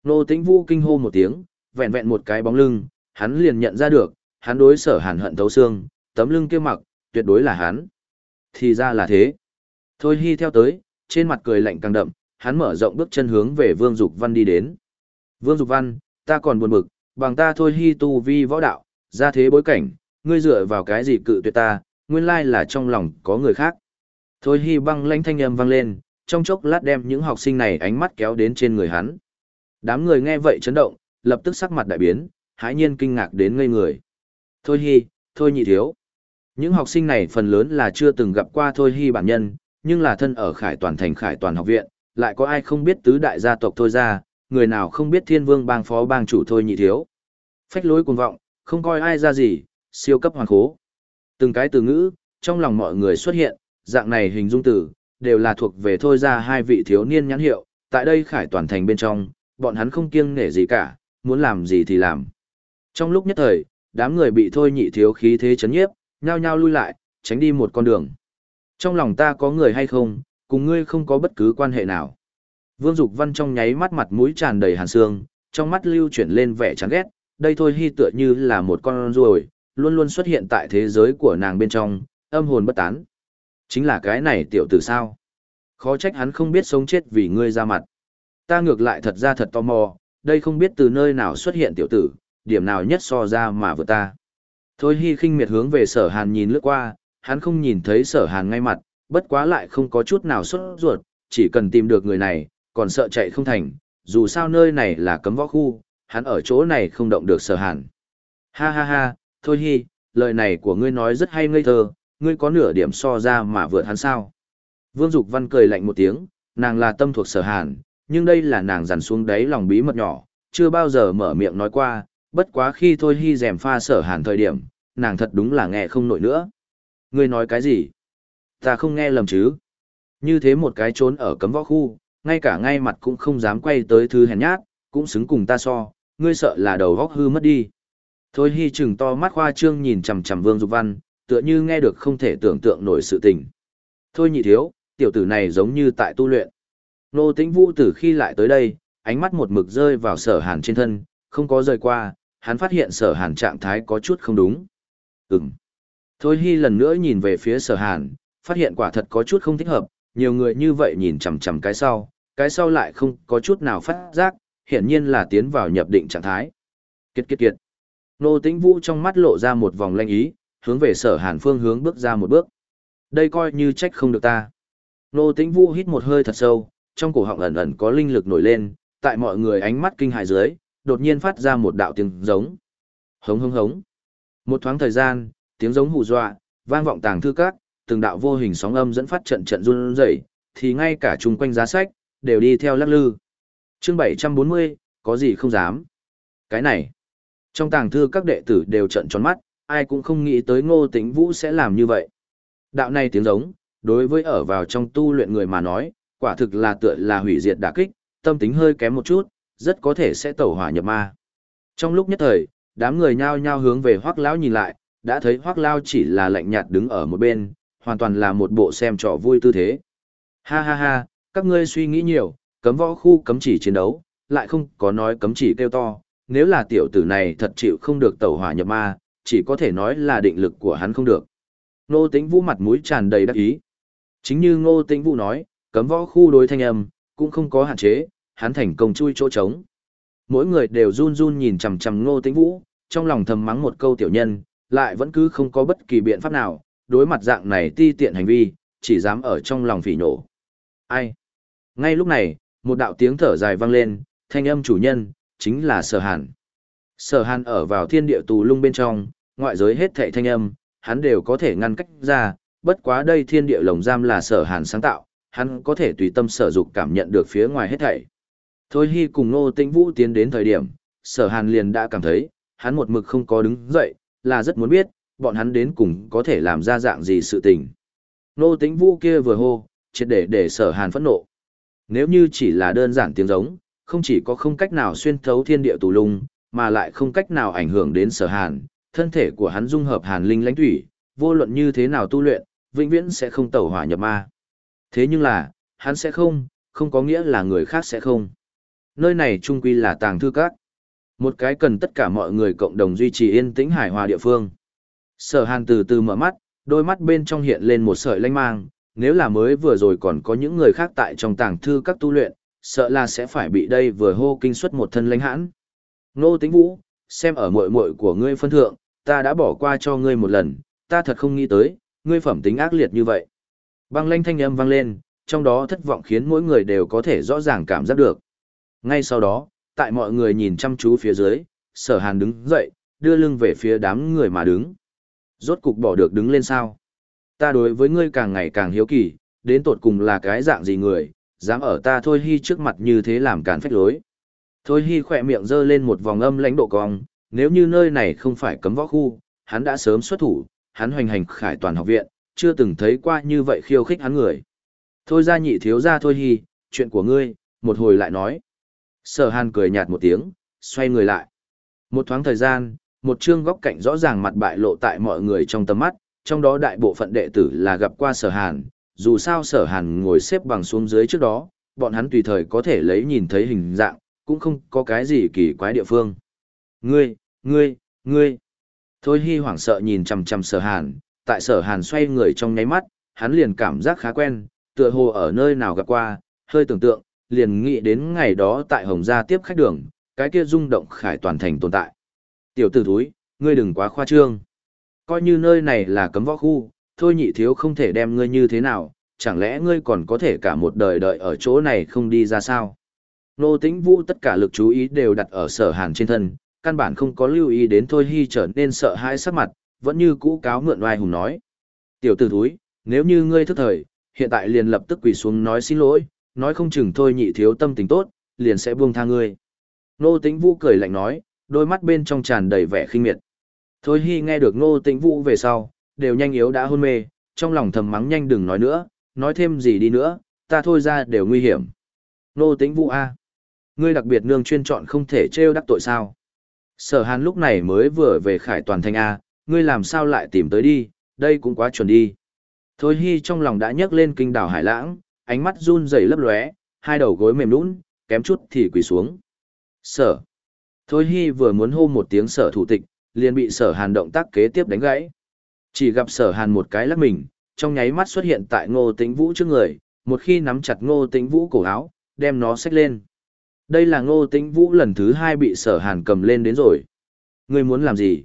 Nô Tĩnh Vũ kinh hô một tiếng, vẹn vẹn một cái bóng lưng, hắn liền nhận ra được, hắn đối sở hàn hận thấu xương, tấm lưng kia mặc, tuyệt đối là hắn. Thì ra là thế. Thôi Hi theo tới, trên mặt cười lạnh càng đậm, hắn mở rộng bước chân hướng về Vương Dục Văn đi đến. Vương Dục Văn, ta còn buồn bực, bằng ta thôi Hi tu vi võ đạo, ra thế bối cảnh, ngươi dựa vào cái gì cự tuyệt ta, nguyên lai là trong lòng có người khác. Thôi Hi băng lãnh thanh âm vang lên, trong chốc lát đem những học sinh này ánh mắt kéo đến trên người hắn. Đám người nghe vậy chấn động, lập tức sắc mặt đại biến, hãi nhiên kinh ngạc đến ngây người. Thôi Hi, thôi nhị thiếu. Những học sinh này phần lớn là chưa từng gặp qua Thôi Hi bản nhân, nhưng là thân ở Khải Toàn thành Khải Toàn học viện, lại có ai không biết tứ đại gia tộc Thôi ra, người nào không biết Thiên Vương bang phó bang chủ Thôi nhị thiếu. Phách lối cuồng vọng, không coi ai ra gì, siêu cấp hoàn khố. Từng cái từ ngữ, trong lòng mọi người xuất hiện, dạng này hình dung từ, đều là thuộc về Thôi ra hai vị thiếu niên nhãn hiệu, tại đây Khải Toàn thành bên trong, bọn hắn không kiêng nể gì cả, muốn làm gì thì làm. Trong lúc nhất thời, đám người bị Thôi nhị thiếu khí thế chấn nhiếp, nhao nhao lui lại, tránh đi một con đường. Trong lòng ta có người hay không, cùng ngươi không có bất cứ quan hệ nào. Vương Dục Văn trong nháy mắt mặt mũi tràn đầy hàn xương, trong mắt lưu chuyển lên vẻ chán ghét, đây thôi hy tựa như là một con ruồi, luôn luôn xuất hiện tại thế giới của nàng bên trong, âm hồn bất tán. Chính là cái này tiểu tử sao. Khó trách hắn không biết sống chết vì ngươi ra mặt. Ta ngược lại thật ra thật tò mò, đây không biết từ nơi nào xuất hiện tiểu tử, điểm nào nhất so ra mà vừa ta. Thôi hy khinh miệt hướng về sở hàn nhìn lướt qua, hắn không nhìn thấy sở hàn ngay mặt, bất quá lại không có chút nào xuất ruột, chỉ cần tìm được người này, còn sợ chạy không thành, dù sao nơi này là cấm võ khu, hắn ở chỗ này không động được sở hàn. Ha ha ha, thôi hi, lời này của ngươi nói rất hay ngây thơ, ngươi có nửa điểm so ra mà vượt hắn sao. Vương Dục Văn cười lạnh một tiếng, nàng là tâm thuộc sở hàn, nhưng đây là nàng dằn xuống đáy lòng bí mật nhỏ, chưa bao giờ mở miệng nói qua, bất quá khi thôi hi dèm pha sở hàn thời điểm, nàng thật đúng là nghe không nổi nữa. Ngươi nói cái gì? Ta không nghe lầm chứ? Như thế một cái trốn ở cấm võ khu, ngay cả ngay mặt cũng không dám quay tới thứ hèn nhát, cũng xứng cùng ta so, ngươi sợ là đầu góc hư mất đi. Thôi hy chừng to mắt khoa trương nhìn chằm chằm Vương Dục Văn, tựa như nghe được không thể tưởng tượng nổi sự tình. Thôi nhị thiếu, tiểu tử này giống như tại tu luyện. Nô tĩnh vũ từ khi lại tới đây, ánh mắt một mực rơi vào sở hàn trên thân, không có rời qua, hắn phát hiện sở hàn trạng thái có chút không đúng. Ừm. Thôi hy lần nữa nhìn về phía sở hàn, phát hiện quả thật có chút không thích hợp, nhiều người như vậy nhìn chằm chằm cái sau, cái sau lại không có chút nào phát giác, hiển nhiên là tiến vào nhập định trạng thái. Kiệt kiệt kiệt. Nô tĩnh vũ trong mắt lộ ra một vòng lanh ý, hướng về sở hàn phương hướng bước ra một bước. Đây coi như trách không được ta. Nô tĩnh vũ hít một hơi thật sâu, trong cổ họng ẩn ẩn có linh lực nổi lên, tại mọi người ánh mắt kinh hãi dưới, đột nhiên phát ra một đạo tiếng giống. Hống hống hống. Một thoáng thời gian, tiếng giống hù dọa, vang vọng tàng thư các, từng đạo vô hình sóng âm dẫn phát trận trận run rẩy, thì ngay cả chung quanh giá sách đều đi theo lắc lư. Chương 740, có gì không dám. Cái này, trong tàng thư các đệ tử đều trận tròn mắt, ai cũng không nghĩ tới Ngô Tĩnh Vũ sẽ làm như vậy. Đạo này tiếng giống, đối với ở vào trong tu luyện người mà nói, quả thực là tựa là hủy diệt đả kích, tâm tính hơi kém một chút, rất có thể sẽ tẩu hỏa nhập ma. Trong lúc nhất thời, đám người nhao nhao hướng về Hoắc lão nhìn lại, đã thấy Hoắc lao chỉ là lạnh nhạt đứng ở một bên, hoàn toàn là một bộ xem trò vui tư thế. Ha ha ha, các ngươi suy nghĩ nhiều, cấm võ khu cấm chỉ chiến đấu, lại không có nói cấm chỉ kêu to, nếu là tiểu tử này thật chịu không được tẩu hỏa nhập ma, chỉ có thể nói là định lực của hắn không được. Ngô Tĩnh Vũ mặt mũi tràn đầy đắc ý. Chính như Ngô Tĩnh Vũ nói, cấm võ khu đối thanh âm, cũng không có hạn chế, hắn thành công chui chỗ trống. Mỗi người đều run run nhìn chằm chằm Ngô Tĩnh Vũ, trong lòng thầm mắng một câu tiểu nhân, lại vẫn cứ không có bất kỳ biện pháp nào, đối mặt dạng này ti tiện hành vi, chỉ dám ở trong lòng phỉ nổ. Ai? Ngay lúc này, một đạo tiếng thở dài vang lên, thanh âm chủ nhân, chính là Sở Hàn. Sở Hàn ở vào thiên địa tù lung bên trong, ngoại giới hết thảy thanh âm, hắn đều có thể ngăn cách ra, bất quá đây thiên địa lồng giam là Sở Hàn sáng tạo, hắn có thể tùy tâm sở dục cảm nhận được phía ngoài hết thảy. Thôi hy cùng Ngô Tĩnh Vũ tiến đến thời điểm, Sở Hàn liền đã cảm thấy, hắn một mực không có đứng dậy, là rất muốn biết, bọn hắn đến cùng có thể làm ra dạng gì sự tình. Nô tính Vũ kia vừa hô, triệt để để Sở Hàn phẫn nộ. Nếu như chỉ là đơn giản tiếng giống, không chỉ có không cách nào xuyên thấu thiên địa tù lung, mà lại không cách nào ảnh hưởng đến Sở Hàn, thân thể của hắn dung hợp hàn linh lãnh thủy, vô luận như thế nào tu luyện, vĩnh viễn sẽ không tẩu hỏa nhập ma. Thế nhưng là, hắn sẽ không, không có nghĩa là người khác sẽ không. Nơi này trung quy là tàng thư các. Một cái cần tất cả mọi người cộng đồng duy trì yên tĩnh hài hòa địa phương. Sở hàn từ từ mở mắt, đôi mắt bên trong hiện lên một sợi lanh mang, nếu là mới vừa rồi còn có những người khác tại trong tàng thư các tu luyện, sợ là sẽ phải bị đây vừa hô kinh suất một thân lãnh hãn. Nô Tĩnh vũ, xem ở muội muội của ngươi phân thượng, ta đã bỏ qua cho ngươi một lần, ta thật không nghĩ tới, ngươi phẩm tính ác liệt như vậy. Băng lanh thanh âm vang lên, trong đó thất vọng khiến mỗi người đều có thể rõ ràng cảm giác được. Ngay sau đó, tại mọi người nhìn chăm chú phía dưới, sở hàn đứng dậy, đưa lưng về phía đám người mà đứng. Rốt cục bỏ được đứng lên sao? Ta đối với ngươi càng ngày càng hiếu kỳ, đến tột cùng là cái dạng gì người, dám ở ta thôi hy trước mặt như thế làm càn phách lối. Thôi hy khỏe miệng giơ lên một vòng âm lãnh độ cong, nếu như nơi này không phải cấm võ khu, hắn đã sớm xuất thủ, hắn hoành hành khải toàn học viện, chưa từng thấy qua như vậy khiêu khích hắn người. Thôi ra nhị thiếu ra thôi hy, chuyện của ngươi, một hồi lại nói. Sở hàn cười nhạt một tiếng, xoay người lại. Một thoáng thời gian, một chương góc cạnh rõ ràng mặt bại lộ tại mọi người trong tầm mắt, trong đó đại bộ phận đệ tử là gặp qua sở hàn, dù sao sở hàn ngồi xếp bằng xuống dưới trước đó, bọn hắn tùy thời có thể lấy nhìn thấy hình dạng, cũng không có cái gì kỳ quái địa phương. Ngươi, ngươi, ngươi. Thôi hy hoảng sợ nhìn chằm chằm sở hàn, tại sở hàn xoay người trong nháy mắt, hắn liền cảm giác khá quen, tựa hồ ở nơi nào gặp qua, hơi tưởng tượng, liền nghĩ đến ngày đó tại Hồng Gia tiếp khách đường, cái kia rung động khải toàn thành tồn tại. Tiểu tử thúi, ngươi đừng quá khoa trương. Coi như nơi này là cấm võ khu, thôi nhị thiếu không thể đem ngươi như thế nào, chẳng lẽ ngươi còn có thể cả một đời đợi ở chỗ này không đi ra sao? Nô tĩnh vũ tất cả lực chú ý đều đặt ở sở hàn trên thân, căn bản không có lưu ý đến Thôi Hy trở nên sợ hãi sắc mặt, vẫn như cũ cáo mượn oai hùng nói. Tiểu tử thúi, nếu như ngươi thức thời, hiện tại liền lập tức quỳ xuống nói xin lỗi, nói không chừng thôi nhị thiếu tâm tình tốt, liền sẽ buông tha ngươi. Nô tĩnh vũ cười lạnh nói, đôi mắt bên trong tràn đầy vẻ khinh miệt. Thôi Hy nghe được Nô tĩnh vũ về sau, đều nhanh yếu đã hôn mê, trong lòng thầm mắng nhanh đừng nói nữa, nói thêm gì đi nữa, ta thôi ra đều nguy hiểm. Nô tĩnh vũ A. Ngươi đặc biệt nương chuyên chọn không thể trêu đắc tội sao. Sở hàn lúc này mới vừa về khải toàn thành A, ngươi làm sao lại tìm tới đi, đây cũng quá chuẩn đi. Thôi Hy trong lòng đã nhấc lên kinh đảo hải lãng, ánh mắt run rẩy lấp lóe, hai đầu gối mềm nhũn, kém chút thì quỳ xuống. Sở. Thôi Hy vừa muốn hô một tiếng sở thủ tịch, liền bị sở hàn động tác kế tiếp đánh gãy. Chỉ gặp sở hàn một cái lắc mình, trong nháy mắt xuất hiện tại ngô tĩnh vũ trước người, một khi nắm chặt ngô tĩnh vũ cổ áo, đem nó xách lên. Đây là ngô tĩnh vũ lần thứ hai bị sở hàn cầm lên đến rồi. Ngươi muốn làm gì?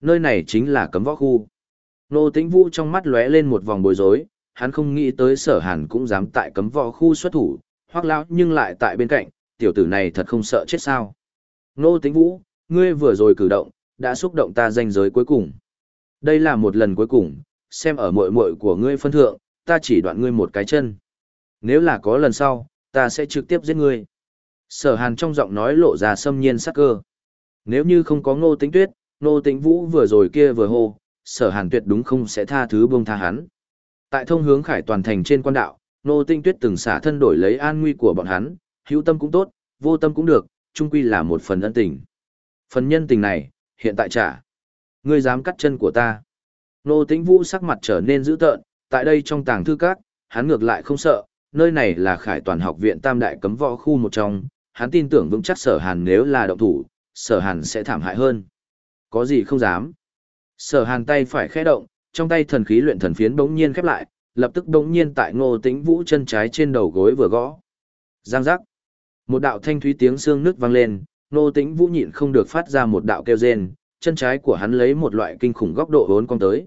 Nơi này chính là cấm võ khu. Ngô tĩnh vũ trong mắt lóe lên một vòng bối rối, hắn không nghĩ tới sở hàn cũng dám tại cấm võ khu xuất thủ, hoác lão nhưng lại tại bên cạnh, tiểu tử này thật không sợ chết sao. Nô tĩnh vũ, ngươi vừa rồi cử động, đã xúc động ta danh giới cuối cùng. Đây là một lần cuối cùng, xem ở muội muội của ngươi phân thượng, ta chỉ đoạn ngươi một cái chân. Nếu là có lần sau, ta sẽ trực tiếp giết ngươi. Sở hàn trong giọng nói lộ ra xâm nhiên sắc cơ. Nếu như không có ngô tính tuyết, ngô tính vũ vừa rồi kia vừa hô, sở hàn tuyệt đúng không sẽ tha thứ buông tha hắn. Tại thông hướng khải toàn thành trên quan đạo, nô tinh tuyết từng xả thân đổi lấy an nguy của bọn hắn, hữu tâm cũng tốt, vô tâm cũng được, chung quy là một phần ân tình. Phần nhân tình này, hiện tại trả. Ngươi dám cắt chân của ta. Nô tĩnh vũ sắc mặt trở nên dữ tợn, tại đây trong tàng thư các, hắn ngược lại không sợ, nơi này là khải toàn học viện tam đại cấm võ khu một trong, hắn tin tưởng vững chắc sở hàn nếu là động thủ, sở hàn sẽ thảm hại hơn. Có gì không dám. Sở hàn tay phải khẽ động, trong tay thần khí luyện thần phiến bỗng nhiên khép lại, lập tức bỗng nhiên tại ngô tĩnh vũ chân trái trên đầu gối vừa gõ. Giang giác. Một đạo thanh thúy tiếng xương nứt vang lên, ngô tĩnh vũ nhịn không được phát ra một đạo kêu rên, chân trái của hắn lấy một loại kinh khủng góc độ vốn cong tới.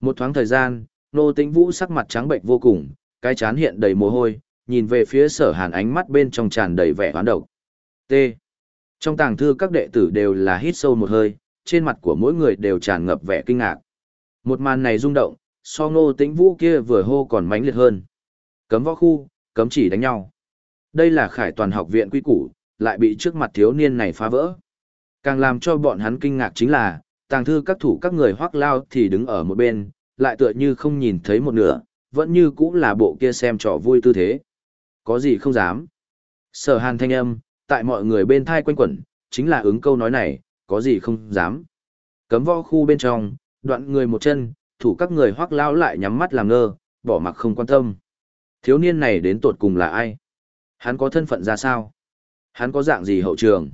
Một thoáng thời gian, Ngô Tĩnh Vũ sắc mặt trắng bệnh vô cùng, cái chán hiện đầy mồ hôi, nhìn về phía sở hàn ánh mắt bên trong tràn đầy vẻ hoán độc. T. Trong tàng thư các đệ tử đều là hít sâu một hơi, trên mặt của mỗi người đều tràn ngập vẻ kinh ngạc. Một màn này rung động, so Ngô Tĩnh Vũ kia vừa hô còn mãnh liệt hơn. Cấm võ khu, cấm chỉ đánh nhau. Đây là khải toàn học viện quy củ, lại bị trước mặt thiếu niên này phá vỡ. Càng làm cho bọn hắn kinh ngạc chính là, tàng thư các thủ các người hoác lao thì đứng ở một bên, lại tựa như không nhìn thấy một nửa, vẫn như cũng là bộ kia xem trò vui tư thế. Có gì không dám. Sở hàn thanh âm, tại mọi người bên thai quanh quẩn, chính là ứng câu nói này, có gì không dám. Cấm võ khu bên trong, đoạn người một chân, thủ các người hoác lao lại nhắm mắt làm ngơ, bỏ mặc không quan tâm. Thiếu niên này đến tột cùng là ai? Hắn có thân phận ra sao? Hắn có dạng gì hậu trường?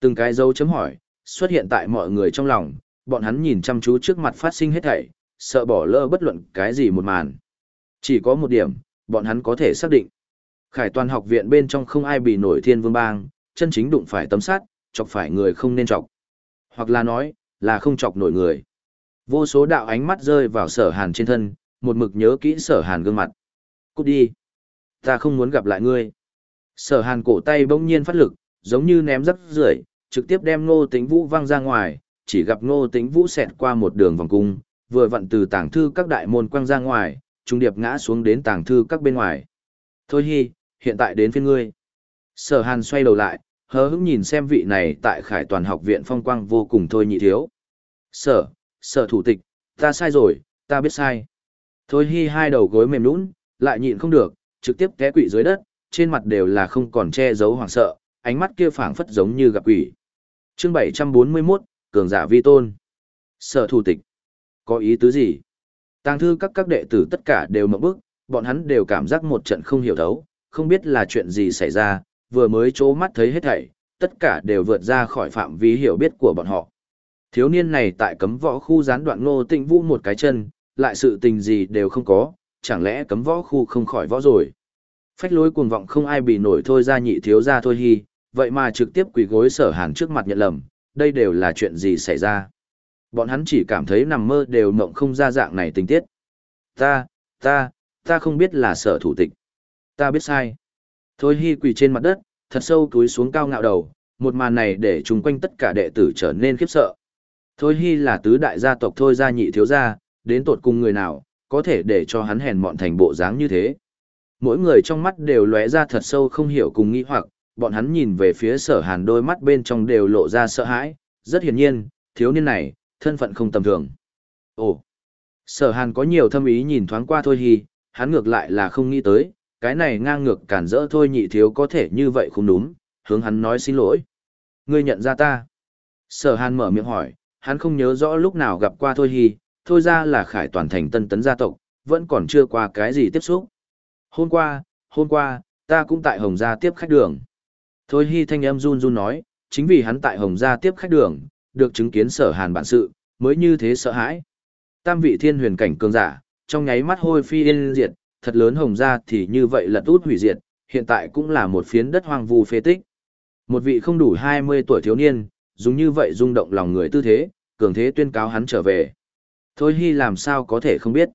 Từng cái dấu chấm hỏi, xuất hiện tại mọi người trong lòng, bọn hắn nhìn chăm chú trước mặt phát sinh hết thảy, sợ bỏ lỡ bất luận cái gì một màn. Chỉ có một điểm, bọn hắn có thể xác định. Khải toàn học viện bên trong không ai bị nổi thiên vương bang, chân chính đụng phải tấm sát, chọc phải người không nên chọc. Hoặc là nói, là không chọc nổi người. Vô số đạo ánh mắt rơi vào sở hàn trên thân, một mực nhớ kỹ sở hàn gương mặt. Cút đi. Ta không muốn gặp lại ngươi. Sở hàn cổ tay bỗng nhiên phát lực, giống như ném rắc rưởi trực tiếp đem Ngô Tĩnh Vũ văng ra ngoài, chỉ gặp Ngô Tĩnh Vũ xẹt qua một đường vòng cung, vừa vặn từ tảng thư các đại môn quăng ra ngoài, trung điệp ngã xuống đến tảng thư các bên ngoài. Thôi hi, hiện tại đến phiên ngươi. Sở Hàn xoay đầu lại, hờ hững nhìn xem vị này tại Khải Toàn học viện phong quang vô cùng thôi nhị thiếu. Sở, sở thủ tịch, ta sai rồi, ta biết sai. Thôi hi hai đầu gối mềm nũng, lại nhịn không được, trực tiếp té quỵ dưới đất, trên mặt đều là không còn che giấu hoảng sợ, ánh mắt kia phảng phất giống như gặp quỷ chương 741, cường giả vi tôn. Sở thủ tịch. Có ý tứ gì? Tàng thư các các đệ tử tất cả đều mở bức, bọn hắn đều cảm giác một trận không hiểu thấu, không biết là chuyện gì xảy ra, vừa mới chố mắt thấy hết thảy, tất cả đều vượt ra khỏi phạm vi hiểu biết của bọn họ. Thiếu niên này tại cấm võ khu gián đoạn ngô tịnh vũ một cái chân, lại sự tình gì đều không có, chẳng lẽ cấm võ khu không khỏi võ rồi. Phách lối cuồng vọng không ai bị nổi thôi ra nhị thiếu ra thôi hi, vậy mà trực tiếp quỳ gối sở hàn trước mặt nhận lầm, đây đều là chuyện gì xảy ra. Bọn hắn chỉ cảm thấy nằm mơ đều mộng không ra dạng này tình tiết. Ta, ta, Ta không biết là sở thủ tịch. Ta biết sai. Thôi Hi quỳ trên mặt đất, thật sâu túi xuống cao ngạo đầu, một màn này để chung quanh tất cả đệ tử trở nên khiếp sợ. Thôi hy là tứ đại gia tộc thôi gia nhị thiếu gia, đến tột cùng người nào, có thể để cho hắn hèn mọn thành bộ dáng như thế. Mỗi người trong mắt đều lóe ra thật sâu không hiểu cùng nghĩ hoặc, bọn hắn nhìn về phía sở hàn đôi mắt bên trong đều lộ ra sợ hãi, rất hiển nhiên, thiếu niên này, thân phận không tầm thường. Ồ, sở hàn có nhiều thâm ý nhìn thoáng qua thôi hy, hắn ngược lại là không nghĩ tới, cái này ngang ngược cản rỡ thôi nhị thiếu có thể như vậy không đúng, hướng hắn nói xin lỗi. Ngươi nhận ra ta. Sở hàn mở miệng hỏi, hắn không nhớ rõ lúc nào gặp qua thôi hy, thôi ra là khải toàn thành tân tấn gia tộc, vẫn còn chưa qua cái gì tiếp xúc. Hôm qua, hôm qua, ta cũng tại Hồng Gia tiếp khách đường. Thôi hy thanh âm run run nói, chính vì hắn tại Hồng Gia tiếp khách đường, được chứng kiến sở hàn bản sự, mới như thế sợ hãi. Tam vị thiên huyền cảnh cường giả, trong nháy mắt hôi phi yên diệt, thật lớn Hồng Gia thì như vậy lật út hủy diệt, hiện tại cũng là một phiến đất hoang vu phế tích. Một vị không đủ 20 tuổi thiếu niên, dùng như vậy rung động lòng người tư thế, cường thế tuyên cáo hắn trở về. Thôi Hi làm sao có thể không biết.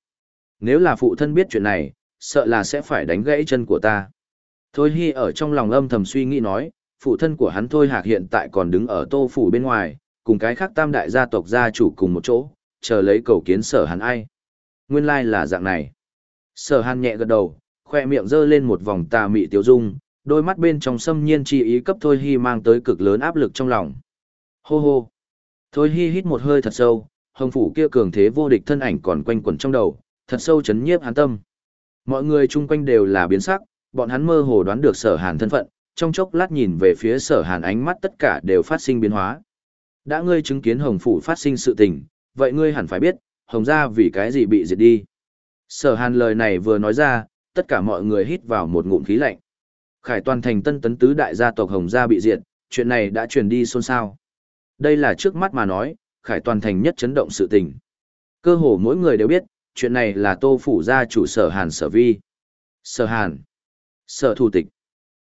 Nếu là phụ thân biết chuyện này, sợ là sẽ phải đánh gãy chân của ta. Thôi Hi ở trong lòng âm thầm suy nghĩ nói, phụ thân của hắn Thôi Hạc hiện tại còn đứng ở tô phủ bên ngoài, cùng cái khác tam đại gia tộc gia chủ cùng một chỗ, chờ lấy cầu kiến sở hắn ai. Nguyên lai like là dạng này. Sở hàn nhẹ gật đầu, khoe miệng giơ lên một vòng tà mị tiêu dung, đôi mắt bên trong xâm nhiên chi ý cấp Thôi Hi mang tới cực lớn áp lực trong lòng. Hô hô. Thôi Hi hít một hơi thật sâu, hồng phủ kia cường thế vô địch thân ảnh còn quanh quẩn trong đầu, thật sâu chấn nhiếp hắn tâm. Mọi người chung quanh đều là biến sắc, bọn hắn mơ hồ đoán được sở hàn thân phận, trong chốc lát nhìn về phía sở hàn ánh mắt tất cả đều phát sinh biến hóa. Đã ngươi chứng kiến hồng phủ phát sinh sự tình, vậy ngươi hẳn phải biết, hồng gia vì cái gì bị diệt đi. Sở hàn lời này vừa nói ra, tất cả mọi người hít vào một ngụm khí lạnh. Khải toàn thành tân tấn tứ đại gia tộc hồng gia bị diệt, chuyện này đã truyền đi xôn xao. Đây là trước mắt mà nói, khải toàn thành nhất chấn động sự tình. Cơ hồ mỗi người đều biết, chuyện này là tô phủ gia chủ sở hàn sở vi. Sở hàn. Sở thủ tịch.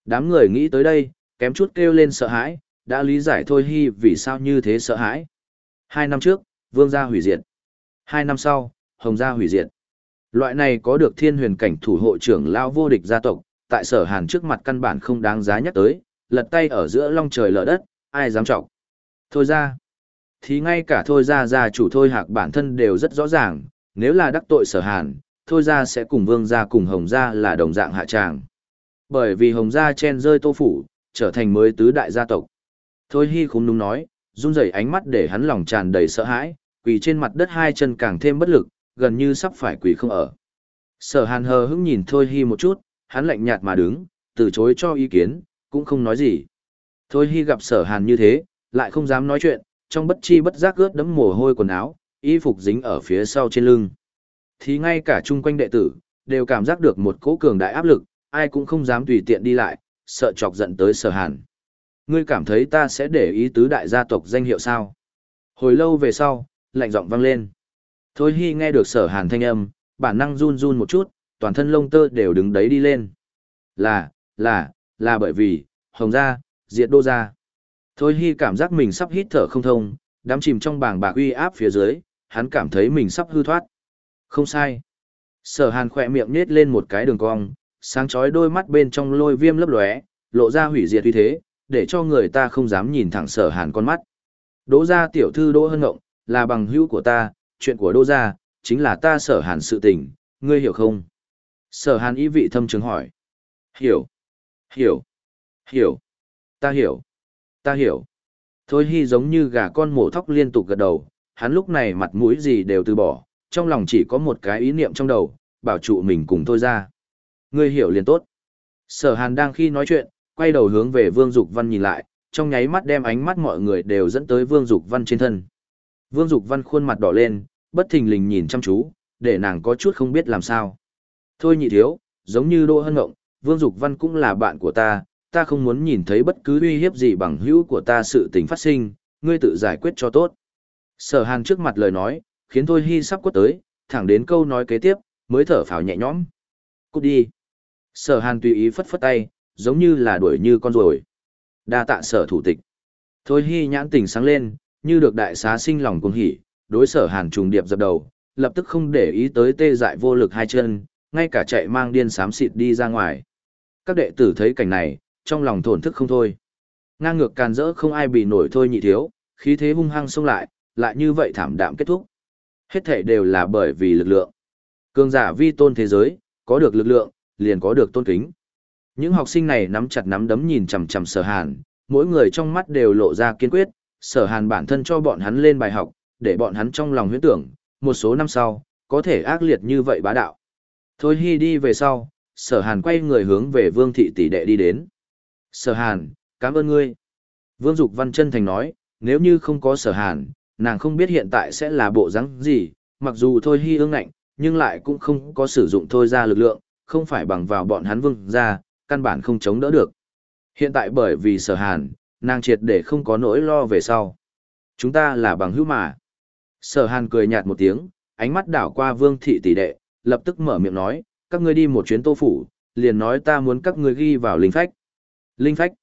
Đám người nghĩ tới đây, kém chút kêu lên sợ hãi, đã lý giải thôi hy vì sao như thế sợ hãi. Hai năm trước, vương gia hủy diệt. Hai năm sau, hồng gia hủy diệt. Loại này có được thiên huyền cảnh thủ hộ trưởng lao vô địch gia tộc, tại sở hàn trước mặt căn bản không đáng giá nhắc tới, lật tay ở giữa long trời lở đất, ai dám trọng. Thôi ra. Thì ngay cả thôi ra gia chủ thôi hạc bản thân đều rất rõ ràng, nếu là đắc tội sở hàn, thôi ra sẽ cùng vương gia cùng hồng gia là đồng dạng hạ tràng. Bởi vì hồng gia chen rơi tô phủ, trở thành mới tứ đại gia tộc. Thôi hy khúng đúng nói, run rẩy ánh mắt để hắn lòng tràn đầy sợ hãi, quỳ trên mặt đất hai chân càng thêm bất lực, gần như sắp phải quỳ không ở. Sở hàn hờ hững nhìn thôi hy một chút, hắn lạnh nhạt mà đứng, từ chối cho ý kiến, cũng không nói gì. Thôi hy gặp sở hàn như thế, lại không dám nói chuyện, trong bất chi bất giác ướt đẫm mồ hôi quần áo, y phục dính ở phía sau trên lưng. Thì ngay cả chung quanh đệ tử, đều cảm giác được một cỗ cường đại áp lực, ai cũng không dám tùy tiện đi lại, sợ chọc giận tới sở hàn. Ngươi cảm thấy ta sẽ để ý tứ đại gia tộc danh hiệu sao? Hồi lâu về sau, lạnh giọng vang lên. Thôi hy nghe được sở hàn thanh âm, bản năng run run một chút, toàn thân lông tơ đều đứng đấy đi lên. Là, là, là bởi vì, hồng gia, diệt đô gia. Thôi hy cảm giác mình sắp hít thở không thông, đám chìm trong bảng bạc uy áp phía dưới, hắn cảm thấy mình sắp hư thoát. Không sai. Sở hàn khỏe miệng nết lên một cái đường cong, sáng chói đôi mắt bên trong lôi viêm lấp lóe, lộ ra hủy diệt uy thế, để cho người ta không dám nhìn thẳng sở hàn con mắt. Đỗ gia tiểu thư Đỗ Hân Ngộng, là bằng hữu của ta, chuyện của Đỗ gia, chính là ta sở hàn sự tình, ngươi hiểu không? Sở hàn ý vị thâm trường hỏi. Hiểu. Hiểu. Hiểu. Ta hiểu. Ta hiểu. Thôi hy giống như gà con mổ thóc liên tục gật đầu, hắn lúc này mặt mũi gì đều từ bỏ, trong lòng chỉ có một cái ý niệm trong đầu, bảo trụ mình cùng thôi ra. Ngươi hiểu liền tốt. Sở hàn đang khi nói chuyện, quay đầu hướng về Vương Dục Văn nhìn lại, trong nháy mắt đem ánh mắt mọi người đều dẫn tới Vương Dục Văn trên thân. Vương Dục Văn khuôn mặt đỏ lên, bất thình lình nhìn chăm chú, để nàng có chút không biết làm sao. Thôi nhị thiếu, giống như Đỗ Hân Ngộng, Vương Dục Văn cũng là bạn của ta, ta không muốn nhìn thấy bất cứ uy hiếp gì bằng hữu của ta sự tình phát sinh, ngươi tự giải quyết cho tốt. Sở Hàn trước mặt lời nói, khiến Thôi Hy sắp quất tới, thẳng đến câu nói kế tiếp, mới thở phào nhẹ nhõm. Cút đi. Sở Hàn tùy ý phất phất tay, giống như là đuổi như con rồi. Đa tạ sở thủ tịch. Thôi Hy nhãn tỉnh sáng lên, như được đại xá sinh lòng cuồng hỉ, đối sở Hàn trùng điệp dập đầu, lập tức không để ý tới tê dại vô lực hai chân, ngay cả chạy mang điên xám xịt đi ra ngoài. Các đệ tử thấy cảnh này, trong lòng thổn thức không thôi. Ngang ngược càn rỡ không ai bị nổi thôi nhị thiếu, khí thế hung hăng xông lại, lại như vậy thảm đạm kết thúc. Hết thể đều là bởi vì lực lượng. Cường giả vi tôn thế giới, có được lực lượng, liền có được tôn kính. Những học sinh này nắm chặt nắm đấm nhìn chằm chằm sở hàn, mỗi người trong mắt đều lộ ra kiên quyết, sở hàn bản thân cho bọn hắn lên bài học, để bọn hắn trong lòng huyễn tưởng, một số năm sau, có thể ác liệt như vậy bá đạo. Thôi hy đi về sau, sở hàn quay người hướng về vương thị tỷ đệ đi đến. Sở hàn, cảm ơn ngươi. Vương Dục Văn chân thành nói, nếu như không có sở hàn, nàng không biết hiện tại sẽ là bộ rắn gì, mặc dù thôi hy ương ngạnh, nhưng lại cũng không có sử dụng thôi ra lực lượng, không phải bằng vào bọn hắn vương ra, căn bản không chống đỡ được. Hiện tại bởi vì sở hàn, nàng triệt để không có nỗi lo về sau. Chúng ta là bằng hữu mà. Sở hàn cười nhạt một tiếng, ánh mắt đảo qua vương thị tỷ đệ, lập tức mở miệng nói, các ngươi đi một chuyến tô phủ, liền nói ta muốn các ngươi ghi vào linh phách. Linh phách.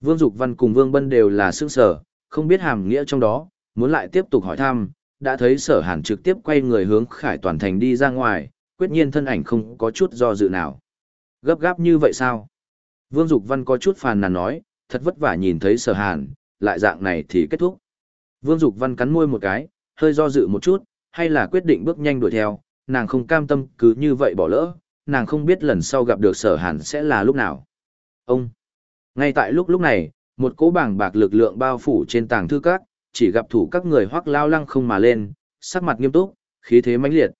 Vương Dục Văn cùng Vương Bân đều là sương sở, không biết hàm nghĩa trong đó, muốn lại tiếp tục hỏi thăm, đã thấy sở hàn trực tiếp quay người hướng khải toàn thành đi ra ngoài, quyết nhiên thân ảnh không có chút do dự nào. Gấp gáp như vậy sao? Vương Dục Văn có chút phàn nàn nói, thật vất vả nhìn thấy sở hàn, lại dạng này thì kết thúc. Vương Dục Văn cắn môi một cái, hơi do dự một chút, hay là quyết định bước nhanh đuổi theo, nàng không cam tâm cứ như vậy bỏ lỡ, nàng không biết lần sau gặp được sở hàn sẽ là lúc nào. Ông! Ngay tại lúc lúc này, một cỗ bảng bạc lực lượng bao phủ trên tàng thư các, chỉ gặp thủ các người hoắc lao lăng không mà lên, sắc mặt nghiêm túc, khí thế mãnh liệt.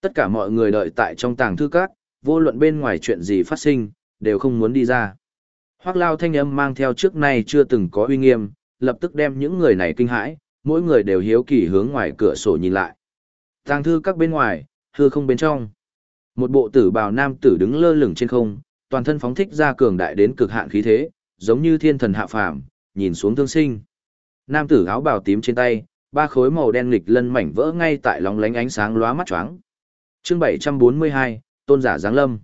Tất cả mọi người đợi tại trong tàng thư các, vô luận bên ngoài chuyện gì phát sinh, đều không muốn đi ra. Hoắc lao thanh âm mang theo trước nay chưa từng có uy nghiêm, lập tức đem những người này kinh hãi, mỗi người đều hiếu kỳ hướng ngoài cửa sổ nhìn lại. Tàng thư các bên ngoài, hư không bên trong. Một bộ tử bào nam tử đứng lơ lửng trên không, toàn thân phóng thích ra cường đại đến cực hạn khí thế, giống như thiên thần hạ phàm, nhìn xuống thương sinh. Nam tử áo bào tím trên tay, ba khối màu đen nghịch lân mảnh vỡ ngay tại lóng lánh ánh sáng lóa mắt choáng. Chương 742, Tôn giả giáng lâm.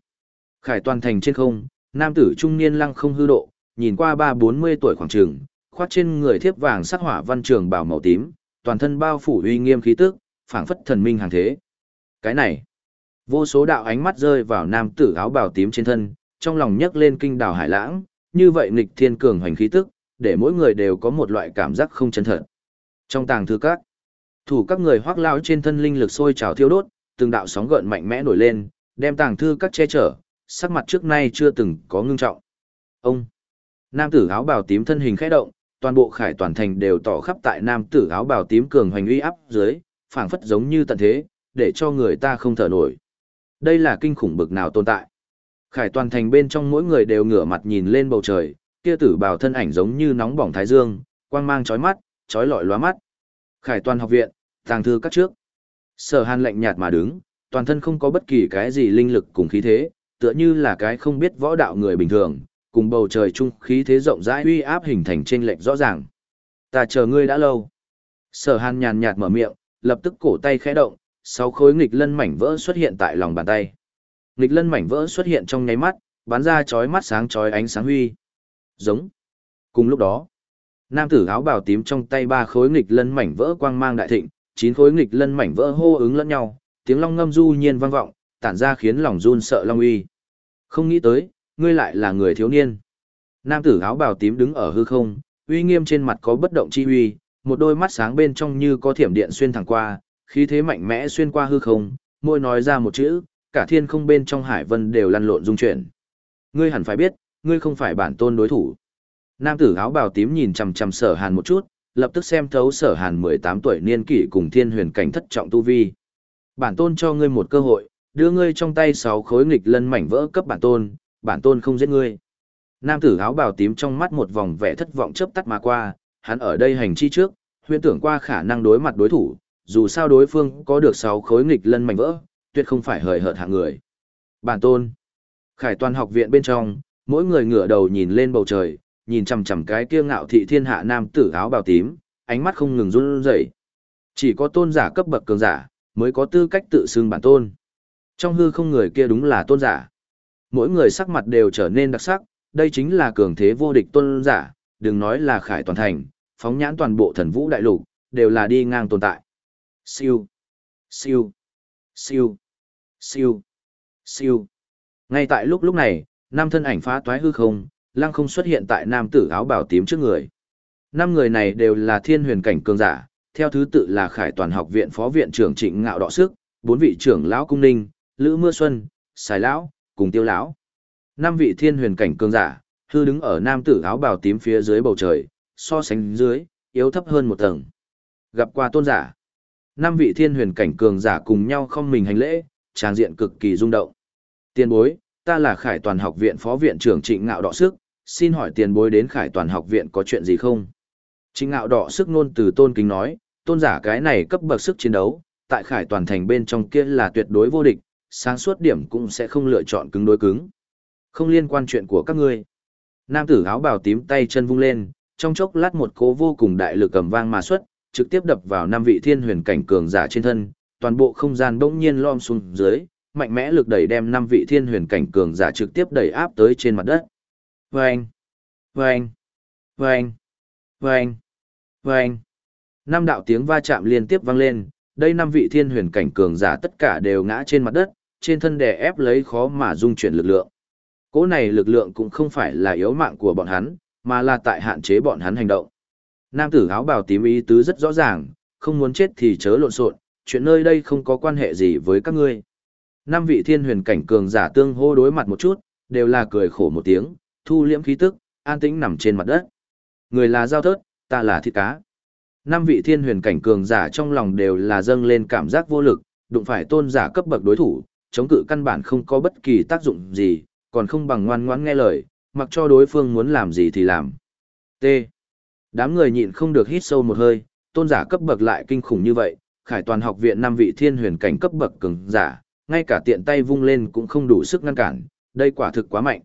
Khải toàn thành trên không, nam tử trung niên lăng không hư độ, nhìn qua ba bốn mươi tuổi khoảng trường, khoác trên người thiếp vàng sắc hỏa văn trường bảo màu tím, toàn thân bao phủ uy nghiêm khí tức, phảng phất thần minh hàng thế. Cái này, vô số đạo ánh mắt rơi vào nam tử áo bào tím trên thân, trong lòng nhấc lên kinh đảo hải lãng, như vậy nghịch thiên cường hoành khí tức, để mỗi người đều có một loại cảm giác không chân thật. Trong tàng thư các, thủ các người hoác lao trên thân linh lực sôi trào thiêu đốt, từng đạo sóng gợn mạnh mẽ nổi lên, đem tàng thư các che chở, sắc mặt trước nay chưa từng có ngưng trọng. Ông, nam tử áo bào tím thân hình khẽ động, toàn bộ khải toàn thành đều tỏ khắp tại nam tử áo bào tím cường hoành uy áp dưới, phảng phất giống như tận thế, để cho người ta không thở nổi. Đây là kinh khủng bực nào tồn tại. Khải toàn thành bên trong mỗi người đều ngửa mặt nhìn lên bầu trời, kia tử bào thân ảnh giống như nóng bỏng thái dương, quang mang chói mắt, chói lọi lóa mắt. Khải toàn học viện, tàng thư các trước. Sở Hàn lạnh nhạt mà đứng, toàn thân không có bất kỳ cái gì linh lực cùng khí thế, tựa như là cái không biết võ đạo người bình thường, cùng bầu trời chung khí thế rộng rãi uy áp hình thành trên lệch rõ ràng. Ta chờ ngươi đã lâu. Sở Hàn nhàn nhạt mở miệng, lập tức cổ tay khẽ động, sáu khối nghịch lân mảnh vỡ xuất hiện tại lòng bàn tay. Nghịch lân mảnh vỡ xuất hiện trong nháy mắt, bắn ra chói mắt sáng chói ánh sáng huy. Giống. Cùng lúc đó, nam tử áo bào tím trong tay ba khối nghịch lân mảnh vỡ quang mang đại thịnh, chín khối nghịch lân mảnh vỡ hô ứng lẫn nhau, tiếng long ngâm du nhiên vang vọng, tản ra khiến lòng run sợ long uy. Không nghĩ tới, ngươi lại là người thiếu niên. Nam tử áo bào tím đứng ở hư không, uy nghiêm trên mặt có bất động chi uy, một đôi mắt sáng bên trong như có thiểm điện xuyên thẳng qua, khí thế mạnh mẽ xuyên qua hư không, môi nói ra một chữ, cả thiên không bên trong hải vân đều lăn lộn dung chuyển. Ngươi hẳn phải biết, ngươi không phải bản tôn đối thủ. Nam tử áo bào tím nhìn chằm chằm sở hàn một chút, lập tức xem thấu sở hàn 18 tuổi niên kỷ cùng thiên huyền cảnh thất trọng tu vi. Bản tôn cho ngươi một cơ hội, đưa ngươi trong tay 6 khối nghịch lân mảnh vỡ cấp bản tôn, bản tôn không giết ngươi. Nam tử áo bào tím trong mắt một vòng vẻ thất vọng chớp tắt mà qua, hắn ở đây hành chi trước, huyễn tưởng qua khả năng đối mặt đối thủ, dù sao đối phương có được 6 khối nghịch lân mảnh vỡ, tuyệt không phải hời hợt hạng người. Bản tôn. Khải toàn học viện bên trong, mỗi người ngửa đầu nhìn lên bầu trời, nhìn chằm chằm cái kia ngạo thị thiên hạ nam tử áo bào tím, ánh mắt không ngừng run rẩy. Chỉ có tôn giả cấp bậc cường giả, mới có tư cách tự xưng bản tôn. Trong hư không người kia đúng là tôn giả. Mỗi người sắc mặt đều trở nên đặc sắc, đây chính là cường thế vô địch tôn giả, đừng nói là khải toàn thành, phóng nhãn toàn bộ thần vũ đại lục, đều là đi ngang tồn tại. Siêu, siêu, siêu, siêu. Siêu. Ngay tại lúc lúc này, năm thân ảnh phá toái hư không, lăng không xuất hiện tại nam tử áo bào tím trước người. Năm người này đều là thiên huyền cảnh cường giả, theo thứ tự là Khải Toàn học viện phó viện trưởng Trịnh Ngạo Đọ Sức, bốn vị trưởng lão cung ninh, Lữ Mưa Xuân, Sài lão, cùng Tiêu lão. Năm vị thiên huyền cảnh cường giả, hư đứng ở nam tử áo bào tím phía dưới bầu trời, so sánh dưới, yếu thấp hơn một tầng. Gặp qua tôn giả, năm vị thiên huyền cảnh cường giả cùng nhau không mình hành lễ, Trang diện cực kỳ rung động. Tiền bối, ta là Khải Toàn học viện phó viện trưởng Trịnh Ngạo Đọ Sức, xin hỏi tiền bối đến Khải Toàn học viện có chuyện gì không? Trịnh Ngạo Đọ Sức nôn từ tôn kính nói, tôn giả cái này cấp bậc sức chiến đấu, tại Khải Toàn thành bên trong kia là tuyệt đối vô địch, sáng suốt điểm cũng sẽ không lựa chọn cứng đối cứng. Không liên quan chuyện của các ngươi. Nam tử áo bào tím tay chân vung lên, trong chốc lát một cố vô cùng đại lực cầm vang mà xuất, trực tiếp đập vào năm vị thiên huyền cảnh cường giả trên thân, toàn bộ không gian bỗng nhiên lom xuống dưới, mạnh mẽ lực đẩy đem năm vị thiên huyền cảnh cường giả trực tiếp đẩy áp tới trên mặt đất. Vâng! Vâng! Vâng! Vâng! Vâng! Năm đạo tiếng va chạm liên tiếp vang lên, đây năm vị thiên huyền cảnh cường giả tất cả đều ngã trên mặt đất, trên thân đè ép lấy khó mà dung chuyển lực lượng. Cỗ này lực lượng cũng không phải là yếu mạng của bọn hắn, mà là tại hạn chế bọn hắn hành động. Nam tử áo bào tím ý tứ rất rõ ràng, không muốn chết thì chớ lộn xộn, chuyện nơi đây không có quan hệ gì với các ngươi. Năm vị thiên huyền cảnh cường giả tương hô đối mặt một chút, đều là cười khổ một tiếng, thu liễm khí tức, an tĩnh nằm trên mặt đất. Người là giao thớt, ta là thịt cá. Năm vị thiên huyền cảnh cường giả trong lòng đều là dâng lên cảm giác vô lực, đụng phải tôn giả cấp bậc đối thủ, chống cự căn bản không có bất kỳ tác dụng gì, còn không bằng ngoan ngoãn nghe lời, mặc cho đối phương muốn làm gì thì làm. T. Đám người nhịn không được hít sâu một hơi, tôn giả cấp bậc lại kinh khủng như vậy, khải toàn học viện năm vị thiên huyền cảnh cấp bậc cường giả, ngay cả tiện tay vung lên cũng không đủ sức ngăn cản, đây quả thực quá mạnh.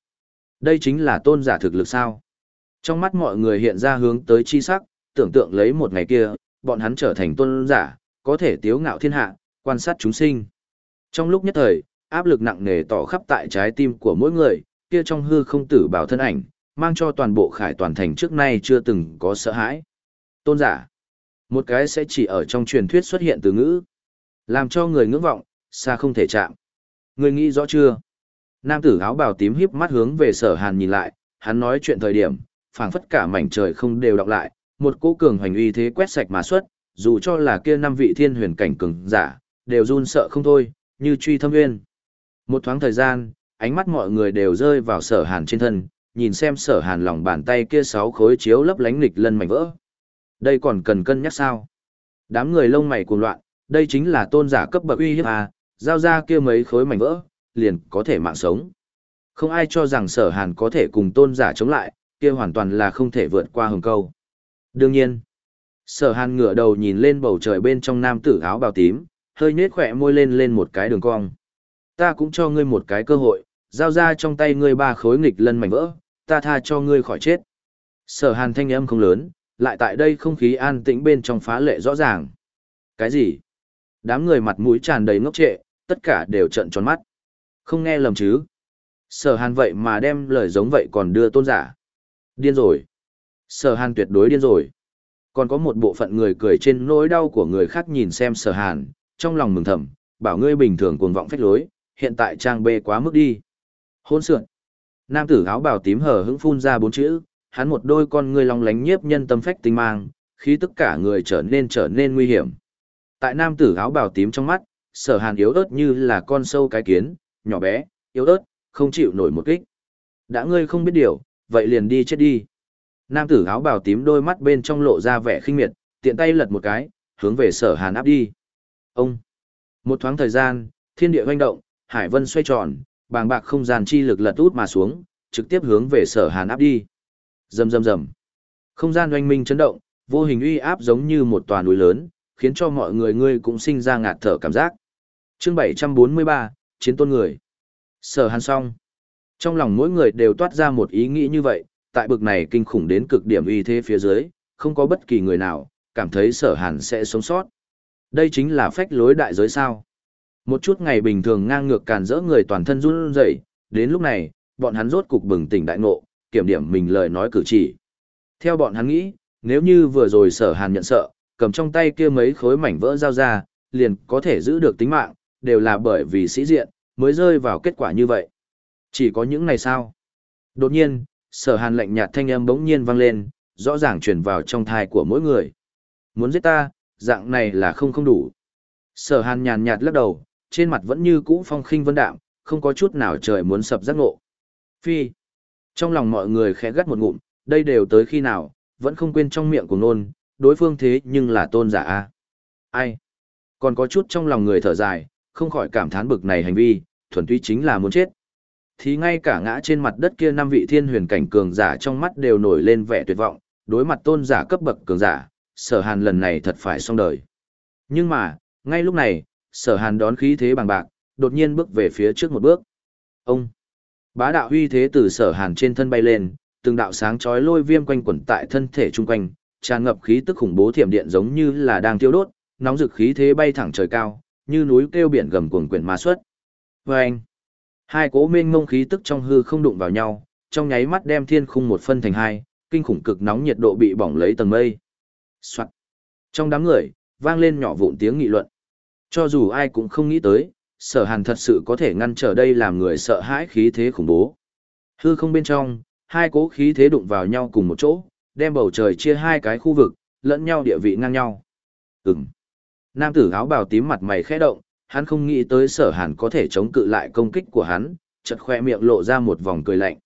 Đây chính là tôn giả thực lực sao. Trong mắt mọi người hiện ra hướng tới chi sắc, tưởng tượng lấy một ngày kia, bọn hắn trở thành tôn giả, có thể tiếu ngạo thiên hạ, quan sát chúng sinh. Trong lúc nhất thời, áp lực nặng nề tỏ khắp tại trái tim của mỗi người, kia trong hư không tử bảo thân ảnh, mang cho toàn bộ khải toàn thành trước nay chưa từng có sợ hãi. Tôn giả. Một cái sẽ chỉ ở trong truyền thuyết xuất hiện từ ngữ. Làm cho người ngưỡng vọng, xa không thể chạm. Người nghĩ rõ chưa? Nam tử áo bào tím híp mắt hướng về sở hàn nhìn lại, hắn nói chuyện thời điểm, phảng phất cả mảnh trời không đều đọc lại, một cỗ cường hoành uy thế quét sạch mà xuất, dù cho là kia năm vị thiên huyền cảnh cường giả, đều run sợ không thôi, như truy thâm nguyên. Một thoáng thời gian, ánh mắt mọi người đều rơi vào sở hàn trên thân, nhìn xem sở hàn lòng bàn tay kia sáu khối chiếu lấp lánh nghịch lân mảnh vỡ. Đây còn cần cân nhắc sao? Đám người lông mày cuồng loạn, đây chính là tôn giả cấp bậc uy hiếp à, giao ra kia mấy khối mảnh vỡ, liền có thể mạng sống. Không ai cho rằng sở hàn có thể cùng tôn giả chống lại, kia hoàn toàn là không thể vượt qua hồng câu. Đương nhiên, sở hàn ngửa đầu nhìn lên bầu trời bên trong nam tử áo bào tím, hơi nết khỏe môi lên lên một cái đường cong. Ta cũng cho ngươi một cái cơ hội, giao ra trong tay ngươi ba khối nghịch lân mảnh vỡ, ta tha cho ngươi khỏi chết. Sở hàn thanh âm không lớn, lại tại đây không khí an tĩnh bên trong phá lệ rõ ràng. Cái gì? Đám người mặt mũi tràn đầy ngốc trệ, tất cả đều trợn tròn mắt. Không nghe lầm chứ? Sở hàn vậy mà đem lời giống vậy còn đưa tôn giả. Điên rồi. Sở hàn tuyệt đối điên rồi. Còn có một bộ phận người cười trên nỗi đau của người khác nhìn xem sở hàn, trong lòng mừng thầm, bảo ngươi bình thường cuồng vọng phách lối, hiện tại trang bê quá mức đi. Hôn sượn. Nam tử áo bào tím hở hững phun ra bốn chữ, hắn một đôi con ngươi long lánh nhiếp nhân tâm phách tinh mang, khí tất cả người trở nên trở nên nguy hiểm. Tại nam tử áo bào tím trong mắt, sở hàn yếu ớt như là con sâu cái kiến, nhỏ bé, yếu ớt, không chịu nổi một kích. Đã ngươi không biết điều, vậy liền đi chết đi. Nam tử áo bào tím đôi mắt bên trong lộ ra vẻ khinh miệt, tiện tay lật một cái, hướng về sở hàn áp đi. Ông! Một thoáng thời gian, thiên địa hoành động, hải vân xoay tròn, bàng bạc không gian chi lực lật út mà xuống, trực tiếp hướng về sở hàn áp đi. Rầm rầm rầm. Không gian oanh minh chấn động, vô hình uy áp giống như một tòa núi lớn, khiến cho mọi người ngươi cũng sinh ra ngạt thở cảm giác. Chương 743, Chiến tôn người. Sở hàn song Trong lòng mỗi người đều toát ra một ý nghĩ như vậy, tại bực này kinh khủng đến cực điểm uy thế phía dưới, không có bất kỳ người nào, cảm thấy sở hàn sẽ sống sót. Đây chính là phách lối đại giới sao. Một chút ngày bình thường ngang ngược càn rỡ người toàn thân run rẩy, đến lúc này, bọn hắn rốt cục bừng tỉnh đại ngộ, kiểm điểm mình lời nói cử chỉ. Theo bọn hắn nghĩ, nếu như vừa rồi sở hàn nhận sợ, cầm trong tay kia mấy khối mảnh vỡ dao ra, liền có thể giữ được tính mạng, đều là bởi vì sĩ diện, mới rơi vào kết quả như vậy. Chỉ có những này sao? Đột nhiên, sở hàn lạnh nhạt thanh âm bỗng nhiên vang lên, rõ ràng truyền vào trong thai của mỗi người. Muốn giết ta, dạng này là không không đủ. Sở hàn nhàn nhạt lắc đầu, trên mặt vẫn như cũ phong khinh vân đạm, không có chút nào trời muốn sập giác ngộ. Phi. Trong lòng mọi người khẽ gắt một ngụm, đây đều tới khi nào, vẫn không quên trong miệng của nôn, đối phương thế nhưng là tôn giả a. Ai? Còn có chút trong lòng người thở dài, không khỏi cảm thán bực này hành vi, thuần túy chính là muốn chết. Thì ngay cả ngã trên mặt đất kia năm vị thiên huyền cảnh cường giả trong mắt đều nổi lên vẻ tuyệt vọng, đối mặt tôn giả cấp bậc cường giả, sở hàn lần này thật phải xong đời. Nhưng mà, ngay lúc này, sở hàn đón khí thế bằng bạc, đột nhiên bước về phía trước một bước. Ông! Bá đạo huy thế từ sở hàn trên thân bay lên, từng đạo sáng chói lôi viêm quanh quẩn tại thân thể chung quanh, tràn ngập khí tức khủng bố thiểm điện giống như là đang tiêu đốt, nóng rực khí thế bay thẳng trời cao, như núi kêu biển gầm cuồng quyển ma xuất. Vâng! Hai cố mênh ngông khí tức trong hư không đụng vào nhau, trong nháy mắt đem thiên khung một phân thành hai, kinh khủng cực nóng nhiệt độ bị bỏng lấy tầng mây. Soạt. Trong đám người, vang lên nhỏ vụn tiếng nghị luận. Cho dù ai cũng không nghĩ tới, sở hàn thật sự có thể ngăn trở đây làm người sợ hãi khí thế khủng bố. Hư không bên trong, hai cỗ khí thế đụng vào nhau cùng một chỗ, đem bầu trời chia hai cái khu vực, lẫn nhau địa vị ngang nhau. Ừm. Nam tử áo bào tím mặt mày khẽ động, hắn không nghĩ tới sở hàn có thể chống cự lại công kích của hắn, chật khoe miệng lộ ra một vòng cười lạnh.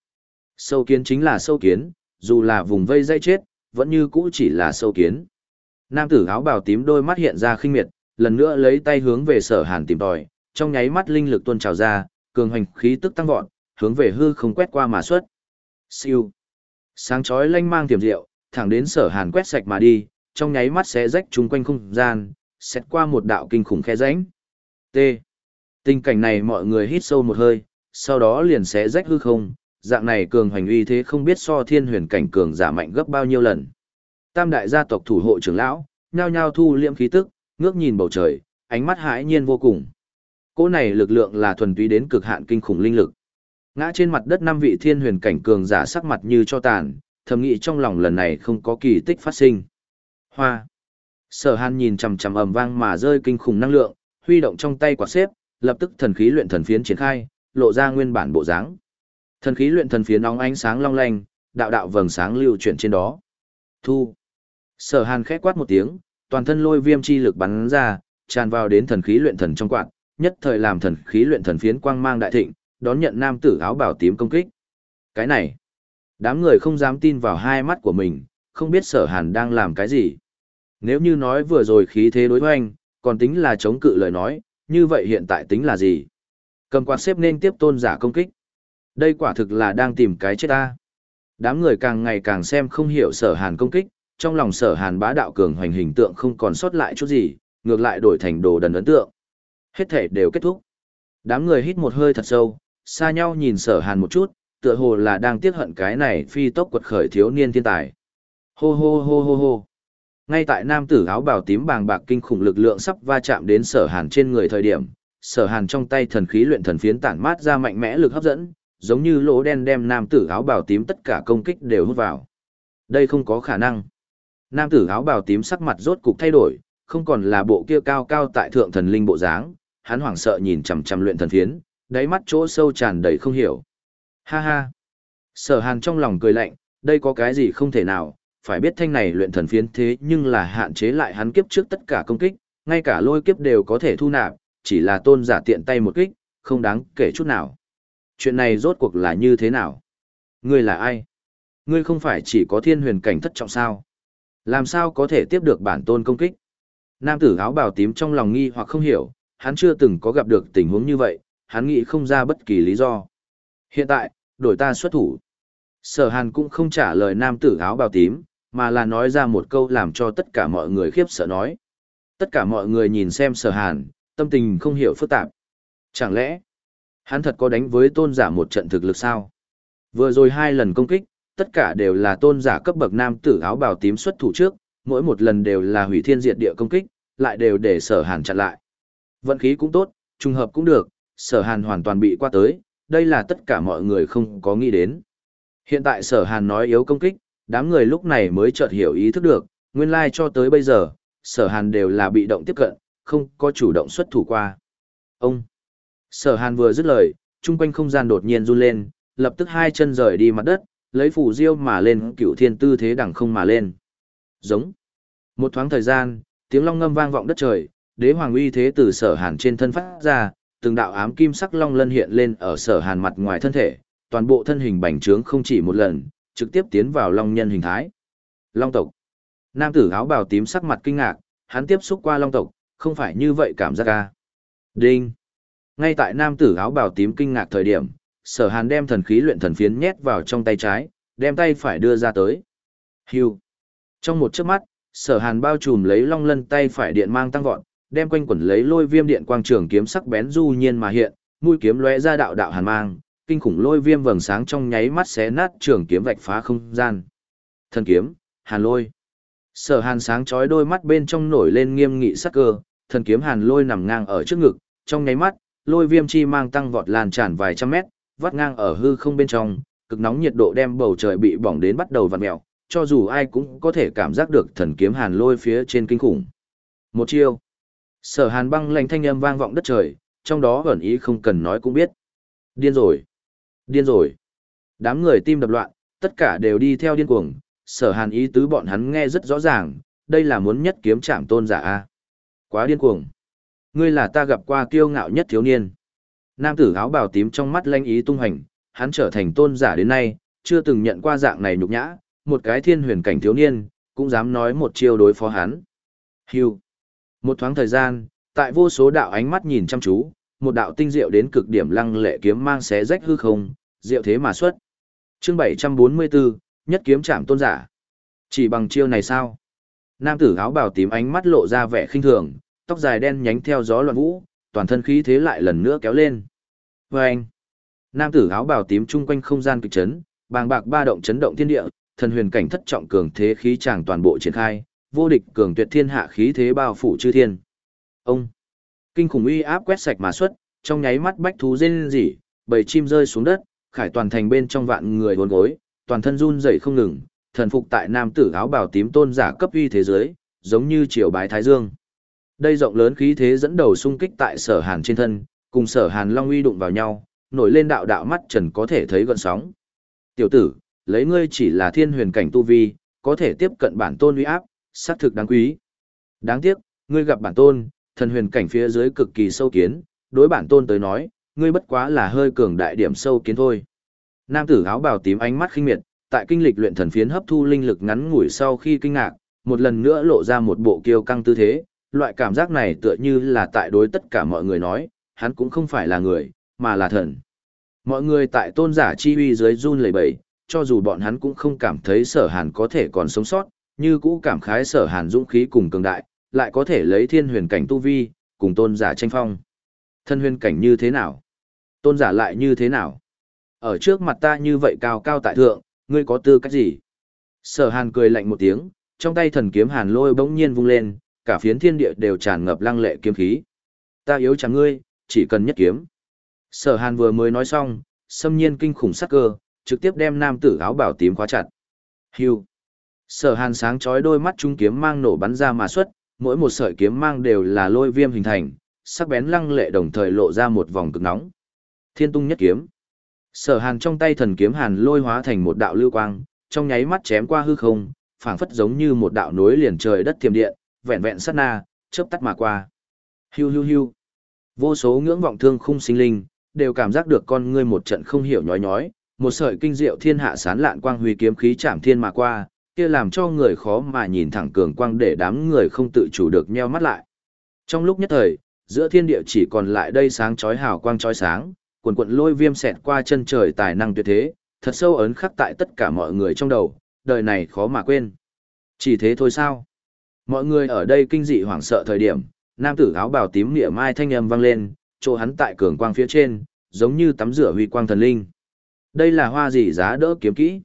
Sâu kiến chính là sâu kiến, dù là vùng vây dây chết, vẫn như cũ chỉ là sâu kiến. Nam tử áo bào tím đôi mắt hiện ra khinh miệt, lần nữa lấy tay hướng về sở hàn tìm tòi, trong nháy mắt linh lực tuôn trào ra, cường hành khí tức tăng vọt, hướng về hư không quét qua mà xuất. Siêu. Sáng chói lanh mang tiềm diệu, thẳng đến sở hàn quét sạch mà đi, trong nháy mắt sẽ rách chung quanh không gian, xét qua một đạo kinh khủng khe rãnh. T. Tình cảnh này mọi người hít sâu một hơi, sau đó liền sẽ rách hư không, dạng này cường hành uy thế không biết so thiên huyền cảnh cường giả mạnh gấp bao nhiêu lần. Tam đại gia tộc thủ hộ trưởng lão, nhao nhao thu liễm khí tức, ngước nhìn bầu trời, ánh mắt hãi nhiên vô cùng. Cỗ này lực lượng là thuần túy đến cực hạn kinh khủng linh lực. Ngã trên mặt đất năm vị thiên huyền cảnh cường giả sắc mặt như cho tàn, thầm nghĩ trong lòng lần này không có kỳ tích phát sinh. Hoa. Sở Hàn nhìn chằm chằm ầm vang mà rơi kinh khủng năng lượng, huy động trong tay quả xếp, lập tức thần khí luyện thần phiến triển khai, lộ ra nguyên bản bộ dáng. Thần khí luyện thần phiến nóng ánh sáng long lanh, đạo đạo vầng sáng lưu chuyển trên đó. Thu. Sở Hàn khẽ quát một tiếng, toàn thân lôi viêm chi lực bắn ra, tràn vào đến thần khí luyện thần trong quạt, nhất thời làm thần khí luyện thần phiến quang mang đại thịnh, đón nhận nam tử áo bảo tím công kích. Cái này, đám người không dám tin vào hai mắt của mình, không biết Sở Hàn đang làm cái gì. Nếu như nói vừa rồi khí thế đối hoành, còn tính là chống cự lời nói, như vậy hiện tại tính là gì? Cầm quạt xếp nên tiếp tôn giả công kích. Đây quả thực là đang tìm cái chết ta. Đám người càng ngày càng xem không hiểu sở hàn công kích, trong lòng sở hàn bá đạo cường hoành hình tượng không còn sót lại chút gì, ngược lại đổi thành đồ đần ấn tượng. Hết thể đều kết thúc. Đám người hít một hơi thật sâu, xa nhau nhìn sở hàn một chút, tựa hồ là đang tiếc hận cái này phi tốc quật khởi thiếu niên thiên tài. Hô hô hô hô hô. Ngay tại nam tử áo bào tím bàng bạc kinh khủng lực lượng sắp va chạm đến sở hàn trên người thời điểm, sở hàn trong tay thần khí luyện thần phiến tản mát ra mạnh mẽ lực hấp dẫn, giống như lỗ đen đem nam tử áo bào tím tất cả công kích đều hút vào. Đây không có khả năng. Nam tử áo bào tím sắc mặt rốt cục thay đổi, không còn là bộ kia cao cao tại thượng thần linh bộ dáng, hắn hoảng sợ nhìn chằm chằm luyện thần phiến, đáy mắt chỗ sâu tràn đầy không hiểu. Ha ha. Sở Hàn trong lòng cười lạnh, đây có cái gì không thể nào, phải biết thanh này luyện thần phiến thế nhưng là hạn chế lại hắn kiếp trước tất cả công kích, ngay cả lôi kiếp đều có thể thu nạp, chỉ là tôn giả tiện tay một kích, không đáng kể chút nào. Chuyện này rốt cuộc là như thế nào? Ngươi là ai? Ngươi không phải chỉ có thiên huyền cảnh thất trọng sao? Làm sao có thể tiếp được bản tôn công kích? Nam tử áo bào tím trong lòng nghi hoặc không hiểu, hắn chưa từng có gặp được tình huống như vậy, hắn nghĩ không ra bất kỳ lý do. Hiện tại, đổi ta xuất thủ. Sở hàn cũng không trả lời nam tử áo bào tím, mà là nói ra một câu làm cho tất cả mọi người khiếp sợ nói. Tất cả mọi người nhìn xem sở hàn, tâm tình không hiểu phức tạp. Chẳng lẽ, hắn thật có đánh với tôn giả một trận thực lực sao? Vừa rồi hai lần công kích, tất cả đều là tôn giả cấp bậc nam tử áo bào tím xuất thủ trước, mỗi một lần đều là hủy thiên diệt địa công kích, lại đều để sở hàn chặn lại. Vận khí cũng tốt, trùng hợp cũng được, sở hàn hoàn toàn bị qua tới, đây là tất cả mọi người không có nghĩ đến. Hiện tại sở hàn nói yếu công kích, đám người lúc này mới chợt hiểu ý thức được, nguyên lai cho tới bây giờ, sở hàn đều là bị động tiếp cận, không có chủ động xuất thủ qua. Ông! Sở Hàn vừa dứt lời, trung quanh không gian đột nhiên run lên, lập tức hai chân rời đi mặt đất, lấy phủ diêu mà lên cựu thiên tư thế đẳng không mà lên. Giống. Một thoáng thời gian, tiếng long ngâm vang vọng đất trời, đế hoàng uy thế từ sở hàn trên thân phát ra, từng đạo ám kim sắc long lân hiện lên ở sở hàn mặt ngoài thân thể, toàn bộ thân hình bành trướng không chỉ một lần, trực tiếp tiến vào long nhân hình thái. Long tộc. Nam tử áo bào tím sắc mặt kinh ngạc, hắn tiếp xúc qua long tộc, không phải như vậy cảm giác ca. Đinh. Ngay tại nam tử áo bào tím kinh ngạc thời điểm, sở hàn đem thần khí luyện thần phiến nhét vào trong tay trái, đem tay phải đưa ra tới. Hưu. Trong một chớp mắt, sở hàn bao trùm lấy long lân tay phải điện mang tăng vọt, đem quanh quẩn lấy lôi viêm điện quang trường kiếm sắc bén du nhiên mà hiện, mũi kiếm lóe ra đạo đạo hàn mang, kinh khủng lôi viêm vầng sáng trong nháy mắt xé nát trường kiếm vạch phá không gian. Thần kiếm, hàn lôi. Sở hàn sáng chói đôi mắt bên trong nổi lên nghiêm nghị sắc cơ, thần kiếm hàn lôi nằm ngang ở trước ngực, trong nháy mắt, lôi viêm chi mang tăng vọt lan tràn vài trăm mét, vắt ngang ở hư không bên trong, cực nóng nhiệt độ đem bầu trời bị bỏng đến bắt đầu vặn mèo, cho dù ai cũng có thể cảm giác được thần kiếm hàn lôi phía trên kinh khủng. Một chiêu. Sở hàn băng lạnh thanh âm vang vọng đất trời, trong đó ẩn ý không cần nói cũng biết. Điên rồi. Điên rồi. Đám người tim đập loạn, tất cả đều đi theo điên cuồng, sở hàn ý tứ bọn hắn nghe rất rõ ràng, đây là muốn nhất kiếm chạm tôn giả a Quá điên cuồng. Ngươi là ta gặp qua kiêu ngạo nhất thiếu niên. Nam tử áo bào tím trong mắt lanh ý tung hành, hắn trở thành tôn giả đến nay, chưa từng nhận qua dạng này nhục nhã, một cái thiên huyền cảnh thiếu niên, cũng dám nói một chiêu đối phó hắn. Hưu. Một thoáng thời gian, tại vô số đạo ánh mắt nhìn chăm chú, một đạo tinh diệu đến cực điểm lăng lệ kiếm mang xé rách hư không, diệu thế mà xuất. Chương 744, nhất kiếm chạm tôn giả. Chỉ bằng chiêu này sao? Nam tử áo bào tím ánh mắt lộ ra vẻ khinh thường, tóc dài đen nhánh theo gió loạn vũ, toàn thân khí thế lại lần nữa kéo lên. vâng. nam tử áo bào tím chung quanh không gian kịch chấn, bàng bạc ba động chấn động thiên địa, thần huyền cảnh thất trọng cường thế khí chàng toàn bộ triển khai, vô địch cường tuyệt thiên hạ khí thế bao phủ chư thiên. Ông, kinh khủng uy áp quét sạch mà xuất, trong nháy mắt bách thú rên rỉ, bầy chim rơi xuống đất, khải toàn thành bên trong vạn người hồn gối, toàn thân run rẩy không ngừng, thần phục tại nam tử áo bào tím tôn giả cấp uy thế giới, giống như triều bái thái dương. Đây rộng lớn khí thế dẫn đầu xung kích tại sở hàn trên thân, cùng sở hàn long uy đụng vào nhau, nổi lên đạo đạo mắt trần có thể thấy gọn sóng. Tiểu tử, lấy ngươi chỉ là thiên huyền cảnh tu vi, có thể tiếp cận bản tôn uy áp, xác thực đáng quý. Đáng tiếc, ngươi gặp bản tôn, thần huyền cảnh phía dưới cực kỳ sâu kiến, đối bản tôn tới nói, ngươi bất quá là hơi cường đại điểm sâu kiến thôi. Nam tử áo bào tím ánh mắt khinh miệt, tại kinh lịch luyện thần phiến hấp thu linh lực ngắn ngủi sau khi kinh ngạc, một lần nữa lộ ra một bộ kiêu căng tư thế, loại cảm giác này tựa như là tại đối tất cả mọi người nói, hắn cũng không phải là người, mà là thần. Mọi người tại tôn giả chi uy dưới run lẩy bẩy, cho dù bọn hắn cũng không cảm thấy sở hàn có thể còn sống sót, như cũ cảm khái sở hàn dũng khí cùng cường đại, lại có thể lấy thiên huyền cảnh tu vi, cùng tôn giả tranh phong. Thân huyền cảnh như thế nào? Tôn giả lại như thế nào? Ở trước mặt ta như vậy cao cao tại thượng, ngươi có tư cách gì? Sở hàn cười lạnh một tiếng, trong tay thần kiếm hàn lôi bỗng nhiên vung lên, cả phiến thiên địa đều tràn ngập lăng lệ kiếm khí. Ta yếu chẳng ngươi, chỉ cần nhất kiếm. Sở hàn vừa mới nói xong, xâm nhiên kinh khủng sắc cơ, trực tiếp đem nam tử áo bảo tím khóa chặt. Hưu. Sở hàn sáng chói đôi mắt trung kiếm mang nổ bắn ra mà xuất, mỗi một sợi kiếm mang đều là lôi viêm hình thành, sắc bén lăng lệ đồng thời lộ ra một vòng cực nóng. Thiên tung nhất kiếm. Sở hàn trong tay thần kiếm hàn lôi hóa thành một đạo lưu quang, trong nháy mắt chém qua hư không, phảng phất giống như một đạo nối liền trời đất thiềm điện, vẹn vẹn sát na, chớp tắt mà qua. Hiu hiu hiu. Vô số ngưỡng vọng thương khung sinh linh, đều cảm giác được con ngươi một trận không hiểu nhói nhói, một sợi kinh diệu thiên hạ sán lạn quang huy kiếm khí chạm thiên mà qua, kia làm cho người khó mà nhìn thẳng cường quang để đám người không tự chủ được nheo mắt lại. Trong lúc nhất thời, giữa thiên địa chỉ còn lại đây sáng chói hào quang chói sáng, cuồn cuộn lôi viêm xẹt qua chân trời tài năng tuyệt thế, thật sâu ấn khắc tại tất cả mọi người trong đầu, đời này khó mà quên. Chỉ thế thôi sao? Mọi người ở đây kinh dị hoảng sợ thời điểm, nam tử áo bào tím nghĩa mai thanh âm vang lên, chỗ hắn tại cường quang phía trên, giống như tắm rửa huy quang thần linh. Đây là hoa gì giá đỡ kiếm kỹ.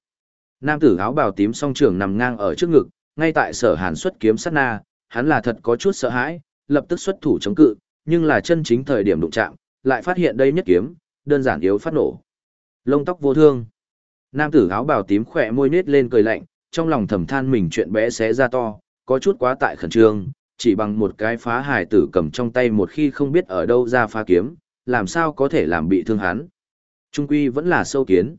Nam tử áo bào tím song trưởng nằm ngang ở trước ngực, ngay tại sở hàn xuất kiếm sát na, hắn là thật có chút sợ hãi, lập tức xuất thủ chống cự, nhưng là chân chính thời điểm đụng chạm, lại phát hiện đây nhất kiếm, đơn giản yếu phát nổ. Lông tóc vô thương. Nam tử áo bào tím khỏe môi nết lên cười lạnh, trong lòng thầm than mình chuyện bé xé ra to, có chút quá tại khẩn trương, chỉ bằng một cái phá hải tử cầm trong tay một khi không biết ở đâu ra phá kiếm, làm sao có thể làm bị thương hắn. Trung quy vẫn là sâu kiến.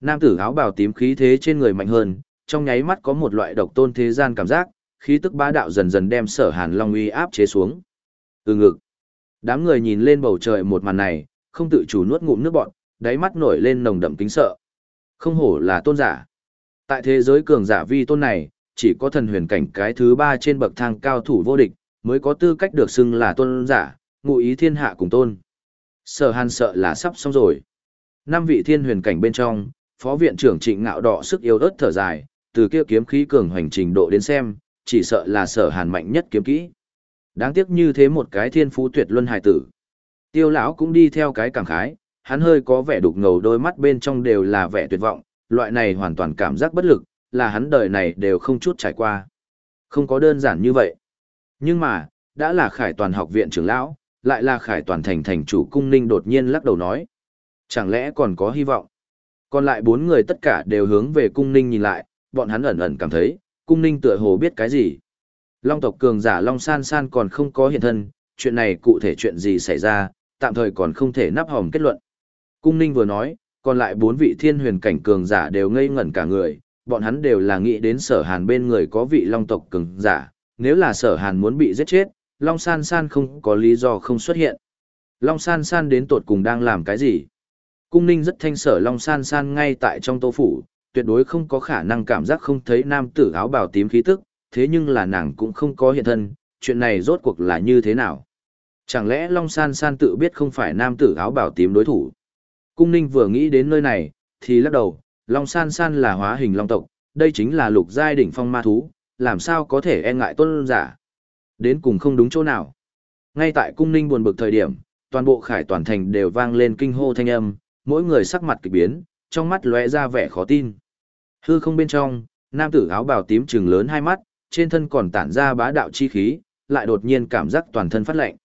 Nam tử áo bào tím khí thế trên người mạnh hơn, trong nháy mắt có một loại độc tôn thế gian cảm giác, khí tức bá đạo dần dần đem sở hàn long uy áp chế xuống. Ừ ngực. Đám người nhìn lên bầu trời một màn này, không tự chủ nuốt ngụm nước bọn, đáy mắt nổi lên nồng đậm kính sợ. Không hổ là tôn giả. Tại thế giới cường giả vi tôn này, chỉ có thần huyền cảnh cái thứ ba trên bậc thang cao thủ vô địch, mới có tư cách được xưng là tôn giả, ngụ ý thiên hạ cùng tôn. Sở hàn sợ là sắp xong rồi. Năm vị thiên huyền cảnh bên trong, phó viện trưởng trịnh ngạo đỏ sức yếu ớt thở dài, từ kia kiếm khí cường hoành trình độ đến xem, chỉ sợ là sở hàn mạnh nhất kiếm kỹ. Đáng tiếc như thế một cái thiên phú tuyệt luân hài tử. Tiêu lão cũng đi theo cái cảm khái, hắn hơi có vẻ đục ngầu đôi mắt bên trong đều là vẻ tuyệt vọng, loại này hoàn toàn cảm giác bất lực, là hắn đời này đều không chút trải qua. Không có đơn giản như vậy. Nhưng mà, đã là khải toàn học viện trưởng lão, lại là khải toàn thành thành chủ cung ninh đột nhiên lắc đầu nói. Chẳng lẽ còn có hy vọng? Còn lại bốn người tất cả đều hướng về cung ninh nhìn lại, bọn hắn ẩn ẩn cảm thấy, cung ninh tựa hồ biết cái gì. Long tộc cường giả Long San San còn không có hiện thân, chuyện này cụ thể chuyện gì xảy ra, tạm thời còn không thể nắp hòm kết luận. Cung ninh vừa nói, còn lại bốn vị thiên huyền cảnh cường giả đều ngây ngẩn cả người, bọn hắn đều là nghĩ đến sở hàn bên người có vị long tộc cường giả, nếu là sở hàn muốn bị giết chết, Long San San không có lý do không xuất hiện. Long San San đến tột cùng đang làm cái gì? Cung ninh rất thanh sở Long San San ngay tại trong tô phủ, tuyệt đối không có khả năng cảm giác không thấy nam tử áo bào tím khí tức, thế nhưng là nàng cũng không có hiện thân, chuyện này rốt cuộc là như thế nào? Chẳng lẽ Long San San tự biết không phải nam tử áo bào tím đối thủ? Cung ninh vừa nghĩ đến nơi này, thì lắc đầu, Long San San là hóa hình long tộc, đây chính là lục giai đỉnh phong ma thú, làm sao có thể e ngại tôn giả? Đến cùng không đúng chỗ nào. Ngay tại cung ninh buồn bực thời điểm, toàn bộ khải toàn thành đều vang lên kinh hô thanh âm, mỗi người sắc mặt kỳ biến, trong mắt lóe ra vẻ khó tin. Hư không bên trong, nam tử áo bào tím trừng lớn hai mắt, trên thân còn tản ra bá đạo chi khí, lại đột nhiên cảm giác toàn thân phát lạnh.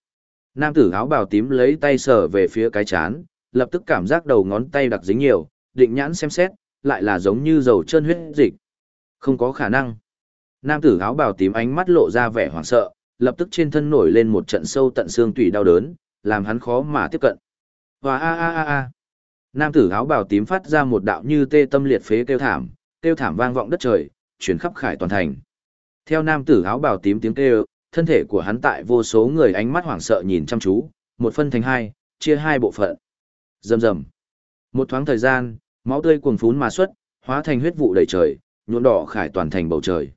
Nam tử áo bào tím lấy tay sờ về phía cái chán, lập tức cảm giác đầu ngón tay đặc dính nhiều, định nhãn xem xét, lại là giống như dầu chân huyết dịch. Không có khả năng. Nam tử áo bào tím ánh mắt lộ ra vẻ hoảng sợ, lập tức trên thân nổi lên một trận sâu tận xương tủy đau đớn, làm hắn khó mà tiếp cận. Và a a a a. Nam tử áo bào tím phát ra một đạo như tê tâm liệt phế kêu thảm, kêu thảm vang vọng đất trời, chuyển khắp khải toàn thành. Theo nam tử áo bào tím tiếng kêu, thân thể của hắn tại vô số người ánh mắt hoảng sợ nhìn chăm chú, một phân thành hai, chia hai bộ phận. Rầm rầm. Một thoáng thời gian, máu tươi cuồng phún mà xuất, hóa thành huyết vụ đầy trời, nhuộm đỏ khải toàn thành bầu trời.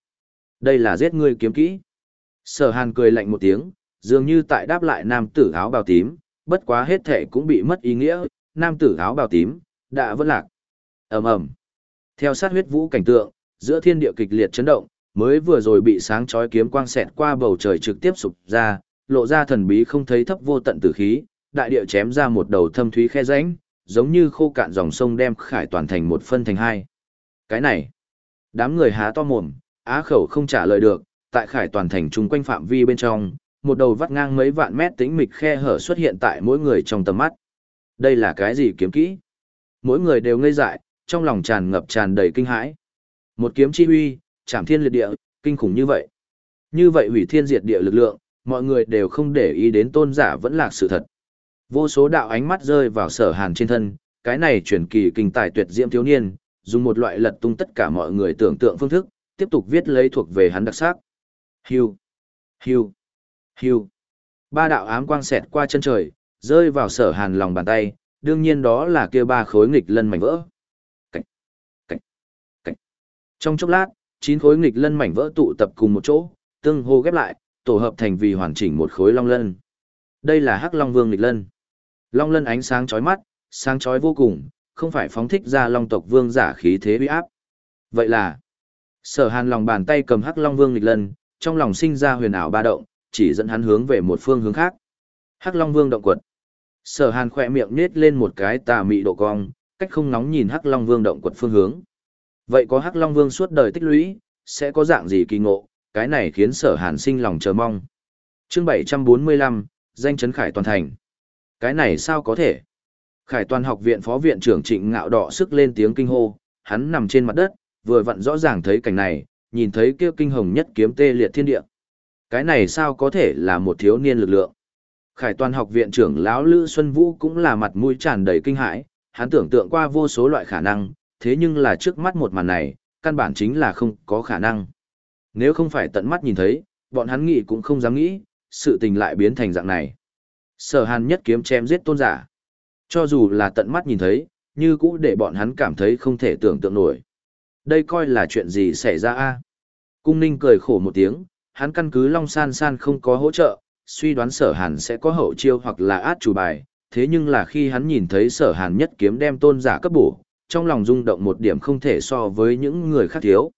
Đây là giết ngươi kiếm kỹ. Sở Hàn cười lạnh một tiếng, dường như tại đáp lại nam tử áo bào tím, bất quá hết thể cũng bị mất ý nghĩa, nam tử áo bào tím, đã vẫn lạc. ầm ầm Theo sát huyết vũ cảnh tượng, giữa thiên địa kịch liệt chấn động, mới vừa rồi bị sáng chói kiếm quang xẹt qua bầu trời trực tiếp sụp ra, lộ ra thần bí không thấy thấp vô tận tử khí, đại địa chém ra một đầu thâm thúy khe rãnh, giống như khô cạn dòng sông đem khải toàn thành một phân thành hai. Cái này, đám người há to mồm, á khẩu không trả lời được, tại khải toàn thành chung quanh phạm vi bên trong, một đầu vắt ngang mấy vạn mét tĩnh mịch khe hở xuất hiện tại mỗi người trong tầm mắt. Đây là cái gì kiếm kỹ? Mỗi người đều ngây dại, trong lòng tràn ngập tràn đầy kinh hãi. Một kiếm chi huy, chạm thiên liệt địa, kinh khủng như vậy. Như vậy hủy thiên diệt địa lực lượng, mọi người đều không để ý đến tôn giả vẫn là sự thật. Vô số đạo ánh mắt rơi vào sở hàn trên thân, cái này truyền kỳ kinh tài tuyệt diễm thiếu niên, dùng một loại lật tung tất cả mọi người tưởng tượng phương thức, tiếp tục viết lấy thuộc về hắn đặc sắc. Hiu, hiu, hiu. Ba đạo ám quang xẹt qua chân trời, rơi vào sở hàn lòng bàn tay, đương nhiên đó là kia ba khối nghịch lân mảnh vỡ. Cảnh, cảnh, cảnh. Trong chốc lát, chín khối nghịch lân mảnh vỡ tụ tập cùng một chỗ, tương hô ghép lại, tổ hợp thành vì hoàn chỉnh một khối long lân. Đây là Hắc Long Vương nghịch lân. Long lân ánh sáng chói mắt, sáng chói vô cùng, không phải phóng thích ra long tộc vương giả khí thế uy áp. Vậy là, sở hàn lòng bàn tay cầm Hắc Long Vương nghịch lân, trong lòng sinh ra huyền ảo ba động, chỉ dẫn hắn hướng về một phương hướng khác. Hắc Long Vương động quật. Sở Hàn khỏe miệng nết lên một cái tà mị độ cong, cách không nóng nhìn Hắc Long Vương động quật phương hướng. Vậy có Hắc Long Vương suốt đời tích lũy, sẽ có dạng gì kỳ ngộ, cái này khiến Sở Hàn sinh lòng chờ mong. Chương 745, danh chấn khải toàn thành. Cái này sao có thể? Khải toàn học viện phó viện trưởng Trịnh Ngạo đỏ sức lên tiếng kinh hô, hắn nằm trên mặt đất, vừa vặn rõ ràng thấy cảnh này, nhìn thấy kia kinh hồng nhất kiếm tê liệt thiên địa. Cái này sao có thể là một thiếu niên lực lượng? Khải toàn học viện trưởng lão Lữ Xuân Vũ cũng là mặt mũi tràn đầy kinh hãi, hắn tưởng tượng qua vô số loại khả năng, thế nhưng là trước mắt một màn này, căn bản chính là không có khả năng. Nếu không phải tận mắt nhìn thấy, bọn hắn nghĩ cũng không dám nghĩ, sự tình lại biến thành dạng này. Sở hàn nhất kiếm chém giết tôn giả. Cho dù là tận mắt nhìn thấy, như cũ để bọn hắn cảm thấy không thể tưởng tượng nổi. Đây coi là chuyện gì xảy ra a? Cung ninh cười khổ một tiếng, hắn căn cứ Long San San không có hỗ trợ, suy đoán sở hàn sẽ có hậu chiêu hoặc là át chủ bài, thế nhưng là khi hắn nhìn thấy sở hàn nhất kiếm đem tôn giả cấp bổ, trong lòng rung động một điểm không thể so với những người khác thiếu.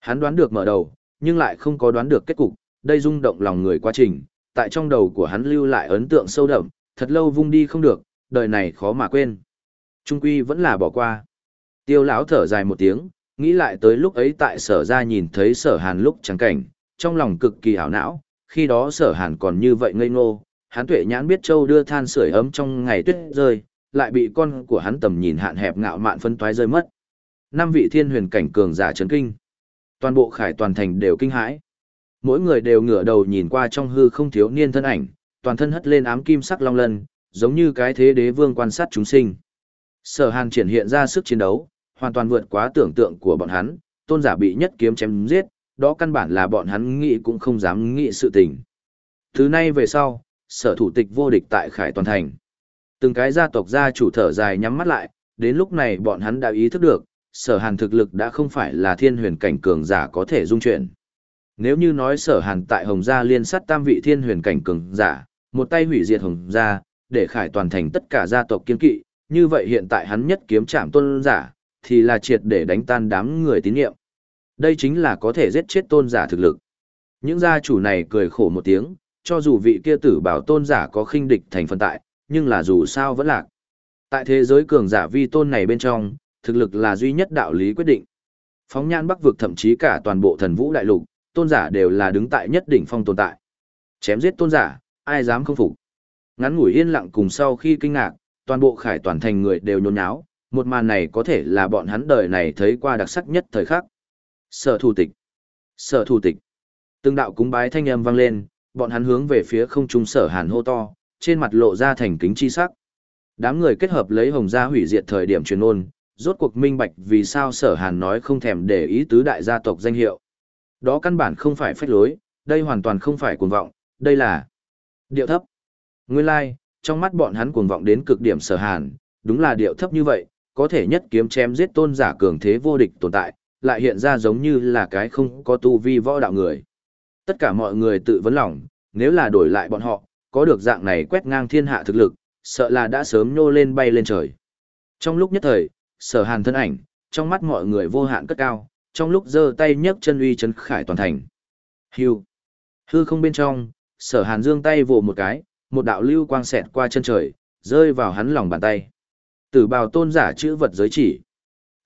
Hắn đoán được mở đầu, nhưng lại không có đoán được kết cục, đây rung động lòng người quá trình, tại trong đầu của hắn lưu lại ấn tượng sâu đậm, thật lâu vung đi không được, đời này khó mà quên. Trung quy vẫn là bỏ qua. Tiêu lão thở dài một tiếng, nghĩ lại tới lúc ấy tại sở ra nhìn thấy sở hàn lúc trắng cảnh, trong lòng cực kỳ hảo não, khi đó sở hàn còn như vậy ngây ngô, hắn tuệ nhãn biết châu đưa than sưởi ấm trong ngày tuyết rơi, lại bị con của hắn tầm nhìn hạn hẹp ngạo mạn phân toái rơi mất. Năm vị thiên huyền cảnh cường giả chấn kinh. Toàn bộ khải toàn thành đều kinh hãi. Mỗi người đều ngửa đầu nhìn qua trong hư không thiếu niên thân ảnh, toàn thân hất lên ám kim sắc long lân, giống như cái thế đế vương quan sát chúng sinh. Sở Hàn triển hiện ra sức chiến đấu, hoàn toàn vượt quá tưởng tượng của bọn hắn, tôn giả bị nhất kiếm chém giết, đó căn bản là bọn hắn nghĩ cũng không dám nghĩ sự tình. Thứ nay về sau, sở thủ tịch vô địch tại Khải Toàn Thành. Từng cái gia tộc gia chủ thở dài nhắm mắt lại, đến lúc này bọn hắn đã ý thức được, sở hàn thực lực đã không phải là thiên huyền cảnh cường giả có thể dung chuyển. Nếu như nói sở hàn tại Hồng Gia liên sát tam vị thiên huyền cảnh cường giả, một tay hủy diệt Hồng Gia, để khải toàn thành tất cả gia tộc kiên kỵ, như vậy hiện tại hắn nhất kiếm chạm tôn giả, thì là triệt để đánh tan đám người tín nhiệm. Đây chính là có thể giết chết tôn giả thực lực. Những gia chủ này cười khổ một tiếng, cho dù vị kia tử bảo tôn giả có khinh địch thành phần tại, nhưng là dù sao vẫn lạc. Tại thế giới cường giả vi tôn này bên trong, thực lực là duy nhất đạo lý quyết định. Phóng nhan bắc vực thậm chí cả toàn bộ thần vũ đại lục, tôn giả đều là đứng tại nhất đỉnh phong tồn tại. Chém giết tôn giả, ai dám không phục. Ngắn ngủi yên lặng cùng sau khi kinh ngạc, toàn bộ khải toàn thành người đều nhốn nháo, một màn này có thể là bọn hắn đời này thấy qua đặc sắc nhất thời khắc. Sở thủ tịch. Sở thủ tịch. Từng đạo cúng bái thanh âm vang lên, bọn hắn hướng về phía không trung sở hàn hô to, trên mặt lộ ra thành kính chi sắc. Đám người kết hợp lấy hồng gia hủy diệt thời điểm truyền ôn, rốt cuộc minh bạch vì sao sở hàn nói không thèm để ý tứ đại gia tộc danh hiệu. Đó căn bản không phải phách lối, đây hoàn toàn không phải cuồng vọng, đây là điệu thấp. Nguyên lai, like, trong mắt bọn hắn cuồng vọng đến cực điểm sở hàn, đúng là điệu thấp như vậy, có thể nhất kiếm chém giết tôn giả cường thế vô địch tồn tại, lại hiện ra giống như là cái không có tu vi võ đạo người. Tất cả mọi người tự vấn lòng, nếu là đổi lại bọn họ, có được dạng này quét ngang thiên hạ thực lực, sợ là đã sớm nhô lên bay lên trời. Trong lúc nhất thời, sở hàn thân ảnh, trong mắt mọi người vô hạn cất cao, trong lúc giơ tay nhấc chân uy chấn khải toàn thành. Hưu. Hư không bên trong, sở hàn dương tay vồ một cái, một đạo lưu quang xẹt qua chân trời, rơi vào hắn lòng bàn tay. Tử bào tôn giả chữ vật giới chỉ.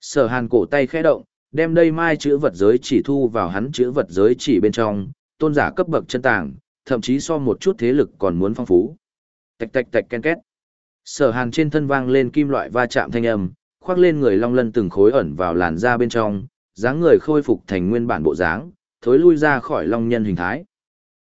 Sở hàn cổ tay khẽ động, đem đây mai chữ vật giới chỉ thu vào hắn chữ vật giới chỉ bên trong, tôn giả cấp bậc chân tàng, thậm chí so một chút thế lực còn muốn phong phú. Tạch tạch tạch ken két. Sở hàn trên thân vang lên kim loại va chạm thanh âm, khoác lên người long lân từng khối ẩn vào làn da bên trong, dáng người khôi phục thành nguyên bản bộ dáng, thối lui ra khỏi long nhân hình thái.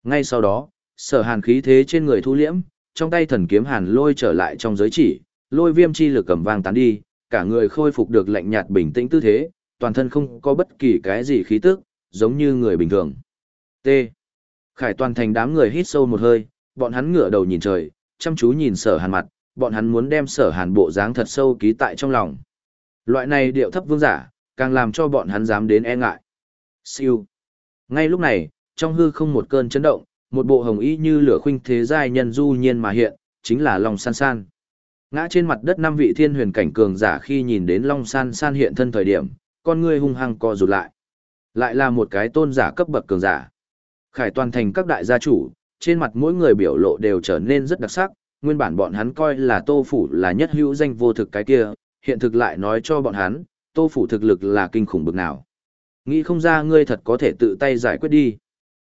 Ngay sau đó, sở hàn khí thế trên người thu liễm, trong tay thần kiếm hàn lôi trở lại trong giới chỉ, lôi viêm chi lực cầm vang tán đi, cả người khôi phục được lạnh nhạt bình tĩnh tư thế, toàn thân không có bất kỳ cái gì khí tức, giống như người bình thường. T. Khải toàn thành đám người hít sâu một hơi, bọn hắn ngửa đầu nhìn trời, chăm chú nhìn sở hàn mặt, bọn hắn muốn đem sở hàn bộ dáng thật sâu ký tại trong lòng. Loại này điệu thấp vương giả, càng làm cho bọn hắn dám đến e ngại. Siêu. Ngay lúc này, trong hư không một cơn chấn động, một bộ hồng y như lửa khuynh thế giai nhân du nhiên mà hiện, chính là Long San San. Ngã trên mặt đất năm vị thiên huyền cảnh cường giả khi nhìn đến Long San San hiện thân thời điểm, con ngươi hung hăng co rụt lại. Lại là một cái tôn giả cấp bậc cường giả. Khải toàn thành các đại gia chủ, trên mặt mỗi người biểu lộ đều trở nên rất đặc sắc, nguyên bản bọn hắn coi là Tô Phủ là nhất hữu danh vô thực cái kia, hiện thực lại nói cho bọn hắn, Tô Phủ thực lực là kinh khủng bực nào. Nghĩ không ra ngươi thật có thể tự tay giải quyết đi.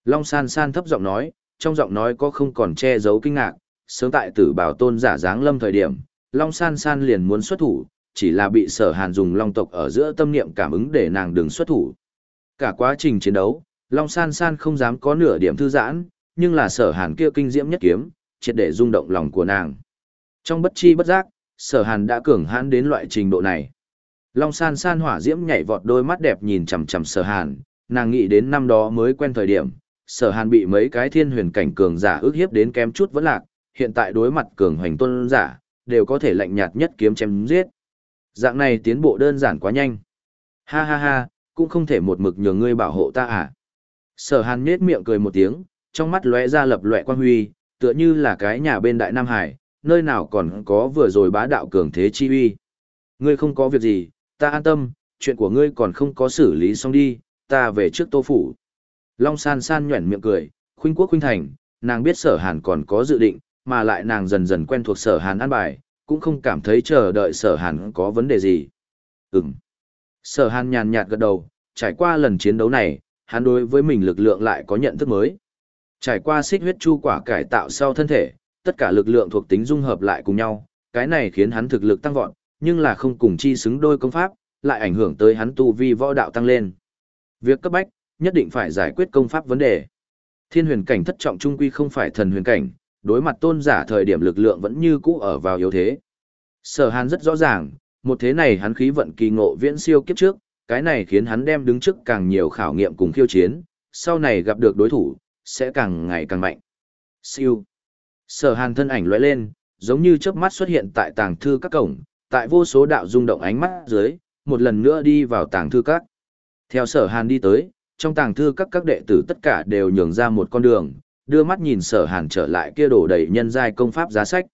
Long san san thấp giọng nói, trong giọng nói có không còn che giấu kinh ngạc, sớm tại tử bảo tôn giả dáng lâm thời điểm, Long san san liền muốn xuất thủ, chỉ là bị sở hàn dùng long tộc ở giữa tâm niệm cảm ứng để nàng đừng xuất thủ. Cả quá trình chiến đấu, Long san san không dám có nửa điểm thư giãn, nhưng là sở hàn kia kinh diễm nhất kiếm, triệt để rung động lòng của nàng. Trong bất chi bất giác, sở hàn đã cường hãn đến loại trình độ này. Long san san hỏa diễm nhảy vọt đôi mắt đẹp nhìn chằm chằm sở hàn, nàng nghĩ đến năm đó mới quen thời điểm, sở hàn bị mấy cái thiên huyền cảnh cường giả ước hiếp đến kém chút vẫn lạc, hiện tại đối mặt cường hoành tôn giả, đều có thể lạnh nhạt nhất kiếm chém giết. Dạng này tiến bộ đơn giản quá nhanh. Ha ha ha, cũng không thể một mực nhường ngươi bảo hộ ta à. Sở hàn nết miệng cười một tiếng, trong mắt lóe ra lập lệ quan huy, tựa như là cái nhà bên Đại Nam Hải, nơi nào còn có vừa rồi bá đạo cường thế chi uy. Ngươi không có việc gì, ta an tâm, chuyện của ngươi còn không có xử lý xong đi, ta về trước tô phủ. Long san san nhuẩn miệng cười, khuynh quốc khuynh thành, nàng biết sở hàn còn có dự định, mà lại nàng dần dần quen thuộc sở hàn an bài, cũng không cảm thấy chờ đợi sở hàn có vấn đề gì. Ừm. Sở hàn nhàn nhạt gật đầu, trải qua lần chiến đấu này, hắn đối với mình lực lượng lại có nhận thức mới. Trải qua xích huyết chu quả cải tạo sau thân thể, tất cả lực lượng thuộc tính dung hợp lại cùng nhau, cái này khiến hắn thực lực tăng vọt, nhưng là không cùng chi xứng đôi công pháp, lại ảnh hưởng tới hắn tu vi võ đạo tăng lên. Việc cấp bách, nhất định phải giải quyết công pháp vấn đề. Thiên huyền cảnh thất trọng trung quy không phải thần huyền cảnh, đối mặt tôn giả thời điểm lực lượng vẫn như cũ ở vào yếu thế. Sở Hàn rất rõ ràng, một thế này hắn khí vận kỳ ngộ viễn siêu kiếp trước, cái này khiến hắn đem đứng trước càng nhiều khảo nghiệm cùng khiêu chiến, sau này gặp được đối thủ, sẽ càng ngày càng mạnh. Siêu. Sở Hàn thân ảnh lóe lên, giống như chớp mắt xuất hiện tại tàng thư các cổng, tại vô số đạo rung động ánh mắt dưới, một lần nữa đi vào tàng thư các. Theo Sở Hàn đi tới, trong tàng thư các các đệ tử tất cả đều nhường ra một con đường, đưa mắt nhìn Sở Hàn trở lại kia đổ đầy nhân giai công pháp giá sách.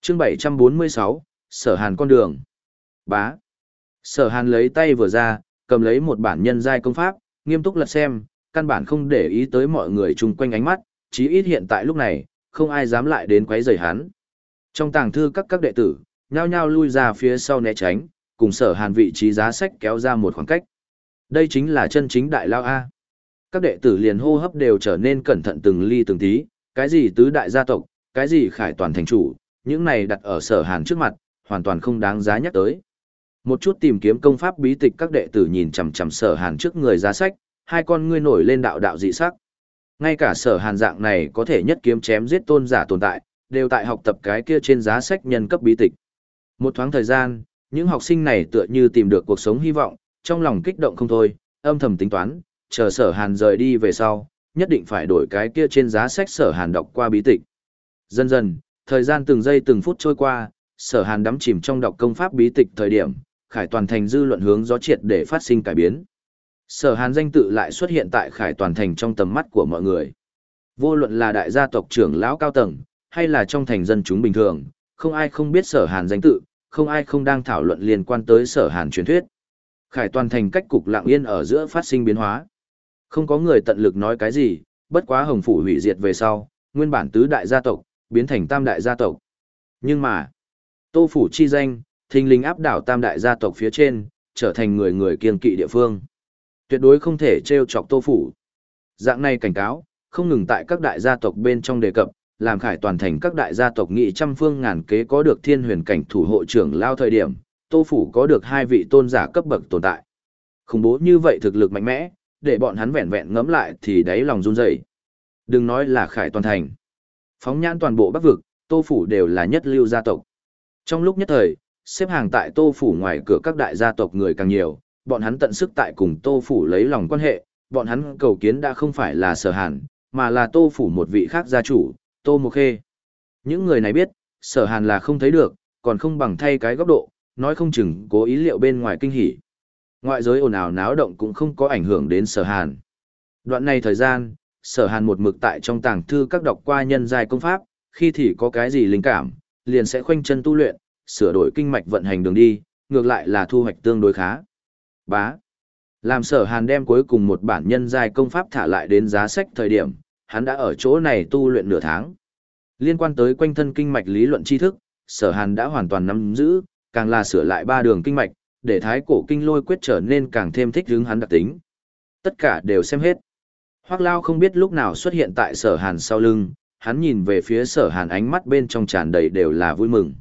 Chương 746, Sở Hàn con đường. Bá. Sở Hàn lấy tay vừa ra, cầm lấy một bản nhân giai công pháp, nghiêm túc lật xem, căn bản không để ý tới mọi người chung quanh ánh mắt, chí ít hiện tại lúc này, không ai dám lại đến quấy rầy hắn. Trong tàng thư các các đệ tử, nhao nhao lui ra phía sau né tránh, cùng sở hàn vị trí giá sách kéo ra một khoảng cách. Đây chính là chân chính đại lao A. Các đệ tử liền hô hấp đều trở nên cẩn thận từng ly từng tí, cái gì tứ đại gia tộc, cái gì khải toàn thành chủ, những này đặt ở sở hàn trước mặt, hoàn toàn không đáng giá nhắc tới. Một chút tìm kiếm công pháp bí tịch các đệ tử nhìn chằm chằm sở hàn trước người giá sách, hai con ngươi nổi lên đạo đạo dị sắc. Ngay cả sở hàn dạng này có thể nhất kiếm chém giết tôn giả tồn tại, đều tại học tập cái kia trên giá sách nhân cấp bí tịch. Một thoáng thời gian, những học sinh này tựa như tìm được cuộc sống hy vọng, trong lòng kích động không thôi, âm thầm tính toán, chờ sở hàn rời đi về sau, nhất định phải đổi cái kia trên giá sách sở hàn đọc qua bí tịch. Dần dần, thời gian từng giây từng phút trôi qua, sở hàn đắm chìm trong đọc công pháp bí tịch thời điểm, khải toàn thành dư luận hướng gió triệt để phát sinh cải biến. Sở hàn danh tự lại xuất hiện tại khải toàn thành trong tầm mắt của mọi người. Vô luận là đại gia tộc trưởng lão cao tầng, hay là trong thành dân chúng bình thường, không ai không biết sở hàn danh tự, không ai không đang thảo luận liên quan tới sở hàn truyền thuyết. Khải toàn thành cách cục lặng yên ở giữa phát sinh biến hóa. Không có người tận lực nói cái gì, bất quá hồng phủ hủy diệt về sau, nguyên bản tứ đại gia tộc, biến thành tam đại gia tộc. Nhưng mà, tô phủ chi danh, thình linh áp đảo tam đại gia tộc phía trên, trở thành người người kiên kỵ địa phương. Tuyệt đối không thể trêu chọc tô phủ. Dạng này cảnh cáo, không ngừng tại các đại gia tộc bên trong đề cập, làm khải toàn thành các đại gia tộc nghị trăm phương ngàn kế có được thiên huyền cảnh thủ hộ trưởng lao thời điểm, tô phủ có được hai vị tôn giả cấp bậc tồn tại. Khủng bố như vậy thực lực mạnh mẽ, để bọn hắn vẹn vẹn ngẫm lại thì đáy lòng run rẩy. Đừng nói là khải toàn thành. Phóng nhãn toàn bộ bắc vực, tô phủ đều là nhất lưu gia tộc. Trong lúc nhất thời, xếp hàng tại tô phủ ngoài cửa các đại gia tộc người càng nhiều, bọn hắn tận sức tại cùng tô phủ lấy lòng quan hệ, bọn hắn cầu kiến đã không phải là sở hàn, mà là tô phủ một vị khác gia chủ, tô mộc khê. Những người này biết, sở hàn là không thấy được, còn không bằng thay cái góc độ, nói không chừng cố ý liệu bên ngoài kinh hỉ. Ngoại giới ồn ào náo động cũng không có ảnh hưởng đến sở hàn. Đoạn này thời gian, sở hàn một mực tại trong tàng thư các đọc qua nhân giai công pháp, khi thì có cái gì linh cảm, liền sẽ khoanh chân tu luyện, sửa đổi kinh mạch vận hành đường đi, ngược lại là thu hoạch tương đối khá. Bá. Làm sở hàn đem cuối cùng một bản nhân giai công pháp thả lại đến giá sách thời điểm, hắn đã ở chỗ này tu luyện nửa tháng. Liên quan tới quanh thân kinh mạch lý luận tri thức, sở hàn đã hoàn toàn nắm giữ, càng là sửa lại ba đường kinh mạch, để thái cổ kinh lôi quyết trở nên càng thêm thích hứng hắn đặc tính. Tất cả đều xem hết. Hoác Lao không biết lúc nào xuất hiện tại sở hàn sau lưng, hắn nhìn về phía sở hàn ánh mắt bên trong tràn đầy đều là vui mừng.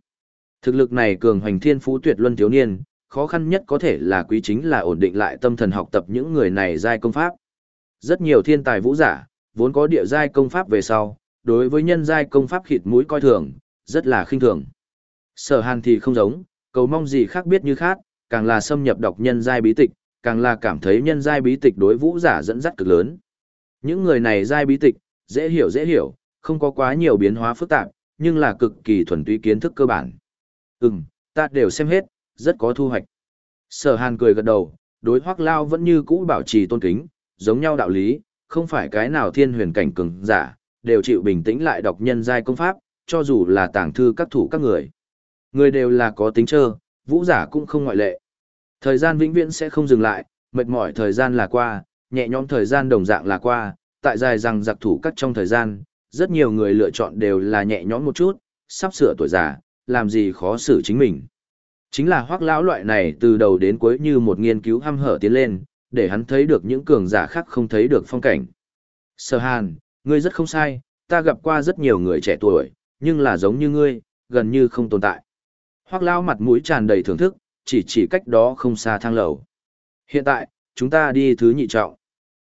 Thực lực này cường hoành thiên phú tuyệt luân thiếu niên, khó khăn nhất có thể là quý chính là ổn định lại tâm thần học tập những người này giai công pháp. Rất nhiều thiên tài vũ giả, vốn có địa giai công pháp về sau, đối với nhân giai công pháp khịt mũi coi thường, rất là khinh thường. Sở Hàn thì không giống, cầu mong gì khác biết như khác, càng là xâm nhập đọc nhân giai bí tịch, càng là cảm thấy nhân giai bí tịch đối vũ giả dẫn dắt cực lớn. Những người này giai bí tịch, dễ hiểu dễ hiểu, không có quá nhiều biến hóa phức tạp, nhưng là cực kỳ thuần túy kiến thức cơ bản. Ừm, ta đều xem hết, rất có thu hoạch. Sở Hàn cười gật đầu, đối Hoắc Lao vẫn như cũ bảo trì tôn kính, giống nhau đạo lý, không phải cái nào thiên huyền cảnh cường giả, đều chịu bình tĩnh lại đọc nhân giai công pháp, cho dù là tàng thư các thủ các người. Người đều là có tính trơ, vũ giả cũng không ngoại lệ. Thời gian vĩnh viễn sẽ không dừng lại, mệt mỏi thời gian là qua, nhẹ nhõm thời gian đồng dạng là qua, tại dài rằng giặc thủ cắt trong thời gian, rất nhiều người lựa chọn đều là nhẹ nhõm một chút, sắp sửa tuổi già, làm gì khó xử chính mình. Chính là hoác lão loại này từ đầu đến cuối như một nghiên cứu hăm hở tiến lên, để hắn thấy được những cường giả khác không thấy được phong cảnh. Sở Hàn, ngươi rất không sai, ta gặp qua rất nhiều người trẻ tuổi, nhưng là giống như ngươi, gần như không tồn tại. Hoác lão mặt mũi tràn đầy thưởng thức, chỉ chỉ cách đó không xa thang lầu. Hiện tại, chúng ta đi thứ nhị trọng.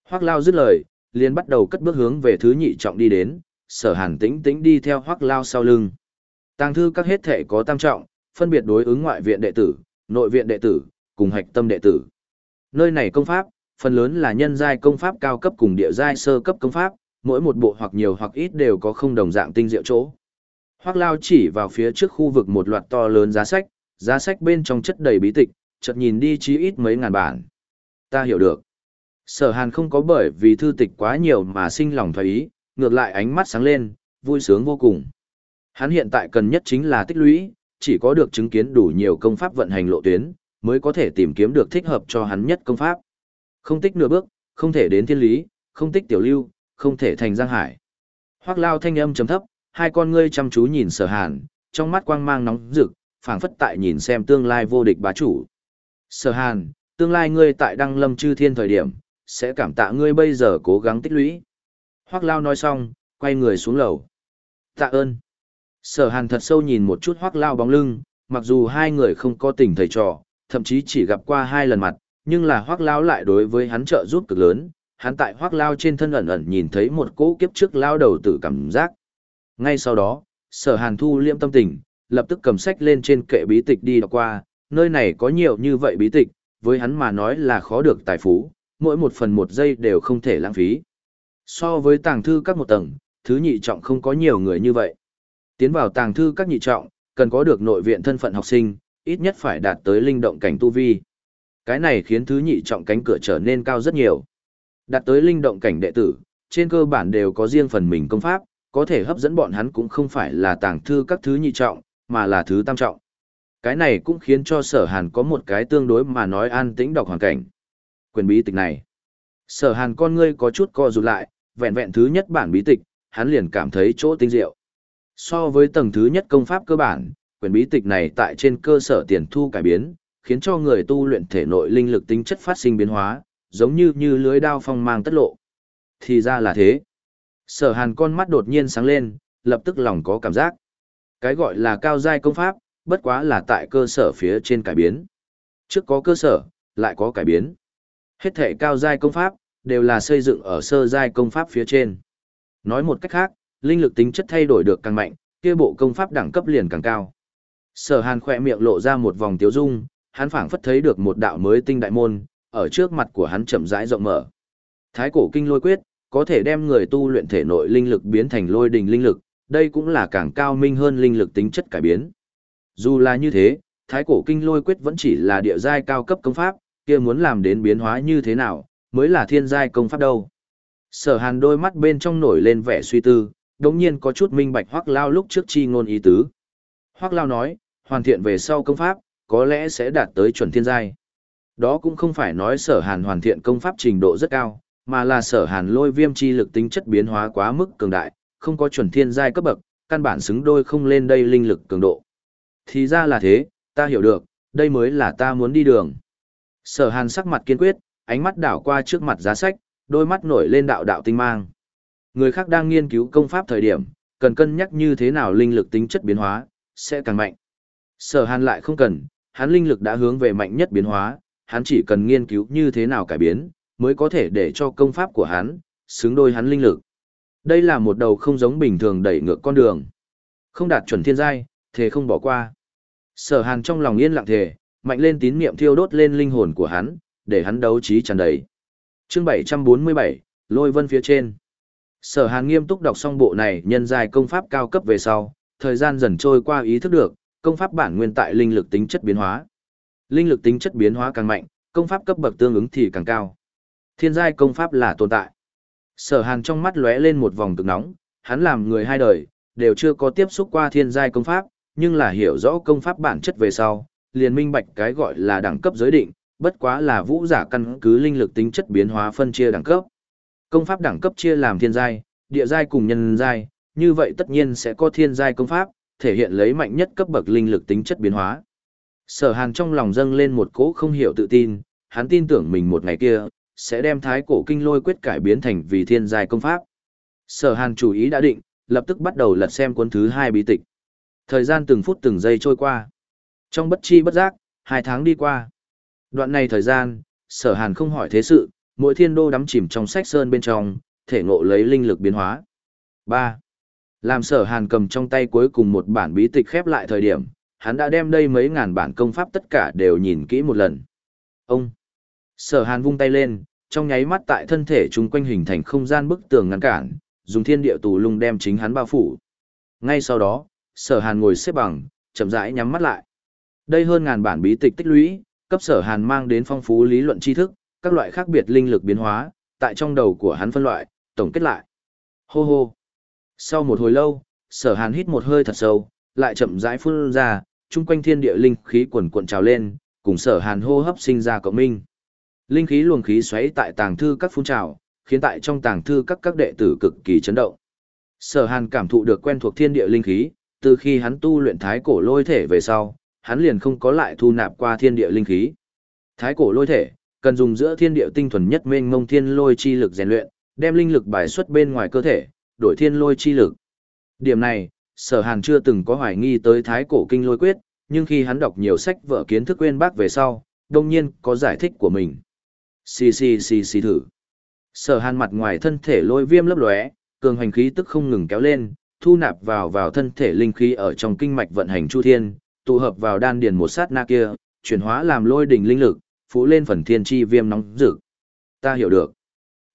Hoác lao dứt lời, liền bắt đầu cất bước hướng về thứ nhị trọng đi đến, sở hàn tĩnh tĩnh đi theo hoác lao sau lưng. Tàng thư các hết thể có tam trọng, phân biệt đối ứng ngoại viện đệ tử, nội viện đệ tử, cùng hạch tâm đệ tử. Nơi này công pháp, phần lớn là nhân giai công pháp cao cấp cùng địa giai sơ cấp công pháp, mỗi một bộ hoặc nhiều hoặc ít đều có không đồng dạng tinh diệu chỗ. Hoác Lao chỉ vào phía trước khu vực một loạt to lớn giá sách, giá sách bên trong chất đầy bí tịch, chợt nhìn đi chí ít mấy ngàn bản. Ta hiểu được. Sở Hàn không có bởi vì thư tịch quá nhiều mà sinh lòng thoái ý, ngược lại ánh mắt sáng lên, vui sướng vô cùng. Hắn hiện tại cần nhất chính là tích lũy, chỉ có được chứng kiến đủ nhiều công pháp vận hành lộ tuyến, mới có thể tìm kiếm được thích hợp cho hắn nhất công pháp. Không tích nửa bước, không thể đến thiên lý, không tích tiểu lưu, không thể thành giang hải. Hoác lao thanh âm trầm thấp, hai con ngươi chăm chú nhìn sở hàn, trong mắt quang mang nóng rực, phảng phất tại nhìn xem tương lai vô địch bá chủ. Sở hàn, tương lai ngươi tại đăng lâm chư thiên thời điểm, sẽ cảm tạ ngươi bây giờ cố gắng tích lũy. Hoác lao nói xong, quay người xuống lầu. Tạ ơn. Sở hàn thật sâu nhìn một chút hoác lao bóng lưng, mặc dù hai người không có tình thầy trò, thậm chí chỉ gặp qua hai lần mặt, nhưng là hoác lao lại đối với hắn trợ giúp cực lớn, hắn tại hoác lao trên thân ẩn ẩn nhìn thấy một cỗ kiếp trước lao đầu tử cảm giác. Ngay sau đó, sở hàn thu liêm tâm tình, lập tức cầm sách lên trên kệ bí tịch đi đọc qua, nơi này có nhiều như vậy bí tịch, với hắn mà nói là khó được tài phú, mỗi một phần một giây đều không thể lãng phí. So với tàng thư các một tầng, thứ nhị trọng không có nhiều người như vậy. Tiến vào tàng thư các nhị trọng, cần có được nội viện thân phận học sinh, ít nhất phải đạt tới linh động cảnh tu vi. Cái này khiến thứ nhị trọng cánh cửa trở nên cao rất nhiều. Đạt tới linh động cảnh đệ tử, trên cơ bản đều có riêng phần mình công pháp, có thể hấp dẫn bọn hắn cũng không phải là tàng thư các thứ nhị trọng, mà là thứ tam trọng. Cái này cũng khiến cho sở hàn có một cái tương đối mà nói an tĩnh đọc hoàn cảnh. Quyền bí tịch này. Sở hàn con ngươi có chút co rụt lại, vẹn vẹn thứ nhất bản bí tịch, hắn liền cảm thấy chỗ tinh diệu. So với tầng thứ nhất công pháp cơ bản, quyền bí tịch này tại trên cơ sở tiền thu cải biến, khiến cho người tu luyện thể nội linh lực tính chất phát sinh biến hóa, giống như như lưới đao phong mang tất lộ. Thì ra là thế. Sở hàn con mắt đột nhiên sáng lên, lập tức lòng có cảm giác. Cái gọi là cao giai công pháp, bất quá là tại cơ sở phía trên cải biến. Trước có cơ sở, lại có cải biến. Hết thể cao giai công pháp, đều là xây dựng ở sơ giai công pháp phía trên. Nói một cách khác, linh lực tính chất thay đổi được càng mạnh, kia bộ công pháp đẳng cấp liền càng cao. Sở Hàn khỏe miệng lộ ra một vòng tiếu dung, hắn phảng phất thấy được một đạo mới tinh đại môn, ở trước mặt của hắn chậm rãi rộng mở. Thái cổ kinh lôi quyết, có thể đem người tu luyện thể nội linh lực biến thành lôi đình linh lực, đây cũng là càng cao minh hơn linh lực tính chất cải biến. Dù là như thế, thái cổ kinh lôi quyết vẫn chỉ là địa giai cao cấp công pháp, kia muốn làm đến biến hóa như thế nào, mới là thiên giai công pháp đâu. Sở hàn đôi mắt bên trong nổi lên vẻ suy tư, đồng nhiên có chút minh bạch hoác lao lúc trước chi ngôn ý tứ. Hoác lao nói, hoàn thiện về sau công pháp, có lẽ sẽ đạt tới chuẩn thiên giai. Đó cũng không phải nói sở hàn hoàn thiện công pháp trình độ rất cao, mà là sở hàn lôi viêm chi lực tính chất biến hóa quá mức cường đại, không có chuẩn thiên giai cấp bậc, căn bản xứng đôi không lên đây linh lực cường độ. Thì ra là thế, ta hiểu được, đây mới là ta muốn đi đường. Sở hàn sắc mặt kiên quyết, ánh mắt đảo qua trước mặt giá sách, đôi mắt nổi lên đạo đạo tinh mang. Người khác đang nghiên cứu công pháp thời điểm, cần cân nhắc như thế nào linh lực tính chất biến hóa, sẽ càng mạnh. Sở hàn lại không cần, hắn linh lực đã hướng về mạnh nhất biến hóa, hắn chỉ cần nghiên cứu như thế nào cải biến, mới có thể để cho công pháp của hắn, xứng đôi hắn linh lực. Đây là một đầu không giống bình thường đẩy ngược con đường. Không đạt chuẩn thiên giai, thế không bỏ qua. Sở Hàn trong lòng yên lặng thề, mạnh lên tín niệm thiêu đốt lên linh hồn của hắn, để hắn đấu trí tràn đầy. Chương 747, Lôi Vân phía trên. Sở Hàn nghiêm túc đọc xong bộ này nhân giai công pháp cao cấp về sau, thời gian dần trôi qua ý thức được, công pháp bản nguyên tại linh lực tính chất biến hóa. Linh lực tính chất biến hóa càng mạnh, công pháp cấp bậc tương ứng thì càng cao. Thiên giai công pháp là tồn tại. Sở Hàn trong mắt lóe lên một vòng cực nóng, hắn làm người hai đời, đều chưa có tiếp xúc qua thiên giai công pháp, nhưng là hiểu rõ công pháp bản chất về sau, liền minh bạch cái gọi là đẳng cấp giới định, bất quá là vũ giả căn cứ linh lực tính chất biến hóa phân chia đẳng cấp. Công pháp đẳng cấp chia làm thiên giai, địa giai cùng nhân giai, như vậy tất nhiên sẽ có thiên giai công pháp, thể hiện lấy mạnh nhất cấp bậc linh lực tính chất biến hóa. Sở Hàn trong lòng dâng lên một cỗ không hiểu tự tin, hắn tin tưởng mình một ngày kia, sẽ đem thái cổ kinh lôi quyết cải biến thành vì thiên giai công pháp. Sở Hàn chủ ý đã định, lập tức bắt đầu lật xem cuốn thứ hai bí tịch. Thời gian từng phút từng giây trôi qua. Trong bất chi bất giác, hai tháng đi qua. Đoạn này thời gian, sở hàn không hỏi thế sự, mỗi thiên đô đắm chìm trong sách sơn bên trong, thể ngộ lấy linh lực biến hóa. 3. Làm sở hàn cầm trong tay cuối cùng một bản bí tịch khép lại thời điểm, hắn đã đem đây mấy ngàn bản công pháp tất cả đều nhìn kỹ một lần. Ông! Sở hàn vung tay lên, trong nháy mắt tại thân thể chúng quanh hình thành không gian bức tường ngăn cản, dùng thiên địa tù lung đem chính hắn bao phủ. Ngay sau đó, sở hàn ngồi xếp bằng, chậm rãi nhắm mắt lại. Đây hơn ngàn bản bí tịch tích lũy, cấp sở hàn mang đến phong phú lý luận tri thức, các loại khác biệt linh lực biến hóa, tại trong đầu của hắn phân loại, tổng kết lại. Hô hô. Sau một hồi lâu, sở hàn hít một hơi thật sâu, lại chậm rãi phun ra, chung quanh thiên địa linh khí quần cuộn trào lên, cùng sở hàn hô hấp sinh ra cộng minh. Linh khí luồng khí xoáy tại tàng thư các phun trào, khiến tại trong tàng thư các các đệ tử cực kỳ chấn động. Sở hàn cảm thụ được quen thuộc thiên địa linh khí, từ khi hắn tu luyện thái cổ lôi thể về sau, hắn liền không có lại thu nạp qua thiên địa linh khí. Thái cổ lôi thể, cần dùng giữa thiên địa tinh thuần nhất mênh mông thiên lôi chi lực rèn luyện, đem linh lực bài xuất bên ngoài cơ thể, đổi thiên lôi chi lực. Điểm này, Sở Hàn chưa từng có hoài nghi tới thái cổ kinh lôi quyết, nhưng khi hắn đọc nhiều sách vở kiến thức quên bác về sau, đông nhiên có giải thích của mình. Xì xì xì xì thử. Sở Hàn mặt ngoài thân thể lôi viêm lấp lóe, cường hành khí tức không ngừng kéo lên, thu nạp vào vào thân thể linh khí ở trong kinh mạch vận hành chu thiên, tụ hợp vào đan điền một sát na kia, chuyển hóa làm lôi đỉnh linh lực, phủ lên phần thiên chi viêm nóng rực. Ta hiểu được.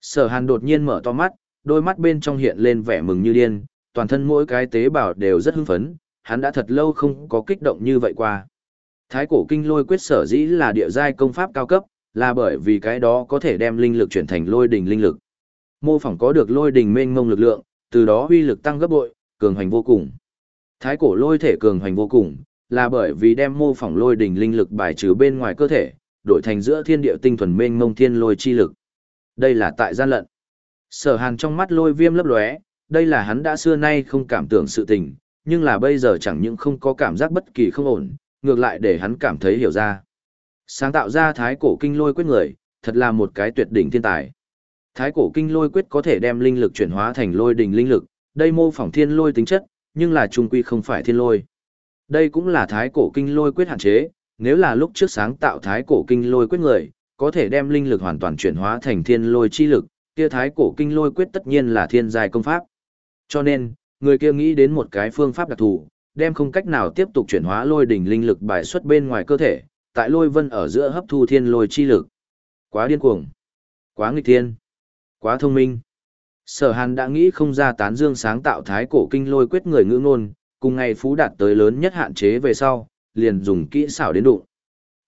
Sở Hàn đột nhiên mở to mắt, đôi mắt bên trong hiện lên vẻ mừng như điên, toàn thân mỗi cái tế bào đều rất hưng phấn, hắn đã thật lâu không có kích động như vậy qua. Thái cổ kinh lôi quyết sở dĩ là địa giai công pháp cao cấp, là bởi vì cái đó có thể đem linh lực chuyển thành lôi đỉnh linh lực. Mô phỏng có được lôi đỉnh mênh mông lực lượng, từ đó uy lực tăng gấp bội, cường hành vô cùng. Thái cổ lôi thể cường hành vô cùng, là bởi vì đem mô phỏng lôi đỉnh linh lực bài trừ bên ngoài cơ thể, đổi thành giữa thiên địa tinh thuần mênh mông thiên lôi chi lực. Đây là tại gian lận. Sở Hàn trong mắt lôi viêm lấp lóe, đây là hắn đã xưa nay không cảm tưởng sự tình, nhưng là bây giờ chẳng những không có cảm giác bất kỳ không ổn, ngược lại để hắn cảm thấy hiểu ra. Sáng tạo ra thái cổ kinh lôi quyết người, thật là một cái tuyệt đỉnh thiên tài. Thái cổ kinh lôi quyết có thể đem linh lực chuyển hóa thành lôi đỉnh linh lực, đây mô phỏng thiên lôi tính chất, nhưng là trung quy không phải thiên lôi. Đây cũng là thái cổ kinh lôi quyết hạn chế, nếu là lúc trước sáng tạo thái cổ kinh lôi quyết người, có thể đem linh lực hoàn toàn chuyển hóa thành thiên lôi chi lực, kia thái cổ kinh lôi quyết tất nhiên là thiên giai công pháp. Cho nên, người kia nghĩ đến một cái phương pháp đặc thù, đem không cách nào tiếp tục chuyển hóa lôi đỉnh linh lực bài xuất bên ngoài cơ thể, tại lôi vân ở giữa hấp thu thiên lôi chi lực. Quá điên cuồng, quá nghịch thiên, quá thông minh. Sở Hàn đã nghĩ không ra tán dương sáng tạo thái cổ kinh lôi quyết người ngữ ngôn, cùng ngày phú đạt tới lớn nhất hạn chế về sau, liền dùng kỹ xảo đến đụng.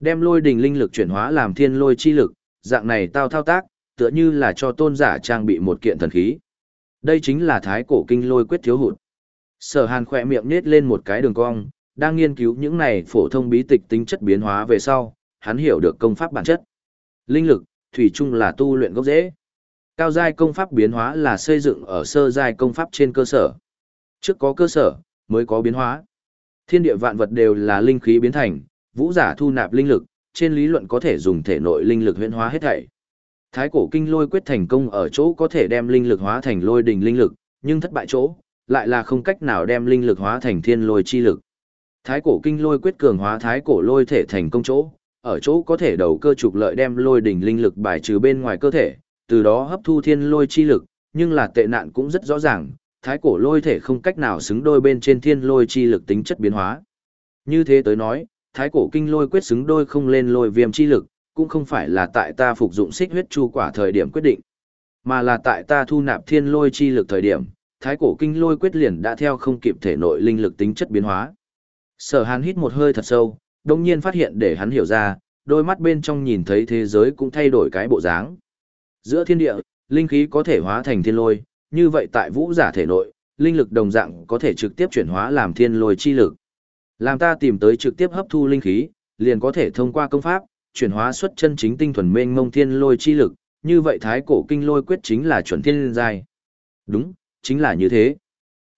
Đem lôi đình linh lực chuyển hóa làm thiên lôi chi lực, dạng này tao thao tác, tựa như là cho tôn giả trang bị một kiện thần khí. Đây chính là thái cổ kinh lôi quyết thiếu hụt. Sở Hàn khỏe miệng nết lên một cái đường cong, đang nghiên cứu những này phổ thông bí tịch tính chất biến hóa về sau, hắn hiểu được công pháp bản chất. Linh lực, thủy chung là tu luyện gốc rễ. Cao giai công pháp biến hóa là xây dựng ở sơ giai công pháp trên cơ sở. Trước có cơ sở, mới có biến hóa. Thiên địa vạn vật đều là linh khí biến thành, vũ giả thu nạp linh lực, trên lý luận có thể dùng thể nội linh lực huyễn hóa hết thảy. Thái cổ kinh lôi quyết thành công ở chỗ có thể đem linh lực hóa thành lôi đình linh lực, nhưng thất bại chỗ, lại là không cách nào đem linh lực hóa thành thiên lôi chi lực. Thái cổ kinh lôi quyết cường hóa thái cổ lôi thể thành công chỗ, ở chỗ có thể đầu cơ trục lợi đem lôi đỉnh linh lực bài trừ bên ngoài cơ thể, từ đó hấp thu thiên lôi chi lực, nhưng là tệ nạn cũng rất rõ ràng, thái cổ lôi thể không cách nào xứng đôi bên trên thiên lôi chi lực tính chất biến hóa. Như thế tới nói, thái cổ kinh lôi quyết xứng đôi không lên lôi viêm chi lực, cũng không phải là tại ta phục dụng xích huyết chu quả thời điểm quyết định, mà là tại ta thu nạp thiên lôi chi lực thời điểm, thái cổ kinh lôi quyết liền đã theo không kịp thể nội linh lực tính chất biến hóa. Sở Hàn hít một hơi thật sâu, đồng nhiên phát hiện để hắn hiểu ra, đôi mắt bên trong nhìn thấy thế giới cũng thay đổi cái bộ dáng. Giữa thiên địa, linh khí có thể hóa thành thiên lôi, như vậy tại vũ giả thể nội, linh lực đồng dạng có thể trực tiếp chuyển hóa làm thiên lôi chi lực. Làm ta tìm tới trực tiếp hấp thu linh khí, liền có thể thông qua công pháp, chuyển hóa xuất chân chính tinh thuần mênh mông thiên lôi chi lực, như vậy thái cổ kinh lôi quyết chính là chuẩn thiên giai. Đúng, chính là như thế.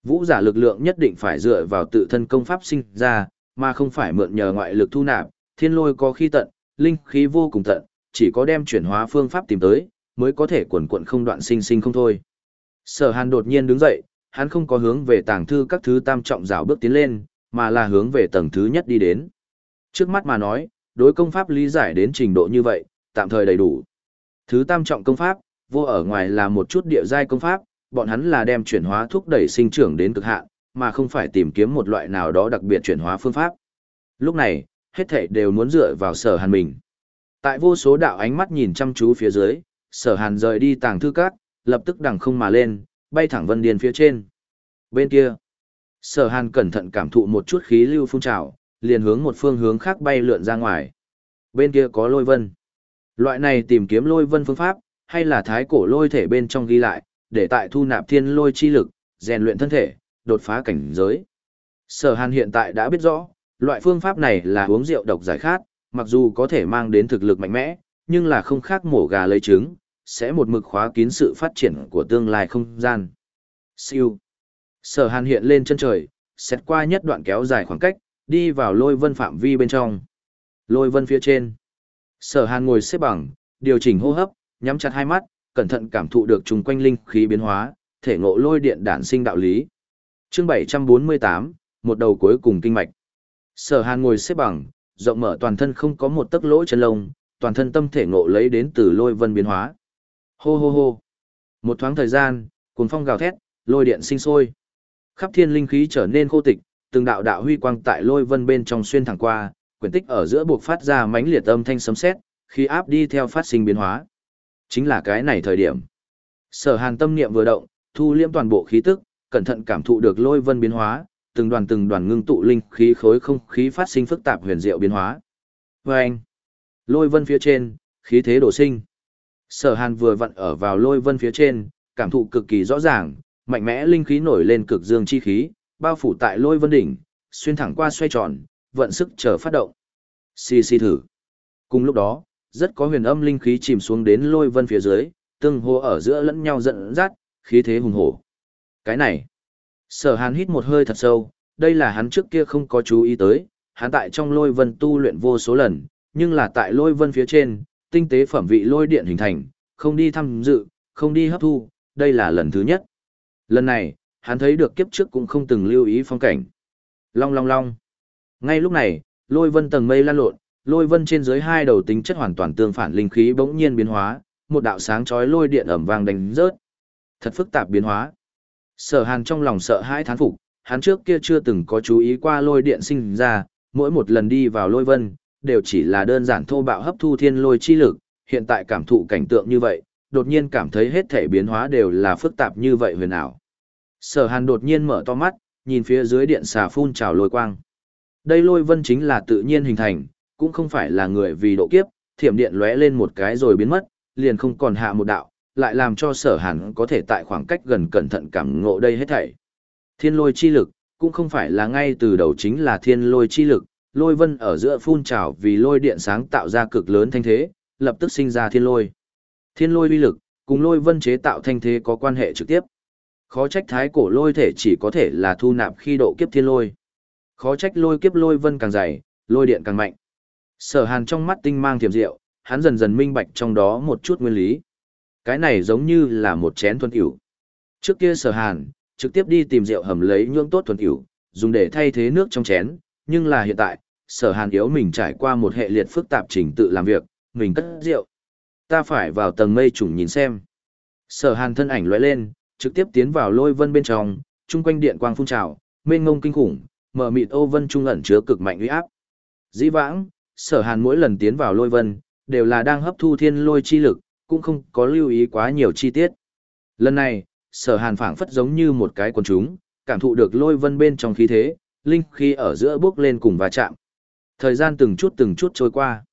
Vũ giả lực lượng nhất định phải dựa vào tự thân công pháp sinh ra, mà không phải mượn nhờ ngoại lực thu nạp, thiên lôi có khi tận, linh khí vô cùng tận, chỉ có đem chuyển hóa phương pháp tìm tới, mới có thể quần quận không đoạn sinh sinh không thôi. Sở Hàn đột nhiên đứng dậy, hắn không có hướng về tàng thư các thứ tam trọng rào bước tiến lên, mà là hướng về tầng thứ nhất đi đến. Trước mắt mà nói, đối công pháp lý giải đến trình độ như vậy, tạm thời đầy đủ. Thứ tam trọng công pháp, vô ở ngoài là một chút địa giai công pháp, bọn hắn là đem chuyển hóa thúc đẩy sinh trưởng đến cực hạn, mà không phải tìm kiếm một loại nào đó đặc biệt chuyển hóa phương pháp. Lúc này, hết thảy đều muốn dựa vào sở hàn mình. Tại vô số đạo ánh mắt nhìn chăm chú phía dưới, sở hàn rời đi tàng thư cát, lập tức đằng không mà lên, bay thẳng vân điền phía trên. Bên kia, sở hàn cẩn thận cảm thụ một chút khí lưu phun trào, liền hướng một phương hướng khác bay lượn ra ngoài. Bên kia có lôi vân. Loại này tìm kiếm lôi vân phương pháp, hay là thái cổ lôi thể bên trong ghi lại, để tại thu nạp thiên lôi chi lực, rèn luyện thân thể, đột phá cảnh giới. Sở Hàn hiện tại đã biết rõ, loại phương pháp này là uống rượu độc giải khát, mặc dù có thể mang đến thực lực mạnh mẽ, nhưng là không khác mổ gà lấy trứng, sẽ một mực khóa kín sự phát triển của tương lai không gian. Siêu. Sở Hàn hiện lên chân trời, xét qua nhất đoạn kéo dài khoảng cách, đi vào lôi vân phạm vi bên trong. Lôi vân phía trên. Sở Hàn ngồi xếp bằng, điều chỉnh hô hấp, nhắm chặt hai mắt, cẩn thận cảm thụ được chung quanh linh khí biến hóa, thể ngộ lôi điện đản sinh đạo lý. Chương 748, một đầu cuối cùng kinh mạch. Sở Hàn ngồi xếp bằng, rộng mở toàn thân không có một tấc lỗ chân lông, toàn thân tâm thể ngộ lấy đến từ lôi vân biến hóa. Hô hô hô. Một thoáng thời gian, cuồng phong gào thét, lôi điện sinh sôi. Khắp thiên linh khí trở nên khô tịch, từng đạo đạo huy quang tại lôi vân bên trong xuyên thẳng qua, quyển tích ở giữa buộc phát ra mãnh liệt âm thanh sấm sét, khi áp đi theo phát sinh biến hóa. Chính là cái này thời điểm. Sở Hàn tâm niệm vừa động, thu liễm toàn bộ khí tức, cẩn thận cảm thụ được lôi vân biến hóa, từng đoàn từng đoàn ngưng tụ linh khí khối không khí phát sinh phức tạp huyền diệu biến hóa. Và anh, lôi vân phía trên, khí thế đổ sinh. Sở Hàn vừa vặn ở vào lôi vân phía trên, cảm thụ cực kỳ rõ ràng, mạnh mẽ linh khí nổi lên cực dương chi khí, bao phủ tại lôi vân đỉnh, xuyên thẳng qua xoay tròn, vận sức chờ phát động. Xì xì thử. Cùng lúc đó, rất có huyền âm linh khí chìm xuống đến lôi vân phía dưới, tương hô ở giữa lẫn nhau giận dắt, khí thế hùng hổ. Cái này, sở hàn hít một hơi thật sâu, đây là hắn trước kia không có chú ý tới, hắn tại trong lôi vân tu luyện vô số lần, nhưng là tại lôi vân phía trên, tinh tế phẩm vị lôi điện hình thành, không đi thăm dự, không đi hấp thu, đây là lần thứ nhất. Lần này, hắn thấy được kiếp trước cũng không từng lưu ý phong cảnh. Long long long. Ngay lúc này, lôi vân tầng mây lan lộn, lôi vân trên dưới hai đầu tính chất hoàn toàn tương phản linh khí bỗng nhiên biến hóa, một đạo sáng chói lôi điện ẩm vang đánh rớt. Thật phức tạp biến hóa. Sở Hàn trong lòng sợ hãi thán phục, hắn trước kia chưa từng có chú ý qua lôi điện sinh ra, mỗi một lần đi vào lôi vân, đều chỉ là đơn giản thô bạo hấp thu thiên lôi chi lực, hiện tại cảm thụ cảnh tượng như vậy, đột nhiên cảm thấy hết thể biến hóa đều là phức tạp như vậy huyền ảo. Sở Hàn đột nhiên mở to mắt, nhìn phía dưới điện xà phun trào lôi quang. Đây lôi vân chính là tự nhiên hình thành, cũng không phải là người vì độ kiếp, thiểm điện lóe lên một cái rồi biến mất, liền không còn hạ một đạo, lại làm cho sở hàn có thể tại khoảng cách gần cẩn thận cảm ngộ đây hết thảy. Thiên lôi chi lực, cũng không phải là ngay từ đầu chính là thiên lôi chi lực, lôi vân ở giữa phun trào vì lôi điện sáng tạo ra cực lớn thanh thế, lập tức sinh ra thiên lôi. Thiên lôi uy lực, cùng lôi vân chế tạo thanh thế có quan hệ trực tiếp. Khó trách thái cổ lôi thể chỉ có thể là thu nạp khi độ kiếp thiên lôi. Khó trách lôi kiếp lôi vân càng dày, lôi điện càng mạnh. Sở hàn trong mắt tinh mang thiềm rượu, hắn dần dần minh bạch trong đó một chút nguyên lý. Cái này giống như là một chén thuần tiểu. Trước kia sở hàn, trực tiếp đi tìm rượu hầm lấy nhưỡng tốt thuần tiểu, dùng để thay thế nước trong chén, nhưng là hiện tại, sở hàn yếu mình trải qua một hệ liệt phức tạp trình tự làm việc, mình cất rượu. Ta phải vào tầng mây trùng nhìn xem. Sở hàn thân ảnh lóe lên, trực tiếp tiến vào lôi vân bên trong, chung quanh điện quang phun trào, mênh ngông kinh khủng, mở mịt ô vân trung ẩn chứa cực mạnh uy áp. Dĩ vãng, sở hàn mỗi lần tiến vào lôi vân, đều là đang hấp thu thiên lôi chi lực, cũng không có lưu ý quá nhiều chi tiết. Lần này, sở hàn phảng phất giống như một cái quần chúng, cảm thụ được lôi vân bên trong khí thế, linh khí ở giữa bước lên cùng va chạm. Thời gian từng chút từng chút trôi qua.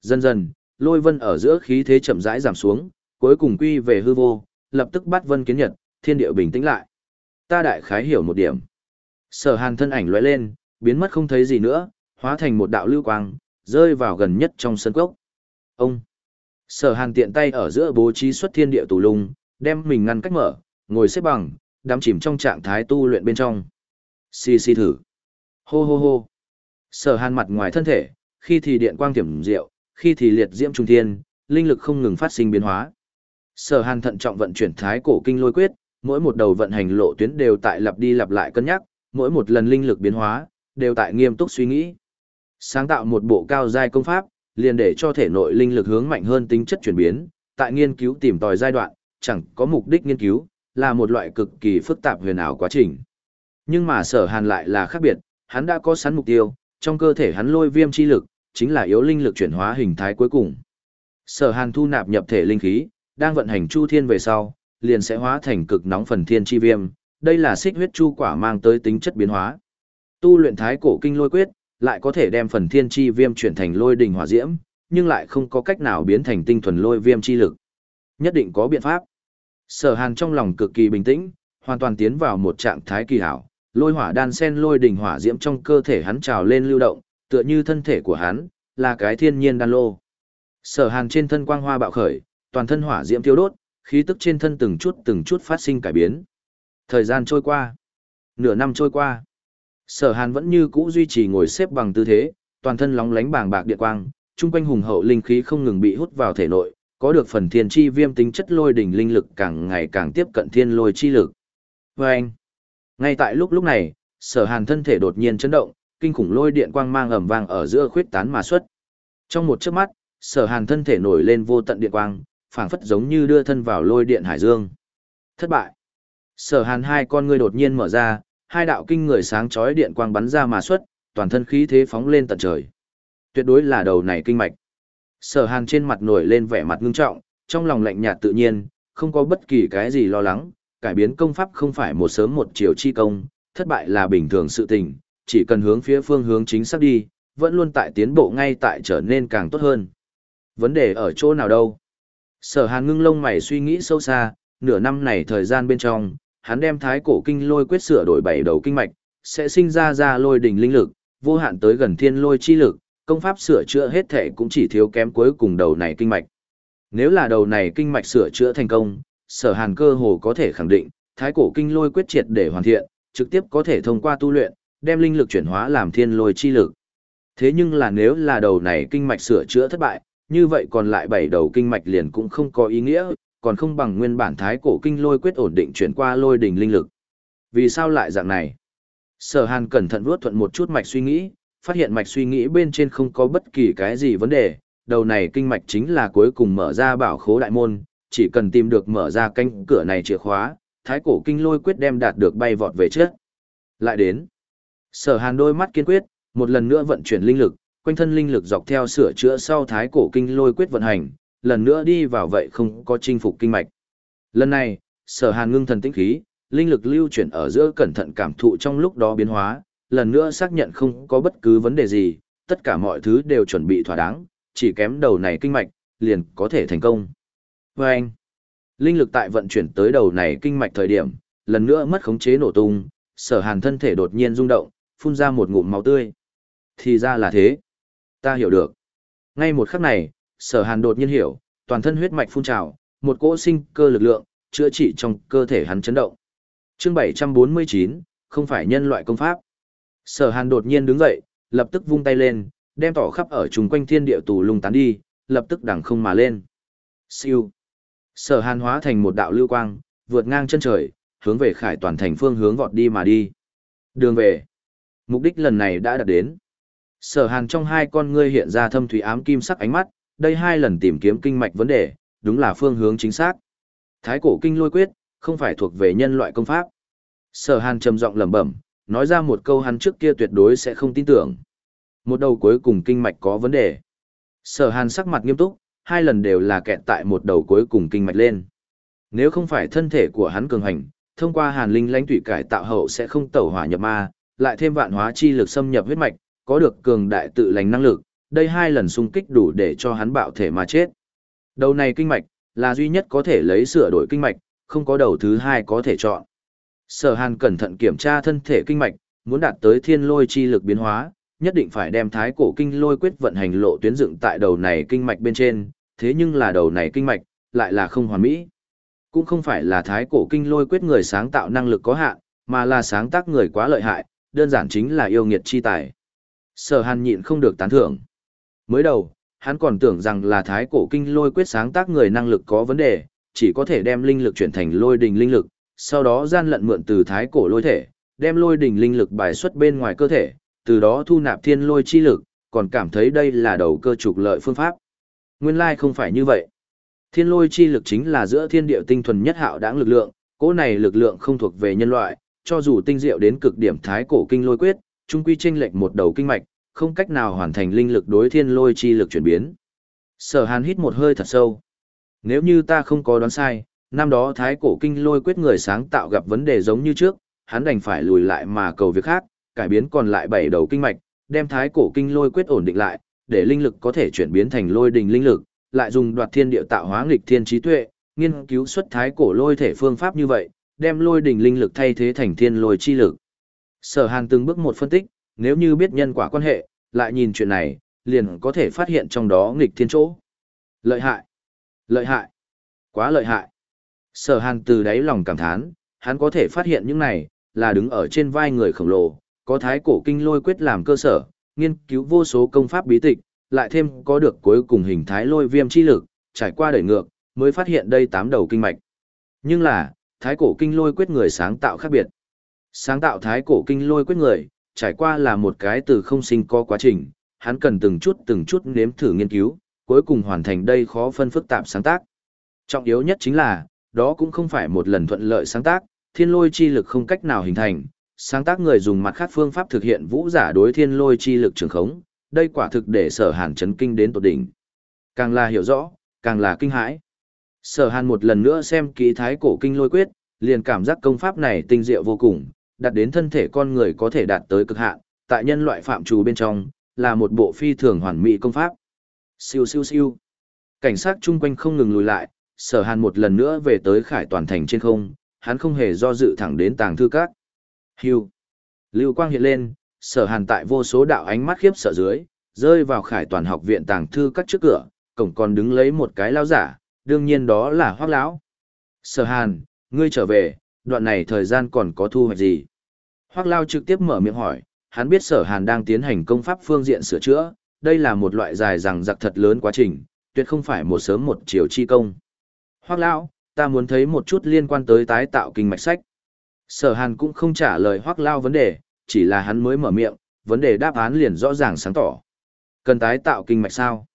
Dần dần, lôi vân ở giữa khí thế chậm rãi giảm xuống, cuối cùng quy về hư vô, lập tức bắt vân kiến nhật, thiên địa bình tĩnh lại. Ta đại khái hiểu một điểm. Sở hàn thân ảnh lóe lên, biến mất không thấy gì nữa, hóa thành một đạo lưu quang, rơi vào gần nhất trong sân cốc. Ông! Sở hàn tiện tay ở giữa bố trí xuất thiên địa tù lung, đem mình ngăn cách mở, ngồi xếp bằng, đắm chìm trong trạng thái tu luyện bên trong. Xì xì thử. Hô hô hô. Sở hàn mặt ngoài thân thể, khi thì điện quang tiềm diệu, khi thì liệt diễm trung thiên, linh lực không ngừng phát sinh biến hóa. Sở hàn thận trọng vận chuyển thái cổ kinh lôi quyết, mỗi một đầu vận hành lộ tuyến đều tại lặp đi lặp lại cân nhắc, mỗi một lần linh lực biến hóa, đều tại nghiêm túc suy nghĩ. Sáng tạo một bộ cao giai công pháp, liền để cho thể nội linh lực hướng mạnh hơn tính chất chuyển biến, tại nghiên cứu tìm tòi giai đoạn, chẳng có mục đích nghiên cứu, là một loại cực kỳ phức tạp huyền ảo quá trình. Nhưng mà sở hàn lại là khác biệt, hắn đã có sẵn mục tiêu, trong cơ thể hắn lôi viêm chi lực, chính là yếu linh lực chuyển hóa hình thái cuối cùng. Sở hàn thu nạp nhập thể linh khí, đang vận hành chu thiên về sau, liền sẽ hóa thành cực nóng phần thiên chi viêm, đây là xích huyết chu quả mang tới tính chất biến hóa. Tu luyện thái cổ kinh lôi quyết, lại có thể đem phần thiên chi viêm chuyển thành lôi đình hỏa diễm, nhưng lại không có cách nào biến thành tinh thuần lôi viêm chi lực. Nhất định có biện pháp. Sở Hàn trong lòng cực kỳ bình tĩnh, hoàn toàn tiến vào một trạng thái kỳ hảo, lôi hỏa đan sen lôi đình hỏa diễm trong cơ thể hắn trào lên lưu động, tựa như thân thể của hắn là cái thiên nhiên đan lô. Sở Hàn trên thân quang hoa bạo khởi, toàn thân hỏa diễm thiêu đốt, khí tức trên thân từng chút từng chút phát sinh cải biến. Thời gian trôi qua, nửa năm trôi qua, Sở Hàn vẫn như cũ duy trì ngồi xếp bằng tư thế, toàn thân lóng lánh bàng bạc điện quang, trung quanh hùng hậu linh khí không ngừng bị hút vào thể nội, có được phần thiên chi viêm tính chất lôi đỉnh linh lực càng ngày càng tiếp cận thiên lôi chi lực. Và anh, ngay tại lúc lúc này, sở hàn thân thể đột nhiên chấn động, kinh khủng lôi điện quang mang ầm vang ở giữa khuyết tán mà xuất. Trong một chớp mắt, sở hàn thân thể nổi lên vô tận điện quang, phảng phất giống như đưa thân vào lôi điện hải dương. Thất bại. Sở hàn hai con ngươi đột nhiên mở ra, hai đạo kinh người sáng chói điện quang bắn ra mà xuất, toàn thân khí thế phóng lên tận trời. Tuyệt đối là đầu này kinh mạch. Sở hàn trên mặt nổi lên vẻ mặt ngưng trọng, trong lòng lạnh nhạt tự nhiên, không có bất kỳ cái gì lo lắng, cải biến công pháp không phải một sớm một chiều chi công, thất bại là bình thường sự tình, chỉ cần hướng phía phương hướng chính xác đi, vẫn luôn tại tiến bộ ngay tại trở nên càng tốt hơn. Vấn đề ở chỗ nào đâu? Sở hàn ngưng lông mày suy nghĩ sâu xa, nửa năm này thời gian bên trong, hắn đem thái cổ kinh lôi quyết sửa đổi bảy đầu kinh mạch, sẽ sinh ra ra lôi đỉnh linh lực, vô hạn tới gần thiên lôi chi lực, công pháp sửa chữa hết thể cũng chỉ thiếu kém cuối cùng đầu này kinh mạch. Nếu là đầu này kinh mạch sửa chữa thành công, sở hàn cơ hồ có thể khẳng định, thái cổ kinh lôi quyết triệt để hoàn thiện, trực tiếp có thể thông qua tu luyện, đem linh lực chuyển hóa làm thiên lôi chi lực. Thế nhưng là nếu là đầu này kinh mạch sửa chữa thất bại, như vậy còn lại bảy đầu kinh mạch liền cũng không có ý nghĩa, còn không bằng nguyên bản thái cổ kinh lôi quyết ổn định chuyển qua lôi đỉnh linh lực. Vì sao lại dạng này? Sở Hàn cẩn thận vuốt thuận một chút mạch suy nghĩ, phát hiện mạch suy nghĩ bên trên không có bất kỳ cái gì vấn đề, đầu này kinh mạch chính là cuối cùng mở ra bảo khố đại môn, chỉ cần tìm được mở ra cánh cửa này chìa khóa, thái cổ kinh lôi quyết đem đạt được bay vọt về trước. Lại đến, sở hàn đôi mắt kiên quyết, một lần nữa vận chuyển linh lực, quanh thân linh lực dọc theo sửa chữa sau thái cổ kinh lôi quyết vận hành, lần nữa đi vào vậy không có chinh phục kinh mạch. Lần này, sở hàn ngưng thần tĩnh khí, linh lực lưu chuyển ở giữa cẩn thận cảm thụ trong lúc đó biến hóa, lần nữa xác nhận không có bất cứ vấn đề gì, tất cả mọi thứ đều chuẩn bị thỏa đáng, chỉ kém đầu này kinh mạch, liền có thể thành công. Và anh, linh lực tại vận chuyển tới đầu này kinh mạch thời điểm, lần nữa mất khống chế nổ tung, sở hàn thân thể đột nhiên rung động, phun ra một ngụm máu tươi. Thì ra là thế. Ta hiểu được. Ngay một khắc này, sở hàn đột nhiên hiểu, toàn thân huyết mạch phun trào, một cỗ sinh cơ lực lượng, chữa trị trong cơ thể hắn chấn động. Chương 749, không phải nhân loại công pháp. Sở hàn đột nhiên đứng dậy, lập tức vung tay lên, đem tỏ khắp ở chung quanh thiên địa tù lùng tán đi, lập tức đằng không mà lên. Siêu. Sở hàn hóa thành một đạo lưu quang, vượt ngang chân trời, hướng về khải toàn thành phương hướng vọt đi mà đi. Đường về. Mục đích lần này đã đạt đến. Sở hàn trong hai con ngươi hiện ra thâm thủy ám kim sắc ánh mắt, đây hai lần tìm kiếm kinh mạch vấn đề, đúng là phương hướng chính xác. Thái cổ kinh lôi quyết, không phải thuộc về nhân loại công pháp. Sở hàn trầm giọng lẩm bẩm, nói ra một câu hắn trước kia tuyệt đối sẽ không tin tưởng. Một đầu cuối cùng kinh mạch có vấn đề. Sở hàn sắc mặt nghiêm túc, hai lần đều là kẹt tại một đầu cuối cùng kinh mạch lên. Nếu không phải thân thể của hắn cường hành, thông qua hàn linh lãnh tụy cải tạo hậu sẽ không tẩu hỏa nhập ma, lại thêm vạn hóa chi lực xâm nhập huyết mạch, có được cường đại tự lành năng lực, đây hai lần xung kích đủ để cho hắn bạo thể mà chết. Đầu này kinh mạch, là duy nhất có thể lấy sửa đổi kinh mạch, không có đầu thứ hai có thể chọn. Sở Hàn cẩn thận kiểm tra thân thể kinh mạch, muốn đạt tới thiên lôi chi lực biến hóa, nhất định phải đem thái cổ kinh lôi quyết vận hành lộ tuyến dựng tại đầu này kinh mạch bên trên, thế nhưng là đầu này kinh mạch, lại là không hoàn mỹ. Cũng không phải là thái cổ kinh lôi quyết người sáng tạo năng lực có hạn, mà là sáng tác người quá lợi hại, đơn giản chính là yêu nghiệt chi tài. Sở Hàn nhịn không được tán thưởng. Mới đầu, hắn còn tưởng rằng là thái cổ kinh lôi quyết sáng tác người năng lực có vấn đề, chỉ có thể đem linh lực chuyển thành lôi đình linh lực, sau đó gian lận mượn từ thái cổ lôi thể, đem lôi đình linh lực bài xuất bên ngoài cơ thể, từ đó thu nạp thiên lôi chi lực, còn cảm thấy đây là đầu cơ trục lợi phương pháp. Nguyên lai không phải như vậy. Thiên lôi chi lực chính là giữa thiên địa tinh thuần nhất hạo đáng lực lượng, cỗ này lực lượng không thuộc về nhân loại, cho dù tinh diệu đến cực điểm thái cổ kinh lôi quyết, chung quy chênh lệch một đầu kinh mạch, không cách nào hoàn thành linh lực đối thiên lôi chi lực chuyển biến. Sở Hàn hít một hơi thật sâu. Nếu như ta không có đoán sai, năm đó thái cổ kinh lôi quyết người sáng tạo gặp vấn đề giống như trước, hắn đành phải lùi lại mà cầu việc khác, cải biến còn lại bảy đầu kinh mạch, đem thái cổ kinh lôi quyết ổn định lại, để linh lực có thể chuyển biến thành lôi đình linh lực, lại dùng đoạt thiên địa tạo hóa nghịch thiên trí tuệ, nghiên cứu xuất thái cổ lôi thể phương pháp như vậy, đem lôi đình linh lực thay thế thành thiên lôi chi lực. Sở Hàn từng bước một phân tích, nếu như biết nhân quả quan hệ, lại nhìn chuyện này, liền có thể phát hiện trong đó nghịch thiên chỗ. Lợi hại! Lợi hại! Quá lợi hại! Sở Hàn từ đáy lòng cảm thán, hắn có thể phát hiện những này, là đứng ở trên vai người khổng lồ, có thái cổ kinh lôi quyết làm cơ sở, nghiên cứu vô số công pháp bí tịch, lại thêm có được cuối cùng hình thái lôi viêm chi lực, trải qua đẩy ngược, mới phát hiện đây tám đầu kinh mạch. Nhưng là, thái cổ kinh lôi quyết người sáng tạo khác biệt. Sáng tạo thái cổ kinh lôi quyết người, trải qua là một cái từ không sinh có quá trình, hắn cần từng chút từng chút nếm thử nghiên cứu, cuối cùng hoàn thành đây khó phân phức tạp sáng tác. Trọng yếu nhất chính là, đó cũng không phải một lần thuận lợi sáng tác, thiên lôi chi lực không cách nào hình thành, sáng tác người dùng mặt khác phương pháp thực hiện vũ giả đối thiên lôi chi lực trường khống, đây quả thực để sở hàn chấn kinh đến tột đỉnh. Càng là hiểu rõ, càng là kinh hãi. Sở hàn một lần nữa xem kỹ thái cổ kinh lôi quyết, liền cảm giác công pháp này tinh diệu vô cùng, đạt đến thân thể con người có thể đạt tới cực hạn, tại nhân loại phạm trù bên trong, là một bộ phi thường hoàn mỹ công pháp. Siêu siêu siêu. Cảnh sát chung quanh không ngừng lùi lại, sở hàn một lần nữa về tới khải toàn thành trên không, hắn không hề do dự thẳng đến tàng thư các. Hưu. Lưu quang hiện lên, sở hàn tại vô số đạo ánh mắt khiếp sợ dưới, rơi vào khải toàn học viện tàng thư các trước cửa, cổng còn đứng lấy một cái lao giả, đương nhiên đó là hoác lão. Sở hàn, ngươi trở về, đoạn này thời gian còn có thu hoạch gì? Hoác lao trực tiếp mở miệng hỏi, hắn biết sở hàn đang tiến hành công pháp phương diện sửa chữa, đây là một loại dài rằng giặc thật lớn quá trình, tuyệt không phải một sớm một chiều chi công. Hoác lão, ta muốn thấy một chút liên quan tới tái tạo kinh mạch sách. Sở hàn cũng không trả lời hoác lao vấn đề, chỉ là hắn mới mở miệng, vấn đề đáp án liền rõ ràng sáng tỏ. Cần tái tạo kinh mạch sao?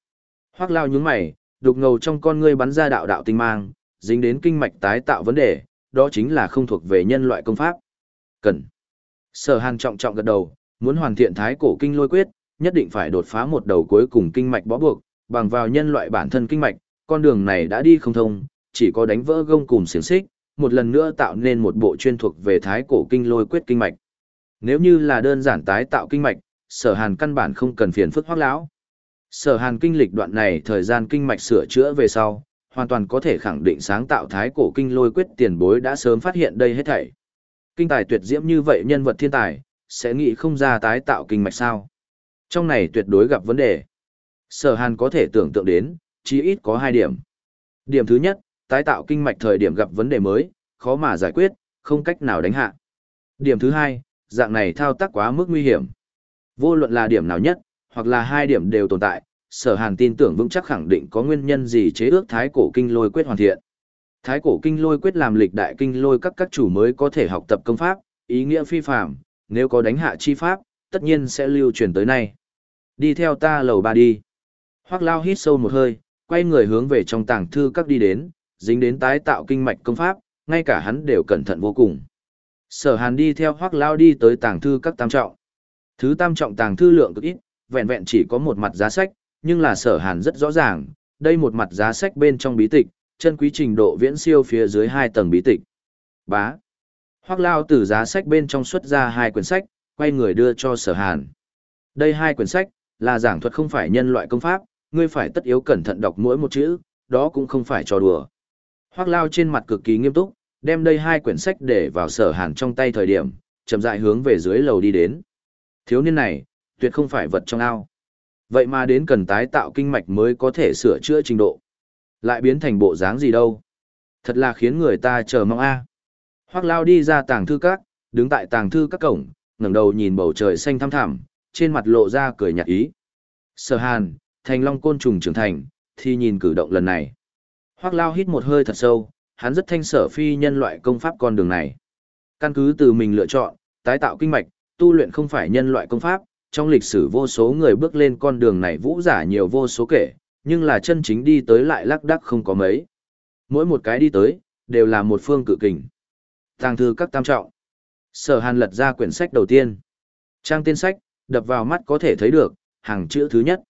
Hoác lao nhướng mày, đục ngầu trong con ngươi bắn ra đạo đạo tinh mang, dính đến kinh mạch tái tạo vấn đề, đó chính là không thuộc về nhân loại công pháp. Cần. Sở hàn trọng trọng gật đầu, muốn hoàn thiện thái cổ kinh lôi quyết, nhất định phải đột phá một đầu cuối cùng kinh mạch bó buộc, bằng vào nhân loại bản thân kinh mạch, con đường này đã đi không thông, chỉ có đánh vỡ gông cùng xiềng xích, một lần nữa tạo nên một bộ chuyên thuộc về thái cổ kinh lôi quyết kinh mạch. Nếu như là đơn giản tái tạo kinh mạch, sở hàn căn bản không cần phiền phức hoắc lão. Sở hàn kinh lịch đoạn này thời gian kinh mạch sửa chữa về sau, hoàn toàn có thể khẳng định sáng tạo thái cổ kinh lôi quyết tiền bối đã sớm phát hiện đây hết thảy. Kinh tài tuyệt diễm như vậy nhân vật thiên tài, sẽ nghĩ không ra tái tạo kinh mạch sao. Trong này tuyệt đối gặp vấn đề. Sở hàn có thể tưởng tượng đến, chí ít có hai điểm. Điểm thứ nhất, tái tạo kinh mạch thời điểm gặp vấn đề mới, khó mà giải quyết, không cách nào đánh hạ. Điểm thứ hai, dạng này thao tác quá mức nguy hiểm. Vô luận là điểm nào nhất, hoặc là hai điểm đều tồn tại, sở hàn tin tưởng vững chắc khẳng định có nguyên nhân gì chế ước thái cổ kinh lôi quyết hoàn thiện. Thái cổ kinh lôi quyết làm lịch đại kinh lôi các các chủ mới có thể học tập công pháp, ý nghĩa phi phạm, nếu có đánh hạ chi pháp, tất nhiên sẽ lưu truyền tới nay. Đi theo ta lầu ba đi. Hoác lao hít sâu một hơi, quay người hướng về trong tàng thư các đi đến, dính đến tái tạo kinh mạch công pháp, ngay cả hắn đều cẩn thận vô cùng. Sở Hàn đi theo hoác Lao đi tới tàng thư các tam trọng. Thứ tam trọng tàng thư lượng cực ít, vẹn vẹn chỉ có một mặt giá sách, nhưng là Sở Hàn rất rõ ràng, đây một mặt giá sách bên trong bí tịch, chân quý trình độ viễn siêu phía dưới hai tầng bí tịch. Bá. Hoắc Lao từ giá sách bên trong xuất ra hai quyển sách, quay người đưa cho Sở Hàn. Đây hai quyển sách là giảng thuật không phải nhân loại công pháp, ngươi phải tất yếu cẩn thận đọc mỗi một chữ, đó cũng không phải trò đùa. Hoắc Lao trên mặt cực kỳ nghiêm túc, đem đây hai quyển sách để vào Sở Hàn trong tay thời điểm, chậm rãi hướng về dưới lầu đi đến. Thiếu niên này, tuyệt không phải vật trong ao. Vậy mà đến cần tái tạo kinh mạch mới có thể sửa chữa trình độ. Lại biến thành bộ dáng gì đâu. Thật là khiến người ta chờ mong a. À. Hoắc Lao đi ra tàng thư các, đứng tại tàng thư các cổng, ngẩng đầu nhìn bầu trời xanh thăm thẳm, trên mặt lộ ra cười nhạt ý. Sở Hàn, thành long côn trùng trưởng thành, thì nhìn cử động lần này. Hoắc Lao hít một hơi thật sâu, hắn rất thanh sở phi nhân loại công pháp con đường này. Căn cứ từ mình lựa chọn, tái tạo kinh mạch, tu luyện không phải nhân loại công pháp, trong lịch sử vô số người bước lên con đường này vũ giả nhiều vô số kể, nhưng là chân chính đi tới lại lắc đắc không có mấy. Mỗi một cái đi tới, đều là một phương cự kình. Tàng thư các tam trọng. Sở Hàn lật ra quyển sách đầu tiên. Trang tên sách, đập vào mắt có thể thấy được, hàng chữ thứ nhất.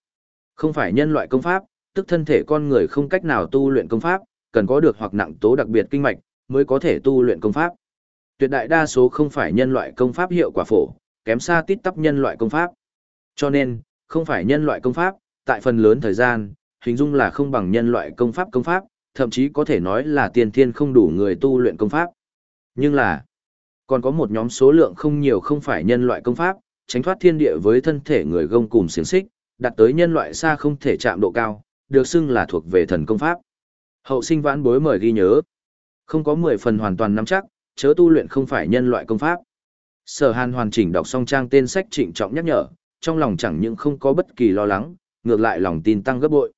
Không phải nhân loại công pháp, tức thân thể con người không cách nào tu luyện công pháp, cần có được hoặc nặng tố đặc biệt kinh mạch, mới có thể tu luyện công pháp. Tuyệt đại đa số không phải nhân loại công pháp hiệu quả phổ, kém xa tít tắp nhân loại công pháp. Cho nên, không phải nhân loại công pháp, tại phần lớn thời gian, hình dung là không bằng nhân loại công pháp công pháp, thậm chí có thể nói là tiền thiên không đủ người tu luyện công pháp. Nhưng là, còn có một nhóm số lượng không nhiều không phải nhân loại công pháp, tránh thoát thiên địa với thân thể người gông cùng xiềng xích, đạt tới nhân loại xa không thể chạm độ cao, được xưng là thuộc về thần công pháp. Hậu sinh vãn bối mời ghi nhớ. Không có 10 phần hoàn toàn nắm chắc, chớ tu luyện không phải nhân loại công pháp. Sở Hàn hoàn chỉnh đọc xong trang tên sách trịnh trọng nhắc nhở, trong lòng chẳng những không có bất kỳ lo lắng, ngược lại lòng tin tăng gấp bội.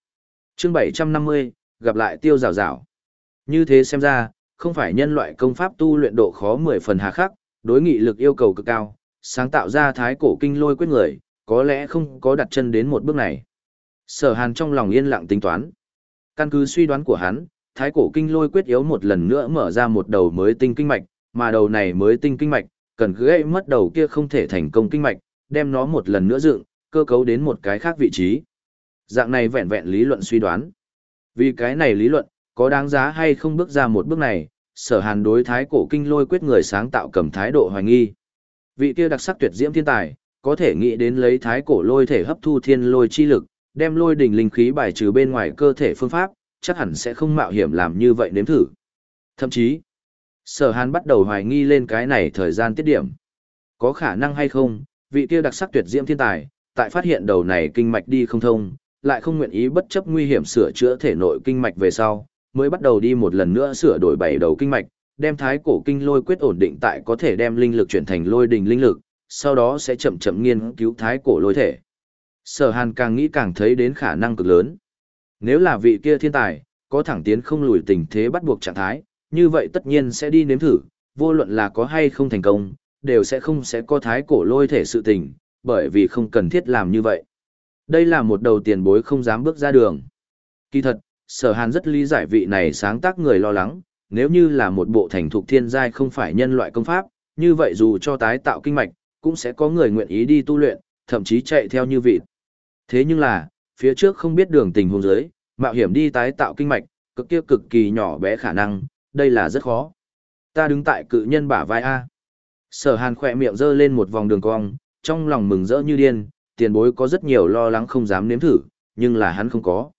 Chương 750, gặp lại tiêu rào rào. Như thế xem ra, không phải nhân loại công pháp tu luyện độ khó 10 phần hà khắc, đối nghị lực yêu cầu cực cao, sáng tạo ra thái cổ kinh lôi quyết người, có lẽ không có đặt chân đến một bước này. Sở Hàn trong lòng yên lặng tính toán. Căn cứ suy đoán của hắn, thái cổ kinh lôi quyết yếu một lần nữa mở ra một đầu mới tinh kinh mạch, mà đầu này mới tinh kinh mạch, cần gãy mất đầu kia không thể thành công kinh mạch, đem nó một lần nữa dựng, cơ cấu đến một cái khác vị trí. Dạng này vẹn vẹn lý luận suy đoán. Vì cái này lý luận, có đáng giá hay không bước ra một bước này, sở hàn đối thái cổ kinh lôi quyết người sáng tạo cầm thái độ hoài nghi. Vị kia đặc sắc tuyệt diễm thiên tài, có thể nghĩ đến lấy thái cổ lôi thể hấp thu thiên lôi chi lực, đem lôi đỉnh linh khí bài trừ bên ngoài cơ thể phương pháp, chắc hẳn sẽ không mạo hiểm làm như vậy nếm thử. Thậm chí, sở hàn bắt đầu hoài nghi lên cái này thời gian tiết điểm. Có khả năng hay không, vị kia đặc sắc tuyệt diễm thiên tài, tại phát hiện đầu này kinh mạch đi không thông, lại không nguyện ý bất chấp nguy hiểm sửa chữa thể nội kinh mạch về sau, mới bắt đầu đi một lần nữa sửa đổi bảy đầu kinh mạch, đem thái cổ kinh lôi quyết ổn định tại có thể đem linh lực chuyển thành lôi đình linh lực, sau đó sẽ chậm chậm nghiên cứu thái cổ lôi thể. Sở Hàn càng nghĩ càng thấy đến khả năng cực lớn. Nếu là vị kia thiên tài, có thẳng tiến không lùi tình thế bắt buộc trạng thái, như vậy tất nhiên sẽ đi nếm thử, vô luận là có hay không thành công, đều sẽ không sẽ có thái cổ lôi thể sự tình, bởi vì không cần thiết làm như vậy. Đây là một đầu tiền bối không dám bước ra đường. Kỳ thật, sở hàn rất lý giải vị này sáng tác người lo lắng, nếu như là một bộ thành thục thiên giai không phải nhân loại công pháp, như vậy dù cho tái tạo kinh mạch, cũng sẽ có người nguyện ý đi tu luyện, thậm chí chạy theo như vị. Thế nhưng là, phía trước không biết đường tình huống giới, mạo hiểm đi tái tạo kinh mạch, cực kia cực kỳ nhỏ bé khả năng, đây là rất khó. Ta đứng tại cự nhân bả vai A. Sở hàn khỏe miệng giơ lên một vòng đường cong, trong lòng mừng rỡ như điên, tiền bối có rất nhiều lo lắng không dám nếm thử, nhưng là hắn không có.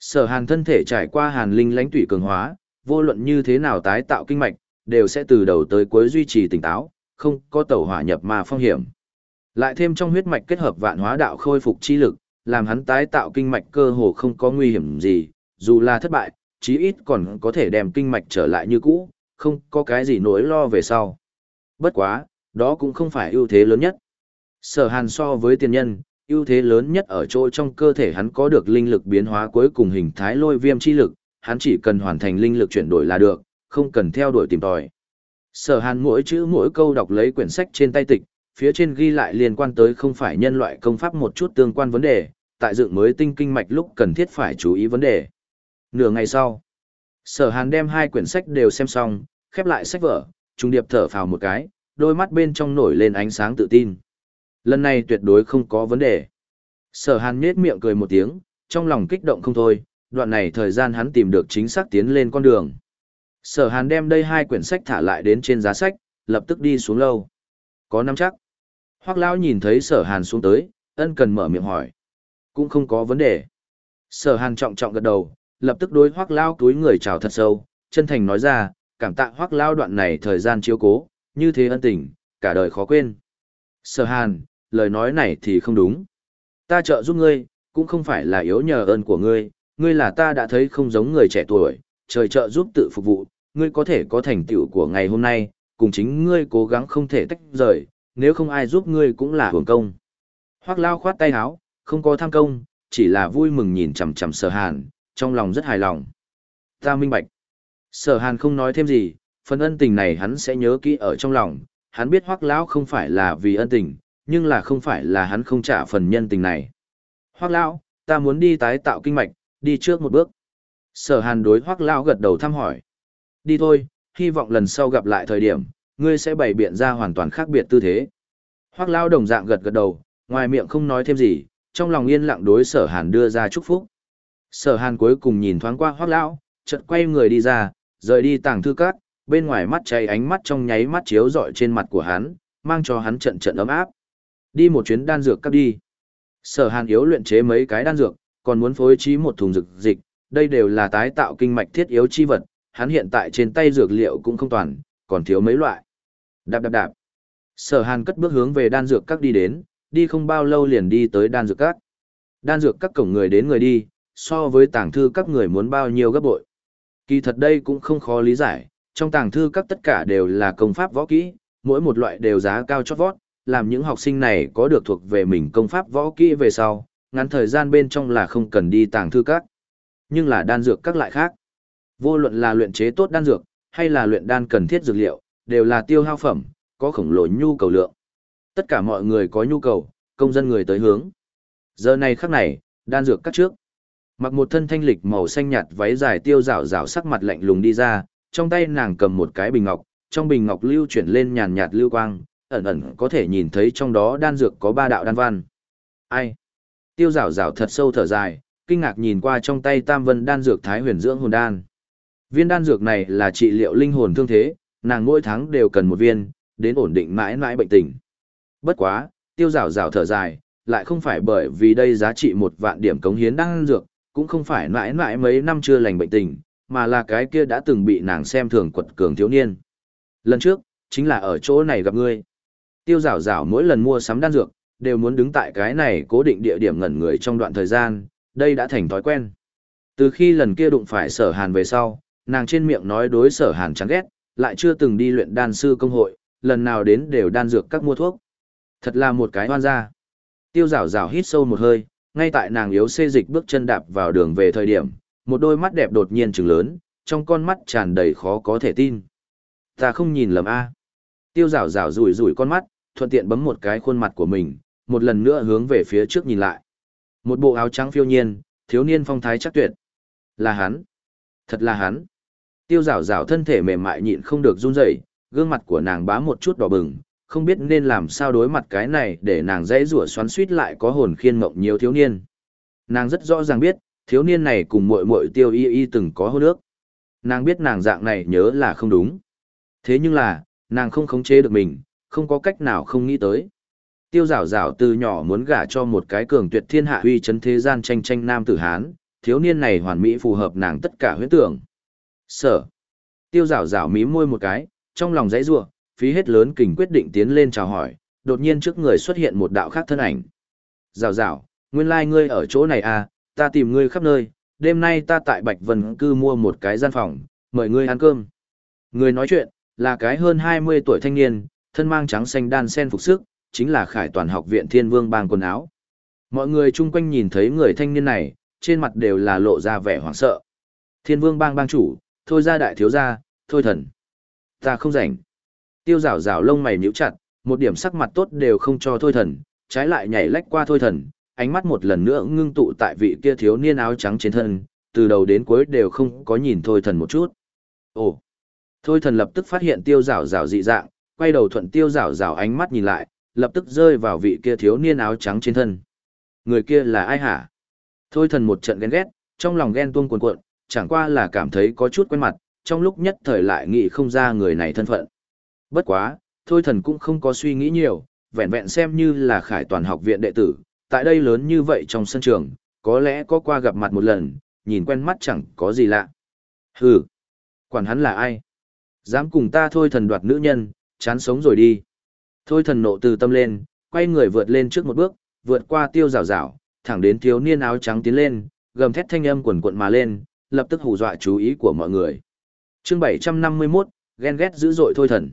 Sở hàn thân thể trải qua hàn linh lãnh tủy cường hóa, vô luận như thế nào tái tạo kinh mạch, đều sẽ từ đầu tới cuối duy trì tỉnh táo, không có tẩu hỏa nhập mà phong hiểm. Lại thêm trong huyết mạch kết hợp vạn hóa đạo khôi phục chi lực, làm hắn tái tạo kinh mạch cơ hồ không có nguy hiểm gì, dù là thất bại, chí ít còn có thể đem kinh mạch trở lại như cũ, không có cái gì nỗi lo về sau. Bất quá, đó cũng không phải ưu thế lớn nhất. Sở hàn so với tiền nhân, ưu thế lớn nhất ở chỗ trong cơ thể hắn có được linh lực biến hóa cuối cùng hình thái lôi viêm chi lực, hắn chỉ cần hoàn thành linh lực chuyển đổi là được, không cần theo đuổi tìm tòi. Sở hàn mỗi chữ mỗi câu đọc lấy quyển sách trên tay tịch, phía trên ghi lại liên quan tới không phải nhân loại công pháp một chút tương quan vấn đề, tại dựng mới tinh kinh mạch lúc cần thiết phải chú ý vấn đề. Nửa ngày sau, Sở hàn đem hai quyển sách đều xem xong, khép lại sách vở, trung điệp thở phào một cái, đôi mắt bên trong nổi lên ánh sáng tự tin. Lần này tuyệt đối không có vấn đề. Sở hàn nhết miệng cười một tiếng, trong lòng kích động không thôi, đoạn này thời gian hắn tìm được chính xác tiến lên con đường. Sở hàn đem đây hai quyển sách thả lại đến trên giá sách, lập tức đi xuống lâu. Có năm chắc. Hoác lão nhìn thấy sở hàn xuống tới, ân cần mở miệng hỏi. Cũng không có vấn đề. Sở hàn trọng trọng gật đầu, lập tức đối hoác lao túi người chào thật sâu, chân thành nói ra, cảm tạ hoác lao đoạn này thời gian chiếu cố, như thế ân tình, cả đời khó quên. Sở hàn, lời nói này thì không đúng. Ta trợ giúp ngươi, cũng không phải là yếu nhờ ơn của ngươi, ngươi là ta đã thấy không giống người trẻ tuổi, trời trợ giúp tự phục vụ, ngươi có thể có thành tựu của ngày hôm nay, cùng chính ngươi cố gắng không thể tách rời, nếu không ai giúp ngươi cũng là hưởng công. Hoác lao khoát tay áo, không có tham công, chỉ là vui mừng nhìn chằm chằm sở hàn, trong lòng rất hài lòng. Ta minh bạch. Sở hàn không nói thêm gì, phần ân tình này hắn sẽ nhớ kỹ ở trong lòng, hắn biết hoác lão không phải là vì ân tình, nhưng là không phải là hắn không trả phần nhân tình này. Hoác lão, ta muốn đi tái tạo kinh mạch, đi trước một bước. Sở hàn đối hoác lão gật đầu thăm hỏi. Đi thôi, hy vọng lần sau gặp lại thời điểm, ngươi sẽ bày biện ra hoàn toàn khác biệt tư thế. Hoác lão đồng dạng gật gật đầu, ngoài miệng không nói thêm gì, trong lòng yên lặng đối sở hàn đưa ra chúc phúc. Sở hàn cuối cùng nhìn thoáng qua hoác lão, chợt quay người đi ra, rời đi tàng thư cát, bên ngoài mắt cháy ánh mắt trong nháy mắt chiếu rọi trên mặt của hắn, mang cho hắn trận trận ấm áp. Đi một chuyến đan dược cắt đi. Sở Hàn yếu luyện chế mấy cái đan dược, còn muốn phối trí một thùng dược dịch, đây đều là tái tạo kinh mạch thiết yếu chi vật, hắn hiện tại trên tay dược liệu cũng không toàn, còn thiếu mấy loại. Đạp đạp đạp. Sở Hàn cất bước hướng về đan dược các đi đến, đi không bao lâu liền đi tới đan dược các. Đan dược các cổng người đến người đi, so với tàng thư các người muốn bao nhiêu gấp bội. Kỳ thật đây cũng không khó lý giải, trong tàng thư các tất cả đều là công pháp võ kỹ, mỗi một loại đều giá cao chót vót, làm những học sinh này có được thuộc về mình công pháp võ kỹ về sau, ngắn thời gian bên trong là không cần đi tàng thư các. Nhưng là đan dược các loại khác. Vô luận là luyện chế tốt đan dược, hay là luyện đan cần thiết dược liệu, đều là tiêu hao phẩm, có khổng lồ nhu cầu lượng. Tất cả mọi người có nhu cầu, công dân người tới hướng. Giờ này khắc này, đan dược các trước. Mặc một thân thanh lịch màu xanh nhạt váy dài tiêu rảo rảo sắc mặt lạnh lùng đi ra, trong tay nàng cầm một cái bình ngọc, trong bình ngọc lưu chuyển lên nhàn nhạt lưu quang, ẩn ẩn có thể nhìn thấy trong đó đan dược có ba đạo đan văn. Ai? Tiêu rảo rảo thật sâu thở dài, kinh ngạc nhìn qua trong tay tam vân đan dược thái huyền dưỡng hồn đan. Viên đan dược này là trị liệu linh hồn thương thế, nàng mỗi tháng đều cần một viên, đến ổn định mãi mãi bệnh tình. Bất quá, tiêu rảo rảo thở dài, lại không phải bởi vì đây giá trị một vạn điểm cống hiến đan dược, cũng không phải mãi mãi mấy năm chưa lành bệnh tình, mà là cái kia đã từng bị nàng xem thường quật cường thiếu niên. Lần trước, chính là ở chỗ này gặp ngươi. Tiêu rảo rảo mỗi lần mua sắm đan dược, đều muốn đứng tại cái này cố định địa điểm ngẩn người trong đoạn thời gian, đây đã thành thói quen. Từ khi lần kia đụng phải sở hàn về sau, nàng trên miệng nói đối sở hàn chán ghét, lại chưa từng đi luyện đan sư công hội, lần nào đến đều đan dược các mua thuốc. Thật là một cái hoan gia. Tiêu rảo rảo hít sâu một hơi, ngay tại nàng yếu xê dịch bước chân đạp vào đường về thời điểm, một đôi mắt đẹp đột nhiên trừng lớn, trong con mắt tràn đầy khó có thể tin. Ta không nhìn lầm a. Tiêu rảo rảo rủi rủi con mắt, thuận tiện bấm một cái khuôn mặt của mình, một lần nữa hướng về phía trước nhìn lại. Một bộ áo trắng phiêu nhiên, thiếu niên phong thái chắc tuyệt. Là hắn. Thật là hắn. Tiêu rảo rảo thân thể mềm mại nhịn không được run rẩy, gương mặt của nàng bá một chút đỏ bừng, không biết nên làm sao đối mặt cái này để nàng dễ rủa xoắn suýt lại có hồn khiên mộng nhiều thiếu niên. Nàng rất rõ ràng biết, thiếu niên này cùng muội muội tiêu y y từng có hôn ước. Nàng biết nàng dạng này nhớ là không đúng. Thế nhưng là, nàng không khống chế được mình, không có cách nào không nghĩ tới. Tiêu rảo rảo từ nhỏ muốn gả cho một cái cường tuyệt thiên hạ uy chấn thế gian tranh tranh nam tử Hán, thiếu niên này hoàn mỹ phù hợp nàng tất cả huyễn tưởng. Sở. Tiêu rảo rảo mím môi một cái, trong lòng dãy ruột, phí hết lớn kình quyết định tiến lên chào hỏi, đột nhiên trước người xuất hiện một đạo khác thân ảnh. Rào rào, nguyên lai like ngươi ở chỗ này à, ta tìm ngươi khắp nơi, đêm nay ta tại Bạch Vân cư mua một cái gian phòng, mời ngươi ăn cơm. Người nói chuyện, là cái hơn 20 tuổi thanh niên, thân mang trắng xanh đan sen phục sức, chính là khải toàn học viện thiên vương bang quần áo. Mọi người chung quanh nhìn thấy người thanh niên này, trên mặt đều là lộ ra vẻ hoảng sợ. Thiên vương bang bang chủ, thôi ra đại thiếu gia, thôi thần. Ta không rảnh. Tiêu rào rào lông mày nhíu chặt, một điểm sắc mặt tốt đều không cho thôi thần, trái lại nhảy lách qua thôi thần, ánh mắt một lần nữa ngưng tụ tại vị kia thiếu niên áo trắng trên thân, từ đầu đến cuối đều không có nhìn thôi thần một chút. Ồ! Thôi thần lập tức phát hiện tiêu rào rào dị dạng, quay đầu thuận tiêu rào rào ánh mắt nhìn lại, lập tức rơi vào vị kia thiếu niên áo trắng trên thân. Người kia là ai hả? Thôi thần một trận ghen ghét, trong lòng ghen tuông cuồn cuộn, chẳng qua là cảm thấy có chút quen mặt, trong lúc nhất thời lại nghĩ không ra người này thân phận. Bất quá, thôi thần cũng không có suy nghĩ nhiều, vẹn vẹn xem như là khải toàn học viện đệ tử, tại đây lớn như vậy trong sân trường, có lẽ có qua gặp mặt một lần, nhìn quen mắt chẳng có gì lạ. Hừ, quản hắn là ai? Dám cùng ta thôi thần đoạt nữ nhân, chán sống rồi đi. Thôi thần nộ từ tâm lên, quay người vượt lên trước một bước, vượt qua tiêu rào rào, thẳng đến thiếu niên áo trắng tiến lên, gầm thét thanh âm quần quận mà lên, lập tức hù dọa chú ý của mọi người. chương 751, ghen ghét dữ dội thôi thần.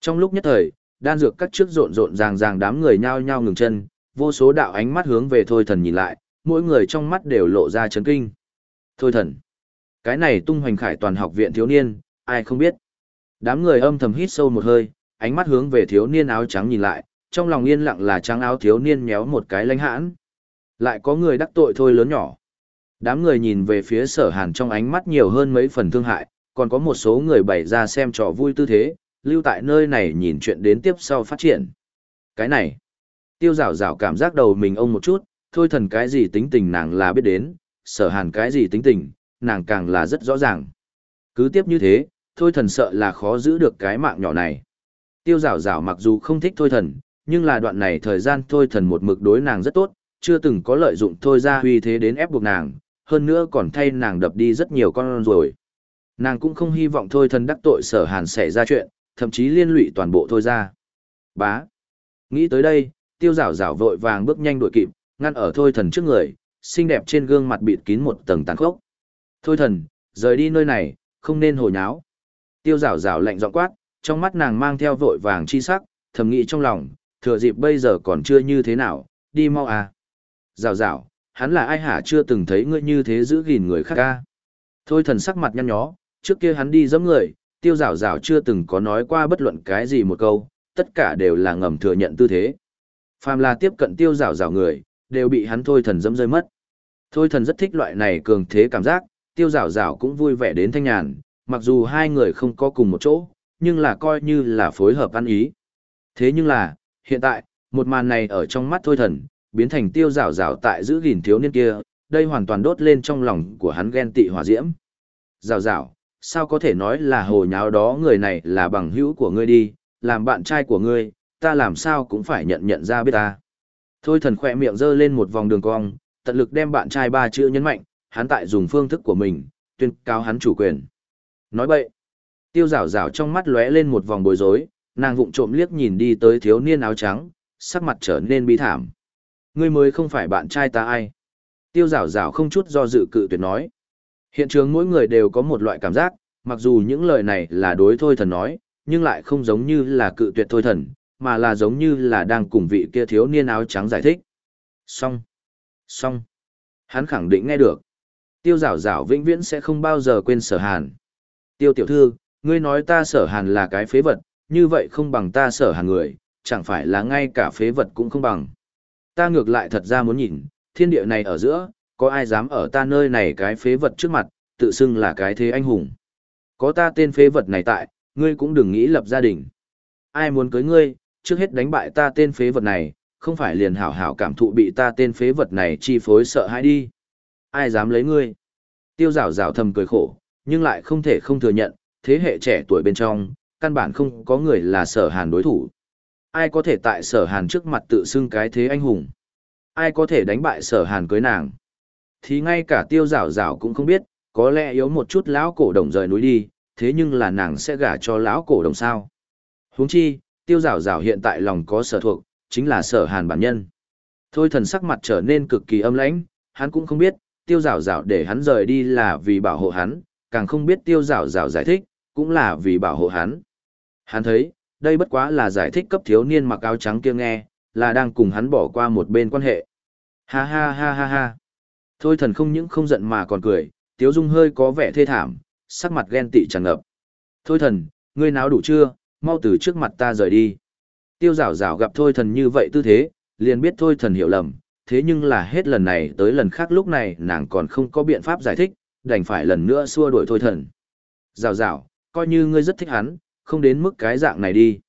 Trong lúc nhất thời, đan dược các trước rộn rộn ràng ràng đám người nhao nhao ngừng chân, vô số đạo ánh mắt hướng về thôi thần nhìn lại, mỗi người trong mắt đều lộ ra chấn kinh. Thôi thần. Cái này tung hoành khải toàn học viện thiếu niên, ai không biết. Đám người âm thầm hít sâu một hơi, ánh mắt hướng về thiếu niên áo trắng nhìn lại, trong lòng yên lặng là trắng áo thiếu niên méo một cái lãnh hãn. Lại có người đắc tội thôi lớn nhỏ. Đám người nhìn về phía sở hàn trong ánh mắt nhiều hơn mấy phần thương hại, còn có một số người bày ra xem trò vui tư thế, lưu tại nơi này nhìn chuyện đến tiếp sau phát triển. Cái này, tiêu rào rào cảm giác đầu mình ông một chút, thôi thần cái gì tính tình nàng là biết đến, sở hàn cái gì tính tình, nàng càng là rất rõ ràng. Cứ tiếp như thế, thôi thần sợ là khó giữ được cái mạng nhỏ này. Tiêu rào rào mặc dù không thích thôi thần, nhưng là đoạn này thời gian thôi thần một mực đối nàng rất tốt, chưa từng có lợi dụng thôi ra huy thế đến ép buộc nàng, hơn nữa còn thay nàng đập đi rất nhiều con rồi. Nàng cũng không hy vọng thôi thần đắc tội sở hàn xảy ra chuyện, thậm chí liên lụy toàn bộ thôi ra. Bá. Nghĩ tới đây, tiêu rảo rảo vội vàng bước nhanh đuổi kịp, ngăn ở thôi thần trước người, xinh đẹp trên gương mặt bịt kín một tầng tàn khốc. Thôi thần, rời đi nơi này, không nên hồ nháo. Tiêu rảo rảo lạnh giọng quát, trong mắt nàng mang theo vội vàng chi sắc, thầm nghĩ trong lòng, thừa dịp bây giờ còn chưa như thế nào, đi mau à. Rảo rảo, hắn là ai hả chưa từng thấy ngươi như thế giữ gìn người khác ca. Thôi thần sắc mặt nhăn nhó, trước kia hắn đi dẫm người, tiêu rảo rảo chưa từng có nói qua bất luận cái gì một câu, tất cả đều là ngầm thừa nhận tư thế. Phàm là tiếp cận tiêu rảo rảo người, đều bị hắn thôi thần dẫm rơi mất. Thôi thần rất thích loại này cường thế cảm giác, tiêu rảo rảo cũng vui vẻ đến thanh nhàn, mặc dù hai người không có cùng một chỗ, nhưng là coi như là phối hợp ăn ý. Thế nhưng là, hiện tại, một màn này ở trong mắt thôi thần, biến thành tiêu rảo rảo tại giữ gìn thiếu niên kia, đây hoàn toàn đốt lên trong lòng của hắn ghen tị hỏa diễm. Rảo rảo, sao có thể nói là hồ nháo đó người này là bằng hữu của ngươi đi, làm bạn trai của ngươi, ta làm sao cũng phải nhận nhận ra biết ta. Thôi thần khỏe miệng giơ lên một vòng đường cong, tận lực đem bạn trai ba chữ nhấn mạnh, hắn tại dùng phương thức của mình, tuyên cao hắn chủ quyền. Nói bậy, tiêu rảo rảo trong mắt lóe lên một vòng bối rối, nàng vụng trộm liếc nhìn đi tới thiếu niên áo trắng, sắc mặt trở nên bi thảm. Ngươi mới không phải bạn trai ta ai. Tiêu rảo rảo không chút do dự cự tuyệt nói. Hiện trường mỗi người đều có một loại cảm giác, mặc dù những lời này là đối thôi thần nói, nhưng lại không giống như là cự tuyệt thôi thần, mà là giống như là đang cùng vị kia thiếu niên áo trắng giải thích. Xong. Xong. Hắn khẳng định nghe được. Tiêu rảo rảo vĩnh viễn sẽ không bao giờ quên sở hàn. Tiêu tiểu thư, ngươi nói ta sở hàn là cái phế vật, như vậy không bằng ta sở hàn người, chẳng phải là ngay cả phế vật cũng không bằng. Ta ngược lại thật ra muốn nhìn, thiên địa này ở giữa, có ai dám ở ta nơi này cái phế vật trước mặt, tự xưng là cái thế anh hùng. Có ta tên phế vật này tại, ngươi cũng đừng nghĩ lập gia đình. Ai muốn cưới ngươi, trước hết đánh bại ta tên phế vật này, không phải liền hảo hảo cảm thụ bị ta tên phế vật này chi phối sợ hãi đi. Ai dám lấy ngươi? Tiêu rào rào thầm cười khổ, nhưng lại không thể không thừa nhận, thế hệ trẻ tuổi bên trong, căn bản không có người là sở hàn đối thủ. Ai có thể tại sở hàn trước mặt tự xưng cái thế anh hùng? Ai có thể đánh bại sở hàn cưới nàng? Thì ngay cả tiêu rảo rảo cũng không biết, có lẽ yếu một chút lão cổ đồng rời núi đi, thế nhưng là nàng sẽ gả cho lão cổ đồng sao. huống chi, tiêu rảo rảo hiện tại lòng có sở thuộc, chính là sở hàn bản nhân. Thôi thần sắc mặt trở nên cực kỳ âm lãnh, hắn cũng không biết, tiêu rảo rảo để hắn rời đi là vì bảo hộ hắn, càng không biết tiêu rảo rảo giải thích, cũng là vì bảo hộ hắn. Hắn thấy, đây bất quá là giải thích cấp thiếu niên mặc áo trắng kia nghe, là đang cùng hắn bỏ qua một bên quan hệ. Ha ha ha ha ha. Thôi thần không những không giận mà còn cười, tiếu dung hơi có vẻ thê thảm, sắc mặt ghen tị tràn ngập. Thôi thần, ngươi náo đủ chưa, mau từ trước mặt ta rời đi. Tiêu rào rào gặp thôi thần như vậy tư thế, liền biết thôi thần hiểu lầm, thế nhưng là hết lần này tới lần khác lúc này nàng còn không có biện pháp giải thích, đành phải lần nữa xua đuổi thôi thần. Rào rào, coi như ngươi rất thích hắn, không đến mức cái dạng này đi.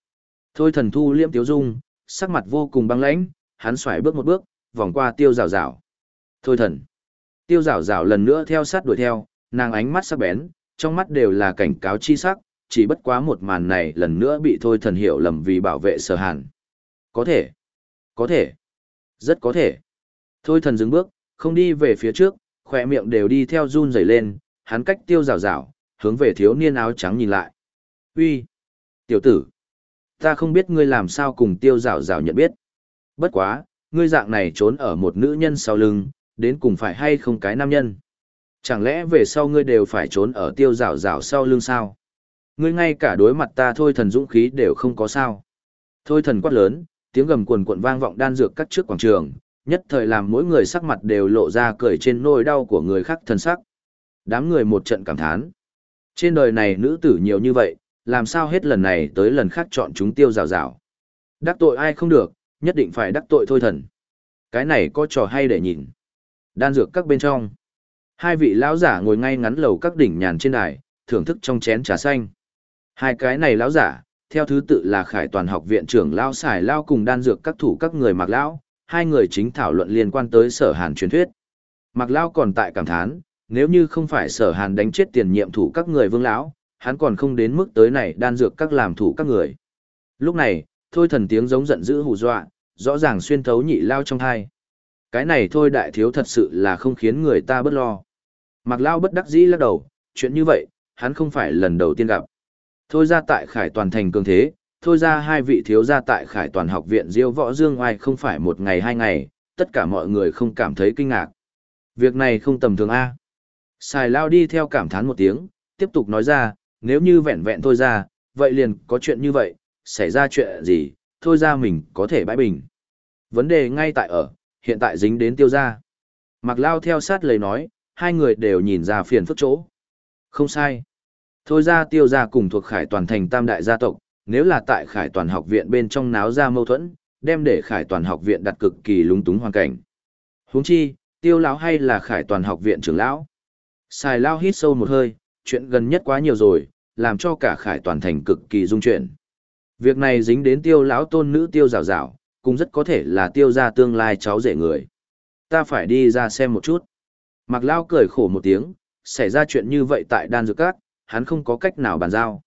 Thôi thần thu liễm tiếu dung, sắc mặt vô cùng băng lãnh, hắn xoải bước một bước, vòng qua tiêu rào rào. Thôi thần. Tiêu rào rào lần nữa theo sát đuổi theo, nàng ánh mắt sắc bén, trong mắt đều là cảnh cáo chi sắc, chỉ bất quá một màn này lần nữa bị thôi thần hiểu lầm vì bảo vệ sở hàn. Có thể. Có thể. Rất có thể. Thôi thần dừng bước, không đi về phía trước, khỏe miệng đều đi theo run rẩy lên, hắn cách tiêu rào rào, hướng về thiếu niên áo trắng nhìn lại. Uy, Tiểu tử! Ta không biết ngươi làm sao cùng tiêu rào rào nhận biết. Bất quá, ngươi dạng này trốn ở một nữ nhân sau lưng, đến cùng phải hay không cái nam nhân. Chẳng lẽ về sau ngươi đều phải trốn ở tiêu rào rào sau lưng sao? Ngươi ngay cả đối mặt ta thôi thần dũng khí đều không có sao. Thôi thần quát lớn, tiếng gầm cuồn cuộn vang vọng đan dược cắt trước quảng trường, nhất thời làm mỗi người sắc mặt đều lộ ra cười trên nỗi đau của người khác thân sắc. Đám người một trận cảm thán. Trên đời này nữ tử nhiều như vậy, làm sao hết lần này tới lần khác chọn chúng tiêu rào rào. Đắc tội ai không được, nhất định phải đắc tội thôi thần. Cái này có trò hay để nhìn. Đan dược các bên trong. Hai vị lão giả ngồi ngay ngắn lầu các đỉnh nhàn trên đài, thưởng thức trong chén trà xanh. Hai cái này lão giả, theo thứ tự là Khải Toàn học viện trưởng lão xài lao cùng đan dược các thủ các người mặc lão, hai người chính thảo luận liên quan tới sở hàn truyền thuyết. Mặc lao còn tại cảm thán, nếu như không phải sở hàn đánh chết tiền nhiệm thủ các người vương lão, hắn còn không đến mức tới này đan dược các làm thủ các người. Lúc này, thôi thần tiếng giống giận dữ hù dọa, rõ ràng xuyên thấu nhị lao trong thai. Cái này thôi đại thiếu thật sự là không khiến người ta bất lo. Mặc lao bất đắc dĩ lắc đầu, chuyện như vậy, hắn không phải lần đầu tiên gặp. Thôi ra tại khải toàn thành cường thế, thôi ra hai vị thiếu gia tại khải toàn học viện diêu võ dương oai không phải một ngày hai ngày, tất cả mọi người không cảm thấy kinh ngạc. Việc này không tầm thường A. Xài lao đi theo cảm thán một tiếng, tiếp tục nói ra, nếu như vẹn vẹn thôi ra, vậy liền có chuyện như vậy, xảy ra chuyện gì, thôi ra mình có thể bãi bình. Vấn đề ngay tại ở, hiện tại dính đến tiêu gia. Mặc lao theo sát lời nói, hai người đều nhìn ra phiền phức chỗ. Không sai. Thôi ra tiêu gia cùng thuộc khải toàn thành tam đại gia tộc, nếu là tại khải toàn học viện bên trong náo ra mâu thuẫn, đem để khải toàn học viện đặt cực kỳ lúng túng hoàn cảnh. Huống chi, tiêu lão hay là khải toàn học viện trưởng lão. Xài lao hít sâu một hơi, chuyện gần nhất quá nhiều rồi, làm cho cả khải toàn thành cực kỳ dung chuyển. Việc này dính đến tiêu lão tôn nữ tiêu rào rào, cũng rất có thể là tiêu ra tương lai cháu rể người. Ta phải đi ra xem một chút. Mặc lao cười khổ một tiếng, xảy ra chuyện như vậy tại đan dược các, hắn không có cách nào bàn giao.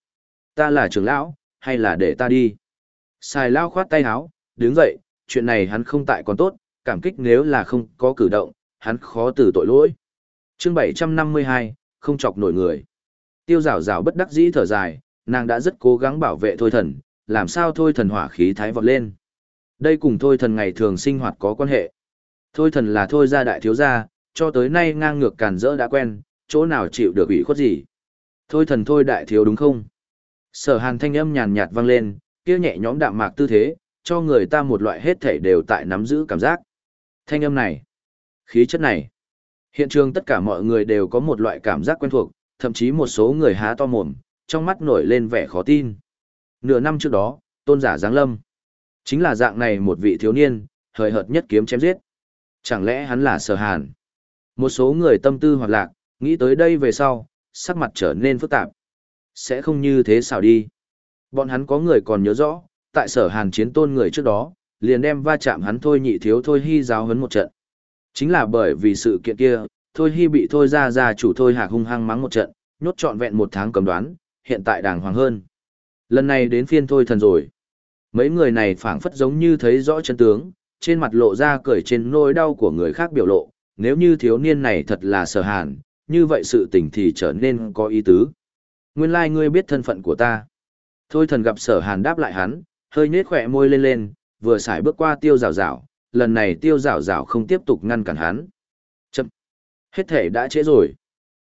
Ta là trưởng lão, hay là để ta đi. Xài lao khoát tay háo, đứng dậy, chuyện này hắn không tại còn tốt, cảm kích nếu là không có cử động, hắn khó từ tội lỗi. chương 752, không chọc nổi người. Tiêu rào rào bất đắc dĩ thở dài, nàng đã rất cố gắng bảo vệ thôi thần, làm sao thôi thần hỏa khí thái vọt lên. Đây cùng thôi thần ngày thường sinh hoạt có quan hệ. Thôi thần là thôi gia đại thiếu gia, cho tới nay ngang ngược càn rỡ đã quen, chỗ nào chịu được ủy khuất gì. Thôi thần thôi đại thiếu đúng không? Sở hàn thanh âm nhàn nhạt vang lên, kia nhẹ nhõm đạm mạc tư thế, cho người ta một loại hết thể đều tại nắm giữ cảm giác. Thanh âm này, khí chất này. Hiện trường tất cả mọi người đều có một loại cảm giác quen thuộc, thậm chí một số người há to mồm, trong mắt nổi lên vẻ khó tin. Nửa năm trước đó, tôn giả Giáng Lâm. Chính là dạng này một vị thiếu niên, hời hợt nhất kiếm chém giết. Chẳng lẽ hắn là sở hàn? Một số người tâm tư hoạt lạc, nghĩ tới đây về sau, sắc mặt trở nên phức tạp. Sẽ không như thế sao đi. Bọn hắn có người còn nhớ rõ, tại sở hàn chiến tôn người trước đó, liền đem va chạm hắn thôi nhị thiếu thôi hy giáo hấn một trận. Chính là bởi vì sự kiện kia, thôi hy bị thôi ra ra chủ thôi hạc hung hăng mắng một trận, nhốt trọn vẹn một tháng cầm đoán, hiện tại đàng hoàng hơn. Lần này đến phiên thôi thần rồi. Mấy người này phảng phất giống như thấy rõ chân tướng, trên mặt lộ ra cười trên nỗi đau của người khác biểu lộ, nếu như thiếu niên này thật là sở hàn, như vậy sự tình thì trở nên có ý tứ. Nguyên lai like ngươi biết thân phận của ta. Thôi thần gặp sở hàn đáp lại hắn, hơi nết khỏe môi lên lên, vừa xài bước qua tiêu rào rào, lần này tiêu rào rào không tiếp tục ngăn cản hắn. Chậm. Hết thể đã trễ rồi.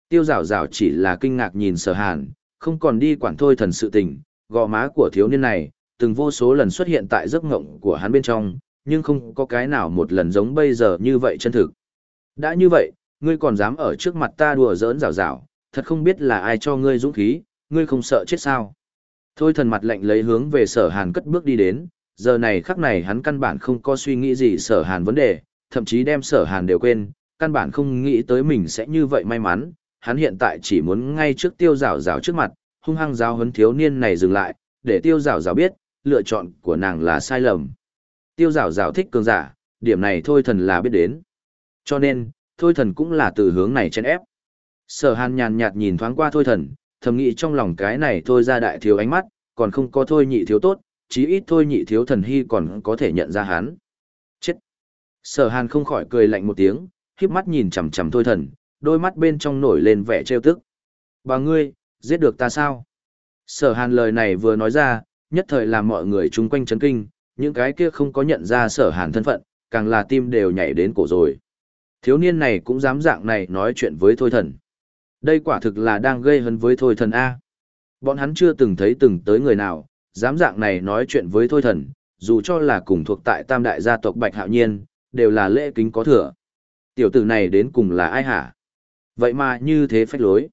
Tiêu rào rào chỉ là kinh ngạc nhìn sở hàn, không còn đi quản thôi thần sự tình, gò má của thiếu niên này, từng vô số lần xuất hiện tại giấc ngộng của hắn bên trong, nhưng không có cái nào một lần giống bây giờ như vậy chân thực. Đã như vậy, ngươi còn dám ở trước mặt ta đùa giỡn rào rào, thật không biết là ai cho ngươi dũng khí, ngươi không sợ chết sao. Thôi thần mặt lạnh lấy hướng về sở hàn cất bước đi đến, giờ này khắc này hắn căn bản không có suy nghĩ gì sở hàn vấn đề, thậm chí đem sở hàn đều quên, căn bản không nghĩ tới mình sẽ như vậy may mắn, hắn hiện tại chỉ muốn ngay trước tiêu rào rào trước mặt, hung hăng giáo huấn thiếu niên này dừng lại, để tiêu rào rào biết, lựa chọn của nàng là sai lầm. Tiêu rào rào thích cường giả, điểm này thôi thần là biết đến. Cho nên, thôi thần cũng là từ hướng này chen ép. Sở hàn nhàn nhạt nhìn thoáng qua thôi thần, thầm nghĩ trong lòng cái này thôi ra đại thiếu ánh mắt, còn không có thôi nhị thiếu tốt, chí ít thôi nhị thiếu thần hy còn có thể nhận ra hắn. Chết! Sở hàn không khỏi cười lạnh một tiếng, híp mắt nhìn chằm chằm thôi thần, đôi mắt bên trong nổi lên vẻ trêu tức. Bà ngươi, giết được ta sao? Sở hàn lời này vừa nói ra, nhất thời làm mọi người chung quanh chấn kinh, những cái kia không có nhận ra sở hàn thân phận, càng là tim đều nhảy đến cổ rồi. Thiếu niên này cũng dám dạng này nói chuyện với thôi thần. Đây quả thực là đang gây hấn với thôi thần A. Bọn hắn chưa từng thấy từng tới người nào, dám dạng này nói chuyện với thôi thần, dù cho là cùng thuộc tại tam đại gia tộc Bạch Hạo Nhiên, đều là lễ kính có thừa. Tiểu tử này đến cùng là ai hả? Vậy mà như thế phách lối.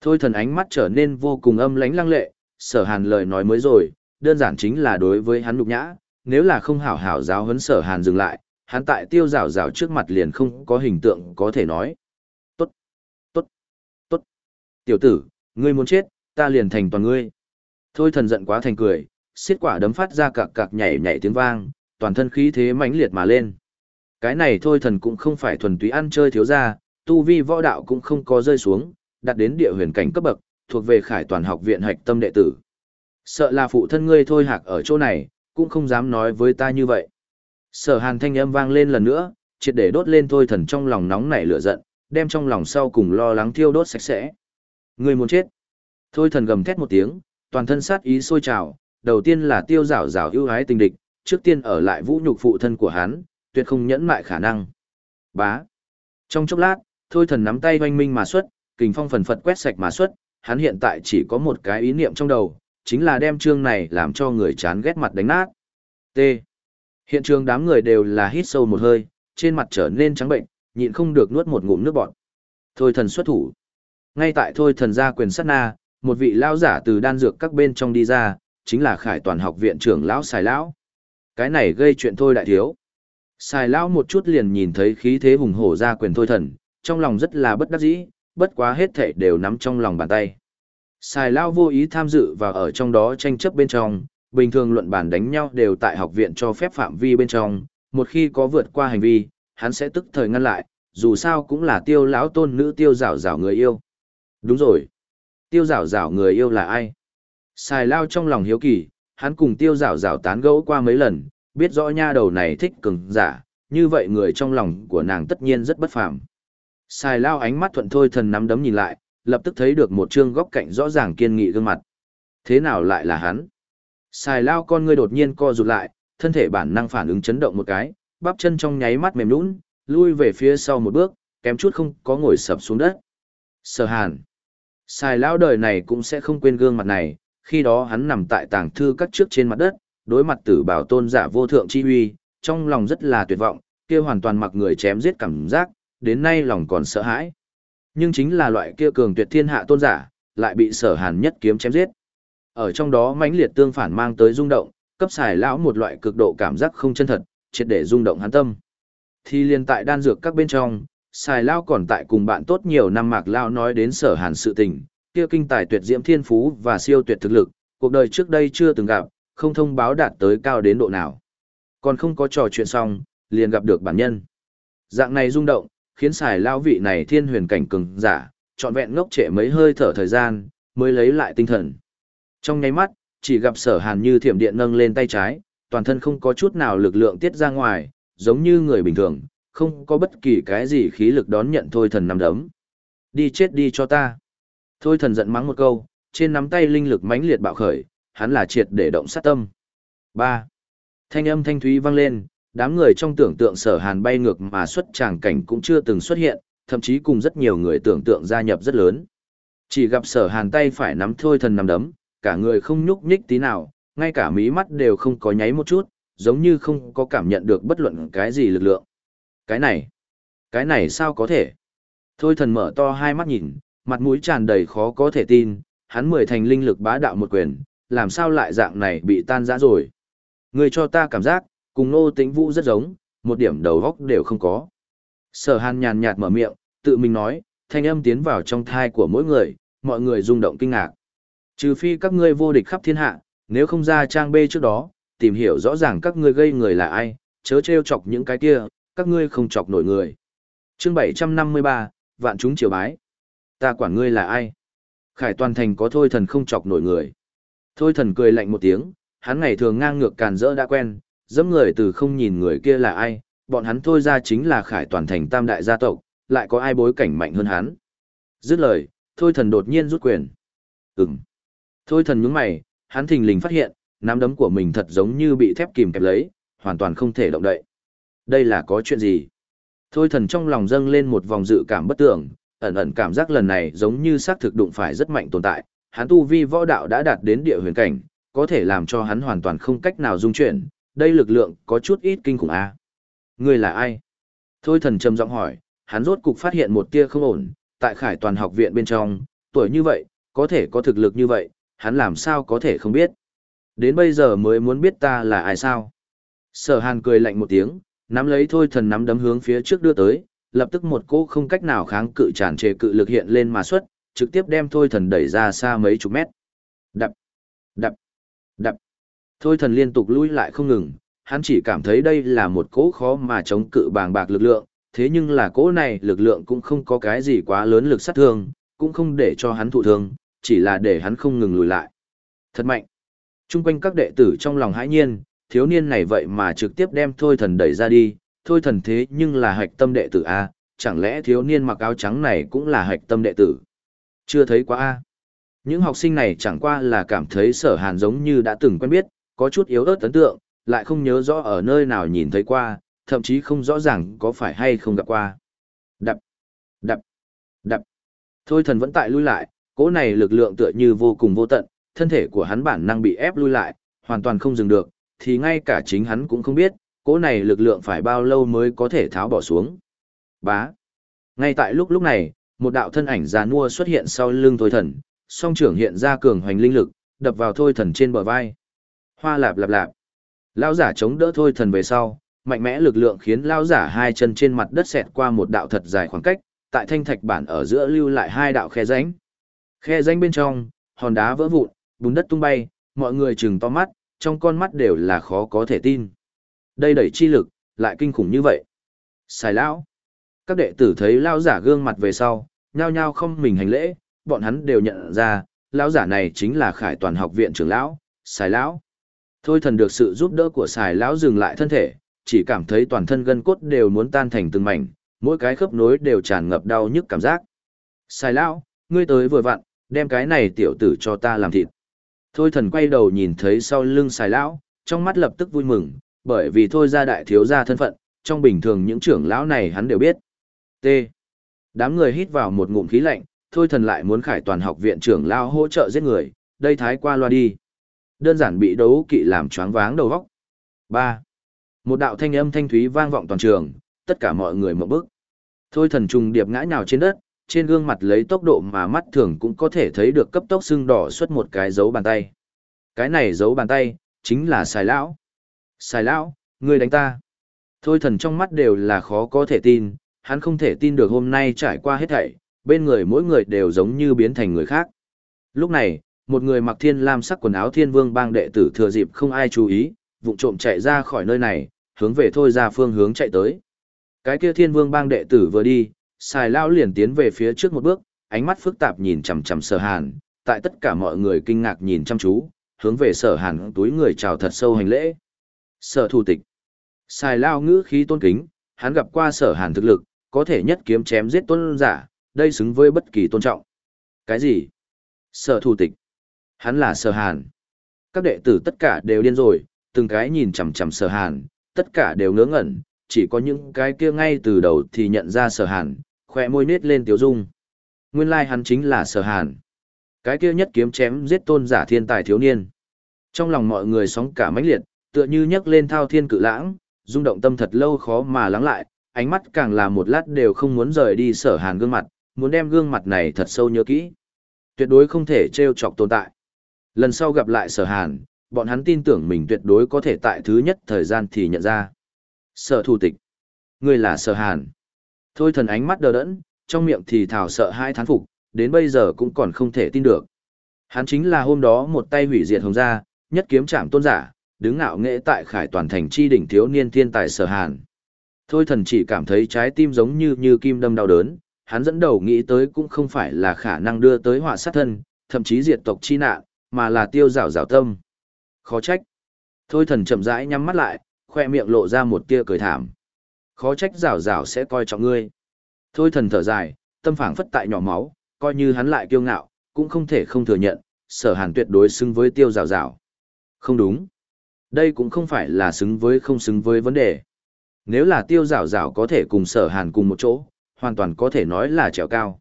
Thôi thần ánh mắt trở nên vô cùng âm lánh lăng lệ, sở hàn lời nói mới rồi, đơn giản chính là đối với hắn nhục nhã, nếu là không hảo hảo giáo huấn sở hàn dừng lại, hắn tại tiêu rào rào trước mặt liền không có hình tượng có thể nói. Tốt, tốt, tốt. Tiểu tử, ngươi muốn chết, ta liền thành toàn ngươi. Thôi thần giận quá thành cười, xiết quả đấm phát ra cạc cạc nhảy nhảy tiếng vang, toàn thân khí thế mãnh liệt mà lên. Cái này thôi thần cũng không phải thuần túy ăn chơi thiếu gia tu vi võ đạo cũng không có rơi xuống, đạt đến địa huyền cảnh cấp bậc, thuộc về khải toàn học viện hạch tâm đệ tử. Sợ là phụ thân ngươi thôi hạc ở chỗ này, cũng không dám nói với ta như vậy. Sở hàn thanh âm vang lên lần nữa, triệt để đốt lên thôi thần trong lòng nóng nảy lửa giận, đem trong lòng sau cùng lo lắng thiêu đốt sạch sẽ. Ngươi muốn chết. Thôi thần gầm thét một tiếng, toàn thân sát ý sôi trào, đầu tiên là tiêu rảo rảo ưu ái tình địch, trước tiên ở lại vũ nhục phụ thân của hắn, tuyệt không nhẫn mại khả năng. Bá. Trong chốc lát, thôi thần nắm tay oanh minh mà xuất, kình phong phần phật quét sạch mà xuất, hắn hiện tại chỉ có một cái ý niệm trong đầu, chính là đem chương này làm cho người chán ghét mặt đánh nát. T. Hiện trường đám người đều là hít sâu một hơi, trên mặt trở nên trắng bệnh, nhịn không được nuốt một ngụm nước bọt. Thôi thần xuất thủ. Ngay tại thôi thần ra quyền sát na, một vị lao giả từ đan dược các bên trong đi ra, chính là khải toàn học viện trưởng lão xài lão. Cái này gây chuyện thôi đại thiếu. Xài lão một chút liền nhìn thấy khí thế hùng hổ ra quyền thôi thần, trong lòng rất là bất đắc dĩ, bất quá hết thảy đều nắm trong lòng bàn tay. Xài lao vô ý tham dự và ở trong đó tranh chấp bên trong, bình thường luận bản đánh nhau đều tại học viện cho phép phạm vi bên trong, một khi có vượt qua hành vi, hắn sẽ tức thời ngăn lại, dù sao cũng là tiêu lão tôn nữ tiêu rảo rảo người yêu. Đúng rồi. Tiêu rảo rảo người yêu là ai? Xài lao trong lòng hiếu kỳ, hắn cùng tiêu rảo rảo tán gẫu qua mấy lần, biết rõ nha đầu này thích cường giả, như vậy người trong lòng của nàng tất nhiên rất bất phàm. Xài lao ánh mắt thuận thôi thần nắm đấm nhìn lại, lập tức thấy được một trương góc cạnh rõ ràng kiên nghị gương mặt. Thế nào lại là hắn? Xài lao con ngươi đột nhiên co rụt lại, thân thể bản năng phản ứng chấn động một cái, bắp chân trong nháy mắt mềm nhũn, lui về phía sau một bước, kém chút không có ngồi sập xuống đất. Sở Hàn. Xài lao đời này cũng sẽ không quên gương mặt này, khi đó hắn nằm tại tàng thư các trước trên mặt đất, đối mặt tử bảo tôn giả vô thượng chi uy trong lòng rất là tuyệt vọng, kia hoàn toàn mặc người chém giết cảm giác, đến nay lòng còn sợ hãi. Nhưng chính là loại kia cường tuyệt thiên hạ tôn giả, lại bị sở hàn nhất kiếm chém giết. Ở trong đó mãnh liệt tương phản mang tới rung động, cấp xài lão một loại cực độ cảm giác không chân thật, triệt để rung động hắn tâm. Thì liền tại đan dược các bên trong, xài lão còn tại cùng bạn tốt nhiều năm mạc lão nói đến sở hàn sự tình, kia kinh tài tuyệt diễm thiên phú và siêu tuyệt thực lực, cuộc đời trước đây chưa từng gặp, không thông báo đạt tới cao đến độ nào. Còn không có trò chuyện xong, liền gặp được bản nhân. Dạng này rung động, khiến xài lão vị này thiên huyền cảnh cường giả, trọn vẹn ngốc trệ mấy hơi thở thời gian, mới lấy lại tinh thần. Trong nháy mắt, chỉ gặp sở hàn như thiểm điện nâng lên tay trái, toàn thân không có chút nào lực lượng tiết ra ngoài, giống như người bình thường, không có bất kỳ cái gì khí lực đón nhận thôi thần nắm đấm. Đi chết đi cho ta. Thôi thần giận mắng một câu, trên nắm tay linh lực mãnh liệt bạo khởi, hắn là triệt để động sát tâm. 3. Thanh âm thanh thúy vang lên, đám người trong tưởng tượng sở hàn bay ngược mà xuất tràng cảnh cũng chưa từng xuất hiện, thậm chí cùng rất nhiều người tưởng tượng gia nhập rất lớn. Chỉ gặp sở hàn tay phải nắm thôi thần nắm đấm, cả người không nhúc nhích tí nào, ngay cả mí mắt đều không có nháy một chút, giống như không có cảm nhận được bất luận cái gì lực lượng. Cái này, cái này sao có thể? Thôi thần mở to hai mắt nhìn, mặt mũi tràn đầy khó có thể tin, hắn mười thành linh lực bá đạo một quyền, làm sao lại dạng này bị tan rã rồi. Người cho ta cảm giác, cùng nô tĩnh vũ rất giống, một điểm đầu góc đều không có. Sở hàn nhàn nhạt mở miệng, tự mình nói, thanh âm tiến vào trong thai của mỗi người, mọi người rung động kinh ngạc. Trừ phi các ngươi vô địch khắp thiên hạ, nếu không ra trang B trước đó, tìm hiểu rõ ràng các ngươi gây người là ai, chớ trêu chọc những cái kia, các ngươi không chọc nổi người. Chương 753, vạn chúng triều bái. Ta quản ngươi là ai? Khải toàn thành có thôi thần không chọc nổi người. Thôi thần cười lạnh một tiếng, hắn ngày thường ngang ngược càn rỡ đã quen, dẫm người từ không nhìn người kia là ai, bọn hắn thôi ra chính là khải toàn thành tam đại gia tộc, lại có ai bối cảnh mạnh hơn hắn. Dứt lời, thôi thần đột nhiên rút quyền. Ừm. Thôi thần nhướng mày, hắn thình lình phát hiện, nắm đấm của mình thật giống như bị thép kìm kẹp lấy, hoàn toàn không thể động đậy. Đây là có chuyện gì? Thôi thần trong lòng dâng lên một vòng dự cảm bất tưởng, ẩn ẩn cảm giác lần này giống như xác thực đụng phải rất mạnh tồn tại, hắn tu vi võ đạo đã đạt đến địa huyền cảnh, có thể làm cho hắn hoàn toàn không cách nào dung chuyển, đây lực lượng có chút ít kinh khủng a. À? Ngươi là ai? Thôi thần trầm giọng hỏi, hắn rốt cục phát hiện một tia không ổn, tại Khải Toàn học viện bên trong, tuổi như vậy, có thể có thực lực như vậy, hắn làm sao có thể không biết. Đến bây giờ mới muốn biết ta là ai sao? Sở Hàn cười lạnh một tiếng, nắm lấy thôi thần nắm đấm hướng phía trước đưa tới, lập tức một cỗ không cách nào kháng cự tràn trề cự lực hiện lên mà xuất, trực tiếp đem thôi thần đẩy ra xa mấy chục mét. Đập, đập. Thôi thần liên tục lui lại không ngừng, hắn chỉ cảm thấy đây là một cỗ khó mà chống cự bàng bạc lực lượng, thế nhưng là cỗ này lực lượng cũng không có cái gì quá lớn lực sát thương, cũng không để cho hắn thụ thương, chỉ là để hắn không ngừng lùi lại. Thật mạnh. Trung quanh các đệ tử trong lòng hãi nhiên, thiếu niên này vậy mà trực tiếp đem thôi thần đẩy ra đi, thôi thần thế nhưng là hạch tâm đệ tử A, chẳng lẽ thiếu niên mặc áo trắng này cũng là hạch tâm đệ tử? Chưa thấy quá A. Những học sinh này chẳng qua là cảm thấy sở hàn giống như đã từng quen biết, có chút yếu ớt ấn tượng, lại không nhớ rõ ở nơi nào nhìn thấy qua, thậm chí không rõ ràng có phải hay không gặp qua. Đập, đập, đập. Thôi thần vẫn tại lui lại, cỗ này lực lượng tựa như vô cùng vô tận, thân thể của hắn bản năng bị ép lui lại, hoàn toàn không dừng được, thì ngay cả chính hắn cũng không biết, cỗ này lực lượng phải bao lâu mới có thể tháo bỏ xuống. Bá. Ngay tại lúc lúc này, một đạo thân ảnh già nua xuất hiện sau lưng thôi thần, song trưởng hiện ra cường hoành linh lực, đập vào thôi thần trên bờ vai. Hoa lạp lạp lạp. Lão giả chống đỡ thôi thần về sau, mạnh mẽ lực lượng khiến lão giả hai chân trên mặt đất xẹt qua một đạo thật dài khoảng cách, tại thanh thạch bản ở giữa lưu lại hai đạo khe rãnh. Khe rãnh bên trong, hòn đá vỡ vụn, bùn đất tung bay, mọi người chừng to mắt, trong con mắt đều là khó có thể tin. Đây đẩy chi lực, lại kinh khủng như vậy. Xài lão. Các đệ tử thấy lão giả gương mặt về sau, nhao nhao không mình hành lễ, bọn hắn đều nhận ra, lão giả này chính là Khải Toàn học viện trưởng lão, Xài lão. Thôi thần được sự giúp đỡ của Xài lão dừng lại thân thể, chỉ cảm thấy toàn thân gân cốt đều muốn tan thành từng mảnh, mỗi cái khớp nối đều tràn ngập đau nhức cảm giác. Xài lão, ngươi tới vừa vặn, đem cái này tiểu tử cho ta làm thịt. Thôi thần quay đầu nhìn thấy sau lưng xài lão, trong mắt lập tức vui mừng, bởi vì thôi ra đại thiếu gia thân phận, trong bình thường những trưởng lão này hắn đều biết. T. Đám người hít vào một ngụm khí lạnh, thôi thần lại muốn khải toàn học viện trưởng lão hỗ trợ giết người, đây thái qua loa đi. Đơn giản bị đấu kỵ làm choáng váng đầu óc. 3. Một đạo thanh âm thanh thúy vang vọng toàn trường, tất cả mọi người mở bức. Thôi thần trùng điệp ngã nhào trên đất, trên gương mặt lấy tốc độ mà mắt thường cũng có thể thấy được cấp tốc sưng đỏ xuất một cái dấu bàn tay. Cái này dấu bàn tay, chính là xài lão. Xài lão, người đánh ta. Thôi thần trong mắt đều là khó có thể tin, hắn không thể tin được hôm nay trải qua hết thảy, bên người mỗi người đều giống như biến thành người khác. Lúc này, một người mặc thiên lam sắc quần áo thiên vương bang đệ tử thừa dịp không ai chú ý, vụng trộm chạy ra khỏi nơi này, hướng về thôi ra phương hướng chạy tới. Cái kia thiên vương bang đệ tử vừa đi, xài Lao liền tiến về phía trước một bước, ánh mắt phức tạp nhìn chằm chằm sở hàn, tại tất cả mọi người kinh ngạc nhìn chăm chú, hướng về sở hàn túi người chào thật sâu hành lễ. Sở thủ tịch. xài Lao ngữ khí tôn kính, hắn gặp qua sở hàn thực lực, có thể nhất kiếm chém giết tôn giả, đây xứng với bất kỳ tôn trọng. Cái gì? Sở thủ tịch. Hắn là sở hàn. Các đệ tử tất cả đều điên rồi, từng cái nhìn chằm chằm sở hàn, tất cả đều ngớ ngẩn, chỉ có những cái kia ngay từ đầu thì nhận ra sở hàn, khỏe môi nết lên tiếu dung. Nguyên lai like hắn chính là sở hàn. Cái kia nhất kiếm chém giết tôn giả thiên tài thiếu niên. Trong lòng mọi người sóng cả mãnh liệt, tựa như nhấc lên thao thiên cự lãng, rung động tâm thật lâu khó mà lắng lại, ánh mắt càng là một lát đều không muốn rời đi sở hàn gương mặt, muốn đem gương mặt này thật sâu nhớ kỹ. Tuyệt đối không thể trêu chọc tồn tại. Lần sau gặp lại sở hàn, bọn hắn tin tưởng mình tuyệt đối có thể tại thứ nhất thời gian thì nhận ra. Sở thủ tịch. người là sở hàn. Thôi thần ánh mắt đờ đẫn, trong miệng thì thảo sợ hai thán phục, đến bây giờ cũng còn không thể tin được. Hắn chính là hôm đó một tay hủy diệt hồng gia, nhất kiếm trảm tôn giả, đứng ngạo nghệ tại khải toàn thành chi đỉnh thiếu niên thiên tài sở hàn. Thôi thần chỉ cảm thấy trái tim giống như như kim đâm đau đớn, hắn dẫn đầu nghĩ tới cũng không phải là khả năng đưa tới họa sát thân, thậm chí diệt tộc chi nạn, mà là tiêu rào rào tâm. Khó trách. Thôi thần chậm rãi nhắm mắt lại, khoe miệng lộ ra một tia cười thảm. Khó trách rào rào sẽ coi trọng ngươi. Thôi thần thở dài, tâm phảng phất tại nhỏ máu, coi như hắn lại kiêu ngạo, cũng không thể không thừa nhận, sở hàn tuyệt đối xứng với tiêu rào rào. Không đúng. Đây cũng không phải là xứng với không xứng với vấn đề. Nếu là tiêu rào rào có thể cùng sở hàn cùng một chỗ, hoàn toàn có thể nói là trèo cao.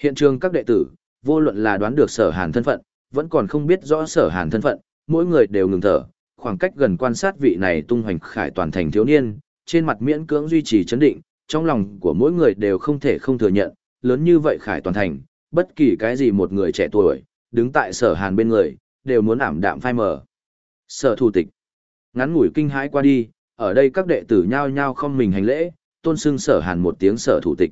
Hiện trường các đệ tử, vô luận là đoán được sở hàn thân phận, vẫn còn không biết rõ sở hàn thân phận, mỗi người đều ngừng thở, khoảng cách gần quan sát vị này tung hoành khải toàn thành thiếu niên, trên mặt miễn cưỡng duy trì chấn định, trong lòng của mỗi người đều không thể không thừa nhận, lớn như vậy khải toàn thành, bất kỳ cái gì một người trẻ tuổi, đứng tại sở hàn bên người, đều muốn ảm đạm phai mờ. Sở thủ tịch. Ngắn ngủi kinh hãi qua đi, ở đây các đệ tử nhao nhao không mình hành lễ, tôn xưng sở hàn một tiếng sở thủ tịch.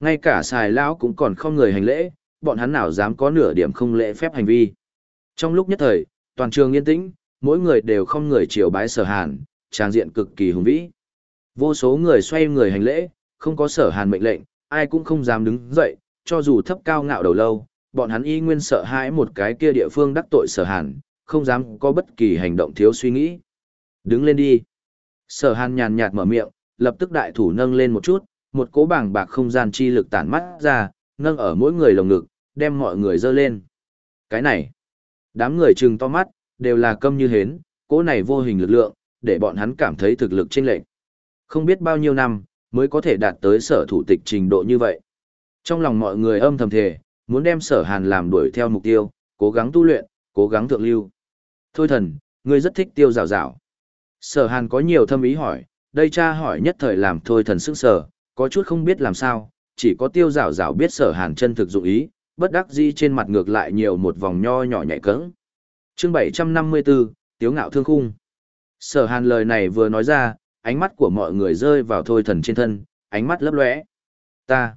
Ngay cả xài lão cũng còn không người hành lễ, bọn hắn nào dám có nửa điểm không lễ phép hành vi. Trong lúc nhất thời, toàn trường yên tĩnh, mỗi người đều không người chiều bái sở hàn, trang diện cực kỳ hùng vĩ. Vô số người xoay người hành lễ, không có sở hàn mệnh lệnh, ai cũng không dám đứng dậy, cho dù thấp cao ngạo đầu lâu, bọn hắn y nguyên sợ hãi một cái kia địa phương đắc tội sở hàn, không dám có bất kỳ hành động thiếu suy nghĩ. Đứng lên đi. Sở hàn nhàn nhạt mở miệng, lập tức đại thủ nâng lên một chút, một cố bảng bạc không gian chi lực tản mắt ra, nâng ở mỗi người lồng ngực, đem mọi người dơ lên. Cái này, đám người trừng to mắt, đều là câm như hến, cỗ này vô hình lực lượng, để bọn hắn cảm thấy thực lực chênh lệch. Không biết bao nhiêu năm, mới có thể đạt tới sở thủ tịch trình độ như vậy. Trong lòng mọi người âm thầm thề, muốn đem sở hàn làm đuổi theo mục tiêu, cố gắng tu luyện, cố gắng thượng lưu. Thôi thần, ngươi rất thích tiêu rào rào. Sở hàn có nhiều thâm ý hỏi, đây cha hỏi nhất thời làm thôi thần sức sở, có chút không biết làm sao, chỉ có tiêu rào rào biết sở hàn chân thực dụng ý, bất đắc dĩ trên mặt ngược lại nhiều một vòng nho nhỏ nhạy cẫng. Chương 754, Tiếu ngạo thương khung. Sở hàn lời này vừa nói ra, ánh mắt của mọi người rơi vào thôi thần trên thân, ánh mắt lấp lóe. Ta.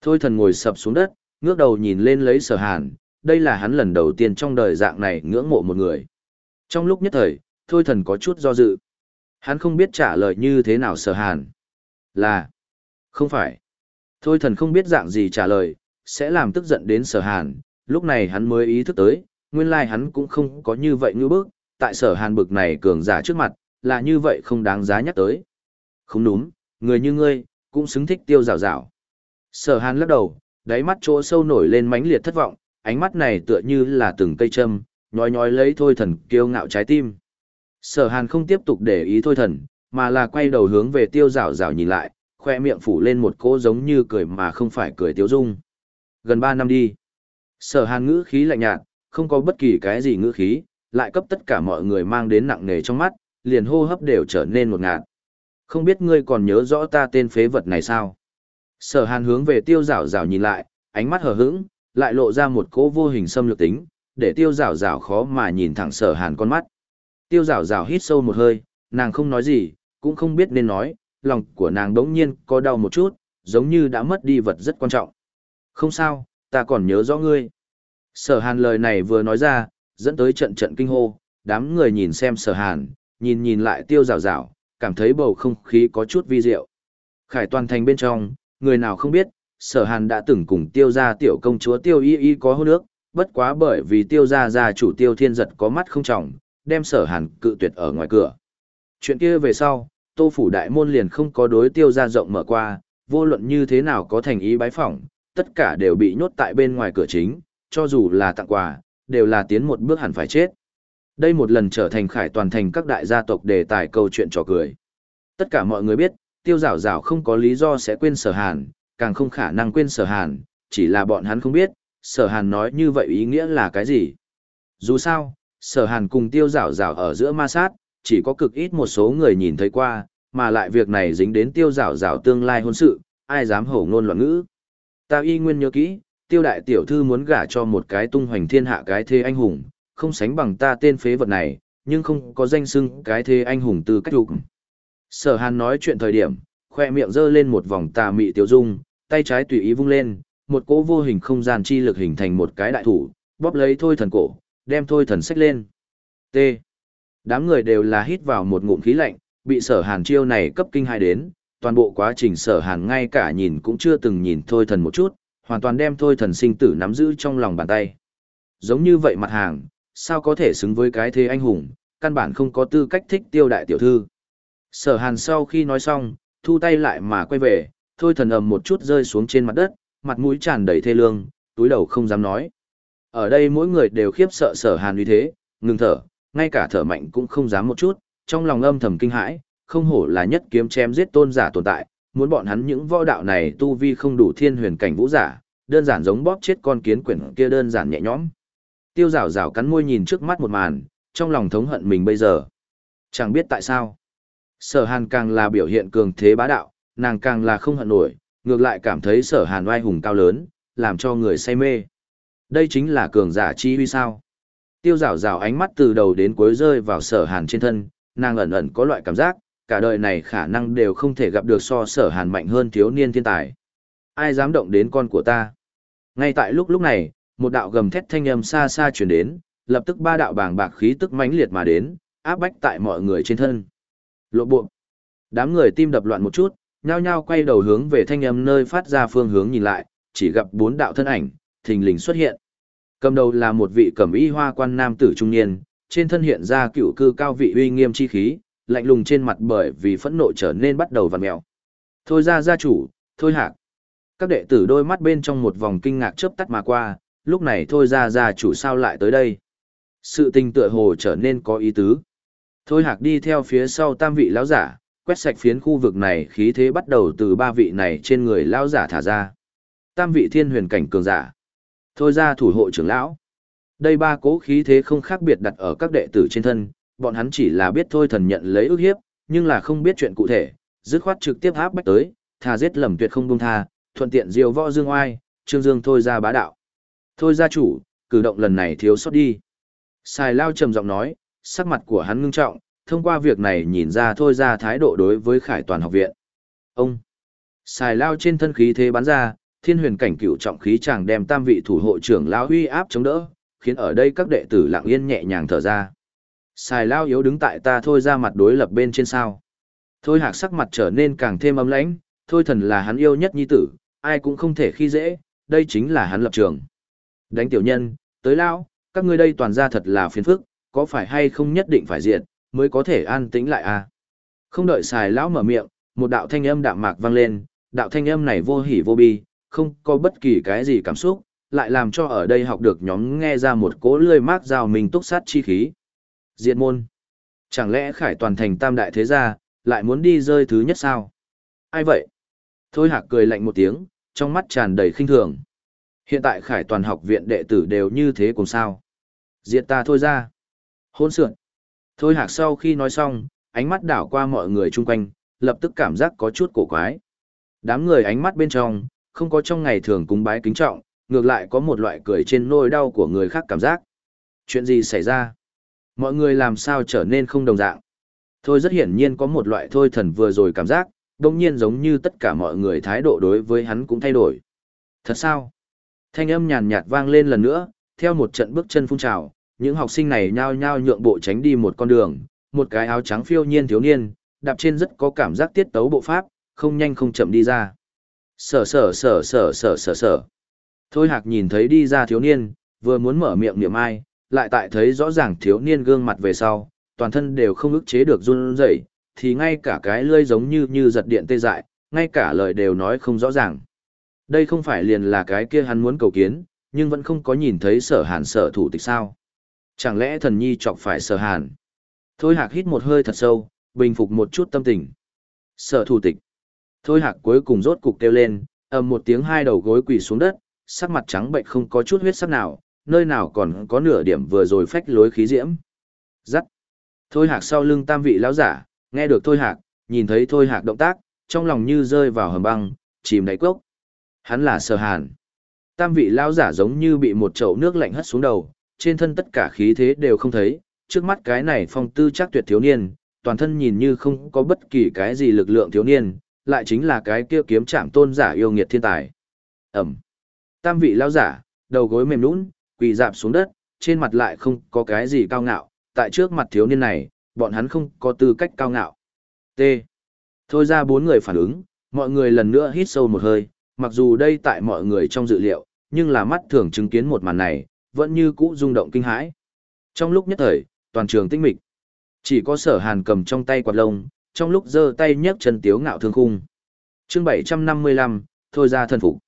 Thôi thần ngồi sập xuống đất, ngước đầu nhìn lên lấy sở hàn, đây là hắn lần đầu tiên trong đời dạng này ngưỡng mộ một người. Trong lúc nhất thời, thôi thần có chút do dự. Hắn không biết trả lời như thế nào sở hàn. Là. Không phải. Thôi thần không biết dạng gì trả lời, sẽ làm tức giận đến sở hàn, lúc này hắn mới ý thức tới, nguyên lai hắn cũng không có như vậy như bước, tại sở hàn bực này cường giả trước mặt, là như vậy không đáng giá nhắc tới. Không đúng, người như ngươi, cũng xứng thích tiêu rào rào. Sở hàn lắc đầu, đáy mắt chỗ sâu nổi lên mãnh liệt thất vọng, ánh mắt này tựa như là từng cây châm, nhói nhói lấy thôi thần kiêu ngạo trái tim. Sở hàn không tiếp tục để ý thôi thần, mà là quay đầu hướng về tiêu rào rào nhìn lại, khoe miệng phủ lên một cỗ giống như cười mà không phải cười tiêu dung. Gần ba năm đi. Sở hàn ngữ khí lạnh nhạt, không có bất kỳ cái gì ngữ khí, lại cấp tất cả mọi người mang đến nặng nề trong mắt, liền hô hấp đều trở nên một ngạt. Không biết ngươi còn nhớ rõ ta tên phế vật này sao? Sở hàn hướng về tiêu rảo rảo nhìn lại, ánh mắt hờ hững, lại lộ ra một cỗ vô hình xâm lược tính, để tiêu rảo rảo khó mà nhìn thẳng sở hàn con mắt. Tiêu rảo rảo hít sâu một hơi, nàng không nói gì, cũng không biết nên nói, lòng của nàng đống nhiên có đau một chút, giống như đã mất đi vật rất quan trọng. Không sao, ta còn nhớ rõ ngươi. Sở hàn lời này vừa nói ra, dẫn tới trận trận kinh hô, đám người nhìn xem sở hàn, nhìn nhìn lại tiêu rào rào, cảm thấy bầu không khí có chút vi diệu. Khải toàn thành bên trong, người nào không biết, sở hàn đã từng cùng tiêu gia tiểu công chúa tiêu y y có hôn ước, bất quá bởi vì tiêu gia gia chủ tiêu thiên giật có mắt không trọng, đem sở hàn cự tuyệt ở ngoài cửa. Chuyện kia về sau, tô phủ đại môn liền không có đối tiêu gia rộng mở qua, vô luận như thế nào có thành ý bái phỏng, tất cả đều bị nhốt tại bên ngoài cửa chính, cho dù là tặng quà, đều là tiến một bước hẳn phải chết. Đây một lần trở thành khải toàn thành các đại gia tộc đề tài câu chuyện trò cười. Tất cả mọi người biết, tiêu rào rào không có lý do sẽ quên sở hàn, càng không khả năng quên sở hàn, chỉ là bọn hắn không biết, sở hàn nói như vậy ý nghĩa là cái gì. Dù sao, sở hàn cùng tiêu rào rào ở giữa ma sát, chỉ có cực ít một số người nhìn thấy qua, mà lại việc này dính đến tiêu rào rào tương lai hôn sự, ai dám hổ ngôn loạn ngữ. Ta y nguyên nhớ kỹ, tiêu đại tiểu thư muốn gả cho một cái tung hoành thiên hạ cái thế anh hùng, không sánh bằng ta tên phế vật này, nhưng không có danh xưng cái thế anh hùng từ cách dục. Sở hàn nói chuyện thời điểm, khoe miệng giơ lên một vòng tà mị tiêu dung, tay trái tùy ý vung lên, một cỗ vô hình không gian chi lực hình thành một cái đại thủ, bóp lấy thôi thần cổ, đem thôi thần sách lên. T. Đám người đều là hít vào một ngụm khí lạnh, bị sở hàn chiêu này cấp kinh hai đến, toàn bộ quá trình sở hàn ngay cả nhìn cũng chưa từng nhìn thôi thần một chút, hoàn toàn đem thôi thần sinh tử nắm giữ trong lòng bàn tay. Giống như vậy mặt hàng, sao có thể xứng với cái thế anh hùng, căn bản không có tư cách thích tiêu đại tiểu thư. Sở hàn sau khi nói xong, thu tay lại mà quay về, thôi thần ầm một chút rơi xuống trên mặt đất, mặt mũi tràn đầy thê lương, túi đầu không dám nói. Ở đây mỗi người đều khiếp sợ sở hàn uy thế, ngừng thở, ngay cả thở mạnh cũng không dám một chút, trong lòng âm thầm kinh hãi, không hổ là nhất kiếm chém giết tôn giả tồn tại, muốn bọn hắn những võ đạo này tu vi không đủ thiên huyền cảnh vũ giả, đơn giản giống bóp chết con kiến quyển kia đơn giản nhẹ nhõm. Tiêu rào rào cắn môi nhìn trước mắt một màn, trong lòng thống hận mình bây giờ. Chẳng biết tại sao. Sở hàn càng là biểu hiện cường thế bá đạo, nàng càng là không hận nổi, ngược lại cảm thấy sở hàn oai hùng cao lớn, làm cho người say mê. Đây chính là cường giả chi huy sao. Tiêu rào rào ánh mắt từ đầu đến cuối rơi vào sở hàn trên thân, nàng ẩn ẩn có loại cảm giác, cả đời này khả năng đều không thể gặp được so sở hàn mạnh hơn thiếu niên thiên tài. Ai dám động đến con của ta? Ngay tại lúc lúc này, một đạo gầm thét thanh âm xa xa chuyển đến, lập tức ba đạo bàng bạc khí tức mãnh liệt mà đến, áp bách tại mọi người trên thân. Lộ bộ. Đám người tim đập loạn một chút, nhao nhao quay đầu hướng về thanh âm nơi phát ra phương hướng nhìn lại, chỉ gặp bốn đạo thân ảnh, thình lình xuất hiện. Cầm đầu là một vị cẩm y hoa quan nam tử trung niên, trên thân hiện ra cựu cư cao vị uy nghiêm chi khí, lạnh lùng trên mặt bởi vì phẫn nộ trở nên bắt đầu vặn mèo. Thôi ra gia chủ, thôi hạc. Các đệ tử đôi mắt bên trong một vòng kinh ngạc chớp tắt mà qua, lúc này thôi ra gia chủ sao lại tới đây. Sự tình tựa hồ trở nên có ý tứ. Thôi hạc đi theo phía sau tam vị lão giả, quét sạch phiến khu vực này khí thế bắt đầu từ ba vị này trên người lão giả thả ra. Tam vị thiên huyền cảnh cường giả. Thôi ra thủ hộ trưởng lão. Đây ba cố khí thế không khác biệt đặt ở các đệ tử trên thân, bọn hắn chỉ là biết thôi thần nhận lấy ức hiếp, nhưng là không biết chuyện cụ thể, dứt khoát trực tiếp áp bách tới, thà giết lầm tuyệt không buông tha, thuận tiện diều võ dương oai, trương dương thôi ra bá đạo. Thôi gia chủ, cử động lần này thiếu sót đi. xài lao trầm giọng nói, sắc mặt của hắn ngưng trọng, thông qua việc này nhìn ra thôi ra thái độ đối với khải toàn học viện. Ông! xài lao trên thân khí thế bắn ra, thiên huyền cảnh cựu trọng khí chàng đem tam vị thủ hộ trưởng lao huy áp chống đỡ, khiến ở đây các đệ tử lặng yên nhẹ nhàng thở ra. Sài lao yếu đứng tại ta thôi ra mặt đối lập bên trên sao. Thôi hạc sắc mặt trở nên càng thêm ấm lãnh, thôi thần là hắn yêu nhất nhi tử, ai cũng không thể khi dễ, đây chính là hắn lập trường. Đánh tiểu nhân, tới lao, các ngươi đây toàn ra thật là phiền phức, có phải hay không nhất định phải diện, mới có thể an tĩnh lại à. Không đợi xài lão mở miệng, một đạo thanh âm đạm mạc vang lên, đạo thanh âm này vô hỉ vô bi, không có bất kỳ cái gì cảm xúc, lại làm cho ở đây học được nhóm nghe ra một cỗ lươi mát rào mình túc sát chi khí. Diệt môn. Chẳng lẽ khải toàn thành tam đại thế gia, lại muốn đi rơi thứ nhất sao? Ai vậy? Thôi hạc cười lạnh một tiếng, trong mắt tràn đầy khinh thường. Hiện tại khải toàn học viện đệ tử đều như thế cùng sao? Diệt ta thôi ra. Hôn sượn. Thôi hạc sau khi nói xong, ánh mắt đảo qua mọi người chung quanh, lập tức cảm giác có chút cổ quái. Đám người ánh mắt bên trong, không có trong ngày thường cúng bái kính trọng, ngược lại có một loại cười trên nỗi đau của người khác cảm giác. Chuyện gì xảy ra? Mọi người làm sao trở nên không đồng dạng? Thôi rất hiển nhiên có một loại thôi thần vừa rồi cảm giác, đồng nhiên giống như tất cả mọi người thái độ đối với hắn cũng thay đổi. Thật sao? Thanh âm nhàn nhạt vang lên lần nữa, theo một trận bước chân phun trào, những học sinh này nhao nhao nhượng bộ tránh đi một con đường, một cái áo trắng phiêu nhiên thiếu niên, đạp trên rất có cảm giác tiết tấu bộ pháp, không nhanh không chậm đi ra. Sở sở sở sở sở sở sở. Thôi hạc nhìn thấy đi ra thiếu niên, vừa muốn mở miệng niệm ai, lại tại thấy rõ ràng thiếu niên gương mặt về sau, toàn thân đều không ức chế được run rẩy, thì ngay cả cái lưỡi giống như như giật điện tê dại, ngay cả lời đều nói không rõ ràng. Đây không phải liền là cái kia hắn muốn cầu kiến, nhưng vẫn không có nhìn thấy sở hàn sở thủ tịch sao. Chẳng lẽ thần nhi chọc phải sở hàn? Thôi hạc hít một hơi thật sâu, bình phục một chút tâm tình. Sở thủ tịch. Thôi hạc cuối cùng rốt cục kêu lên, ầm một tiếng hai đầu gối quỳ xuống đất, sắc mặt trắng bệnh không có chút huyết sắc nào, nơi nào còn có nửa điểm vừa rồi phách lối khí diễm. Dắt. Thôi hạc sau lưng tam vị lão giả, nghe được thôi hạc, nhìn thấy thôi hạc động tác, trong lòng như rơi vào hầm băng, chìm đáy cốc. Hắn là sở hàn. Tam vị lão giả giống như bị một chậu nước lạnh hất xuống đầu, trên thân tất cả khí thế đều không thấy, trước mắt cái này phong tư chắc tuyệt thiếu niên, toàn thân nhìn như không có bất kỳ cái gì lực lượng thiếu niên, lại chính là cái kia kiếm trạng tôn giả yêu nghiệt thiên tài. Ẩm. Tam vị Lão giả, đầu gối mềm nũng, quỳ dạp xuống đất, trên mặt lại không có cái gì cao ngạo, tại trước mặt thiếu niên này, bọn hắn không có tư cách cao ngạo. T. Thôi ra bốn người phản ứng, mọi người lần nữa hít sâu một hơi, mặc dù đây tại mọi người trong dự liệu, nhưng là mắt thường chứng kiến một màn này, vẫn như cũ rung động kinh hãi. Trong lúc nhất thời, toàn trường tinh mịch. Chỉ có sở hàn cầm trong tay quạt lông, trong lúc giơ tay nhấc chân tiếu ngạo thương khung. chương 755, thôi ra thân phục.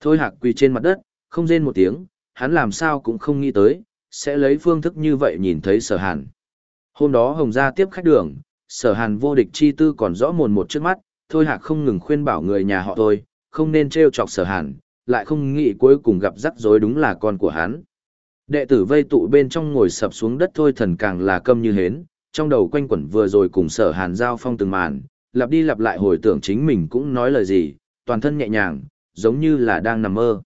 Thôi hạc quỳ trên mặt đất, không rên một tiếng, hắn làm sao cũng không nghĩ tới, sẽ lấy phương thức như vậy nhìn thấy sở hàn. Hôm đó Hồng gia tiếp khách đường, sở hàn vô địch chi tư còn rõ mồn một trước mắt, thôi hạc không ngừng khuyên bảo người nhà họ thôi, không nên trêu chọc sở hàn, lại không nghĩ cuối cùng gặp rắc rối đúng là con của hắn. Đệ tử vây tụ bên trong ngồi sập xuống đất thôi thần càng là câm như hến, trong đầu quanh quẩn vừa rồi cùng sở hàn giao phong từng màn, lặp đi lặp lại hồi tưởng chính mình cũng nói lời gì, toàn thân nhẹ nhàng, giống như là đang nằm mơ.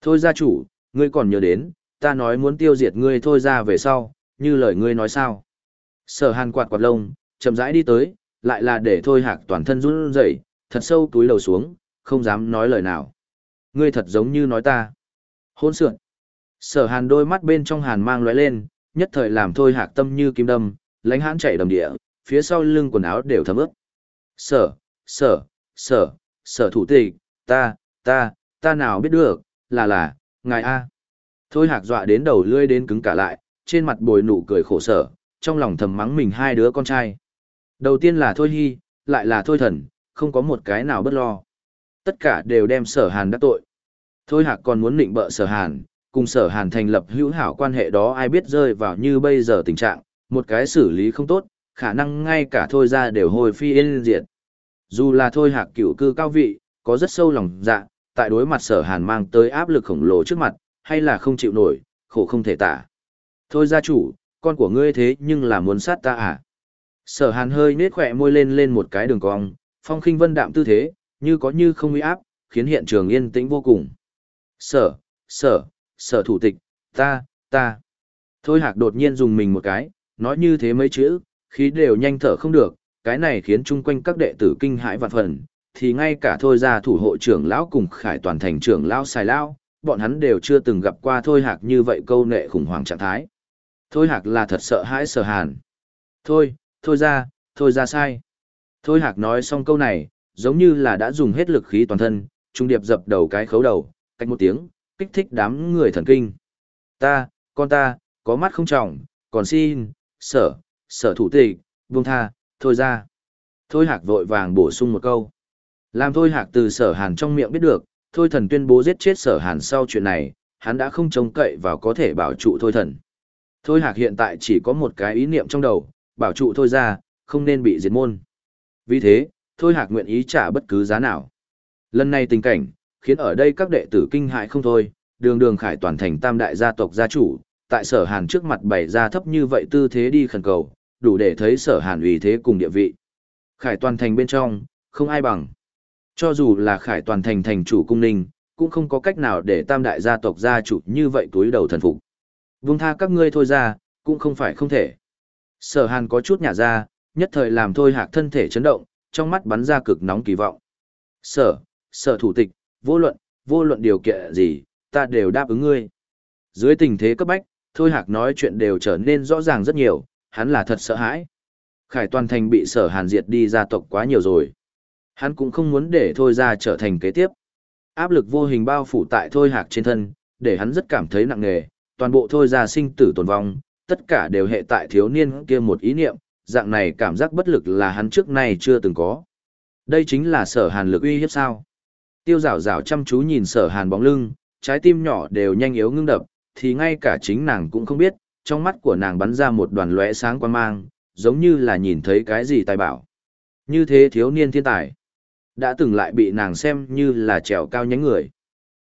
Thôi gia chủ, ngươi còn nhớ đến, ta nói muốn tiêu diệt ngươi thôi ra về sau, như lời ngươi nói sao. Sở hàn quạt quạt lông, chậm rãi đi tới, lại là để thôi hạc toàn thân run rẩy, thật sâu túi đầu xuống, không dám nói lời nào. Ngươi thật giống như nói ta. Hôn sượn. Sở hàn đôi mắt bên trong hàn mang lóe lên, nhất thời làm thôi hạc tâm như kim đâm, lánh hãn chạy đầm địa, phía sau lưng quần áo đều thấm ướt. Sở, sở, sở, sở thủ tịch, ta, ta, ta nào biết được, là là, ngài A. Thôi hạc dọa đến đầu lưỡi đến cứng cả lại, trên mặt bồi nụ cười khổ sở, trong lòng thầm mắng mình hai đứa con trai. Đầu tiên là Thôi Hy, lại là Thôi Thần, không có một cái nào bất lo. Tất cả đều đem sở hàn đắc tội. Thôi hạc còn muốn định bợ sở hàn, cùng sở hàn thành lập hữu hảo quan hệ đó ai biết rơi vào như bây giờ tình trạng, một cái xử lý không tốt, khả năng ngay cả thôi ra đều hồi phi yên diệt. Dù là thôi hạc cựu cư cao vị, có rất sâu lòng dạ, tại đối mặt sở hàn mang tới áp lực khổng lồ trước mặt, hay là không chịu nổi, khổ không thể tả. Thôi gia chủ, con của ngươi thế nhưng là muốn sát ta à? Sở hàn hơi nết khỏe môi lên lên một cái đường cong, phong khinh vân đạm tư thế, như có như không uy áp, khiến hiện trường yên tĩnh vô cùng. Sở, sở, sở thủ tịch, ta, ta. Thôi hạc đột nhiên dùng mình một cái, nói như thế mấy chữ, khí đều nhanh thở không được, cái này khiến chung quanh các đệ tử kinh hãi vạn phần, thì ngay cả thôi ra thủ hộ trưởng lão cùng khải toàn thành trưởng lão xài lão, bọn hắn đều chưa từng gặp qua thôi hạc như vậy câu nệ khủng hoảng trạng thái. Thôi hạc là thật sợ hãi sở hàn. Thôi, thôi ra, thôi ra sai. Thôi hạc nói xong câu này, giống như là đã dùng hết lực khí toàn thân, trung điệp dập đầu cái khấu đầu, cách một tiếng, kích thích đám người thần kinh. Ta, con ta, có mắt không trọng, còn xin, sở, sở thủ tịch, buông tha, thôi ra. Thôi hạc vội vàng bổ sung một câu. Làm thôi hạc từ sở hàn trong miệng biết được, thôi thần tuyên bố giết chết sở hàn sau chuyện này, hắn đã không trông cậy vào có thể bảo trụ thôi thần. Thôi hạc hiện tại chỉ có một cái ý niệm trong đầu, bảo trụ thôi ra, không nên bị diệt môn. Vì thế, thôi hạc nguyện ý trả bất cứ giá nào. Lần này tình cảnh, khiến ở đây các đệ tử kinh hại không thôi, đường đường khải toàn thành tam đại gia tộc gia chủ, tại sở hàn trước mặt bày ra thấp như vậy tư thế đi khẩn cầu, đủ để thấy sở hàn uy thế cùng địa vị. Khải toàn thành bên trong, không ai bằng. Cho dù là khải toàn thành thành chủ cung ninh, cũng không có cách nào để tam đại gia tộc gia chủ như vậy túi đầu thần phục. Vung tha các ngươi thôi ra, cũng không phải không thể. Sở hàn có chút nhả ra, nhất thời làm thôi hạc thân thể chấn động, trong mắt bắn ra cực nóng kỳ vọng. Sở, sở thủ tịch, vô luận, vô luận điều kiện gì, ta đều đáp ứng ngươi. Dưới tình thế cấp bách, thôi hạc nói chuyện đều trở nên rõ ràng rất nhiều, hắn là thật sợ hãi. Khải toàn thành bị sở hàn diệt đi gia tộc quá nhiều rồi. Hắn cũng không muốn để thôi ra trở thành kế tiếp. Áp lực vô hình bao phủ tại thôi hạc trên thân, để hắn rất cảm thấy nặng nề, toàn bộ thôi ra sinh tử tồn vong, tất cả đều hệ tại thiếu niên kia một ý niệm, dạng này cảm giác bất lực là hắn trước nay chưa từng có. Đây chính là sở hàn lực uy hiếp sao. Tiêu rào rào chăm chú nhìn sở hàn bóng lưng, trái tim nhỏ đều nhanh yếu ngưng đập, thì ngay cả chính nàng cũng không biết, trong mắt của nàng bắn ra một đoàn lóe sáng quan mang, giống như là nhìn thấy cái gì tài bảo. Như thế thiếu niên thiên tài, đã từng lại bị nàng xem như là trèo cao nhánh người.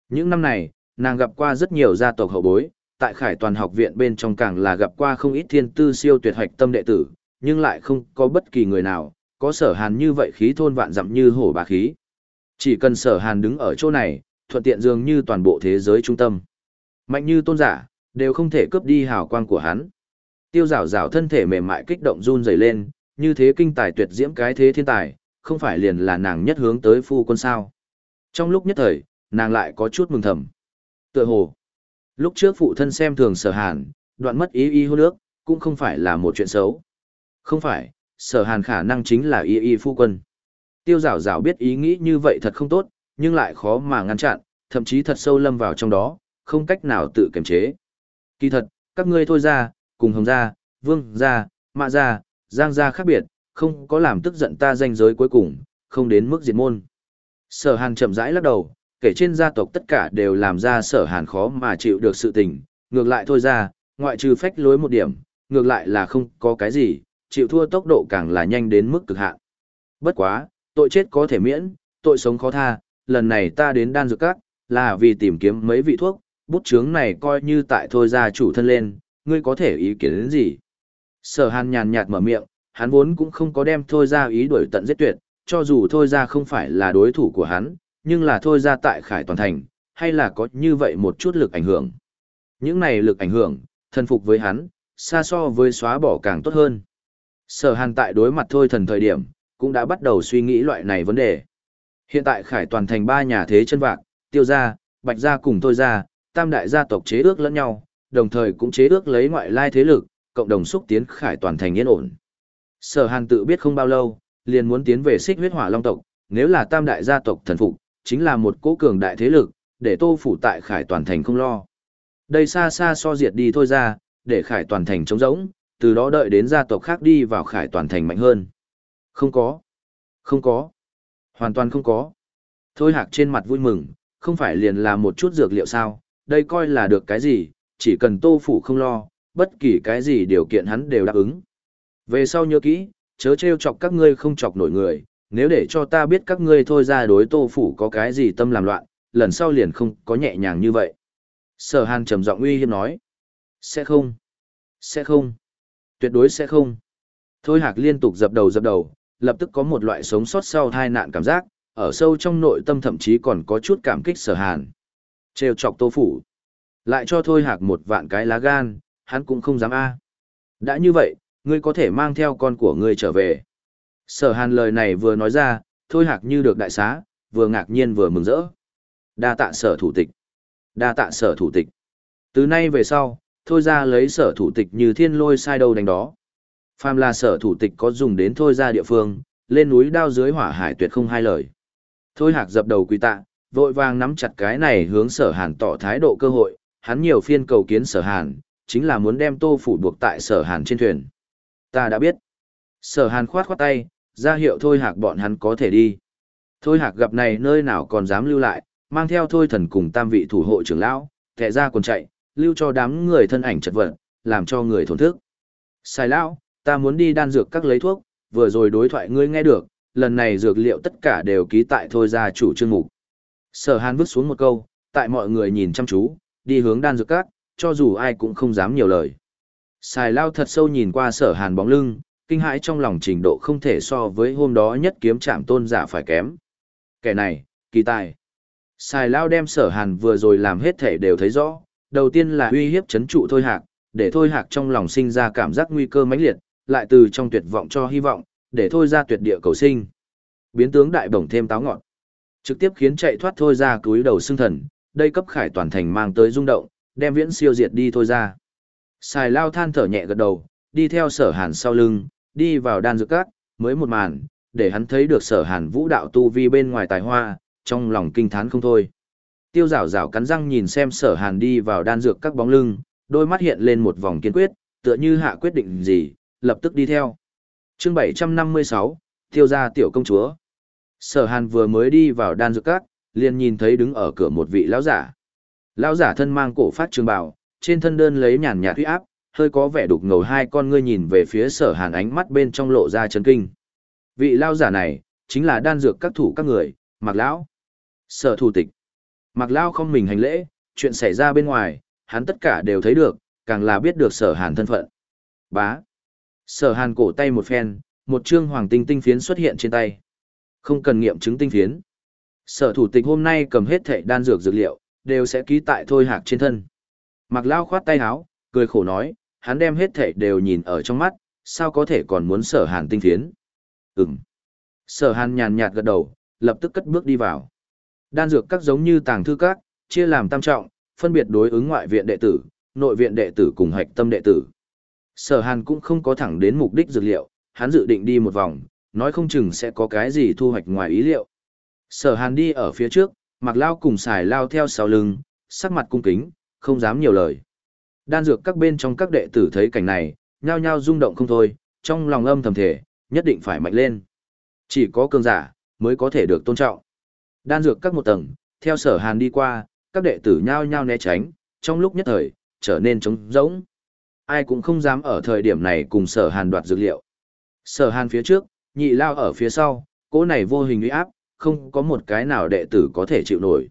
Những năm này, nàng gặp qua rất nhiều gia tộc hậu bối, tại khải toàn học viện bên trong càng là gặp qua không ít thiên tư siêu tuyệt hoạch tâm đệ tử, nhưng lại không có bất kỳ người nào, có sở hàn như vậy khí thôn vạn dặm như hổ bà khí. Chỉ cần sở hàn đứng ở chỗ này, thuận tiện dường như toàn bộ thế giới trung tâm. Mạnh như tôn giả, đều không thể cướp đi hào quang của hắn. Tiêu rào rào thân thể mềm mại kích động run rẩy lên, như thế kinh tài tuyệt diễm cái thế thiên tài, không phải liền là nàng nhất hướng tới phu quân sao. Trong lúc nhất thời, nàng lại có chút mừng thầm. Tựa hồ, lúc trước phụ thân xem thường sở hàn, đoạn mất ý y hôn nước, cũng không phải là một chuyện xấu. Không phải, sở hàn khả năng chính là y y phu quân. Tiêu rào rào biết ý nghĩ như vậy thật không tốt, nhưng lại khó mà ngăn chặn, thậm chí thật sâu lâm vào trong đó, không cách nào tự kiềm chế. Kỳ thật, các ngươi thôi ra, cùng hồng ra, vương ra, mạ ra, giang ra khác biệt, không có làm tức giận ta danh giới cuối cùng, không đến mức diệt môn. Sở hàn chậm rãi lắc đầu, kể trên gia tộc tất cả đều làm ra sở hàn khó mà chịu được sự tình, ngược lại thôi ra, ngoại trừ phách lối một điểm, ngược lại là không có cái gì, chịu thua tốc độ càng là nhanh đến mức cực hạn. Bất quá, tội chết có thể miễn, tội sống khó tha, lần này ta đến đan dược các, là vì tìm kiếm mấy vị thuốc, bút chướng này coi như tại thôi ra chủ thân lên, ngươi có thể ý kiến đến gì? Sở hàn nhàn nhạt mở miệng, hắn vốn cũng không có đem thôi ra ý đuổi tận giết tuyệt, cho dù thôi ra không phải là đối thủ của hắn, nhưng là thôi ra tại khải toàn thành, hay là có như vậy một chút lực ảnh hưởng. Những này lực ảnh hưởng, thân phục với hắn, xa so với xóa bỏ càng tốt hơn. Sở hàn tại đối mặt thôi thần thời điểm, cũng đã bắt đầu suy nghĩ loại này vấn đề. Hiện tại khải toàn thành ba nhà thế chân vạc, tiêu gia, bạch gia cùng thôi gia, tam đại gia tộc chế ước lẫn nhau, đồng thời cũng chế ước lấy ngoại lai thế lực, cộng đồng xúc tiến khải toàn thành yên ổn. Sở Hàn tự biết không bao lâu, liền muốn tiến về xích huyết hỏa long tộc, nếu là tam đại gia tộc thần phục, chính là một cố cường đại thế lực, để tô phủ tại khải toàn thành không lo. Đây xa xa so diệt đi thôi ra, để khải toàn thành trống rỗng, từ đó đợi đến gia tộc khác đi vào khải toàn thành mạnh hơn. Không có. Không có. Hoàn toàn không có. Thôi hạc trên mặt vui mừng, không phải liền là một chút dược liệu sao, đây coi là được cái gì, chỉ cần tô phủ không lo, bất kỳ cái gì điều kiện hắn đều đáp ứng. Về sau nhớ kỹ, chớ trêu chọc các ngươi không chọc nổi người, nếu để cho ta biết các ngươi thôi ra đối tô phủ có cái gì tâm làm loạn, lần sau liền không có nhẹ nhàng như vậy. Sở hàn trầm giọng uy hiếp nói. Sẽ không. Sẽ không. Tuyệt đối sẽ không. Thôi hạc liên tục dập đầu dập đầu, lập tức có một loại sống sót sau tai nạn cảm giác, ở sâu trong nội tâm thậm chí còn có chút cảm kích sở hàn. Trêu chọc tô phủ. Lại cho thôi hạc một vạn cái lá gan, hắn cũng không dám a. Đã như vậy, ngươi có thể mang theo con của ngươi trở về. Sở hàn lời này vừa nói ra, thôi hạc như được đại xá, vừa ngạc nhiên vừa mừng rỡ. Đa tạ sở thủ tịch. Đa tạ sở thủ tịch. Từ nay về sau, thôi ra lấy sở thủ tịch như thiên lôi sai đâu đánh đó. Phàm là sở thủ tịch có dùng đến thôi ra địa phương, lên núi đao dưới hỏa hải tuyệt không hai lời. Thôi hạc dập đầu quỳ tạ, vội vàng nắm chặt cái này hướng sở hàn tỏ thái độ cơ hội, hắn nhiều phiên cầu kiến sở hàn, chính là muốn đem tô phủ buộc tại sở hàn trên thuyền. Ta đã biết. Sở hàn khoát khoát tay, ra hiệu thôi hạc bọn hắn có thể đi. Thôi hạc gặp này nơi nào còn dám lưu lại, mang theo thôi thần cùng tam vị thủ hộ trưởng lão, kẻ ra còn chạy, lưu cho đám người thân ảnh chật vật, làm cho người thổn thức. Sai lão, ta muốn đi đan dược các lấy thuốc, vừa rồi đối thoại ngươi nghe được, lần này dược liệu tất cả đều ký tại thôi ra chủ trương mục. Sở hàn vứt xuống một câu, tại mọi người nhìn chăm chú, đi hướng đan dược các, cho dù ai cũng không dám nhiều lời. Xài lao thật sâu nhìn qua sở hàn bóng lưng, kinh hãi trong lòng trình độ không thể so với hôm đó nhất kiếm chạm tôn giả phải kém. Kẻ này, kỳ tài. Xài lao đem sở hàn vừa rồi làm hết thể đều thấy rõ, đầu tiên là uy hiếp chấn trụ thôi hạc, để thôi hạc trong lòng sinh ra cảm giác nguy cơ mãnh liệt, lại từ trong tuyệt vọng cho hy vọng, để thôi ra tuyệt địa cầu sinh. Biến tướng đại bổng thêm táo ngọn. Trực tiếp khiến chạy thoát thôi ra cúi đầu xương thần, đây cấp khải toàn thành mang tới rung động, đem viễn siêu diệt đi thôi ra. Xài lao than thở nhẹ gật đầu, đi theo sở hàn sau lưng, đi vào đan dược cát, mới một màn, để hắn thấy được sở hàn vũ đạo tu vi bên ngoài tài hoa, trong lòng kinh thán không thôi. Tiêu rào rào cắn răng nhìn xem sở hàn đi vào đan dược các bóng lưng, đôi mắt hiện lên một vòng kiên quyết, tựa như hạ quyết định gì, lập tức đi theo. chương 756, tiêu gia tiểu công chúa. Sở hàn vừa mới đi vào đan dược các, liền nhìn thấy đứng ở cửa một vị lão giả. Lão giả thân mang cổ phát trường bào, trên thân đơn lấy nhàn nhạt huy áp, hơi có vẻ đục ngầu hai con ngươi nhìn về phía sở hàn ánh mắt bên trong lộ ra chấn kinh. Vị lao giả này, chính là đan dược các thủ các người, mặc Lão. Sở thủ tịch. mặc Lão không mình hành lễ, chuyện xảy ra bên ngoài, hắn tất cả đều thấy được, càng là biết được sở hàn thân phận. Bá. Sở hàn cổ tay một phen, một trương hoàng tinh tinh phiến xuất hiện trên tay. Không cần nghiệm chứng tinh phiến. Sở thủ tịch hôm nay cầm hết thệ đan dược dược liệu, đều sẽ ký tại thôi hạc trên thân. Mạc Lao khoát tay áo, cười khổ nói, hắn đem hết thể đều nhìn ở trong mắt, sao có thể còn muốn sở hàn tinh thiến? Ừm. Sở hàn nhàn nhạt gật đầu, lập tức cất bước đi vào. Đan dược các giống như tàng thư các, chia làm tam trọng, phân biệt đối ứng ngoại viện đệ tử, nội viện đệ tử cùng hạch tâm đệ tử. Sở hàn cũng không có thẳng đến mục đích dược liệu, hắn dự định đi một vòng, nói không chừng sẽ có cái gì thu hoạch ngoài ý liệu. Sở hàn đi ở phía trước, mặc lao cùng xài lao theo sau lưng, sắc mặt cung kính, không dám nhiều lời. Đan dược các bên trong các đệ tử thấy cảnh này, nhao nhao rung động không thôi, trong lòng âm thầm thể, nhất định phải mạnh lên. Chỉ có cường giả, mới có thể được tôn trọng. Đan dược các một tầng, theo sở hàn đi qua, các đệ tử nhao nhao né tránh, trong lúc nhất thời, trở nên trống rỗng. Ai cũng không dám ở thời điểm này cùng sở hàn đoạt dược liệu. Sở hàn phía trước, nhị lao ở phía sau, cỗ này vô hình uy áp, không có một cái nào đệ tử có thể chịu nổi.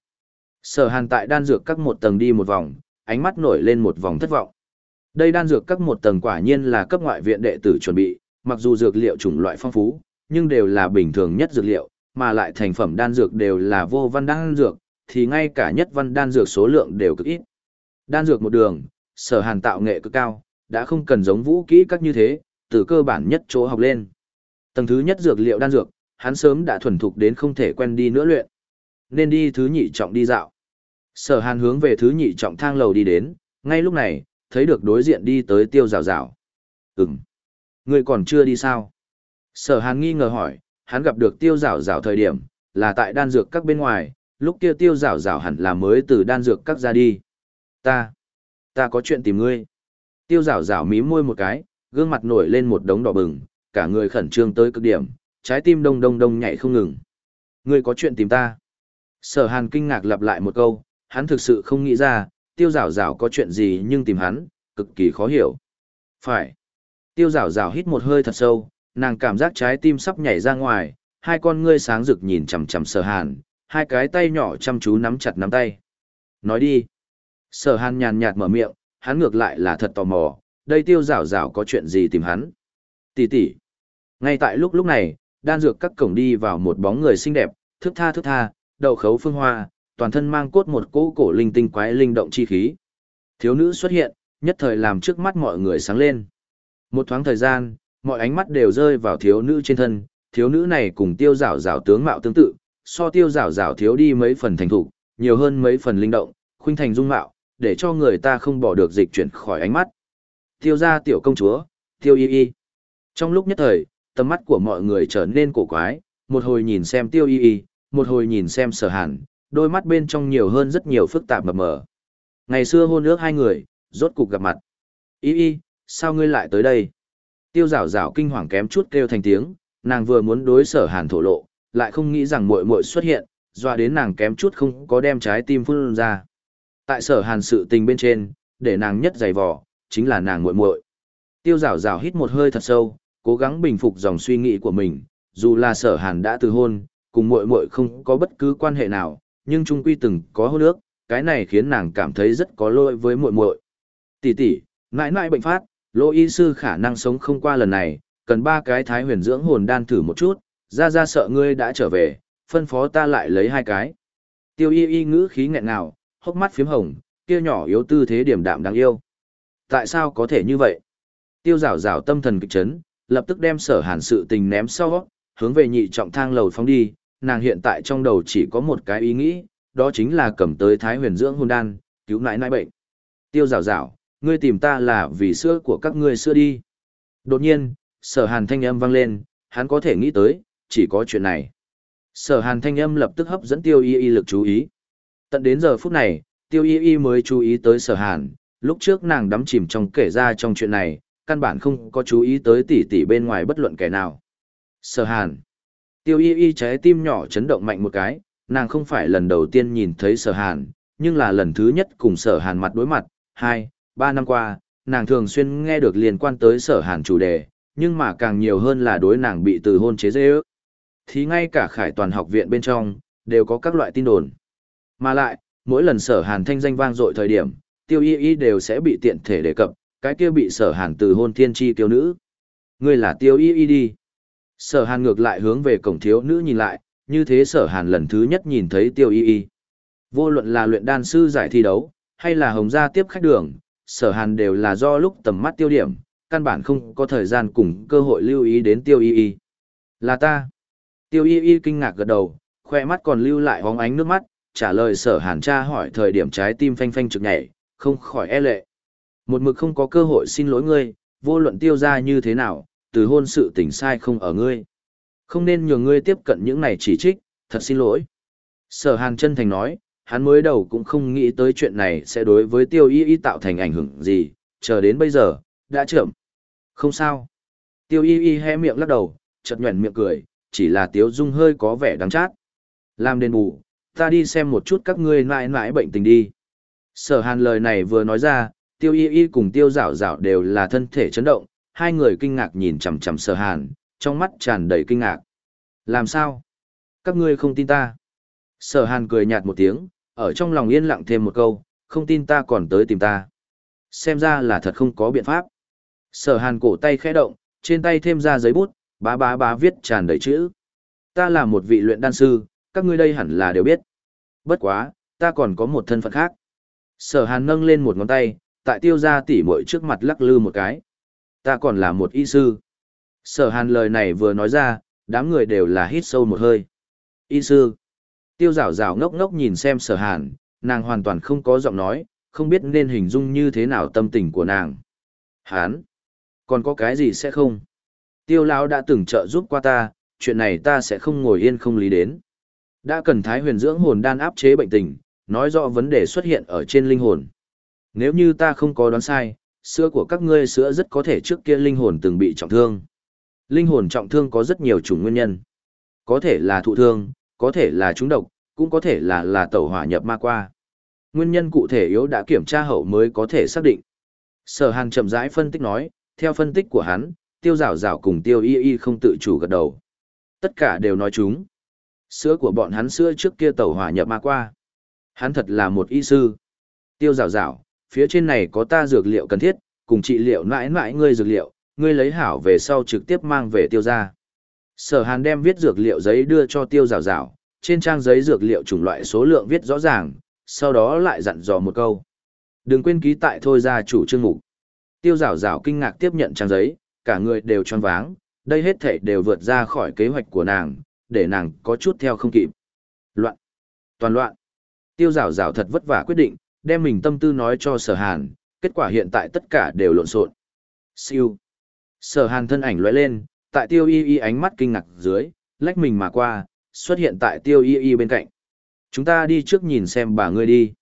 Sở hàn tại đan dược các một tầng đi một vòng, ánh mắt nổi lên một vòng thất vọng. Đây đan dược các một tầng quả nhiên là cấp ngoại viện đệ tử chuẩn bị, mặc dù dược liệu chủng loại phong phú, nhưng đều là bình thường nhất dược liệu, mà lại thành phẩm đan dược đều là vô văn đan dược, thì ngay cả nhất văn đan dược số lượng đều cực ít. Đan dược một đường, sở hàn tạo nghệ cực cao, đã không cần giống vũ kỹ các như thế, từ cơ bản nhất chỗ học lên. Tầng thứ nhất dược liệu đan dược, hắn sớm đã thuần thục đến không thể quen đi nữa luyện. Nên đi thứ nhị trọng đi dạo. Sở hàn hướng về thứ nhị trọng thang lầu đi đến, ngay lúc này, thấy được đối diện đi tới tiêu rào rào. Ừm. Người còn chưa đi sao? Sở hàn nghi ngờ hỏi, hắn gặp được tiêu rào rào thời điểm, là tại đan dược các bên ngoài, lúc kia tiêu rào rào hẳn là mới từ đan dược các ra đi. Ta, ta có chuyện tìm ngươi. Tiêu rào rào mím môi một cái, gương mặt nổi lên một đống đỏ bừng, cả người khẩn trương tới cực điểm, trái tim đông đông đông nhảy không ngừng. Ngươi có chuyện tìm ta. Sở hàn kinh ngạc lặp lại một câu, hắn thực sự không nghĩ ra, tiêu rào rào có chuyện gì nhưng tìm hắn, cực kỳ khó hiểu. Phải. Tiêu rào rào hít một hơi thật sâu, nàng cảm giác trái tim sắp nhảy ra ngoài, hai con ngươi sáng rực nhìn chằm chằm sở hàn, hai cái tay nhỏ chăm chú nắm chặt nắm tay. Nói đi. Sở hàn nhàn nhạt mở miệng, hắn ngược lại là thật tò mò, đây tiêu rào rào có chuyện gì tìm hắn. Tỷ tỷ. Ngay tại lúc lúc này, đan dược các cổng đi vào một bóng người xinh đẹp, thức tha thức tha, đầu khấu phương hoa, toàn thân mang cốt một cỗ cổ linh tinh quái linh động chi khí. Thiếu nữ xuất hiện, nhất thời làm trước mắt mọi người sáng lên. Một thoáng thời gian, mọi ánh mắt đều rơi vào thiếu nữ trên thân, thiếu nữ này cùng tiêu rảo rảo tướng mạo tương tự, so tiêu rảo rảo thiếu đi mấy phần thành thủ, nhiều hơn mấy phần linh động, khuynh thành dung mạo, để cho người ta không bỏ được dịch chuyển khỏi ánh mắt. Tiêu gia tiểu công chúa, tiêu y y. Trong lúc nhất thời, tầm mắt của mọi người trở nên cổ quái, một hồi nhìn xem tiêu y y, một hồi nhìn xem sở hàn, đôi mắt bên trong nhiều hơn rất nhiều phức tạp mập mờ. Ngày xưa hôn ước hai người, rốt cục gặp mặt. Y y, sao ngươi lại tới đây? Tiêu rào rào kinh hoàng kém chút kêu thành tiếng, nàng vừa muốn đối sở hàn thổ lộ, lại không nghĩ rằng muội muội xuất hiện, dọa đến nàng kém chút không có đem trái tim phun ra. Tại sở hàn sự tình bên trên, để nàng nhất dày vò, chính là nàng muội muội. Tiêu rào rào hít một hơi thật sâu, cố gắng bình phục dòng suy nghĩ của mình, dù là sở hàn đã từ hôn, cùng muội muội không có bất cứ quan hệ nào, nhưng trung quy từng có hôn ước, cái này khiến nàng cảm thấy rất có lỗi với muội muội. Tỷ tỷ, mãi mãi bệnh phát, lô y sư khả năng sống không qua lần này, cần ba cái thái huyền dưỡng hồn đan thử một chút, ra ra sợ ngươi đã trở về, phân phó ta lại lấy hai cái. Tiêu y y ngữ khí nghẹn ngào, hốc mắt phím hồng, kia nhỏ yếu tư thế điểm đạm đáng yêu. Tại sao có thể như vậy? Tiêu rào rào tâm thần kịch chấn, lập tức đem sở hàn sự tình ném sau, hướng về nhị trọng thang lầu phóng đi, nàng hiện tại trong đầu chỉ có một cái ý nghĩ, đó chính là cầm tới thái huyền dưỡng hồn đan, cứu nãi nãi bệnh. Tiêu rào rào, ngươi tìm ta là vì sữa của các ngươi sữa đi. Đột nhiên, sở hàn thanh âm vang lên, hắn có thể nghĩ tới, chỉ có chuyện này. Sở hàn thanh âm lập tức hấp dẫn tiêu y y lực chú ý. Tận đến giờ phút này, tiêu y y mới chú ý tới sở hàn, lúc trước nàng đắm chìm trong kể ra trong chuyện này, căn bản không có chú ý tới tỷ tỷ bên ngoài bất luận kẻ nào. Sở hàn. Tiêu y y trái tim nhỏ chấn động mạnh một cái, nàng không phải lần đầu tiên nhìn thấy sở hàn, nhưng là lần thứ nhất cùng sở hàn mặt đối mặt, hai, ba năm qua, nàng thường xuyên nghe được liên quan tới sở hàn chủ đề, nhưng mà càng nhiều hơn là đối nàng bị từ hôn chế dễ ước. Thì ngay cả khải toàn học viện bên trong, đều có các loại tin đồn. Mà lại, mỗi lần sở hàn thanh danh vang dội thời điểm, tiêu y y đều sẽ bị tiện thể đề cập, cái kia bị sở hàn từ hôn thiên tri tiêu nữ. Ngươi là tiêu y y đi. Sở hàn ngược lại hướng về cổng thiếu nữ nhìn lại, như thế sở hàn lần thứ nhất nhìn thấy tiêu y y. Vô luận là luyện đan sư giải thi đấu, hay là hồng gia tiếp khách đường, sở hàn đều là do lúc tầm mắt tiêu điểm, căn bản không có thời gian cùng cơ hội lưu ý đến tiêu y y. Là ta. Tiêu y y kinh ngạc gật đầu, khoe mắt còn lưu lại hóng ánh nước mắt, trả lời sở hàn cha hỏi thời điểm trái tim phanh phanh trực nhảy, không khỏi e lệ. Một mực không có cơ hội xin lỗi ngươi, vô luận tiêu ra như thế nào, từ hôn sự tình sai không ở ngươi. Không nên nhường ngươi tiếp cận những này chỉ trích, thật xin lỗi. Sở hàn chân thành nói, hắn mới đầu cũng không nghĩ tới chuyện này sẽ đối với tiêu y y tạo thành ảnh hưởng gì, chờ đến bây giờ, đã chậm. Không sao. Tiêu y y hé miệng lắc đầu, chợt nhuẩn miệng cười, chỉ là tiếu dung hơi có vẻ đáng chát. Làm đền bù, ta đi xem một chút các ngươi mãi mãi bệnh tình đi. Sở hàn lời này vừa nói ra, tiêu y y cùng tiêu rảo rảo đều là thân thể chấn động, hai người kinh ngạc nhìn chằm chằm sở hàn, trong mắt tràn đầy kinh ngạc. Làm sao? Các ngươi không tin ta. Sở hàn cười nhạt một tiếng, ở trong lòng yên lặng thêm một câu, không tin ta còn tới tìm ta. Xem ra là thật không có biện pháp. Sở hàn cổ tay khẽ động, trên tay thêm ra giấy bút, bá bá bá viết tràn đầy chữ. Ta là một vị luyện đan sư, các ngươi đây hẳn là đều biết. Bất quá, ta còn có một thân phận khác. Sở hàn nâng lên một ngón tay, tại tiêu gia tỉ mội trước mặt lắc lư một cái. Ta còn là một y sư. Sở hàn lời này vừa nói ra, đám người đều là hít sâu một hơi. Y sư. Tiêu rảo rảo ngốc ngốc nhìn xem sở hàn, nàng hoàn toàn không có giọng nói, không biết nên hình dung như thế nào tâm tình của nàng. Hán. Còn có cái gì sẽ không? Tiêu lão đã từng trợ giúp qua ta, chuyện này ta sẽ không ngồi yên không lý đến. Đã cần thái huyền dưỡng hồn đan áp chế bệnh tình, nói rõ vấn đề xuất hiện ở trên linh hồn. Nếu như ta không có đoán sai, sữa của các ngươi sữa rất có thể trước kia linh hồn từng bị trọng thương. Linh hồn trọng thương có rất nhiều chủng nguyên nhân. Có thể là thụ thương, có thể là trúng độc, cũng có thể là là tẩu hỏa nhập ma qua. Nguyên nhân cụ thể yếu đã kiểm tra hậu mới có thể xác định. Sở Hàn chậm rãi phân tích nói, theo phân tích của hắn, tiêu rào rào cùng tiêu y y không tự chủ gật đầu. Tất cả đều nói chúng. Sữa của bọn hắn sữa trước kia tẩu hỏa nhập ma qua. Hắn thật là một y sư. Tiêu rào rào, phía trên này có ta dược liệu cần thiết, cùng trị liệu mãi mãi ngươi dược liệu, ngươi lấy hảo về sau trực tiếp mang về tiêu ra. Sở hàn đem viết dược liệu giấy đưa cho tiêu rào rào, trên trang giấy dược liệu chủng loại số lượng viết rõ ràng, sau đó lại dặn dò một câu. Đừng quên ký tại thôi ra chủ trương mục. Tiêu rào rào kinh ngạc tiếp nhận trang giấy, cả người đều tròn váng, đây hết thảy đều vượt ra khỏi kế hoạch của nàng, để nàng có chút theo không kịp. Loạn. Toàn loạn. Tiêu rào rào thật vất vả quyết định, đem mình tâm tư nói cho sở hàn, kết quả hiện tại tất cả đều lộn xộn. Siêu. Sở hàn thân ảnh lóe lên, tại tiêu y y ánh mắt kinh ngạc dưới, lách mình mà qua, xuất hiện tại tiêu y y bên cạnh. Chúng ta đi trước nhìn xem bà ngươi đi.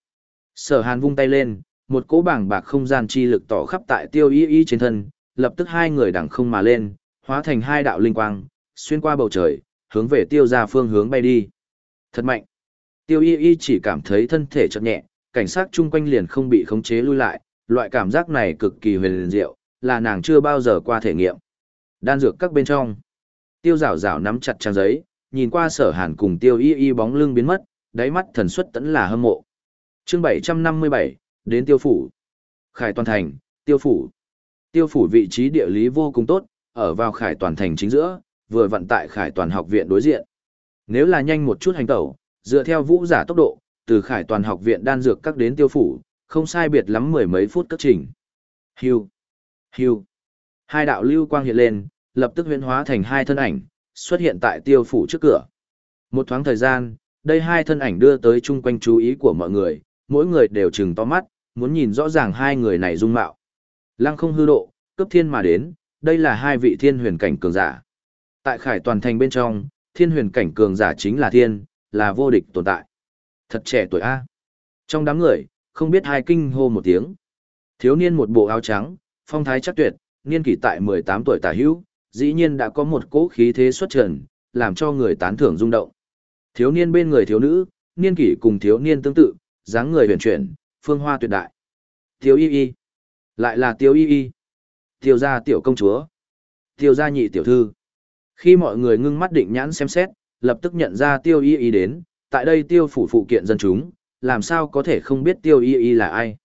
Sở hàn vung tay lên, một cỗ bảng bạc không gian chi lực tỏ khắp tại tiêu y y trên thân, lập tức hai người đằng không mà lên, hóa thành hai đạo linh quang, xuyên qua bầu trời, hướng về tiêu ra phương hướng bay đi. Thật mạnh. Tiêu y y chỉ cảm thấy thân thể chậm nhẹ, cảnh sát chung quanh liền không bị khống chế lui lại, loại cảm giác này cực kỳ huyền diệu, là nàng chưa bao giờ qua thể nghiệm. Đan dược các bên trong. Tiêu rảo rảo nắm chặt trang giấy, nhìn qua sở hàn cùng tiêu y y bóng lưng biến mất, đáy mắt thần xuất tẫn là hâm mộ. chương 757, đến tiêu phủ. Khải toàn thành, tiêu phủ. Tiêu phủ vị trí địa lý vô cùng tốt, ở vào khải toàn thành chính giữa, vừa vận tại khải toàn học viện đối diện. Nếu là nhanh một chút hành tẩu, dựa theo vũ giả tốc độ, từ khải toàn học viện đan dược các đến tiêu phủ, không sai biệt lắm mười mấy phút cất trình. Hưu, hưu. Hai đạo lưu quang hiện lên, lập tức huyễn hóa thành hai thân ảnh, xuất hiện tại tiêu phủ trước cửa. Một thoáng thời gian, đây hai thân ảnh đưa tới chung quanh chú ý của mọi người, mỗi người đều chừng to mắt, muốn nhìn rõ ràng hai người này dung mạo. Lăng không hư độ, cấp thiên mà đến, đây là hai vị thiên huyền cảnh cường giả. Tại khải toàn thành bên trong, thiên huyền cảnh cường giả chính là thiên, là vô địch tồn tại. Thật trẻ tuổi A. Trong đám người, không biết hai kinh hô một tiếng. Thiếu niên một bộ áo trắng, phong thái chắc tuyệt, niên kỷ tại 18 tuổi tả hữu, dĩ nhiên đã có một cỗ khí thế xuất trần, làm cho người tán thưởng rung động. Thiếu niên bên người thiếu nữ, niên kỷ cùng thiếu niên tương tự, dáng người huyền chuyển, phương hoa tuyệt đại. Thiếu y y. Lại là Tiểu y y. Tiểu gia tiểu công chúa. Tiểu gia nhị tiểu thư. Khi mọi người ngưng mắt định nhãn xem xét, lập tức nhận ra tiêu y y đến, tại đây tiêu phủ phụ kiện dân chúng, làm sao có thể không biết tiêu y y là ai?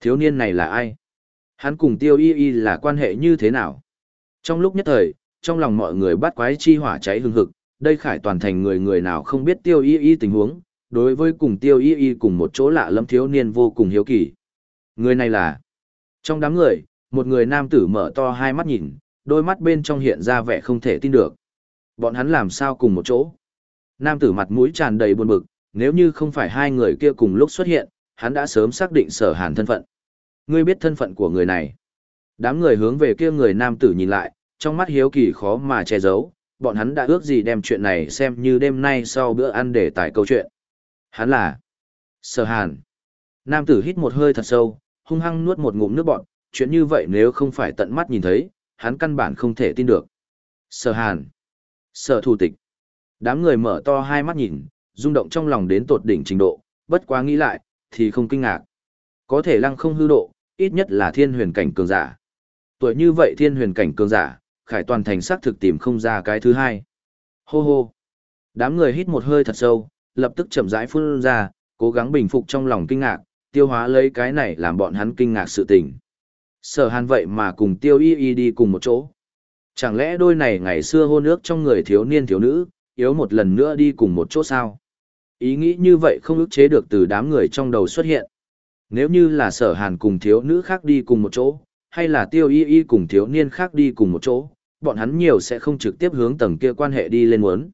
Thiếu niên này là ai? Hắn cùng tiêu y y là quan hệ như thế nào? Trong lúc nhất thời, trong lòng mọi người bắt quái chi hỏa cháy hừng hực, đây khải toàn thành người người nào không biết tiêu y y tình huống, đối với cùng tiêu y y cùng một chỗ lạ lâm thiếu niên vô cùng hiếu kỳ. Người này là... Trong đám người, một người nam tử mở to hai mắt nhìn, đôi mắt bên trong hiện ra vẻ không thể tin được. Bọn hắn làm sao cùng một chỗ? Nam tử mặt mũi tràn đầy buồn bực, nếu như không phải hai người kia cùng lúc xuất hiện, hắn đã sớm xác định sở hàn thân phận. Ngươi biết thân phận của người này. Đám người hướng về kia người nam tử nhìn lại, trong mắt hiếu kỳ khó mà che giấu, bọn hắn đã ước gì đem chuyện này xem như đêm nay sau bữa ăn để tải câu chuyện. Hắn là Sở Hàn. Nam tử hít một hơi thật sâu, hung hăng nuốt một ngụm nước bọt, chuyện như vậy nếu không phải tận mắt nhìn thấy, hắn căn bản không thể tin được. Sở Hàn. Sở thủ tịch. Đám người mở to hai mắt nhìn, rung động trong lòng đến tột đỉnh trình độ, bất quá nghĩ lại, thì không kinh ngạc. Có thể lăng không hư độ, ít nhất là thiên huyền cảnh cường giả. Tuổi như vậy thiên huyền cảnh cường giả, khải toàn thành xác thực tìm không ra cái thứ hai. Hô hô. Đám người hít một hơi thật sâu, lập tức chậm rãi phun ra, cố gắng bình phục trong lòng kinh ngạc, tiêu hóa lấy cái này làm bọn hắn kinh ngạc sự tình. Sở hàn vậy mà cùng tiêu y y đi cùng một chỗ. Chẳng lẽ đôi này ngày xưa hôn ước trong người thiếu niên thiếu nữ, yếu một lần nữa đi cùng một chỗ sao? Ý nghĩ như vậy không ức chế được từ đám người trong đầu xuất hiện. Nếu như là sở hàn cùng thiếu nữ khác đi cùng một chỗ, hay là tiêu y y cùng thiếu niên khác đi cùng một chỗ, bọn hắn nhiều sẽ không trực tiếp hướng tầng kia quan hệ đi lên muốn.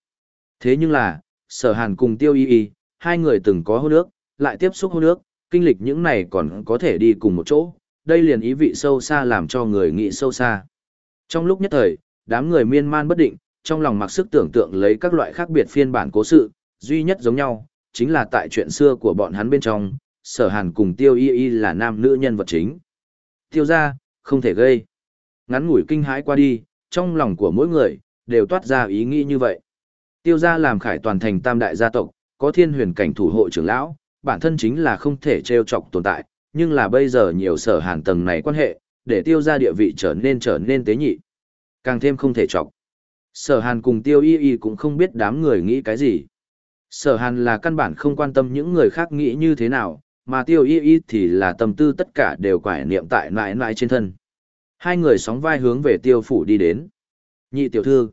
Thế nhưng là, sở hàn cùng tiêu y y, hai người từng có hôn ước, lại tiếp xúc hôn ước, kinh lịch những này còn có thể đi cùng một chỗ, đây liền ý vị sâu xa làm cho người nghĩ sâu xa. Trong lúc nhất thời, đám người miên man bất định, trong lòng mặc sức tưởng tượng lấy các loại khác biệt phiên bản cố sự, duy nhất giống nhau, chính là tại chuyện xưa của bọn hắn bên trong, sở hàn cùng tiêu y y là nam nữ nhân vật chính. Tiêu ra, không thể gây. Ngắn ngủi kinh hãi qua đi, trong lòng của mỗi người, đều toát ra ý nghĩ như vậy. Tiêu ra làm khải toàn thành tam đại gia tộc, có thiên huyền cảnh thủ hộ trưởng lão, bản thân chính là không thể trêu chọc tồn tại, nhưng là bây giờ nhiều sở hàn tầng này quan hệ, để tiêu ra địa vị trở nên trở nên tế nhị. Càng thêm không thể chọc. Sở hàn cùng tiêu y y cũng không biết đám người nghĩ cái gì. Sở hàn là căn bản không quan tâm những người khác nghĩ như thế nào, mà tiêu y y thì là tâm tư tất cả đều quải niệm tại nãi nãi trên thân. Hai người sóng vai hướng về tiêu phủ đi đến. Nhị tiểu thư.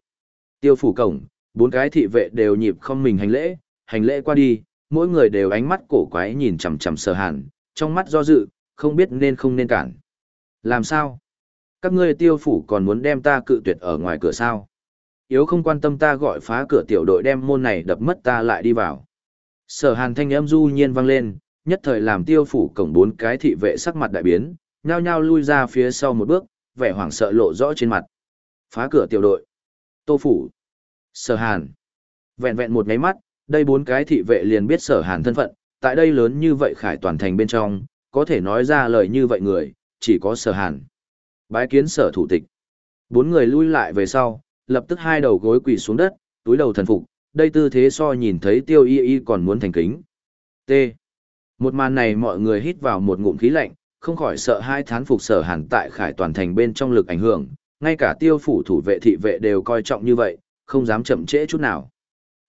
Tiêu phủ cổng, bốn cái thị vệ đều nhịp không mình hành lễ, hành lễ qua đi, mỗi người đều ánh mắt cổ quái nhìn chằm chằm sở hàn, trong mắt do dự, không biết nên không nên cản. Làm sao? Các ngươi tiêu phủ còn muốn đem ta cự tuyệt ở ngoài cửa sao? Yếu không quan tâm ta gọi phá cửa tiểu đội đem môn này đập mất ta lại đi vào. Sở hàn thanh âm du nhiên vang lên, nhất thời làm tiêu phủ cổng bốn cái thị vệ sắc mặt đại biến, nhao nhao lui ra phía sau một bước, vẻ hoảng sợ lộ rõ trên mặt. Phá cửa tiểu đội. Tô phủ. Sở hàn. Vẹn vẹn một ngáy mắt, đây bốn cái thị vệ liền biết sở hàn thân phận, tại đây lớn như vậy khải toàn thành bên trong, có thể nói ra lời như vậy người, chỉ có sở hàn. Bái kiến sở thủ tịch. Bốn người lui lại về sau, lập tức hai đầu gối quỳ xuống đất, túi đầu thần phục, đây tư thế so nhìn thấy tiêu y y còn muốn thành kính. T. Một màn này mọi người hít vào một ngụm khí lạnh, không khỏi sợ hai thán phục sở hàn tại khải toàn thành bên trong lực ảnh hưởng, ngay cả tiêu phủ thủ vệ thị vệ đều coi trọng như vậy, không dám chậm trễ chút nào.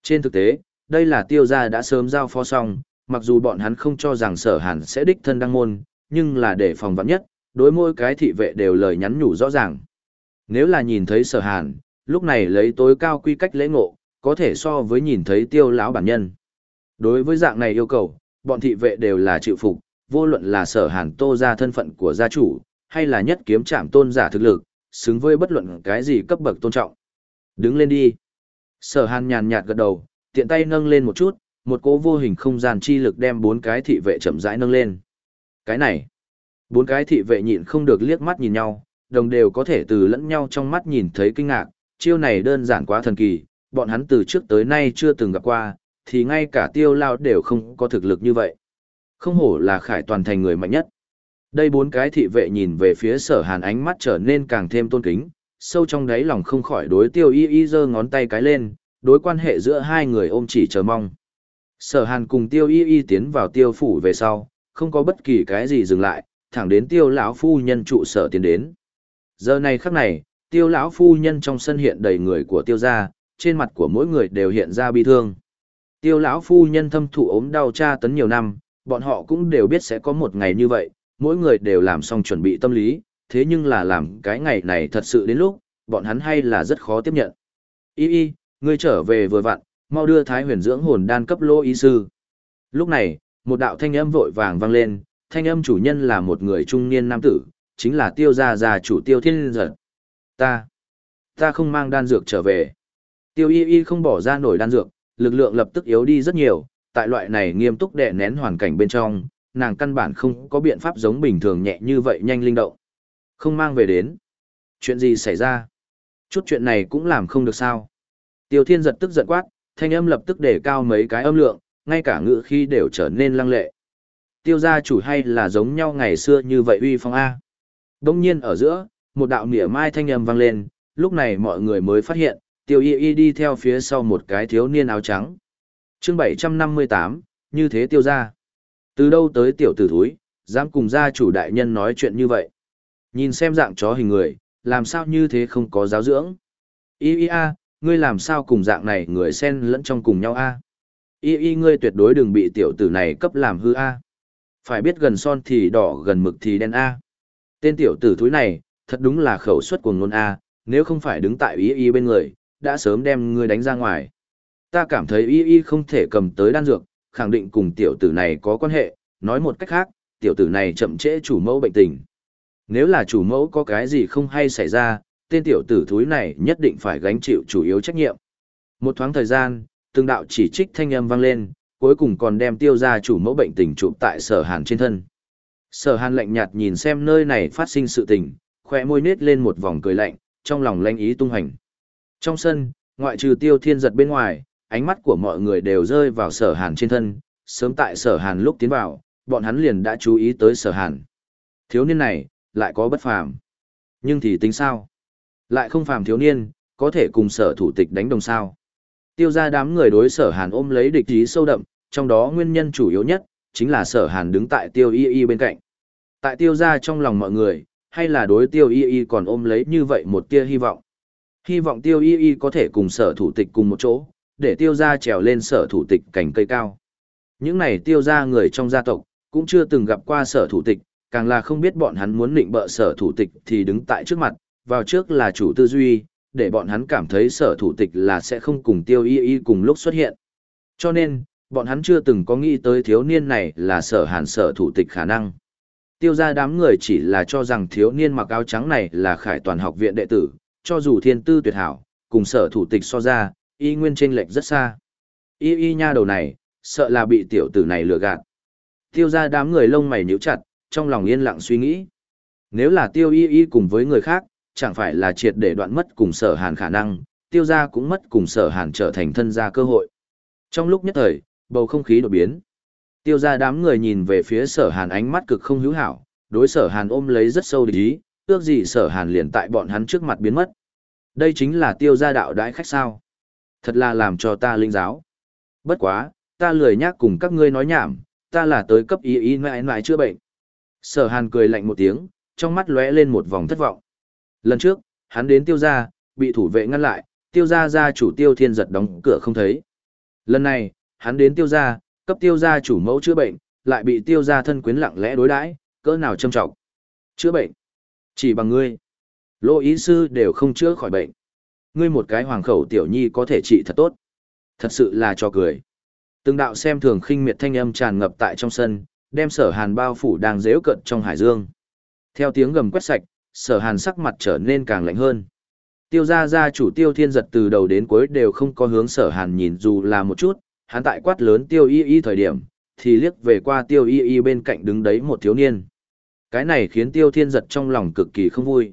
Trên thực tế, đây là tiêu gia đã sớm giao phó xong, mặc dù bọn hắn không cho rằng sở hàn sẽ đích thân đăng môn, nhưng là để phòng vắn nhất, đối mỗi cái thị vệ đều lời nhắn nhủ rõ ràng. Nếu là nhìn thấy sở hàn, lúc này lấy tối cao quy cách lễ ngộ, có thể so với nhìn thấy tiêu lão bản nhân. Đối với dạng này yêu cầu, bọn thị vệ đều là chịu phục, vô luận là sở hàn tô ra thân phận của gia chủ, hay là nhất kiếm trạm tôn giả thực lực, xứng với bất luận cái gì cấp bậc tôn trọng. Đứng lên đi. Sở hàn nhàn nhạt gật đầu, tiện tay nâng lên một chút, một cỗ vô hình không gian chi lực đem bốn cái thị vệ chậm rãi nâng lên. Cái này, bốn cái thị vệ nhịn không được liếc mắt nhìn nhau, đồng đều có thể từ lẫn nhau trong mắt nhìn thấy kinh ngạc, chiêu này đơn giản quá thần kỳ, bọn hắn từ trước tới nay chưa từng gặp qua, thì ngay cả tiêu lao đều không có thực lực như vậy. Không hổ là khải toàn thành người mạnh nhất. Đây bốn cái thị vệ nhìn về phía sở hàn ánh mắt trở nên càng thêm tôn kính, sâu trong đáy lòng không khỏi đối tiêu y y giơ ngón tay cái lên, đối quan hệ giữa hai người ôm chỉ chờ mong. Sở hàn cùng tiêu y y tiến vào tiêu phủ về sau, không có bất kỳ cái gì dừng lại, thẳng đến tiêu lão phu nhân trụ sở tiến đến. Giờ này khắc này, tiêu lão phu nhân trong sân hiện đầy người của tiêu gia, trên mặt của mỗi người đều hiện ra bi thương. Tiêu lão phu nhân thâm thụ ốm đau tra tấn nhiều năm, bọn họ cũng đều biết sẽ có một ngày như vậy, mỗi người đều làm xong chuẩn bị tâm lý, thế nhưng là làm cái ngày này thật sự đến lúc, bọn hắn hay là rất khó tiếp nhận. Y y, ngươi trở về vừa vặn, mau đưa Thái huyền dưỡng hồn đan cấp lô y sư. Lúc này, một đạo thanh âm vội vàng vang lên, thanh âm chủ nhân là một người trung niên nam tử, chính là tiêu gia già chủ tiêu thiên giật. Ta, ta không mang đan dược trở về. Tiêu y y không bỏ ra nổi đan dược, lực lượng lập tức yếu đi rất nhiều, tại loại này nghiêm túc đè nén hoàn cảnh bên trong, nàng căn bản không có biện pháp giống bình thường nhẹ như vậy nhanh linh động. Không mang về đến. Chuyện gì xảy ra? Chút chuyện này cũng làm không được sao. Tiêu thiên giật tức giận quát, thanh âm lập tức để cao mấy cái âm lượng, ngay cả ngữ khi đều trở nên lăng lệ. Tiêu gia chủ hay là giống nhau ngày xưa như vậy uy phong A. Đông nhiên ở giữa, một đạo mỉa mai thanh âm vang lên, lúc này mọi người mới phát hiện, tiêu y y đi theo phía sau một cái thiếu niên áo trắng. chương 758, như thế tiêu gia. Từ đâu tới tiểu tử thúi, dám cùng gia chủ đại nhân nói chuyện như vậy. Nhìn xem dạng chó hình người, làm sao như thế không có giáo dưỡng. Y y a, ngươi làm sao cùng dạng này người xen lẫn trong cùng nhau a? Y y ngươi tuyệt đối đừng bị tiểu tử này cấp làm hư a. Phải biết gần son thì đỏ gần mực thì đen a. Tên tiểu tử thúi này, thật đúng là khẩu suất của ngôn a, nếu không phải đứng tại y y bên người, đã sớm đem ngươi đánh ra ngoài. Ta cảm thấy y y không thể cầm tới đan dược, khẳng định cùng tiểu tử này có quan hệ, nói một cách khác, tiểu tử này chậm trễ chủ mẫu bệnh tình. Nếu là chủ mẫu có cái gì không hay xảy ra, tên tiểu tử thúi này nhất định phải gánh chịu chủ yếu trách nhiệm. Một thoáng thời gian, từng đạo chỉ trích thanh âm vang lên, cuối cùng còn đem tiêu ra chủ mẫu bệnh tình chụp tại sở hàn trên thân. Sở hàn lạnh nhạt nhìn xem nơi này phát sinh sự tình, khỏe môi nết lên một vòng cười lạnh, trong lòng lanh ý tung hành. Trong sân, ngoại trừ tiêu thiên giật bên ngoài, ánh mắt của mọi người đều rơi vào sở hàn trên thân, sớm tại sở hàn lúc tiến vào, bọn hắn liền đã chú ý tới sở hàn. Thiếu niên này, lại có bất phàm. Nhưng thì tính sao? Lại không phàm thiếu niên, có thể cùng sở thủ tịch đánh đồng sao. Tiêu ra đám người đối sở hàn ôm lấy địch ý sâu đậm, trong đó nguyên nhân chủ yếu nhất, chính là sở hàn đứng tại tiêu y y bên cạnh. Tại tiêu ra trong lòng mọi người, hay là đối tiêu y y còn ôm lấy như vậy một tia hy vọng. Hy vọng tiêu y y có thể cùng sở thủ tịch cùng một chỗ, để tiêu ra trèo lên sở thủ tịch cảnh cây cao. Những này tiêu ra người trong gia tộc, cũng chưa từng gặp qua sở thủ tịch, càng là không biết bọn hắn muốn định bợ sở thủ tịch thì đứng tại trước mặt, vào trước là chủ tư duy, để bọn hắn cảm thấy sở thủ tịch là sẽ không cùng tiêu y y cùng lúc xuất hiện. Cho nên, bọn hắn chưa từng có nghĩ tới thiếu niên này là sở hàn sở thủ tịch khả năng. Tiêu ra đám người chỉ là cho rằng thiếu niên mặc áo trắng này là khải toàn học viện đệ tử, cho dù thiên tư tuyệt hảo, cùng sở thủ tịch so ra, y nguyên chênh lệch rất xa. Y y nha đầu này, sợ là bị tiểu tử này lừa gạt. Tiêu ra đám người lông mày nhíu chặt, trong lòng yên lặng suy nghĩ. Nếu là tiêu y y cùng với người khác, chẳng phải là triệt để đoạn mất cùng sở hàn khả năng, tiêu ra cũng mất cùng sở hàn trở thành thân gia cơ hội. Trong lúc nhất thời, bầu không khí đột biến. Tiêu ra đám người nhìn về phía sở hàn ánh mắt cực không hữu hảo, đối sở hàn ôm lấy rất sâu địch ý, ước gì sở hàn liền tại bọn hắn trước mặt biến mất. Đây chính là tiêu gia đạo đãi khách sao. Thật là làm cho ta linh giáo. Bất quá, ta lười nhác cùng các ngươi nói nhảm, ta là tới cấp ý ý mãi mãi chữa bệnh. Sở hàn cười lạnh một tiếng, trong mắt lóe lên một vòng thất vọng. Lần trước, hắn đến tiêu gia, bị thủ vệ ngăn lại, tiêu gia gia chủ tiêu thiên giật đóng cửa không thấy. Lần này, hắn đến tiêu gia, cấp tiêu gia chủ mẫu chữa bệnh, lại bị tiêu gia thân quyến lặng lẽ đối đãi, cỡ nào châm trọng. Chữa bệnh. Chỉ bằng ngươi. Lô ý sư đều không chữa khỏi bệnh. Ngươi một cái hoàng khẩu tiểu nhi có thể trị thật tốt. Thật sự là cho cười. Từng đạo xem thường khinh miệt thanh âm tràn ngập tại trong sân, đem sở hàn bao phủ đang dễu cận trong hải dương. Theo tiếng gầm quét sạch, sở hàn sắc mặt trở nên càng lạnh hơn. Tiêu gia gia chủ tiêu thiên giật từ đầu đến cuối đều không có hướng sở hàn nhìn dù là một chút, hắn tại quát lớn tiêu y y thời điểm, thì liếc về qua tiêu y y bên cạnh đứng đấy một thiếu niên. Cái này khiến tiêu thiên giật trong lòng cực kỳ không vui.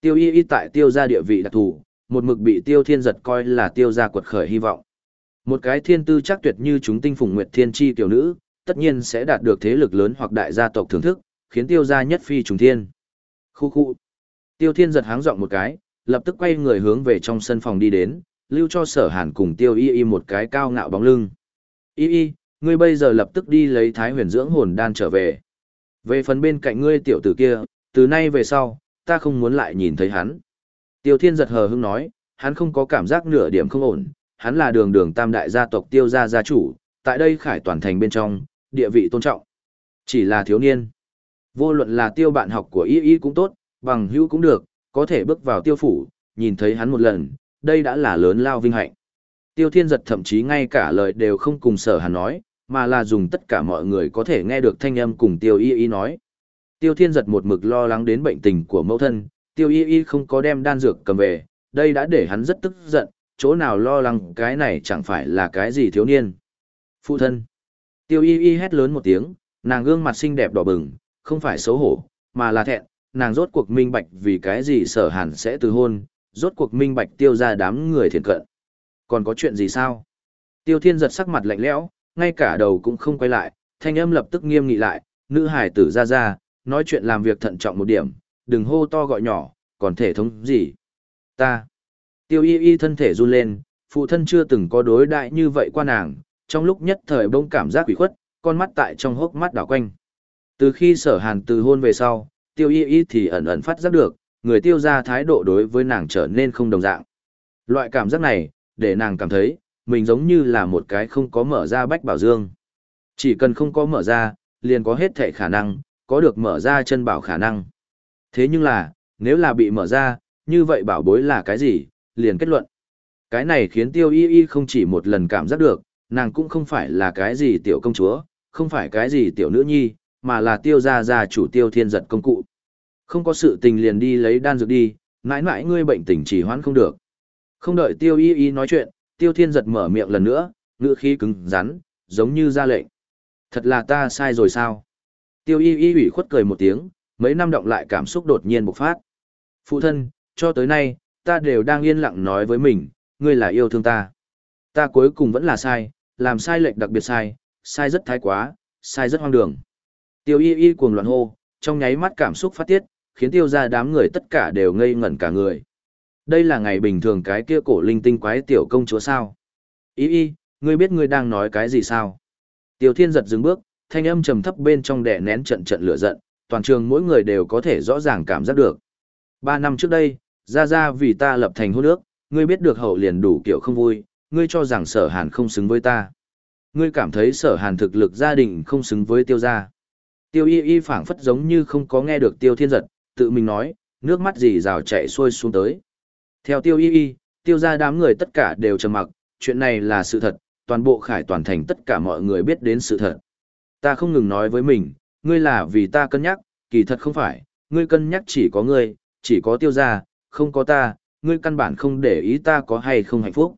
Tiêu y y tại tiêu gia địa vị đặc thù, một mực bị tiêu thiên giật coi là tiêu gia quật khởi hy vọng. Một cái thiên tư chắc tuyệt như chúng tinh phùng nguyệt thiên chi tiểu nữ, tất nhiên sẽ đạt được thế lực lớn hoặc đại gia tộc thưởng thức, khiến tiêu gia nhất phi trùng thiên. Khu khu. Tiêu thiên giật háng giọng một cái, lập tức quay người hướng về trong sân phòng đi đến, lưu cho sở hàn cùng tiêu y y một cái cao ngạo bóng lưng. Y y, ngươi bây giờ lập tức đi lấy thái huyền dưỡng hồn đan trở về. Về phần bên cạnh ngươi tiểu tử kia, từ nay về sau, ta không muốn lại nhìn thấy hắn. Tiêu thiên giật hờ hững nói, hắn không có cảm giác nửa điểm không ổn, hắn là đường đường tam đại gia tộc tiêu gia gia chủ, tại đây khải toàn thành bên trong, địa vị tôn trọng. Chỉ là thiếu niên. Vô luận là tiêu bạn học của y y cũng tốt, bằng hữu cũng được, có thể bước vào tiêu phủ, nhìn thấy hắn một lần, đây đã là lớn lao vinh hạnh. Tiêu thiên giật thậm chí ngay cả lời đều không cùng sở hàn nói, mà là dùng tất cả mọi người có thể nghe được thanh âm cùng tiêu y y nói. Tiêu thiên giật một mực lo lắng đến bệnh tình của mẫu thân, tiêu y y không có đem đan dược cầm về, đây đã để hắn rất tức giận, chỗ nào lo lắng cái này chẳng phải là cái gì thiếu niên. Phụ thân. Tiêu y y hét lớn một tiếng, nàng gương mặt xinh đẹp đỏ bừng, không phải xấu hổ, mà là thẹn, nàng rốt cuộc minh bạch vì cái gì sở hàn sẽ từ hôn, rốt cuộc minh bạch tiêu ra đám người thiện cận. Còn có chuyện gì sao? Tiêu thiên giật sắc mặt lạnh lẽo, ngay cả đầu cũng không quay lại, thanh âm lập tức nghiêm nghị lại, nữ hải tử ra ra, nói chuyện làm việc thận trọng một điểm, đừng hô to gọi nhỏ, còn thể thống gì. Ta. Tiêu y y thân thể run lên, phụ thân chưa từng có đối đại như vậy qua nàng, trong lúc nhất thời bông cảm giác quỷ khuất, con mắt tại trong hốc mắt đảo quanh. Từ khi sở hàn từ hôn về sau, tiêu y y thì ẩn ẩn phát giác được, người tiêu ra thái độ đối với nàng trở nên không đồng dạng. Loại cảm giác này, để nàng cảm thấy, mình giống như là một cái không có mở ra bách bảo dương. Chỉ cần không có mở ra, liền có hết thể khả năng, có được mở ra chân bảo khả năng. Thế nhưng là, nếu là bị mở ra, như vậy bảo bối là cái gì, liền kết luận. Cái này khiến tiêu y y không chỉ một lần cảm giác được, nàng cũng không phải là cái gì tiểu công chúa, không phải cái gì tiểu nữ nhi, mà là tiêu gia gia chủ tiêu thiên giật công cụ. Không có sự tình liền đi lấy đan dược đi, mãi mãi ngươi bệnh tình chỉ hoãn không được. Không đợi tiêu y y nói chuyện, tiêu thiên giật mở miệng lần nữa, ngựa khí cứng rắn, giống như ra lệnh. Thật là ta sai rồi sao? Tiêu y y ủy khuất cười một tiếng, mấy năm động lại cảm xúc đột nhiên bộc phát. Phụ thân, cho tới nay, ta đều đang yên lặng nói với mình, ngươi là yêu thương ta. Ta cuối cùng vẫn là sai, làm sai lệch đặc biệt sai, sai rất thái quá, sai rất hoang đường. Tiêu y y cuồng loạn hô, trong nháy mắt cảm xúc phát tiết, khiến tiêu ra đám người tất cả đều ngây ngẩn cả người. Đây là ngày bình thường cái kia cổ linh tinh quái tiểu công chúa sao. Y y, ngươi biết ngươi đang nói cái gì sao? Tiêu thiên giật dừng bước, thanh âm trầm thấp bên trong đè nén trận trận lửa giận, toàn trường mỗi người đều có thể rõ ràng cảm giác được. Ba năm trước đây, ra ra vì ta lập thành hôn ước, ngươi biết được hậu liền đủ kiểu không vui, ngươi cho rằng sở hàn không xứng với ta. Ngươi cảm thấy sở hàn thực lực gia đình không xứng với tiêu gia. Tiêu y y phảng phất giống như không có nghe được tiêu thiên giật, tự mình nói, nước mắt gì rào chạy xuôi xuống tới. Theo tiêu y y, tiêu gia đám người tất cả đều trầm mặc, chuyện này là sự thật, toàn bộ khải toàn thành tất cả mọi người biết đến sự thật. Ta không ngừng nói với mình, ngươi là vì ta cân nhắc, kỳ thật không phải, ngươi cân nhắc chỉ có ngươi, chỉ có tiêu gia, không có ta, ngươi căn bản không để ý ta có hay không hạnh phúc.